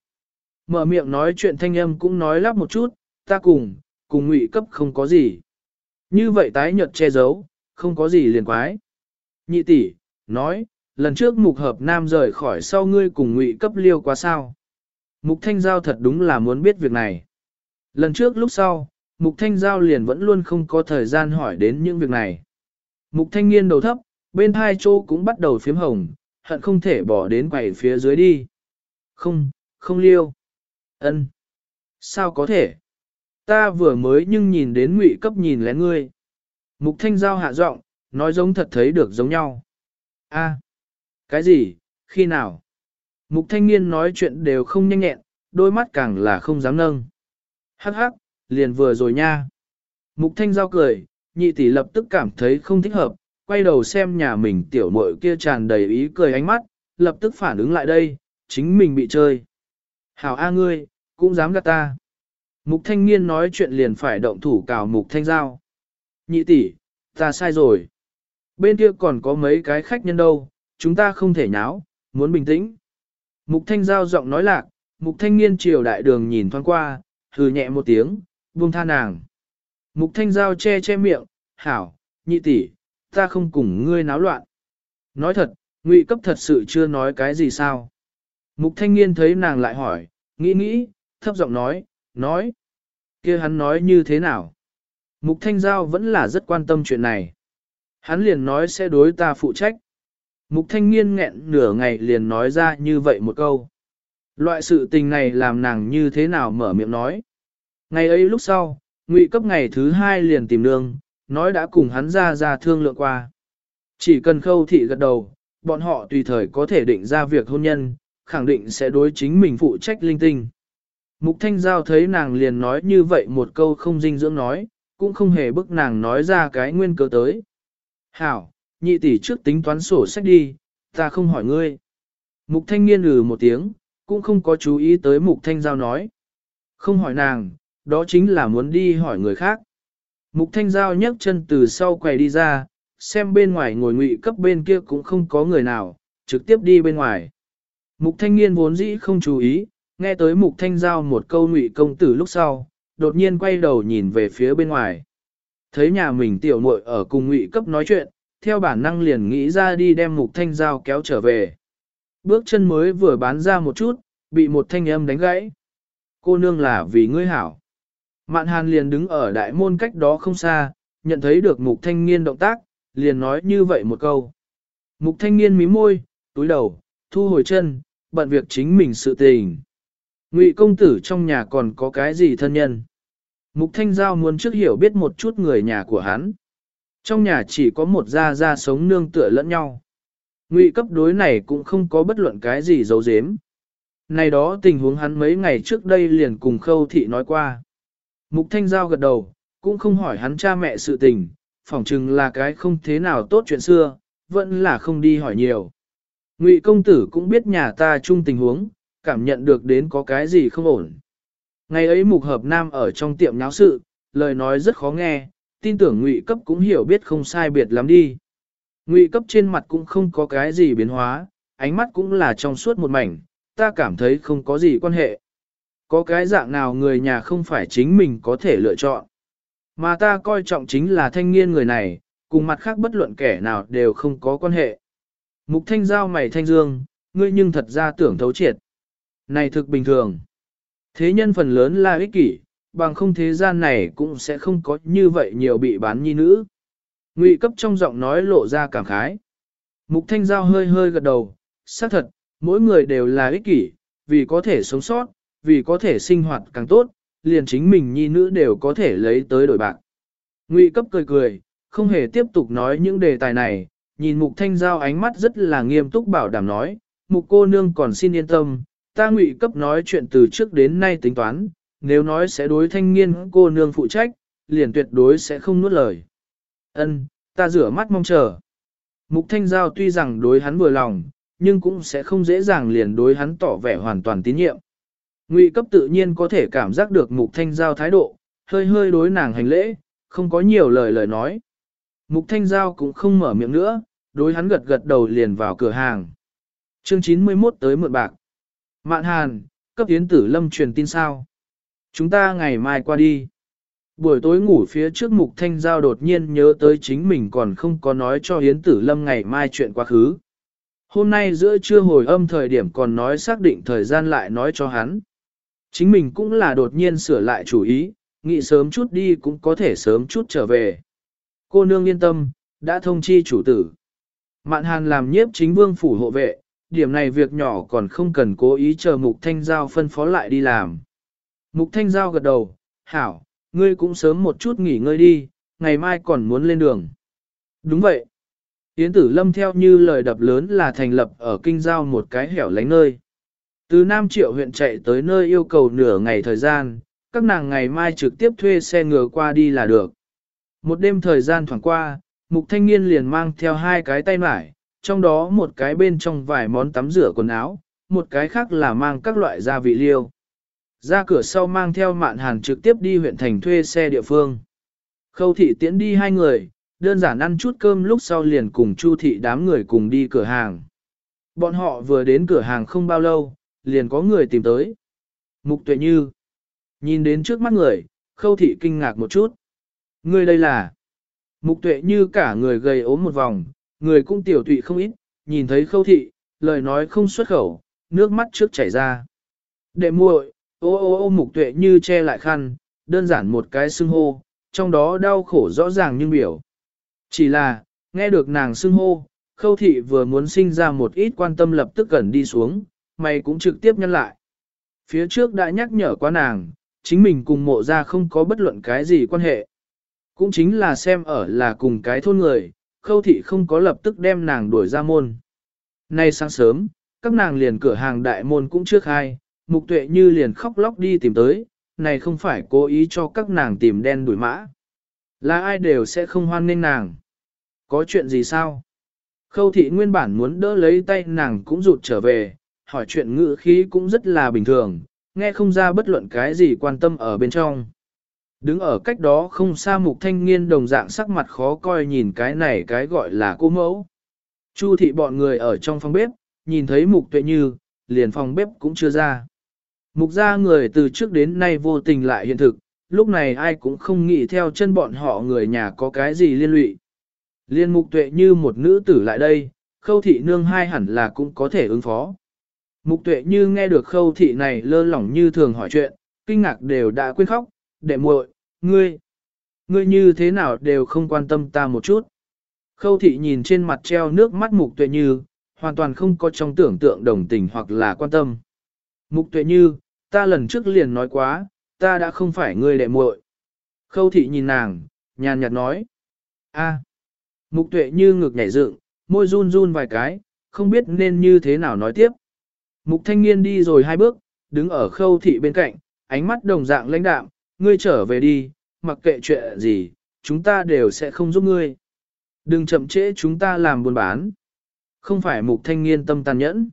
Mở miệng nói chuyện thanh âm cũng nói lắp một chút, ta cùng, cùng ngụy cấp không có gì. Như vậy tái nhợt che giấu, không có gì liền quái. Nhị tỷ, nói, lần trước mục hợp nam rời khỏi sau ngươi cùng ngụy cấp liêu quá sao. Mục thanh giao thật đúng là muốn biết việc này. Lần trước lúc sau, mục thanh giao liền vẫn luôn không có thời gian hỏi đến những việc này. Mục thanh niên đầu thấp, bên hai chỗ cũng bắt đầu phiếm hồng, hận không thể bỏ đến quầy phía dưới đi. Không, không liêu. ân Sao có thể? Ta vừa mới nhưng nhìn đến ngụy cấp nhìn lén ngươi. Mục thanh giao hạ giọng, nói giống thật thấy được giống nhau. A, cái gì, khi nào? Mục thanh niên nói chuyện đều không nhanh nhẹn, đôi mắt càng là không dám nâng. Hắc hắc, liền vừa rồi nha. Mục thanh giao cười, nhị tỷ lập tức cảm thấy không thích hợp, quay đầu xem nhà mình tiểu muội kia tràn đầy ý cười ánh mắt, lập tức phản ứng lại đây, chính mình bị chơi. Hảo A ngươi, cũng dám gạt ta. Mục thanh niên nói chuyện liền phải động thủ cào mục thanh giao. Nhị tỷ, ta sai rồi. Bên kia còn có mấy cái khách nhân đâu, chúng ta không thể nháo, muốn bình tĩnh. Mục thanh giao giọng nói lạc, mục thanh niên chiều đại đường nhìn thoáng qua, hừ nhẹ một tiếng, buông tha nàng. Mục thanh giao che che miệng, hảo, nhị tỷ, ta không cùng ngươi náo loạn. Nói thật, ngụy cấp thật sự chưa nói cái gì sao. Mục thanh niên thấy nàng lại hỏi, nghĩ nghĩ, thấp giọng nói, nói. kia hắn nói như thế nào? Mục thanh giao vẫn là rất quan tâm chuyện này. Hắn liền nói sẽ đối ta phụ trách. Mục thanh niên nghẹn nửa ngày liền nói ra như vậy một câu. Loại sự tình này làm nàng như thế nào mở miệng nói. Ngày ấy lúc sau, ngụy cấp ngày thứ hai liền tìm nương, nói đã cùng hắn ra ra thương lượng qua. Chỉ cần khâu thị gật đầu, bọn họ tùy thời có thể định ra việc hôn nhân, khẳng định sẽ đối chính mình phụ trách linh tinh. Mục Thanh Giao thấy nàng liền nói như vậy một câu không dinh dưỡng nói, cũng không hề bức nàng nói ra cái nguyên cớ tới. Hảo, nhị tỷ trước tính toán sổ sách đi, ta không hỏi ngươi. Mục Thanh nghiên lừ một tiếng, cũng không có chú ý tới Mục Thanh Giao nói. Không hỏi nàng, đó chính là muốn đi hỏi người khác. Mục Thanh Giao nhấc chân từ sau quầy đi ra, xem bên ngoài ngồi ngụy cấp bên kia cũng không có người nào, trực tiếp đi bên ngoài. Mục Thanh Nghiên vốn dĩ không chú ý, nghe tới Mục Thanh Giao một câu ngụy công tử lúc sau, đột nhiên quay đầu nhìn về phía bên ngoài. Thấy nhà mình tiểu muội ở cùng ngụy cấp nói chuyện, theo bản năng liền nghĩ ra đi đem Mục Thanh Giao kéo trở về. Bước chân mới vừa bán ra một chút, bị một thanh âm đánh gãy. Cô nương là vì ngươi hảo. Mạn hàn liền đứng ở đại môn cách đó không xa, nhận thấy được mục thanh niên động tác, liền nói như vậy một câu. Mục thanh niên mím môi, túi đầu, thu hồi chân, bận việc chính mình sự tình. Ngụy công tử trong nhà còn có cái gì thân nhân? Mục thanh giao muốn trước hiểu biết một chút người nhà của hắn. Trong nhà chỉ có một gia gia sống nương tựa lẫn nhau. Ngụy cấp đối này cũng không có bất luận cái gì giấu giếm. Này đó tình huống hắn mấy ngày trước đây liền cùng khâu thị nói qua. Mục Thanh Giao gật đầu, cũng không hỏi hắn cha mẹ sự tình, phỏng chừng là cái không thế nào tốt chuyện xưa, vẫn là không đi hỏi nhiều. Ngụy công tử cũng biết nhà ta chung tình huống, cảm nhận được đến có cái gì không ổn. Ngày ấy mục hợp nam ở trong tiệm nháo sự, lời nói rất khó nghe, tin tưởng ngụy cấp cũng hiểu biết không sai biệt lắm đi. Ngụy cấp trên mặt cũng không có cái gì biến hóa, ánh mắt cũng là trong suốt một mảnh, ta cảm thấy không có gì quan hệ. Có cái dạng nào người nhà không phải chính mình có thể lựa chọn. Mà ta coi trọng chính là thanh niên người này, cùng mặt khác bất luận kẻ nào đều không có quan hệ. Mục thanh giao mày thanh dương, ngươi nhưng thật ra tưởng thấu triệt. Này thực bình thường. Thế nhân phần lớn là ích kỷ, bằng không thế gian này cũng sẽ không có như vậy nhiều bị bán nhi nữ. Ngụy cấp trong giọng nói lộ ra cảm khái. Mục thanh giao hơi hơi gật đầu, xác thật, mỗi người đều là ích kỷ, vì có thể sống sót, vì có thể sinh hoạt càng tốt, liền chính mình nhi nữ đều có thể lấy tới đổi bạc. Ngụy cấp cười cười, không hề tiếp tục nói những đề tài này, nhìn mục thanh giao ánh mắt rất là nghiêm túc bảo đảm nói, mục cô nương còn xin yên tâm, ta ngụy cấp nói chuyện từ trước đến nay tính toán, nếu nói sẽ đối thanh niên cô nương phụ trách, liền tuyệt đối sẽ không nuốt lời. Ân, ta rửa mắt mong chờ. Mục thanh giao tuy rằng đối hắn vừa lòng, nhưng cũng sẽ không dễ dàng liền đối hắn tỏ vẻ hoàn toàn tín nhiệm. Ngụy cấp tự nhiên có thể cảm giác được mục thanh giao thái độ, hơi hơi đối nàng hành lễ, không có nhiều lời lời nói. Mục thanh giao cũng không mở miệng nữa, đối hắn gật gật đầu liền vào cửa hàng. Chương 91 tới mượn bạc. Mạn Hàn, cấp Yến Tử Lâm truyền tin sao? Chúng ta ngày mai qua đi. Buổi tối ngủ phía trước Mục Thanh Giao đột nhiên nhớ tới chính mình còn không có nói cho Yến Tử Lâm ngày mai chuyện quá khứ. Hôm nay giữa trưa hồi âm thời điểm còn nói xác định thời gian lại nói cho hắn. Chính mình cũng là đột nhiên sửa lại chủ ý, nghĩ sớm chút đi cũng có thể sớm chút trở về. Cô nương yên tâm, đã thông chi chủ tử. Mạn Hàn làm nhiếp chính vương phủ hộ vệ, điểm này việc nhỏ còn không cần cố ý chờ Mục Thanh Giao phân phó lại đi làm. Mục Thanh Giao gật đầu, hảo, ngươi cũng sớm một chút nghỉ ngơi đi, ngày mai còn muốn lên đường. Đúng vậy. Yến tử lâm theo như lời đập lớn là thành lập ở kinh giao một cái hẻo lánh nơi. Từ Nam Triệu huyện chạy tới nơi yêu cầu nửa ngày thời gian, các nàng ngày mai trực tiếp thuê xe ngựa qua đi là được. Một đêm thời gian thoảng qua, mục thanh niên liền mang theo hai cái tay mải, trong đó một cái bên trong vài món tắm rửa quần áo, một cái khác là mang các loại gia vị liêu. Ra cửa sau mang theo mạn hàn trực tiếp đi huyện thành thuê xe địa phương. Khâu thị tiễn đi hai người, đơn giản ăn chút cơm lúc sau liền cùng chu thị đám người cùng đi cửa hàng. Bọn họ vừa đến cửa hàng không bao lâu, liền có người tìm tới. Mục tuệ như, nhìn đến trước mắt người, khâu thị kinh ngạc một chút. Người đây là, mục tuệ như cả người gầy ốm một vòng, người cũng tiểu tụy không ít, nhìn thấy khâu thị, lời nói không xuất khẩu, nước mắt trước chảy ra. Đệ muội, ô ô ô mục tuệ như che lại khăn, đơn giản một cái xưng hô, trong đó đau khổ rõ ràng nhưng biểu. Chỉ là, nghe được nàng xưng hô, khâu thị vừa muốn sinh ra một ít quan tâm lập tức gần đi xuống, mày cũng trực tiếp nhân lại. Phía trước đã nhắc nhở qua nàng, chính mình cùng mộ ra không có bất luận cái gì quan hệ. Cũng chính là xem ở là cùng cái thôn người, khâu thị không có lập tức đem nàng đuổi ra môn. Nay sáng sớm, các nàng liền cửa hàng đại môn cũng trước hai, mục tuệ như liền khóc lóc đi tìm tới, này không phải cố ý cho các nàng tìm đen đuổi mã. Là ai đều sẽ không hoan nghênh nàng. Có chuyện gì sao? Khâu thị nguyên bản muốn đỡ lấy tay nàng cũng rụt trở về, hỏi chuyện ngữ khí cũng rất là bình thường, nghe không ra bất luận cái gì quan tâm ở bên trong. Đứng ở cách đó không xa mục thanh niên đồng dạng sắc mặt khó coi nhìn cái này cái gọi là cô mẫu. Chu thị bọn người ở trong phòng bếp, nhìn thấy mục tuệ như, liền phòng bếp cũng chưa ra. Mục ra người từ trước đến nay vô tình lại hiện thực, lúc này ai cũng không nghĩ theo chân bọn họ người nhà có cái gì liên lụy. Liên mục tuệ như một nữ tử lại đây, khâu thị nương hai hẳn là cũng có thể ứng phó. Mục tuệ như nghe được khâu thị này lơ lỏng như thường hỏi chuyện, kinh ngạc đều đã quên khóc, đệ muội, ngươi, ngươi như thế nào đều không quan tâm ta một chút. Khâu thị nhìn trên mặt treo nước mắt mục tuệ như, hoàn toàn không có trong tưởng tượng đồng tình hoặc là quan tâm. Mục tuệ như, ta lần trước liền nói quá, ta đã không phải ngươi đệ muội. Khâu thị nhìn nàng, nhàn nhạt nói. a Mục tuệ như ngực nhảy dựng, môi run run vài cái, không biết nên như thế nào nói tiếp. Mục thanh niên đi rồi hai bước, đứng ở khâu thị bên cạnh, ánh mắt đồng dạng lãnh đạm, ngươi trở về đi, mặc kệ chuyện gì, chúng ta đều sẽ không giúp ngươi. Đừng chậm trễ chúng ta làm buôn bán. Không phải mục thanh niên tâm tàn nhẫn.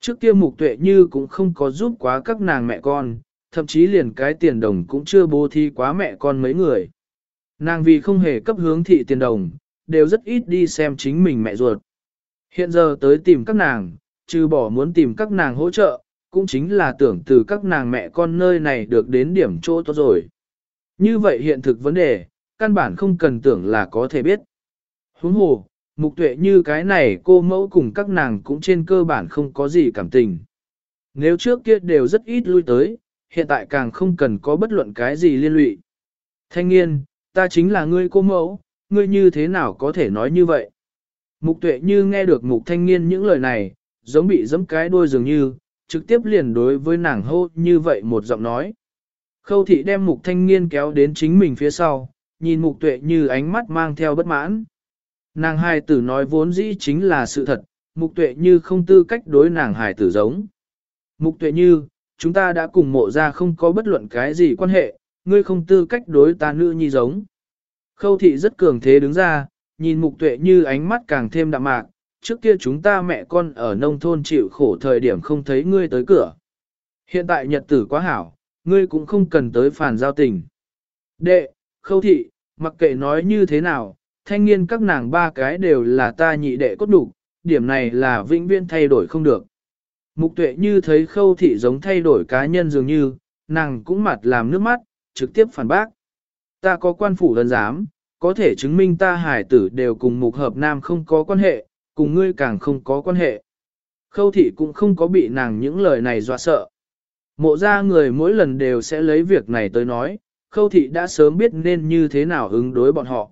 Trước kia mục tuệ như cũng không có giúp quá các nàng mẹ con, thậm chí liền cái tiền đồng cũng chưa bố thi quá mẹ con mấy người. Nàng vì không hề cấp hướng thị tiền đồng, đều rất ít đi xem chính mình mẹ ruột. Hiện giờ tới tìm các nàng, trừ bỏ muốn tìm các nàng hỗ trợ, cũng chính là tưởng từ các nàng mẹ con nơi này được đến điểm chỗ tốt rồi. Như vậy hiện thực vấn đề, căn bản không cần tưởng là có thể biết. Huống hồ, mục tuệ như cái này cô mẫu cùng các nàng cũng trên cơ bản không có gì cảm tình. Nếu trước kia đều rất ít lui tới, hiện tại càng không cần có bất luận cái gì liên lụy. Thanh niên, ta chính là ngươi cô mẫu, ngươi như thế nào có thể nói như vậy? Mục tuệ như nghe được mục thanh niên những lời này, giống bị giẫm cái đuôi dường như, trực tiếp liền đối với nàng hô như vậy một giọng nói. Khâu thị đem mục thanh niên kéo đến chính mình phía sau, nhìn mục tuệ như ánh mắt mang theo bất mãn. Nàng hài tử nói vốn dĩ chính là sự thật, mục tuệ như không tư cách đối nàng hài tử giống. Mục tuệ như, chúng ta đã cùng mộ ra không có bất luận cái gì quan hệ, ngươi không tư cách đối ta nữ nhi giống. Khâu thị rất cường thế đứng ra, nhìn mục tuệ như ánh mắt càng thêm đạm mạc, trước kia chúng ta mẹ con ở nông thôn chịu khổ thời điểm không thấy ngươi tới cửa. Hiện tại nhật tử quá hảo, ngươi cũng không cần tới phản giao tình. Đệ, khâu thị, mặc kệ nói như thế nào, thanh niên các nàng ba cái đều là ta nhị đệ cốt đủ, điểm này là vĩnh viễn thay đổi không được. Mục tuệ như thấy khâu thị giống thay đổi cá nhân dường như, nàng cũng mặt làm nước mắt, trực tiếp phản bác. Ta có quan phủ đơn giám, có thể chứng minh ta hải tử đều cùng mục hợp nam không có quan hệ, cùng ngươi càng không có quan hệ. Khâu thị cũng không có bị nàng những lời này dọa sợ. Mộ ra người mỗi lần đều sẽ lấy việc này tới nói, khâu thị đã sớm biết nên như thế nào ứng đối bọn họ.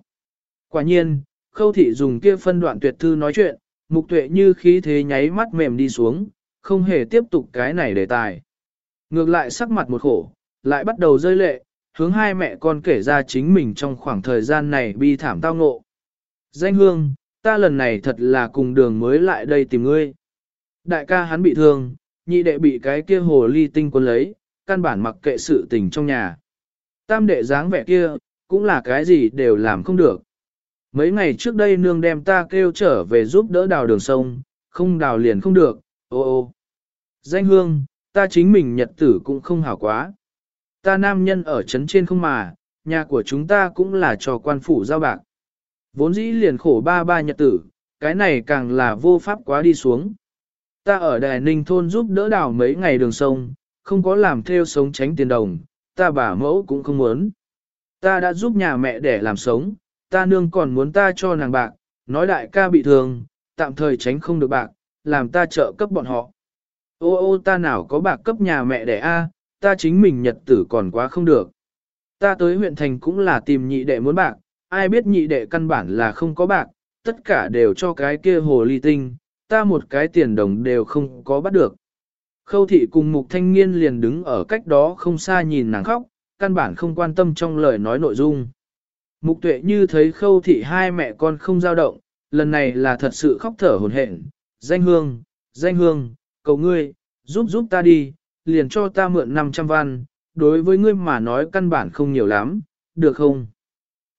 Quả nhiên, khâu thị dùng kia phân đoạn tuyệt thư nói chuyện, mục tuệ như khí thế nháy mắt mềm đi xuống, không hề tiếp tục cái này đề tài. Ngược lại sắc mặt một khổ, lại bắt đầu rơi lệ, hướng hai mẹ con kể ra chính mình trong khoảng thời gian này bi thảm tao ngộ. Danh hương, ta lần này thật là cùng đường mới lại đây tìm ngươi. Đại ca hắn bị thương, nhị đệ bị cái kia hồ ly tinh quân lấy, căn bản mặc kệ sự tình trong nhà. Tam đệ dáng vẻ kia, cũng là cái gì đều làm không được. Mấy ngày trước đây nương đem ta kêu trở về giúp đỡ đào đường sông, không đào liền không được, ô ô. Danh hương, ta chính mình nhật tử cũng không hảo quá. Ta nam nhân ở trấn trên không mà, nhà của chúng ta cũng là cho quan phủ giao bạc. Vốn dĩ liền khổ ba ba nhật tử, cái này càng là vô pháp quá đi xuống. Ta ở Đài Ninh thôn giúp đỡ đào mấy ngày đường sông, không có làm theo sống tránh tiền đồng, ta bà mẫu cũng không muốn. Ta đã giúp nhà mẹ để làm sống, ta nương còn muốn ta cho nàng bạc, nói đại ca bị thương, tạm thời tránh không được bạc, làm ta trợ cấp bọn họ. Ô ô ta nào có bạc cấp nhà mẹ đẻ a, ta chính mình nhật tử còn quá không được. Ta tới huyện thành cũng là tìm nhị đệ muốn bạc, ai biết nhị đệ căn bản là không có bạc, tất cả đều cho cái kia hồ ly tinh, ta một cái tiền đồng đều không có bắt được. Khâu thị cùng mục thanh niên liền đứng ở cách đó không xa nhìn nàng khóc, căn bản không quan tâm trong lời nói nội dung. Mục tuệ như thấy khâu thị hai mẹ con không giao động, lần này là thật sự khóc thở hồn hển. Danh hương, danh hương, cầu ngươi, giúp giúp ta đi, liền cho ta mượn 500 văn, đối với ngươi mà nói căn bản không nhiều lắm, được không?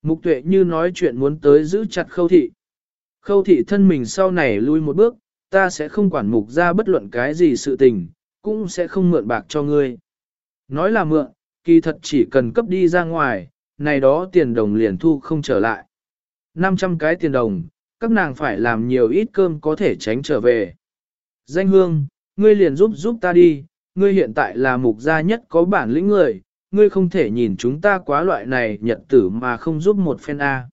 Mục tuệ như nói chuyện muốn tới giữ chặt khâu thị. Khâu thị thân mình sau này lui một bước, ta sẽ không quản mục ra bất luận cái gì sự tình, cũng sẽ không mượn bạc cho ngươi. Nói là mượn, kỳ thật chỉ cần cấp đi ra ngoài, này đó tiền đồng liền thu không trở lại. 500 cái tiền đồng, các nàng phải làm nhiều ít cơm có thể tránh trở về. Danh hương, ngươi liền giúp giúp ta đi, ngươi hiện tại là mục gia nhất có bản lĩnh người, ngươi không thể nhìn chúng ta quá loại này nhật tử mà không giúp một phen A.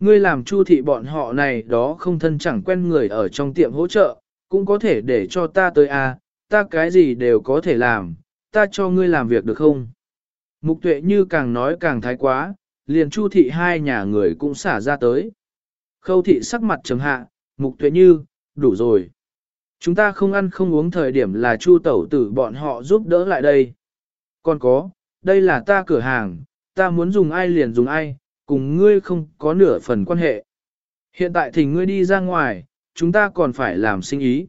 Ngươi làm chu thị bọn họ này đó không thân chẳng quen người ở trong tiệm hỗ trợ, cũng có thể để cho ta tới A, ta cái gì đều có thể làm, ta cho ngươi làm việc được không? Mục tuệ như càng nói càng thái quá, liền chu thị hai nhà người cũng xả ra tới. Khâu thị sắc mặt trầm hạ, mục tuệ như, đủ rồi. Chúng ta không ăn không uống thời điểm là chu tẩu tử bọn họ giúp đỡ lại đây. Còn có, đây là ta cửa hàng, ta muốn dùng ai liền dùng ai, cùng ngươi không có nửa phần quan hệ. Hiện tại thì ngươi đi ra ngoài, chúng ta còn phải làm sinh ý.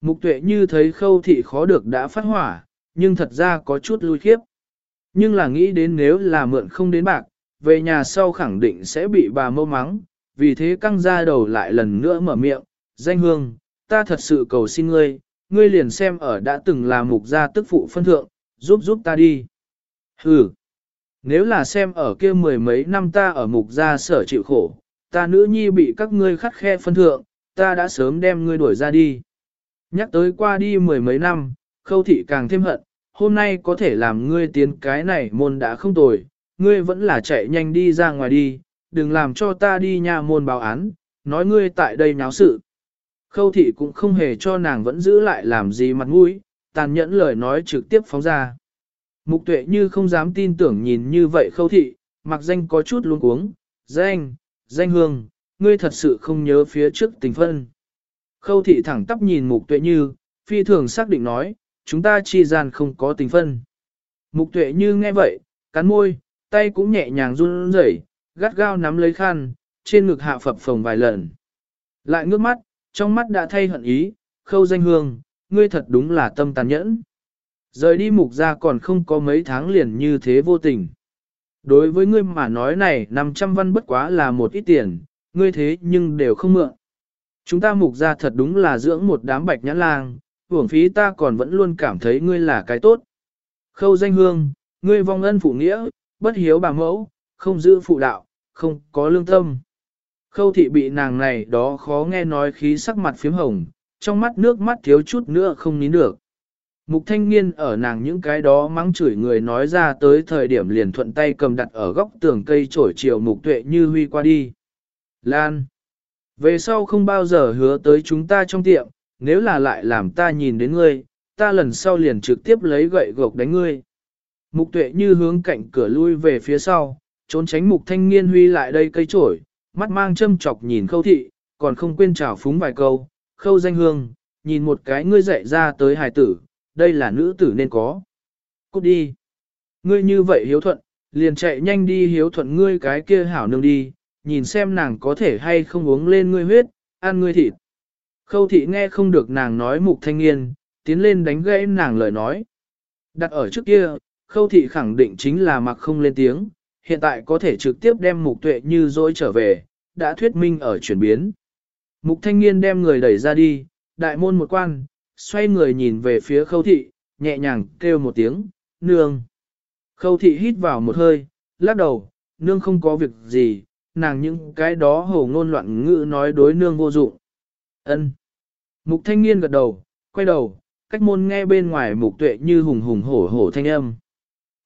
Mục tuệ như thấy khâu thị khó được đã phát hỏa, nhưng thật ra có chút lui khiếp. Nhưng là nghĩ đến nếu là mượn không đến bạc, về nhà sau khẳng định sẽ bị bà mâu mắng, vì thế căng ra đầu lại lần nữa mở miệng, danh hương, ta thật sự cầu xin ngươi, ngươi liền xem ở đã từng là mục gia tức phụ phân thượng, giúp giúp ta đi. Hừ, nếu là xem ở kia mười mấy năm ta ở mục gia sở chịu khổ, ta nữ nhi bị các ngươi khắt khe phân thượng, ta đã sớm đem ngươi đuổi ra đi. Nhắc tới qua đi mười mấy năm, Khâu thị càng thêm hận, hôm nay có thể làm ngươi tiến cái này môn đã không tồi, ngươi vẫn là chạy nhanh đi ra ngoài đi, đừng làm cho ta đi nhà môn báo án, nói ngươi tại đây nháo sự. Khâu thị cũng không hề cho nàng vẫn giữ lại làm gì mặt mũi, tàn nhẫn lời nói trực tiếp phóng ra. Mục tuệ như không dám tin tưởng nhìn như vậy khâu thị, mặc danh có chút luống cuống, danh, danh hương, ngươi thật sự không nhớ phía trước tình phân. Khâu thị thẳng tắp nhìn mục tuệ như, phi thường xác định nói, chúng ta chi gian không có tình phân. Mục tuệ như nghe vậy, cắn môi, tay cũng nhẹ nhàng run rẩy, gắt gao nắm lấy khăn, trên ngực hạ phập phồng vài lần. Lại ngước mắt, trong mắt đã thay hận ý, khâu danh hương, ngươi thật đúng là tâm tàn nhẫn. Rời đi mục ra còn không có mấy tháng liền như thế vô tình. Đối với ngươi mà nói này 500 văn bất quá là một ít tiền, ngươi thế nhưng đều không mượn. Chúng ta mục ra thật đúng là dưỡng một đám bạch nhãn lang, hưởng phí ta còn vẫn luôn cảm thấy ngươi là cái tốt. Khâu danh hương, ngươi vong ân phụ nghĩa, bất hiếu bà mẫu, không giữ phụ đạo, không có lương tâm. Khâu thị bị nàng này đó khó nghe nói khí sắc mặt phím hồng, trong mắt nước mắt thiếu chút nữa không nín được. Mục thanh niên ở nàng những cái đó mắng chửi người nói ra tới thời điểm liền thuận tay cầm đặt ở góc tường cây trổi chiều mục tuệ như huy qua đi. Lan! Về sau không bao giờ hứa tới chúng ta trong tiệm, nếu là lại làm ta nhìn đến ngươi, ta lần sau liền trực tiếp lấy gậy gộc đánh ngươi. Mục tuệ như hướng cạnh cửa lui về phía sau, trốn tránh mục thanh niên huy lại đây cây trổi, mắt mang châm chọc nhìn khâu thị, còn không quên chào phúng vài câu, khâu danh hương, nhìn một cái ngươi dạy ra tới hài tử, đây là nữ tử nên có. Cút đi. Ngươi như vậy hiếu thuận, liền chạy nhanh đi hiếu thuận ngươi cái kia hảo nương đi, nhìn xem nàng có thể hay không uống lên ngươi huyết, ăn ngươi thịt. Khâu thị nghe không được nàng nói mục thanh niên, tiến lên đánh gãy nàng lời nói. Đặt ở trước kia, khâu thị khẳng định chính là mặc không lên tiếng, hiện tại có thể trực tiếp đem mục tuệ như dối trở về, đã thuyết minh ở chuyển biến. Mục thanh niên đem người đẩy ra đi, đại môn một quan, xoay người nhìn về phía khâu thị, nhẹ nhàng kêu một tiếng, nương. Khâu thị hít vào một hơi, lắc đầu, nương không có việc gì, nàng những cái đó hồ ngôn loạn ngữ nói đối nương vô dụng. Ân. Mục thanh niên gật đầu, quay đầu, cách môn nghe bên ngoài mục tuệ như hùng hùng hổ hổ thanh âm.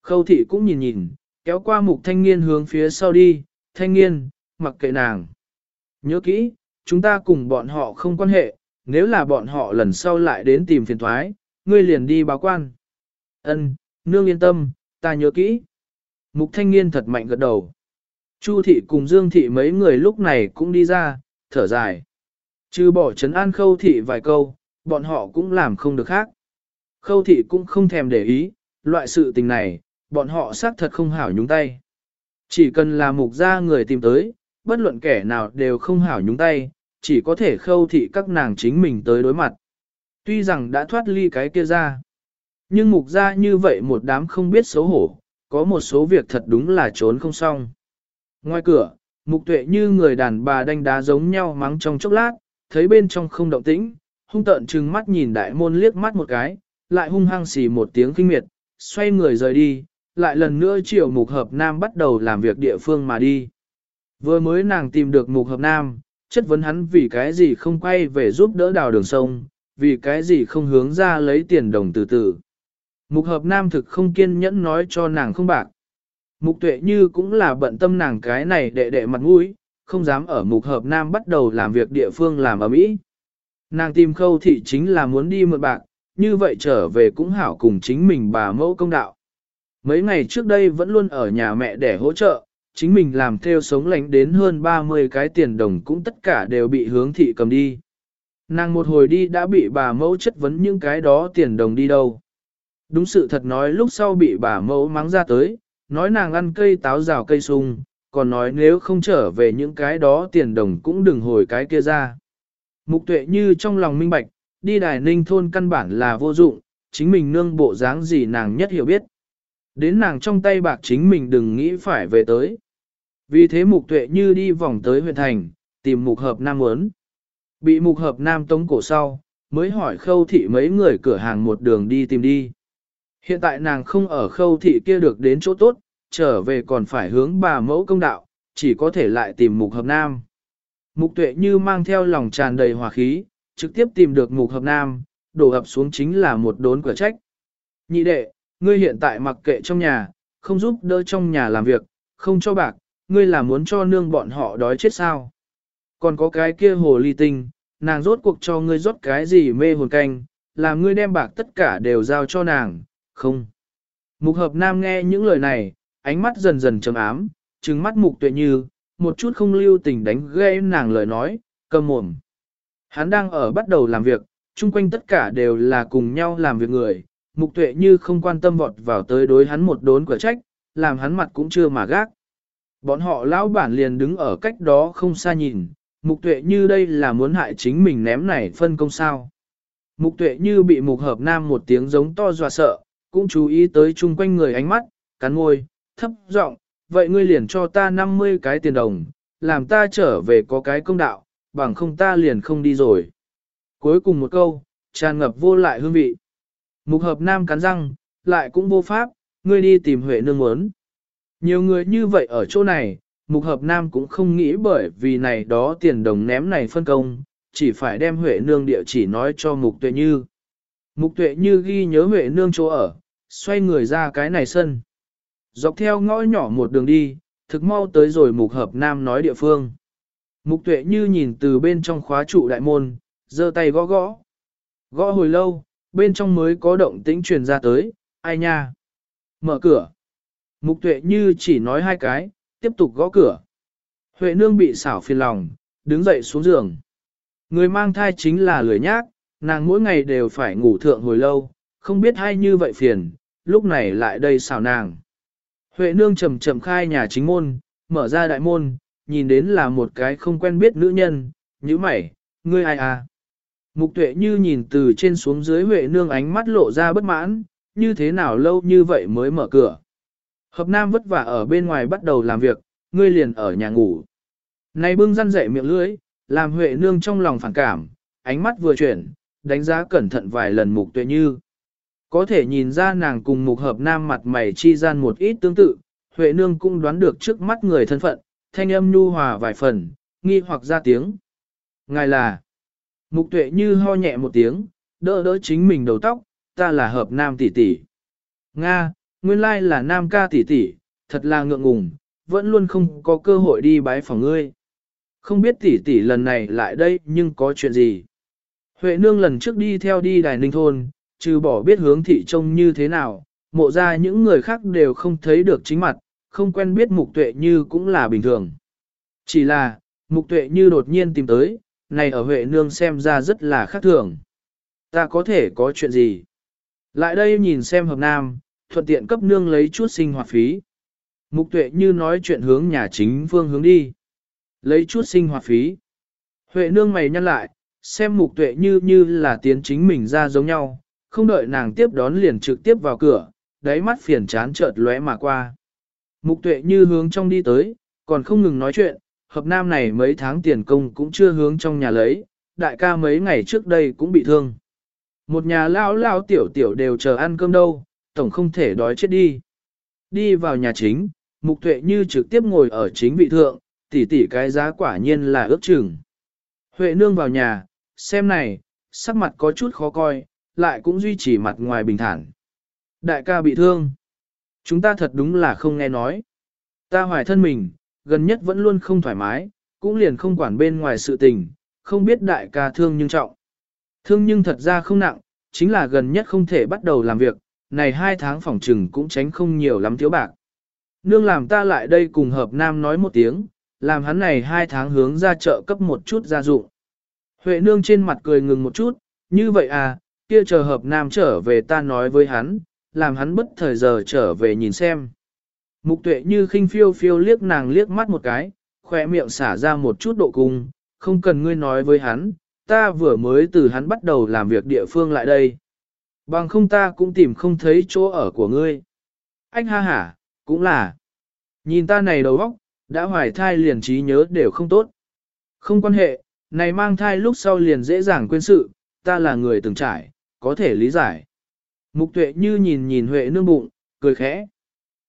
Khâu thị cũng nhìn nhìn, kéo qua mục thanh niên hướng phía sau đi, thanh niên, mặc kệ nàng. Nhớ kỹ, chúng ta cùng bọn họ không quan hệ, nếu là bọn họ lần sau lại đến tìm phiền thoái, ngươi liền đi báo quan. Ân, nương yên tâm, ta nhớ kỹ. Mục thanh niên thật mạnh gật đầu. Chu thị cùng Dương thị mấy người lúc này cũng đi ra, thở dài. Chứ bỏ trấn an khâu thị vài câu, bọn họ cũng làm không được khác. Khâu thị cũng không thèm để ý, loại sự tình này, bọn họ xác thật không hảo nhúng tay. Chỉ cần là mục gia người tìm tới, bất luận kẻ nào đều không hảo nhúng tay, chỉ có thể khâu thị các nàng chính mình tới đối mặt. Tuy rằng đã thoát ly cái kia ra, nhưng mục gia như vậy một đám không biết xấu hổ, có một số việc thật đúng là trốn không xong. Ngoài cửa, mục tuệ như người đàn bà đánh đá giống nhau mắng trong chốc lát, thấy bên trong không động tĩnh, hung tợn trừng mắt nhìn đại môn liếc mắt một cái, lại hung hăng xì một tiếng kinh miệt, xoay người rời đi, lại lần nữa chiều mục hợp nam bắt đầu làm việc địa phương mà đi. Vừa mới nàng tìm được mục hợp nam, chất vấn hắn vì cái gì không quay về giúp đỡ đào đường sông, vì cái gì không hướng ra lấy tiền đồng từ từ. Mục hợp nam thực không kiên nhẫn nói cho nàng không bạc. Mục tuệ như cũng là bận tâm nàng cái này đệ đệ mặt mũi, không dám ở mục hợp nam bắt đầu làm việc địa phương làm ở Mỹ. Nàng tìm khâu thị chính là muốn đi mượn bạc, như vậy trở về cũng hảo cùng chính mình bà mẫu công đạo. Mấy ngày trước đây vẫn luôn ở nhà mẹ để hỗ trợ, chính mình làm theo sống lánh đến hơn 30 cái tiền đồng cũng tất cả đều bị hướng thị cầm đi. Nàng một hồi đi đã bị bà mẫu chất vấn những cái đó tiền đồng đi đâu. Đúng sự thật nói lúc sau bị bà mẫu mắng ra tới, nói nàng ăn cây táo rào cây sung, còn nói nếu không trở về những cái đó tiền đồng cũng đừng hồi cái kia ra. Mục tuệ như trong lòng minh bạch, đi đài ninh thôn căn bản là vô dụng, chính mình nương bộ dáng gì nàng nhất hiểu biết. Đến nàng trong tay bạc chính mình đừng nghĩ phải về tới. Vì thế mục tuệ như đi vòng tới huyện thành, tìm mục hợp nam muốn. Bị mục hợp nam tống cổ sau, mới hỏi khâu thị mấy người cửa hàng một đường đi tìm đi. Hiện tại nàng không ở khâu thị kia được đến chỗ tốt, trở về còn phải hướng bà mẫu công đạo, chỉ có thể lại tìm mục hợp nam. Mục tuệ như mang theo lòng tràn đầy hòa khí, trực tiếp tìm được mục hợp nam, đổ ập xuống chính là một đốn cửa trách. Nhị đệ, ngươi hiện tại mặc kệ trong nhà, không giúp đỡ trong nhà làm việc, không cho bạc, ngươi là muốn cho nương bọn họ đói chết sao. Còn có cái kia hồ ly tinh, nàng rốt cuộc cho ngươi rót cái gì mê hồn canh, làm ngươi đem bạc tất cả đều giao cho nàng, không. Mục hợp nam nghe những lời này, ánh mắt dần dần trầm ám, trừng mắt mục tuệ như, một chút không lưu tình đánh gây nàng lời nói, cầm mồm. Hắn đang ở bắt đầu làm việc, chung quanh tất cả đều là cùng nhau làm việc người, mục tuệ như không quan tâm vọt vào tới đối hắn một đốn cửa trách, làm hắn mặt cũng chưa mà gác. Bọn họ lão bản liền đứng ở cách đó không xa nhìn, mục tuệ như đây là muốn hại chính mình ném này phân công sao. Mục tuệ như bị mục hợp nam một tiếng giống to dọa sợ, cũng chú ý tới chung quanh người ánh mắt, cắn môi, thấp giọng, vậy ngươi liền cho ta 50 cái tiền đồng, làm ta trở về có cái công đạo, bằng không ta liền không đi rồi. Cuối cùng một câu, tràn ngập vô lại hương vị. Mục hợp nam cắn răng, lại cũng vô pháp, ngươi đi tìm Huệ nương muốn. Nhiều người như vậy ở chỗ này, mục hợp nam cũng không nghĩ bởi vì này đó tiền đồng ném này phân công, chỉ phải đem Huệ nương địa chỉ nói cho mục tuệ như. Mục tuệ như ghi nhớ Huệ nương chỗ ở, xoay người ra cái này sân. Dọc theo ngõ nhỏ một đường đi, thực mau tới rồi mục hợp nam nói địa phương. Mục tuệ như nhìn từ bên trong khóa trụ đại môn, giơ tay gõ gõ. Gõ hồi lâu, bên trong mới có động tĩnh truyền ra tới, ai nha. Mở cửa. Mục tuệ như chỉ nói hai cái, tiếp tục gõ cửa. Huệ nương bị xảo phiền lòng, đứng dậy xuống giường. Người mang thai chính là lười nhác, nàng mỗi ngày đều phải ngủ thượng hồi lâu, không biết hay như vậy phiền, lúc này lại đây xảo nàng. Huệ nương chậm chậm khai nhà chính môn, mở ra đại môn, nhìn đến là một cái không quen biết nữ nhân, như mày, ngươi ai à? Mục tuệ như nhìn từ trên xuống dưới Huệ nương ánh mắt lộ ra bất mãn, như thế nào lâu như vậy mới mở cửa. Hợp nam vất vả ở bên ngoài bắt đầu làm việc, ngươi liền ở nhà ngủ. Này bưng răn dậy miệng lưỡi, làm Huệ nương trong lòng phản cảm, ánh mắt vừa chuyển, đánh giá cẩn thận vài lần mục tuệ như. Có thể nhìn ra nàng cùng mục hợp nam mặt mày chi gian một ít tương tự, Huệ nương cũng đoán được trước mắt người thân phận, thanh âm nhu hòa vài phần, nghi hoặc ra tiếng. Ngài là, mục tuệ như ho nhẹ một tiếng, đỡ đỡ chính mình đầu tóc, ta là hợp nam tỷ tỷ. Nga, nguyên lai là nam ca tỷ tỷ, thật là ngượng ngùng, vẫn luôn không có cơ hội đi bái phòng ngươi. Không biết tỷ tỷ lần này lại đây nhưng có chuyện gì. Huệ nương lần trước đi theo đi đài ninh thôn, trừ bỏ biết hướng thị trông như thế nào, mộ ra những người khác đều không thấy được chính mặt, không quen biết mục tuệ như cũng là bình thường. Chỉ là, mục tuệ như đột nhiên tìm tới, này ở Huệ nương xem ra rất là khác thường. Ta có thể có chuyện gì? Lại đây nhìn xem hợp nam, thuận tiện cấp nương lấy chút sinh hoạt phí. Mục tuệ như nói chuyện hướng nhà chính phương hướng đi. Lấy chút sinh hoạt phí. Huệ nương mày nhăn lại, xem mục tuệ như như là tiến chính mình ra giống nhau, không đợi nàng tiếp đón liền trực tiếp vào cửa, đáy mắt phiền chán chợt lóe mà qua. Mục tuệ như hướng trong đi tới, còn không ngừng nói chuyện, hợp nam này mấy tháng tiền công cũng chưa hướng trong nhà lấy, đại ca mấy ngày trước đây cũng bị thương. Một nhà lao lao tiểu tiểu đều chờ ăn cơm đâu, tổng không thể đói chết đi. Đi vào nhà chính, mục tuệ như trực tiếp ngồi ở chính vị thượng, tỷ tỷ cái giá quả nhiên là ước chừng. Huệ nương vào nhà, xem này, sắc mặt có chút khó coi, lại cũng duy trì mặt ngoài bình thản. Đại ca bị thương. Chúng ta thật đúng là không nghe nói. Ta hoài thân mình, gần nhất vẫn luôn không thoải mái, cũng liền không quản bên ngoài sự tình, không biết đại ca thương nhưng trọng. Thương nhưng thật ra không nặng, chính là gần nhất không thể bắt đầu làm việc, này hai tháng phòng trừng cũng tránh không nhiều lắm thiếu bạc. Nương làm ta lại đây cùng hợp nam nói một tiếng, làm hắn này hai tháng hướng ra chợ cấp một chút gia dụng. Huệ nương trên mặt cười ngừng một chút, như vậy à, kia chờ hợp nam trở về ta nói với hắn, làm hắn bất thời giờ trở về nhìn xem. Mục tuệ như khinh phiêu phiêu liếc nàng liếc mắt một cái, khỏe miệng xả ra một chút độ cung, không cần ngươi nói với hắn, ta vừa mới từ hắn bắt đầu làm việc địa phương lại đây. Bằng không ta cũng tìm không thấy chỗ ở của ngươi. Anh ha hả, cũng là. Nhìn ta này đầu óc, đã hoài thai liền trí nhớ đều không tốt. Không quan hệ, này mang thai lúc sau liền dễ dàng quên sự, ta là người từng trải, có thể lý giải. Mục tuệ như nhìn nhìn Huệ nương bụng, cười khẽ.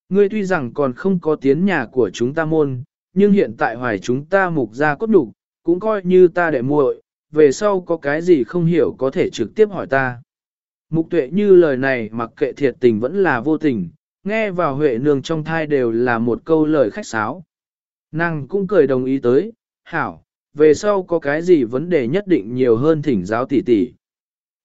Ngươi tuy rằng còn không có tiến nhà của chúng ta môn, nhưng hiện tại hoài chúng ta mục ra cốt đủ, cũng coi như ta đệ muội, về sau có cái gì không hiểu có thể trực tiếp hỏi ta. Mục tuệ như lời này mặc kệ thiệt tình vẫn là vô tình, nghe vào Huệ nương trong thai đều là một câu lời khách sáo. Nàng cũng cười đồng ý tới, hảo, về sau có cái gì vấn đề nhất định nhiều hơn thỉnh giáo tỷ tỷ.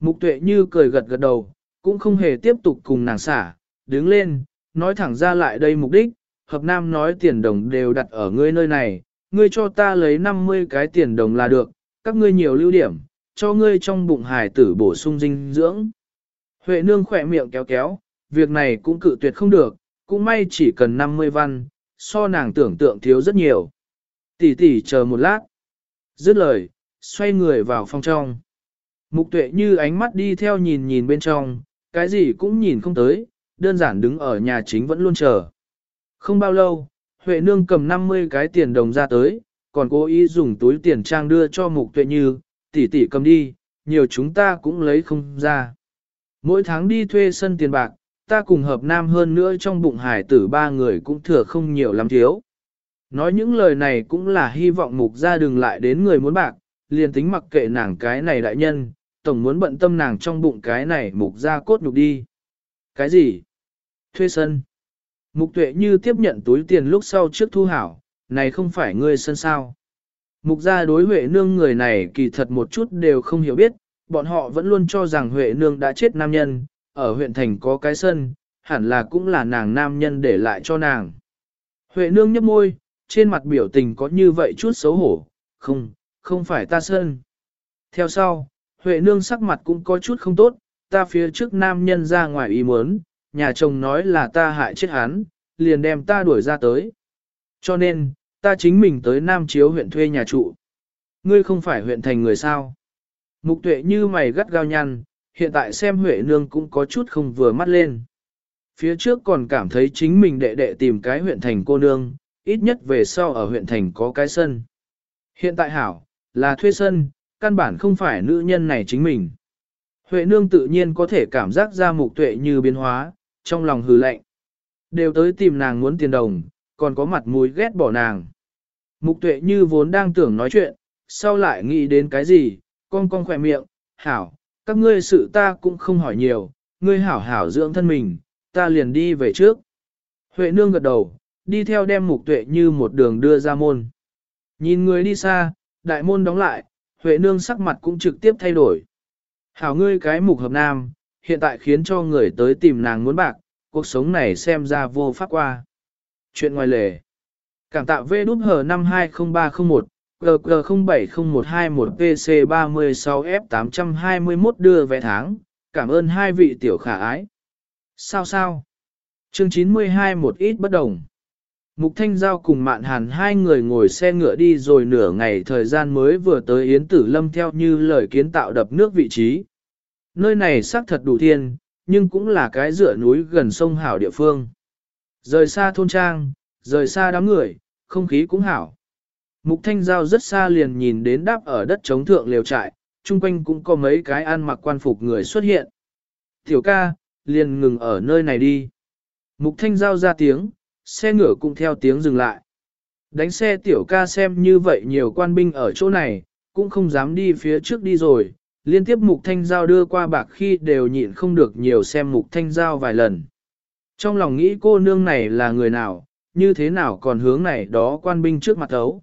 Mục tuệ như cười gật gật đầu, cũng không hề tiếp tục cùng nàng xả, đứng lên, nói thẳng ra lại đây mục đích, hợp nam nói tiền đồng đều đặt ở ngươi nơi này, ngươi cho ta lấy 50 cái tiền đồng là được, các ngươi nhiều lưu điểm, cho ngươi trong bụng hài tử bổ sung dinh dưỡng. Huệ nương khỏe miệng kéo kéo, việc này cũng cự tuyệt không được, cũng may chỉ cần 50 văn, so nàng tưởng tượng thiếu rất nhiều. Tỷ tỷ chờ một lát. Dứt lời, xoay người vào phòng trong. Mục tuệ như ánh mắt đi theo nhìn nhìn bên trong, cái gì cũng nhìn không tới, đơn giản đứng ở nhà chính vẫn luôn chờ. Không bao lâu, Huệ nương cầm 50 cái tiền đồng ra tới, còn cố ý dùng túi tiền trang đưa cho mục tuệ như, tỷ tỷ cầm đi, nhiều chúng ta cũng lấy không ra. Mỗi tháng đi thuê sân tiền bạc, ta cùng hợp nam hơn nữa trong bụng hải tử ba người cũng thừa không nhiều lắm thiếu. Nói những lời này cũng là hy vọng mục ra đừng lại đến người muốn bạc, liền tính mặc kệ nàng cái này đại nhân, tổng muốn bận tâm nàng trong bụng cái này mục ra cốt nhục đi. Cái gì? Thuê sân. Mục tuệ như tiếp nhận túi tiền lúc sau trước thu hảo, này không phải ngươi sân sao. Mục gia đối Huệ Nương người này kỳ thật một chút đều không hiểu biết, bọn họ vẫn luôn cho rằng Huệ Nương đã chết nam nhân, ở huyện thành có cái sân, hẳn là cũng là nàng nam nhân để lại cho nàng. Huệ Nương nhấp môi, trên mặt biểu tình có như vậy chút xấu hổ, không, không phải ta sân. Theo sau, Huệ Nương sắc mặt cũng có chút không tốt, ta phía trước nam nhân ra ngoài ý muốn, nhà chồng nói là ta hại chết hắn, liền đem ta đuổi ra tới. Cho nên, ta chính mình tới Nam Chiếu huyện thuê nhà trụ. Ngươi không phải huyện thành người sao. Mục tuệ như mày gắt gao nhăn, hiện tại xem Huệ Nương cũng có chút không vừa mắt lên. Phía trước còn cảm thấy chính mình đệ đệ tìm cái huyện thành cô nương, ít nhất về sau ở huyện thành có cái sân. Hiện tại hảo, là thuê sân, căn bản không phải nữ nhân này chính mình. Huệ Nương tự nhiên có thể cảm giác ra mục tuệ như biến hóa, trong lòng hừ lạnh. Đều tới tìm nàng muốn tiền đồng, còn có mặt mũi ghét bỏ nàng. Mục tuệ như vốn đang tưởng nói chuyện, sau lại nghĩ đến cái gì, con con khỏe miệng, hảo, các ngươi sự ta cũng không hỏi nhiều, ngươi hảo hảo dưỡng thân mình, ta liền đi về trước. Huệ nương gật đầu, đi theo đem mục tuệ như một đường đưa ra môn. Nhìn người đi xa, đại môn đóng lại, Huệ nương sắc mặt cũng trực tiếp thay đổi. Hảo ngươi cái mục hợp nam, hiện tại khiến cho người tới tìm nàng muốn bạc, cuộc sống này xem ra vô pháp qua. Chuyện ngoài lề. Cảm tạ V đút hờ 520301, GG070121 PC36F821 đưa vé tháng, cảm ơn hai vị tiểu khả ái. Sao sao? Chương 92 một ít bất đồng. Mục Thanh Giao cùng Mạn Hàn hai người ngồi xe ngựa đi rồi nửa ngày thời gian mới vừa tới Yến Tử Lâm theo như lời kiến tạo đập nước vị trí. Nơi này xác thật đủ thiên, nhưng cũng là cái dựa núi gần sông hảo địa phương. Rời xa thôn trang, rời xa đám người, không khí cũng hảo. Mục Thanh Giao rất xa liền nhìn đến đáp ở đất chống thượng liều trại, chung quanh cũng có mấy cái ăn mặc quan phục người xuất hiện. Tiểu ca, liền ngừng ở nơi này đi. Mục Thanh Giao ra tiếng, xe ngựa cũng theo tiếng dừng lại. Đánh xe tiểu ca xem như vậy nhiều quan binh ở chỗ này, cũng không dám đi phía trước đi rồi, liên tiếp mục thanh giao đưa qua bạc khi đều nhịn không được nhiều xem mục thanh giao vài lần. Trong lòng nghĩ cô nương này là người nào, như thế nào còn hướng này đó quan binh trước mặt thấu.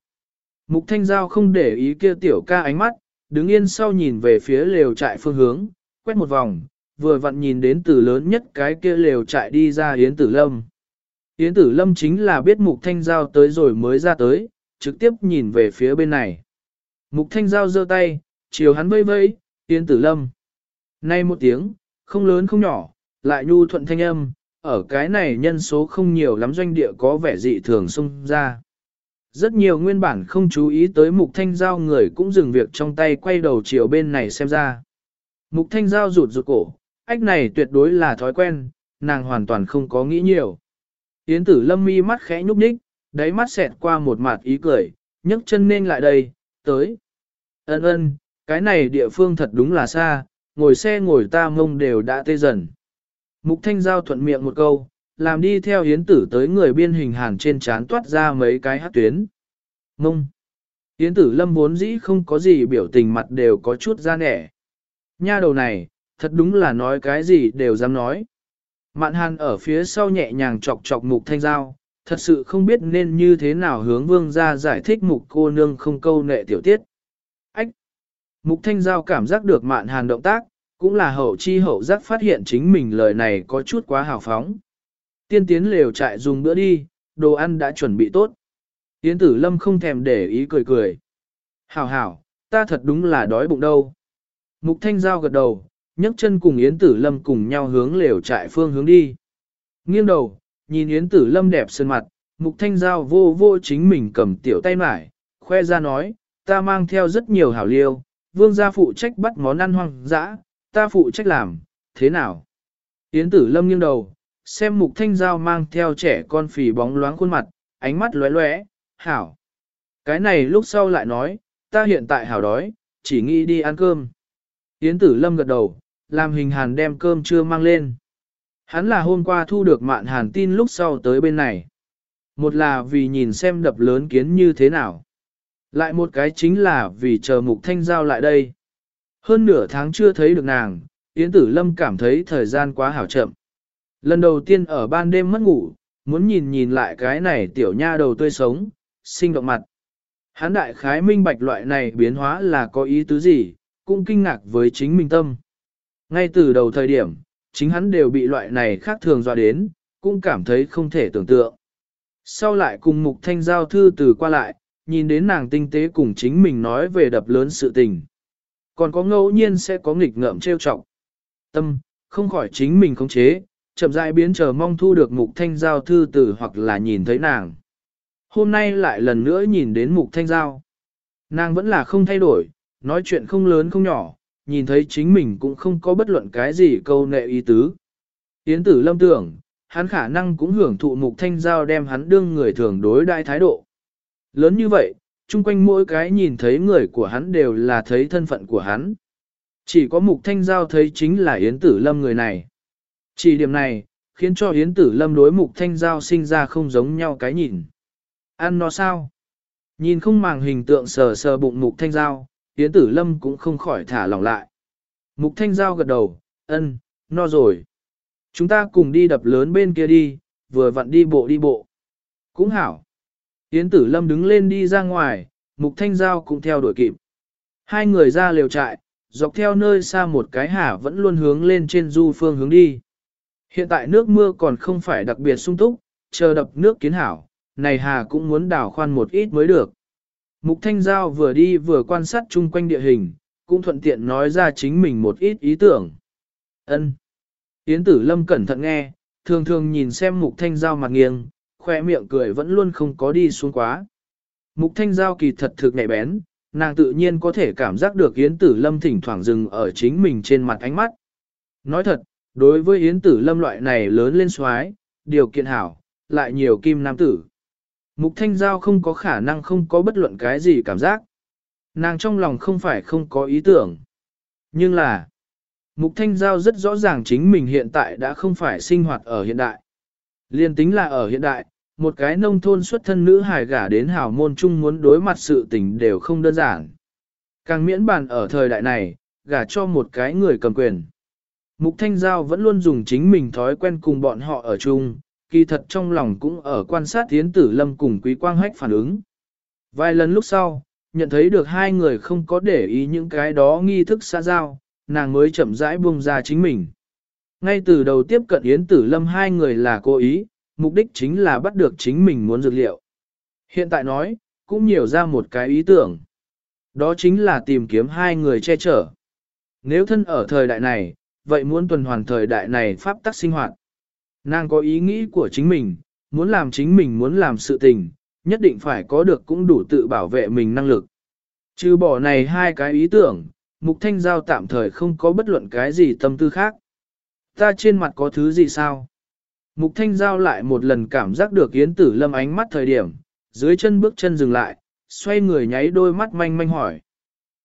Mục thanh giao không để ý kia tiểu ca ánh mắt, đứng yên sau nhìn về phía lều trại phương hướng, quét một vòng, vừa vặn nhìn đến từ lớn nhất cái kia lều trại đi ra Yến Tử Lâm. Yến Tử Lâm chính là biết Mục Thanh Giao tới rồi mới ra tới, trực tiếp nhìn về phía bên này. Mục Thanh Giao giơ tay, chiều hắn vây vây, Yến Tử Lâm. Nay một tiếng, không lớn không nhỏ, lại nhu thuận thanh âm, ở cái này nhân số không nhiều lắm doanh địa có vẻ dị thường xông ra. Rất nhiều nguyên bản không chú ý tới mục thanh giao người cũng dừng việc trong tay quay đầu chiều bên này xem ra. Mục thanh giao rụt rụt cổ, ách này tuyệt đối là thói quen, nàng hoàn toàn không có nghĩ nhiều. Yến tử lâm mi mắt khẽ nhúc nhích, đáy mắt xẹt qua một mặt ý cười, nhấc chân nên lại đây, tới. Ân ân, cái này địa phương thật đúng là xa, ngồi xe ngồi ta mông đều đã tê dần. Mục thanh giao thuận miệng một câu, làm đi theo hiến tử tới người biên hình hàn trên chán toát ra mấy cái hát tuyến. Mông. hiến tử lâm vốn dĩ không có gì biểu tình mặt đều có chút ra nẻ. Nha đầu này, thật đúng là nói cái gì đều dám nói. Mạn hàn ở phía sau nhẹ nhàng chọc chọc mục thanh giao, thật sự không biết nên như thế nào hướng vương ra giải thích mục cô nương không câu nệ tiểu tiết. Ách! Mục thanh giao cảm giác được mạn hàn động tác, cũng là hậu chi hậu giác phát hiện chính mình lời này có chút quá hào phóng. Tiên tiến lều trại dùng bữa đi, đồ ăn đã chuẩn bị tốt. Yến tử lâm không thèm để ý cười cười. Hảo hảo, ta thật đúng là đói bụng đâu. Mục thanh giao gật đầu, nhấc chân cùng Yến tử lâm cùng nhau hướng lều trại phương hướng đi. Nghiêng đầu, nhìn Yến tử lâm đẹp sơn mặt, mục thanh giao vô vô chính mình cầm tiểu tay mải, khoe ra nói, ta mang theo rất nhiều hảo liêu, vương gia phụ trách bắt món ăn hoang dã, ta phụ trách làm, thế nào? Yến tử lâm nghiêng đầu, xem mục thanh giao mang theo trẻ con phì bóng loáng khuôn mặt, ánh mắt lóe lóe, hảo. Cái này lúc sau lại nói, ta hiện tại hảo đói, chỉ nghĩ đi ăn cơm. Yến tử lâm gật đầu, làm hình hàn đem cơm chưa mang lên. Hắn là hôm qua thu được mạn hàn tin lúc sau tới bên này. Một là vì nhìn xem đập lớn kiến như thế nào. Lại một cái chính là vì chờ mục thanh giao lại đây. Hơn nửa tháng chưa thấy được nàng, Yến Tử Lâm cảm thấy thời gian quá hảo chậm. Lần đầu tiên ở ban đêm mất ngủ, muốn nhìn nhìn lại cái này tiểu nha đầu tươi sống, sinh động mặt. Hán đại khái minh bạch loại này biến hóa là có ý tứ gì, cũng kinh ngạc với chính mình tâm. Ngay từ đầu thời điểm, chính hắn đều bị loại này khác thường dọa đến, cũng cảm thấy không thể tưởng tượng. Sau lại cùng mục thanh giao thư từ qua lại, nhìn đến nàng tinh tế cùng chính mình nói về đập lớn sự tình. Còn có ngẫu nhiên sẽ có nghịch ngợm trêu trọng. Tâm, không khỏi chính mình khống chế, chậm rãi biến chờ mong thu được mục thanh giao thư từ hoặc là nhìn thấy nàng. Hôm nay lại lần nữa nhìn đến mục thanh giao. Nàng vẫn là không thay đổi, nói chuyện không lớn không nhỏ, nhìn thấy chính mình cũng không có bất luận cái gì câu nệ ý tứ. Yến tử lâm tưởng, hắn khả năng cũng hưởng thụ mục thanh giao đem hắn đương người thường đối đại thái độ. Lớn như vậy, chung quanh mỗi cái nhìn thấy người của hắn đều là thấy thân phận của hắn. Chỉ có mục thanh giao thấy chính là Yến tử lâm người này. Chỉ điểm này, khiến cho Yến tử lâm đối mục thanh giao sinh ra không giống nhau cái nhìn. Ăn nó sao? Nhìn không màng hình tượng sờ sờ bụng mục thanh giao, Yến tử lâm cũng không khỏi thả lỏng lại. Mục thanh giao gật đầu, ân, no rồi. Chúng ta cùng đi đập lớn bên kia đi, vừa vặn đi bộ đi bộ. Cũng hảo. Yến tử lâm đứng lên đi ra ngoài, mục thanh giao cũng theo đuổi kịp. Hai người ra liều trại, dọc theo nơi xa một cái hả vẫn luôn hướng lên trên du phương hướng đi. Hiện tại nước mưa còn không phải đặc biệt sung túc, chờ đập nước kiến hảo, này hà cũng muốn đào khoan một ít mới được. Mục Thanh Giao vừa đi vừa quan sát chung quanh địa hình, cũng thuận tiện nói ra chính mình một ít ý tưởng. Ân. Yến Tử Lâm cẩn thận nghe, thường thường nhìn xem Mục Thanh Giao mặt nghiêng, khoe miệng cười vẫn luôn không có đi xuống quá. Mục Thanh Giao kỳ thật thực nhạy bén, nàng tự nhiên có thể cảm giác được Yến Tử Lâm thỉnh thoảng dừng ở chính mình trên mặt ánh mắt. Nói thật, đối với Yến Tử Lâm loại này lớn lên xoái, điều kiện hảo, lại nhiều kim nam tử. Mục Thanh Giao không có khả năng không có bất luận cái gì cảm giác. Nàng trong lòng không phải không có ý tưởng. Nhưng là, Mục Thanh Giao rất rõ ràng chính mình hiện tại đã không phải sinh hoạt ở hiện đại. Liên tính là ở hiện đại, một cái nông thôn xuất thân nữ hài gả đến hào môn chung muốn đối mặt sự tình đều không đơn giản. Càng miễn bàn ở thời đại này, gả cho một cái người cầm quyền. Mục Thanh Giao vẫn luôn dùng chính mình thói quen cùng bọn họ ở chung, kỳ thật trong lòng cũng ở quan sát Yến Tử Lâm cùng Quý Quang Hách phản ứng. Vài lần lúc sau, nhận thấy được hai người không có để ý những cái đó nghi thức xa giao, nàng mới chậm rãi buông ra chính mình. Ngay từ đầu tiếp cận Yến Tử Lâm hai người là cố ý, mục đích chính là bắt được chính mình muốn dược liệu. Hiện tại nói, cũng nhiều ra một cái ý tưởng. Đó chính là tìm kiếm hai người che chở. Nếu thân ở thời đại này, vậy muốn tuần hoàn thời đại này pháp tắc sinh hoạt. Nàng có ý nghĩ của chính mình, muốn làm chính mình muốn làm sự tình, nhất định phải có được cũng đủ tự bảo vệ mình năng lực. Trừ bỏ này hai cái ý tưởng, Mục Thanh Giao tạm thời không có bất luận cái gì tâm tư khác. Ta trên mặt có thứ gì sao? Mục Thanh Giao lại một lần cảm giác được Yến Tử Lâm ánh mắt thời điểm, dưới chân bước chân dừng lại, xoay người nháy đôi mắt manh manh hỏi.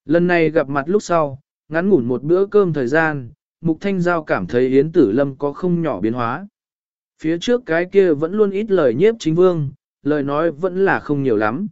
Lần này gặp mặt lúc sau, ngắn ngủn một bữa cơm thời gian, Mục Thanh Giao cảm thấy Yến Tử Lâm có không nhỏ biến hóa. Phía trước cái kia vẫn luôn ít lời nhiếp chính vương, lời nói vẫn là không nhiều lắm.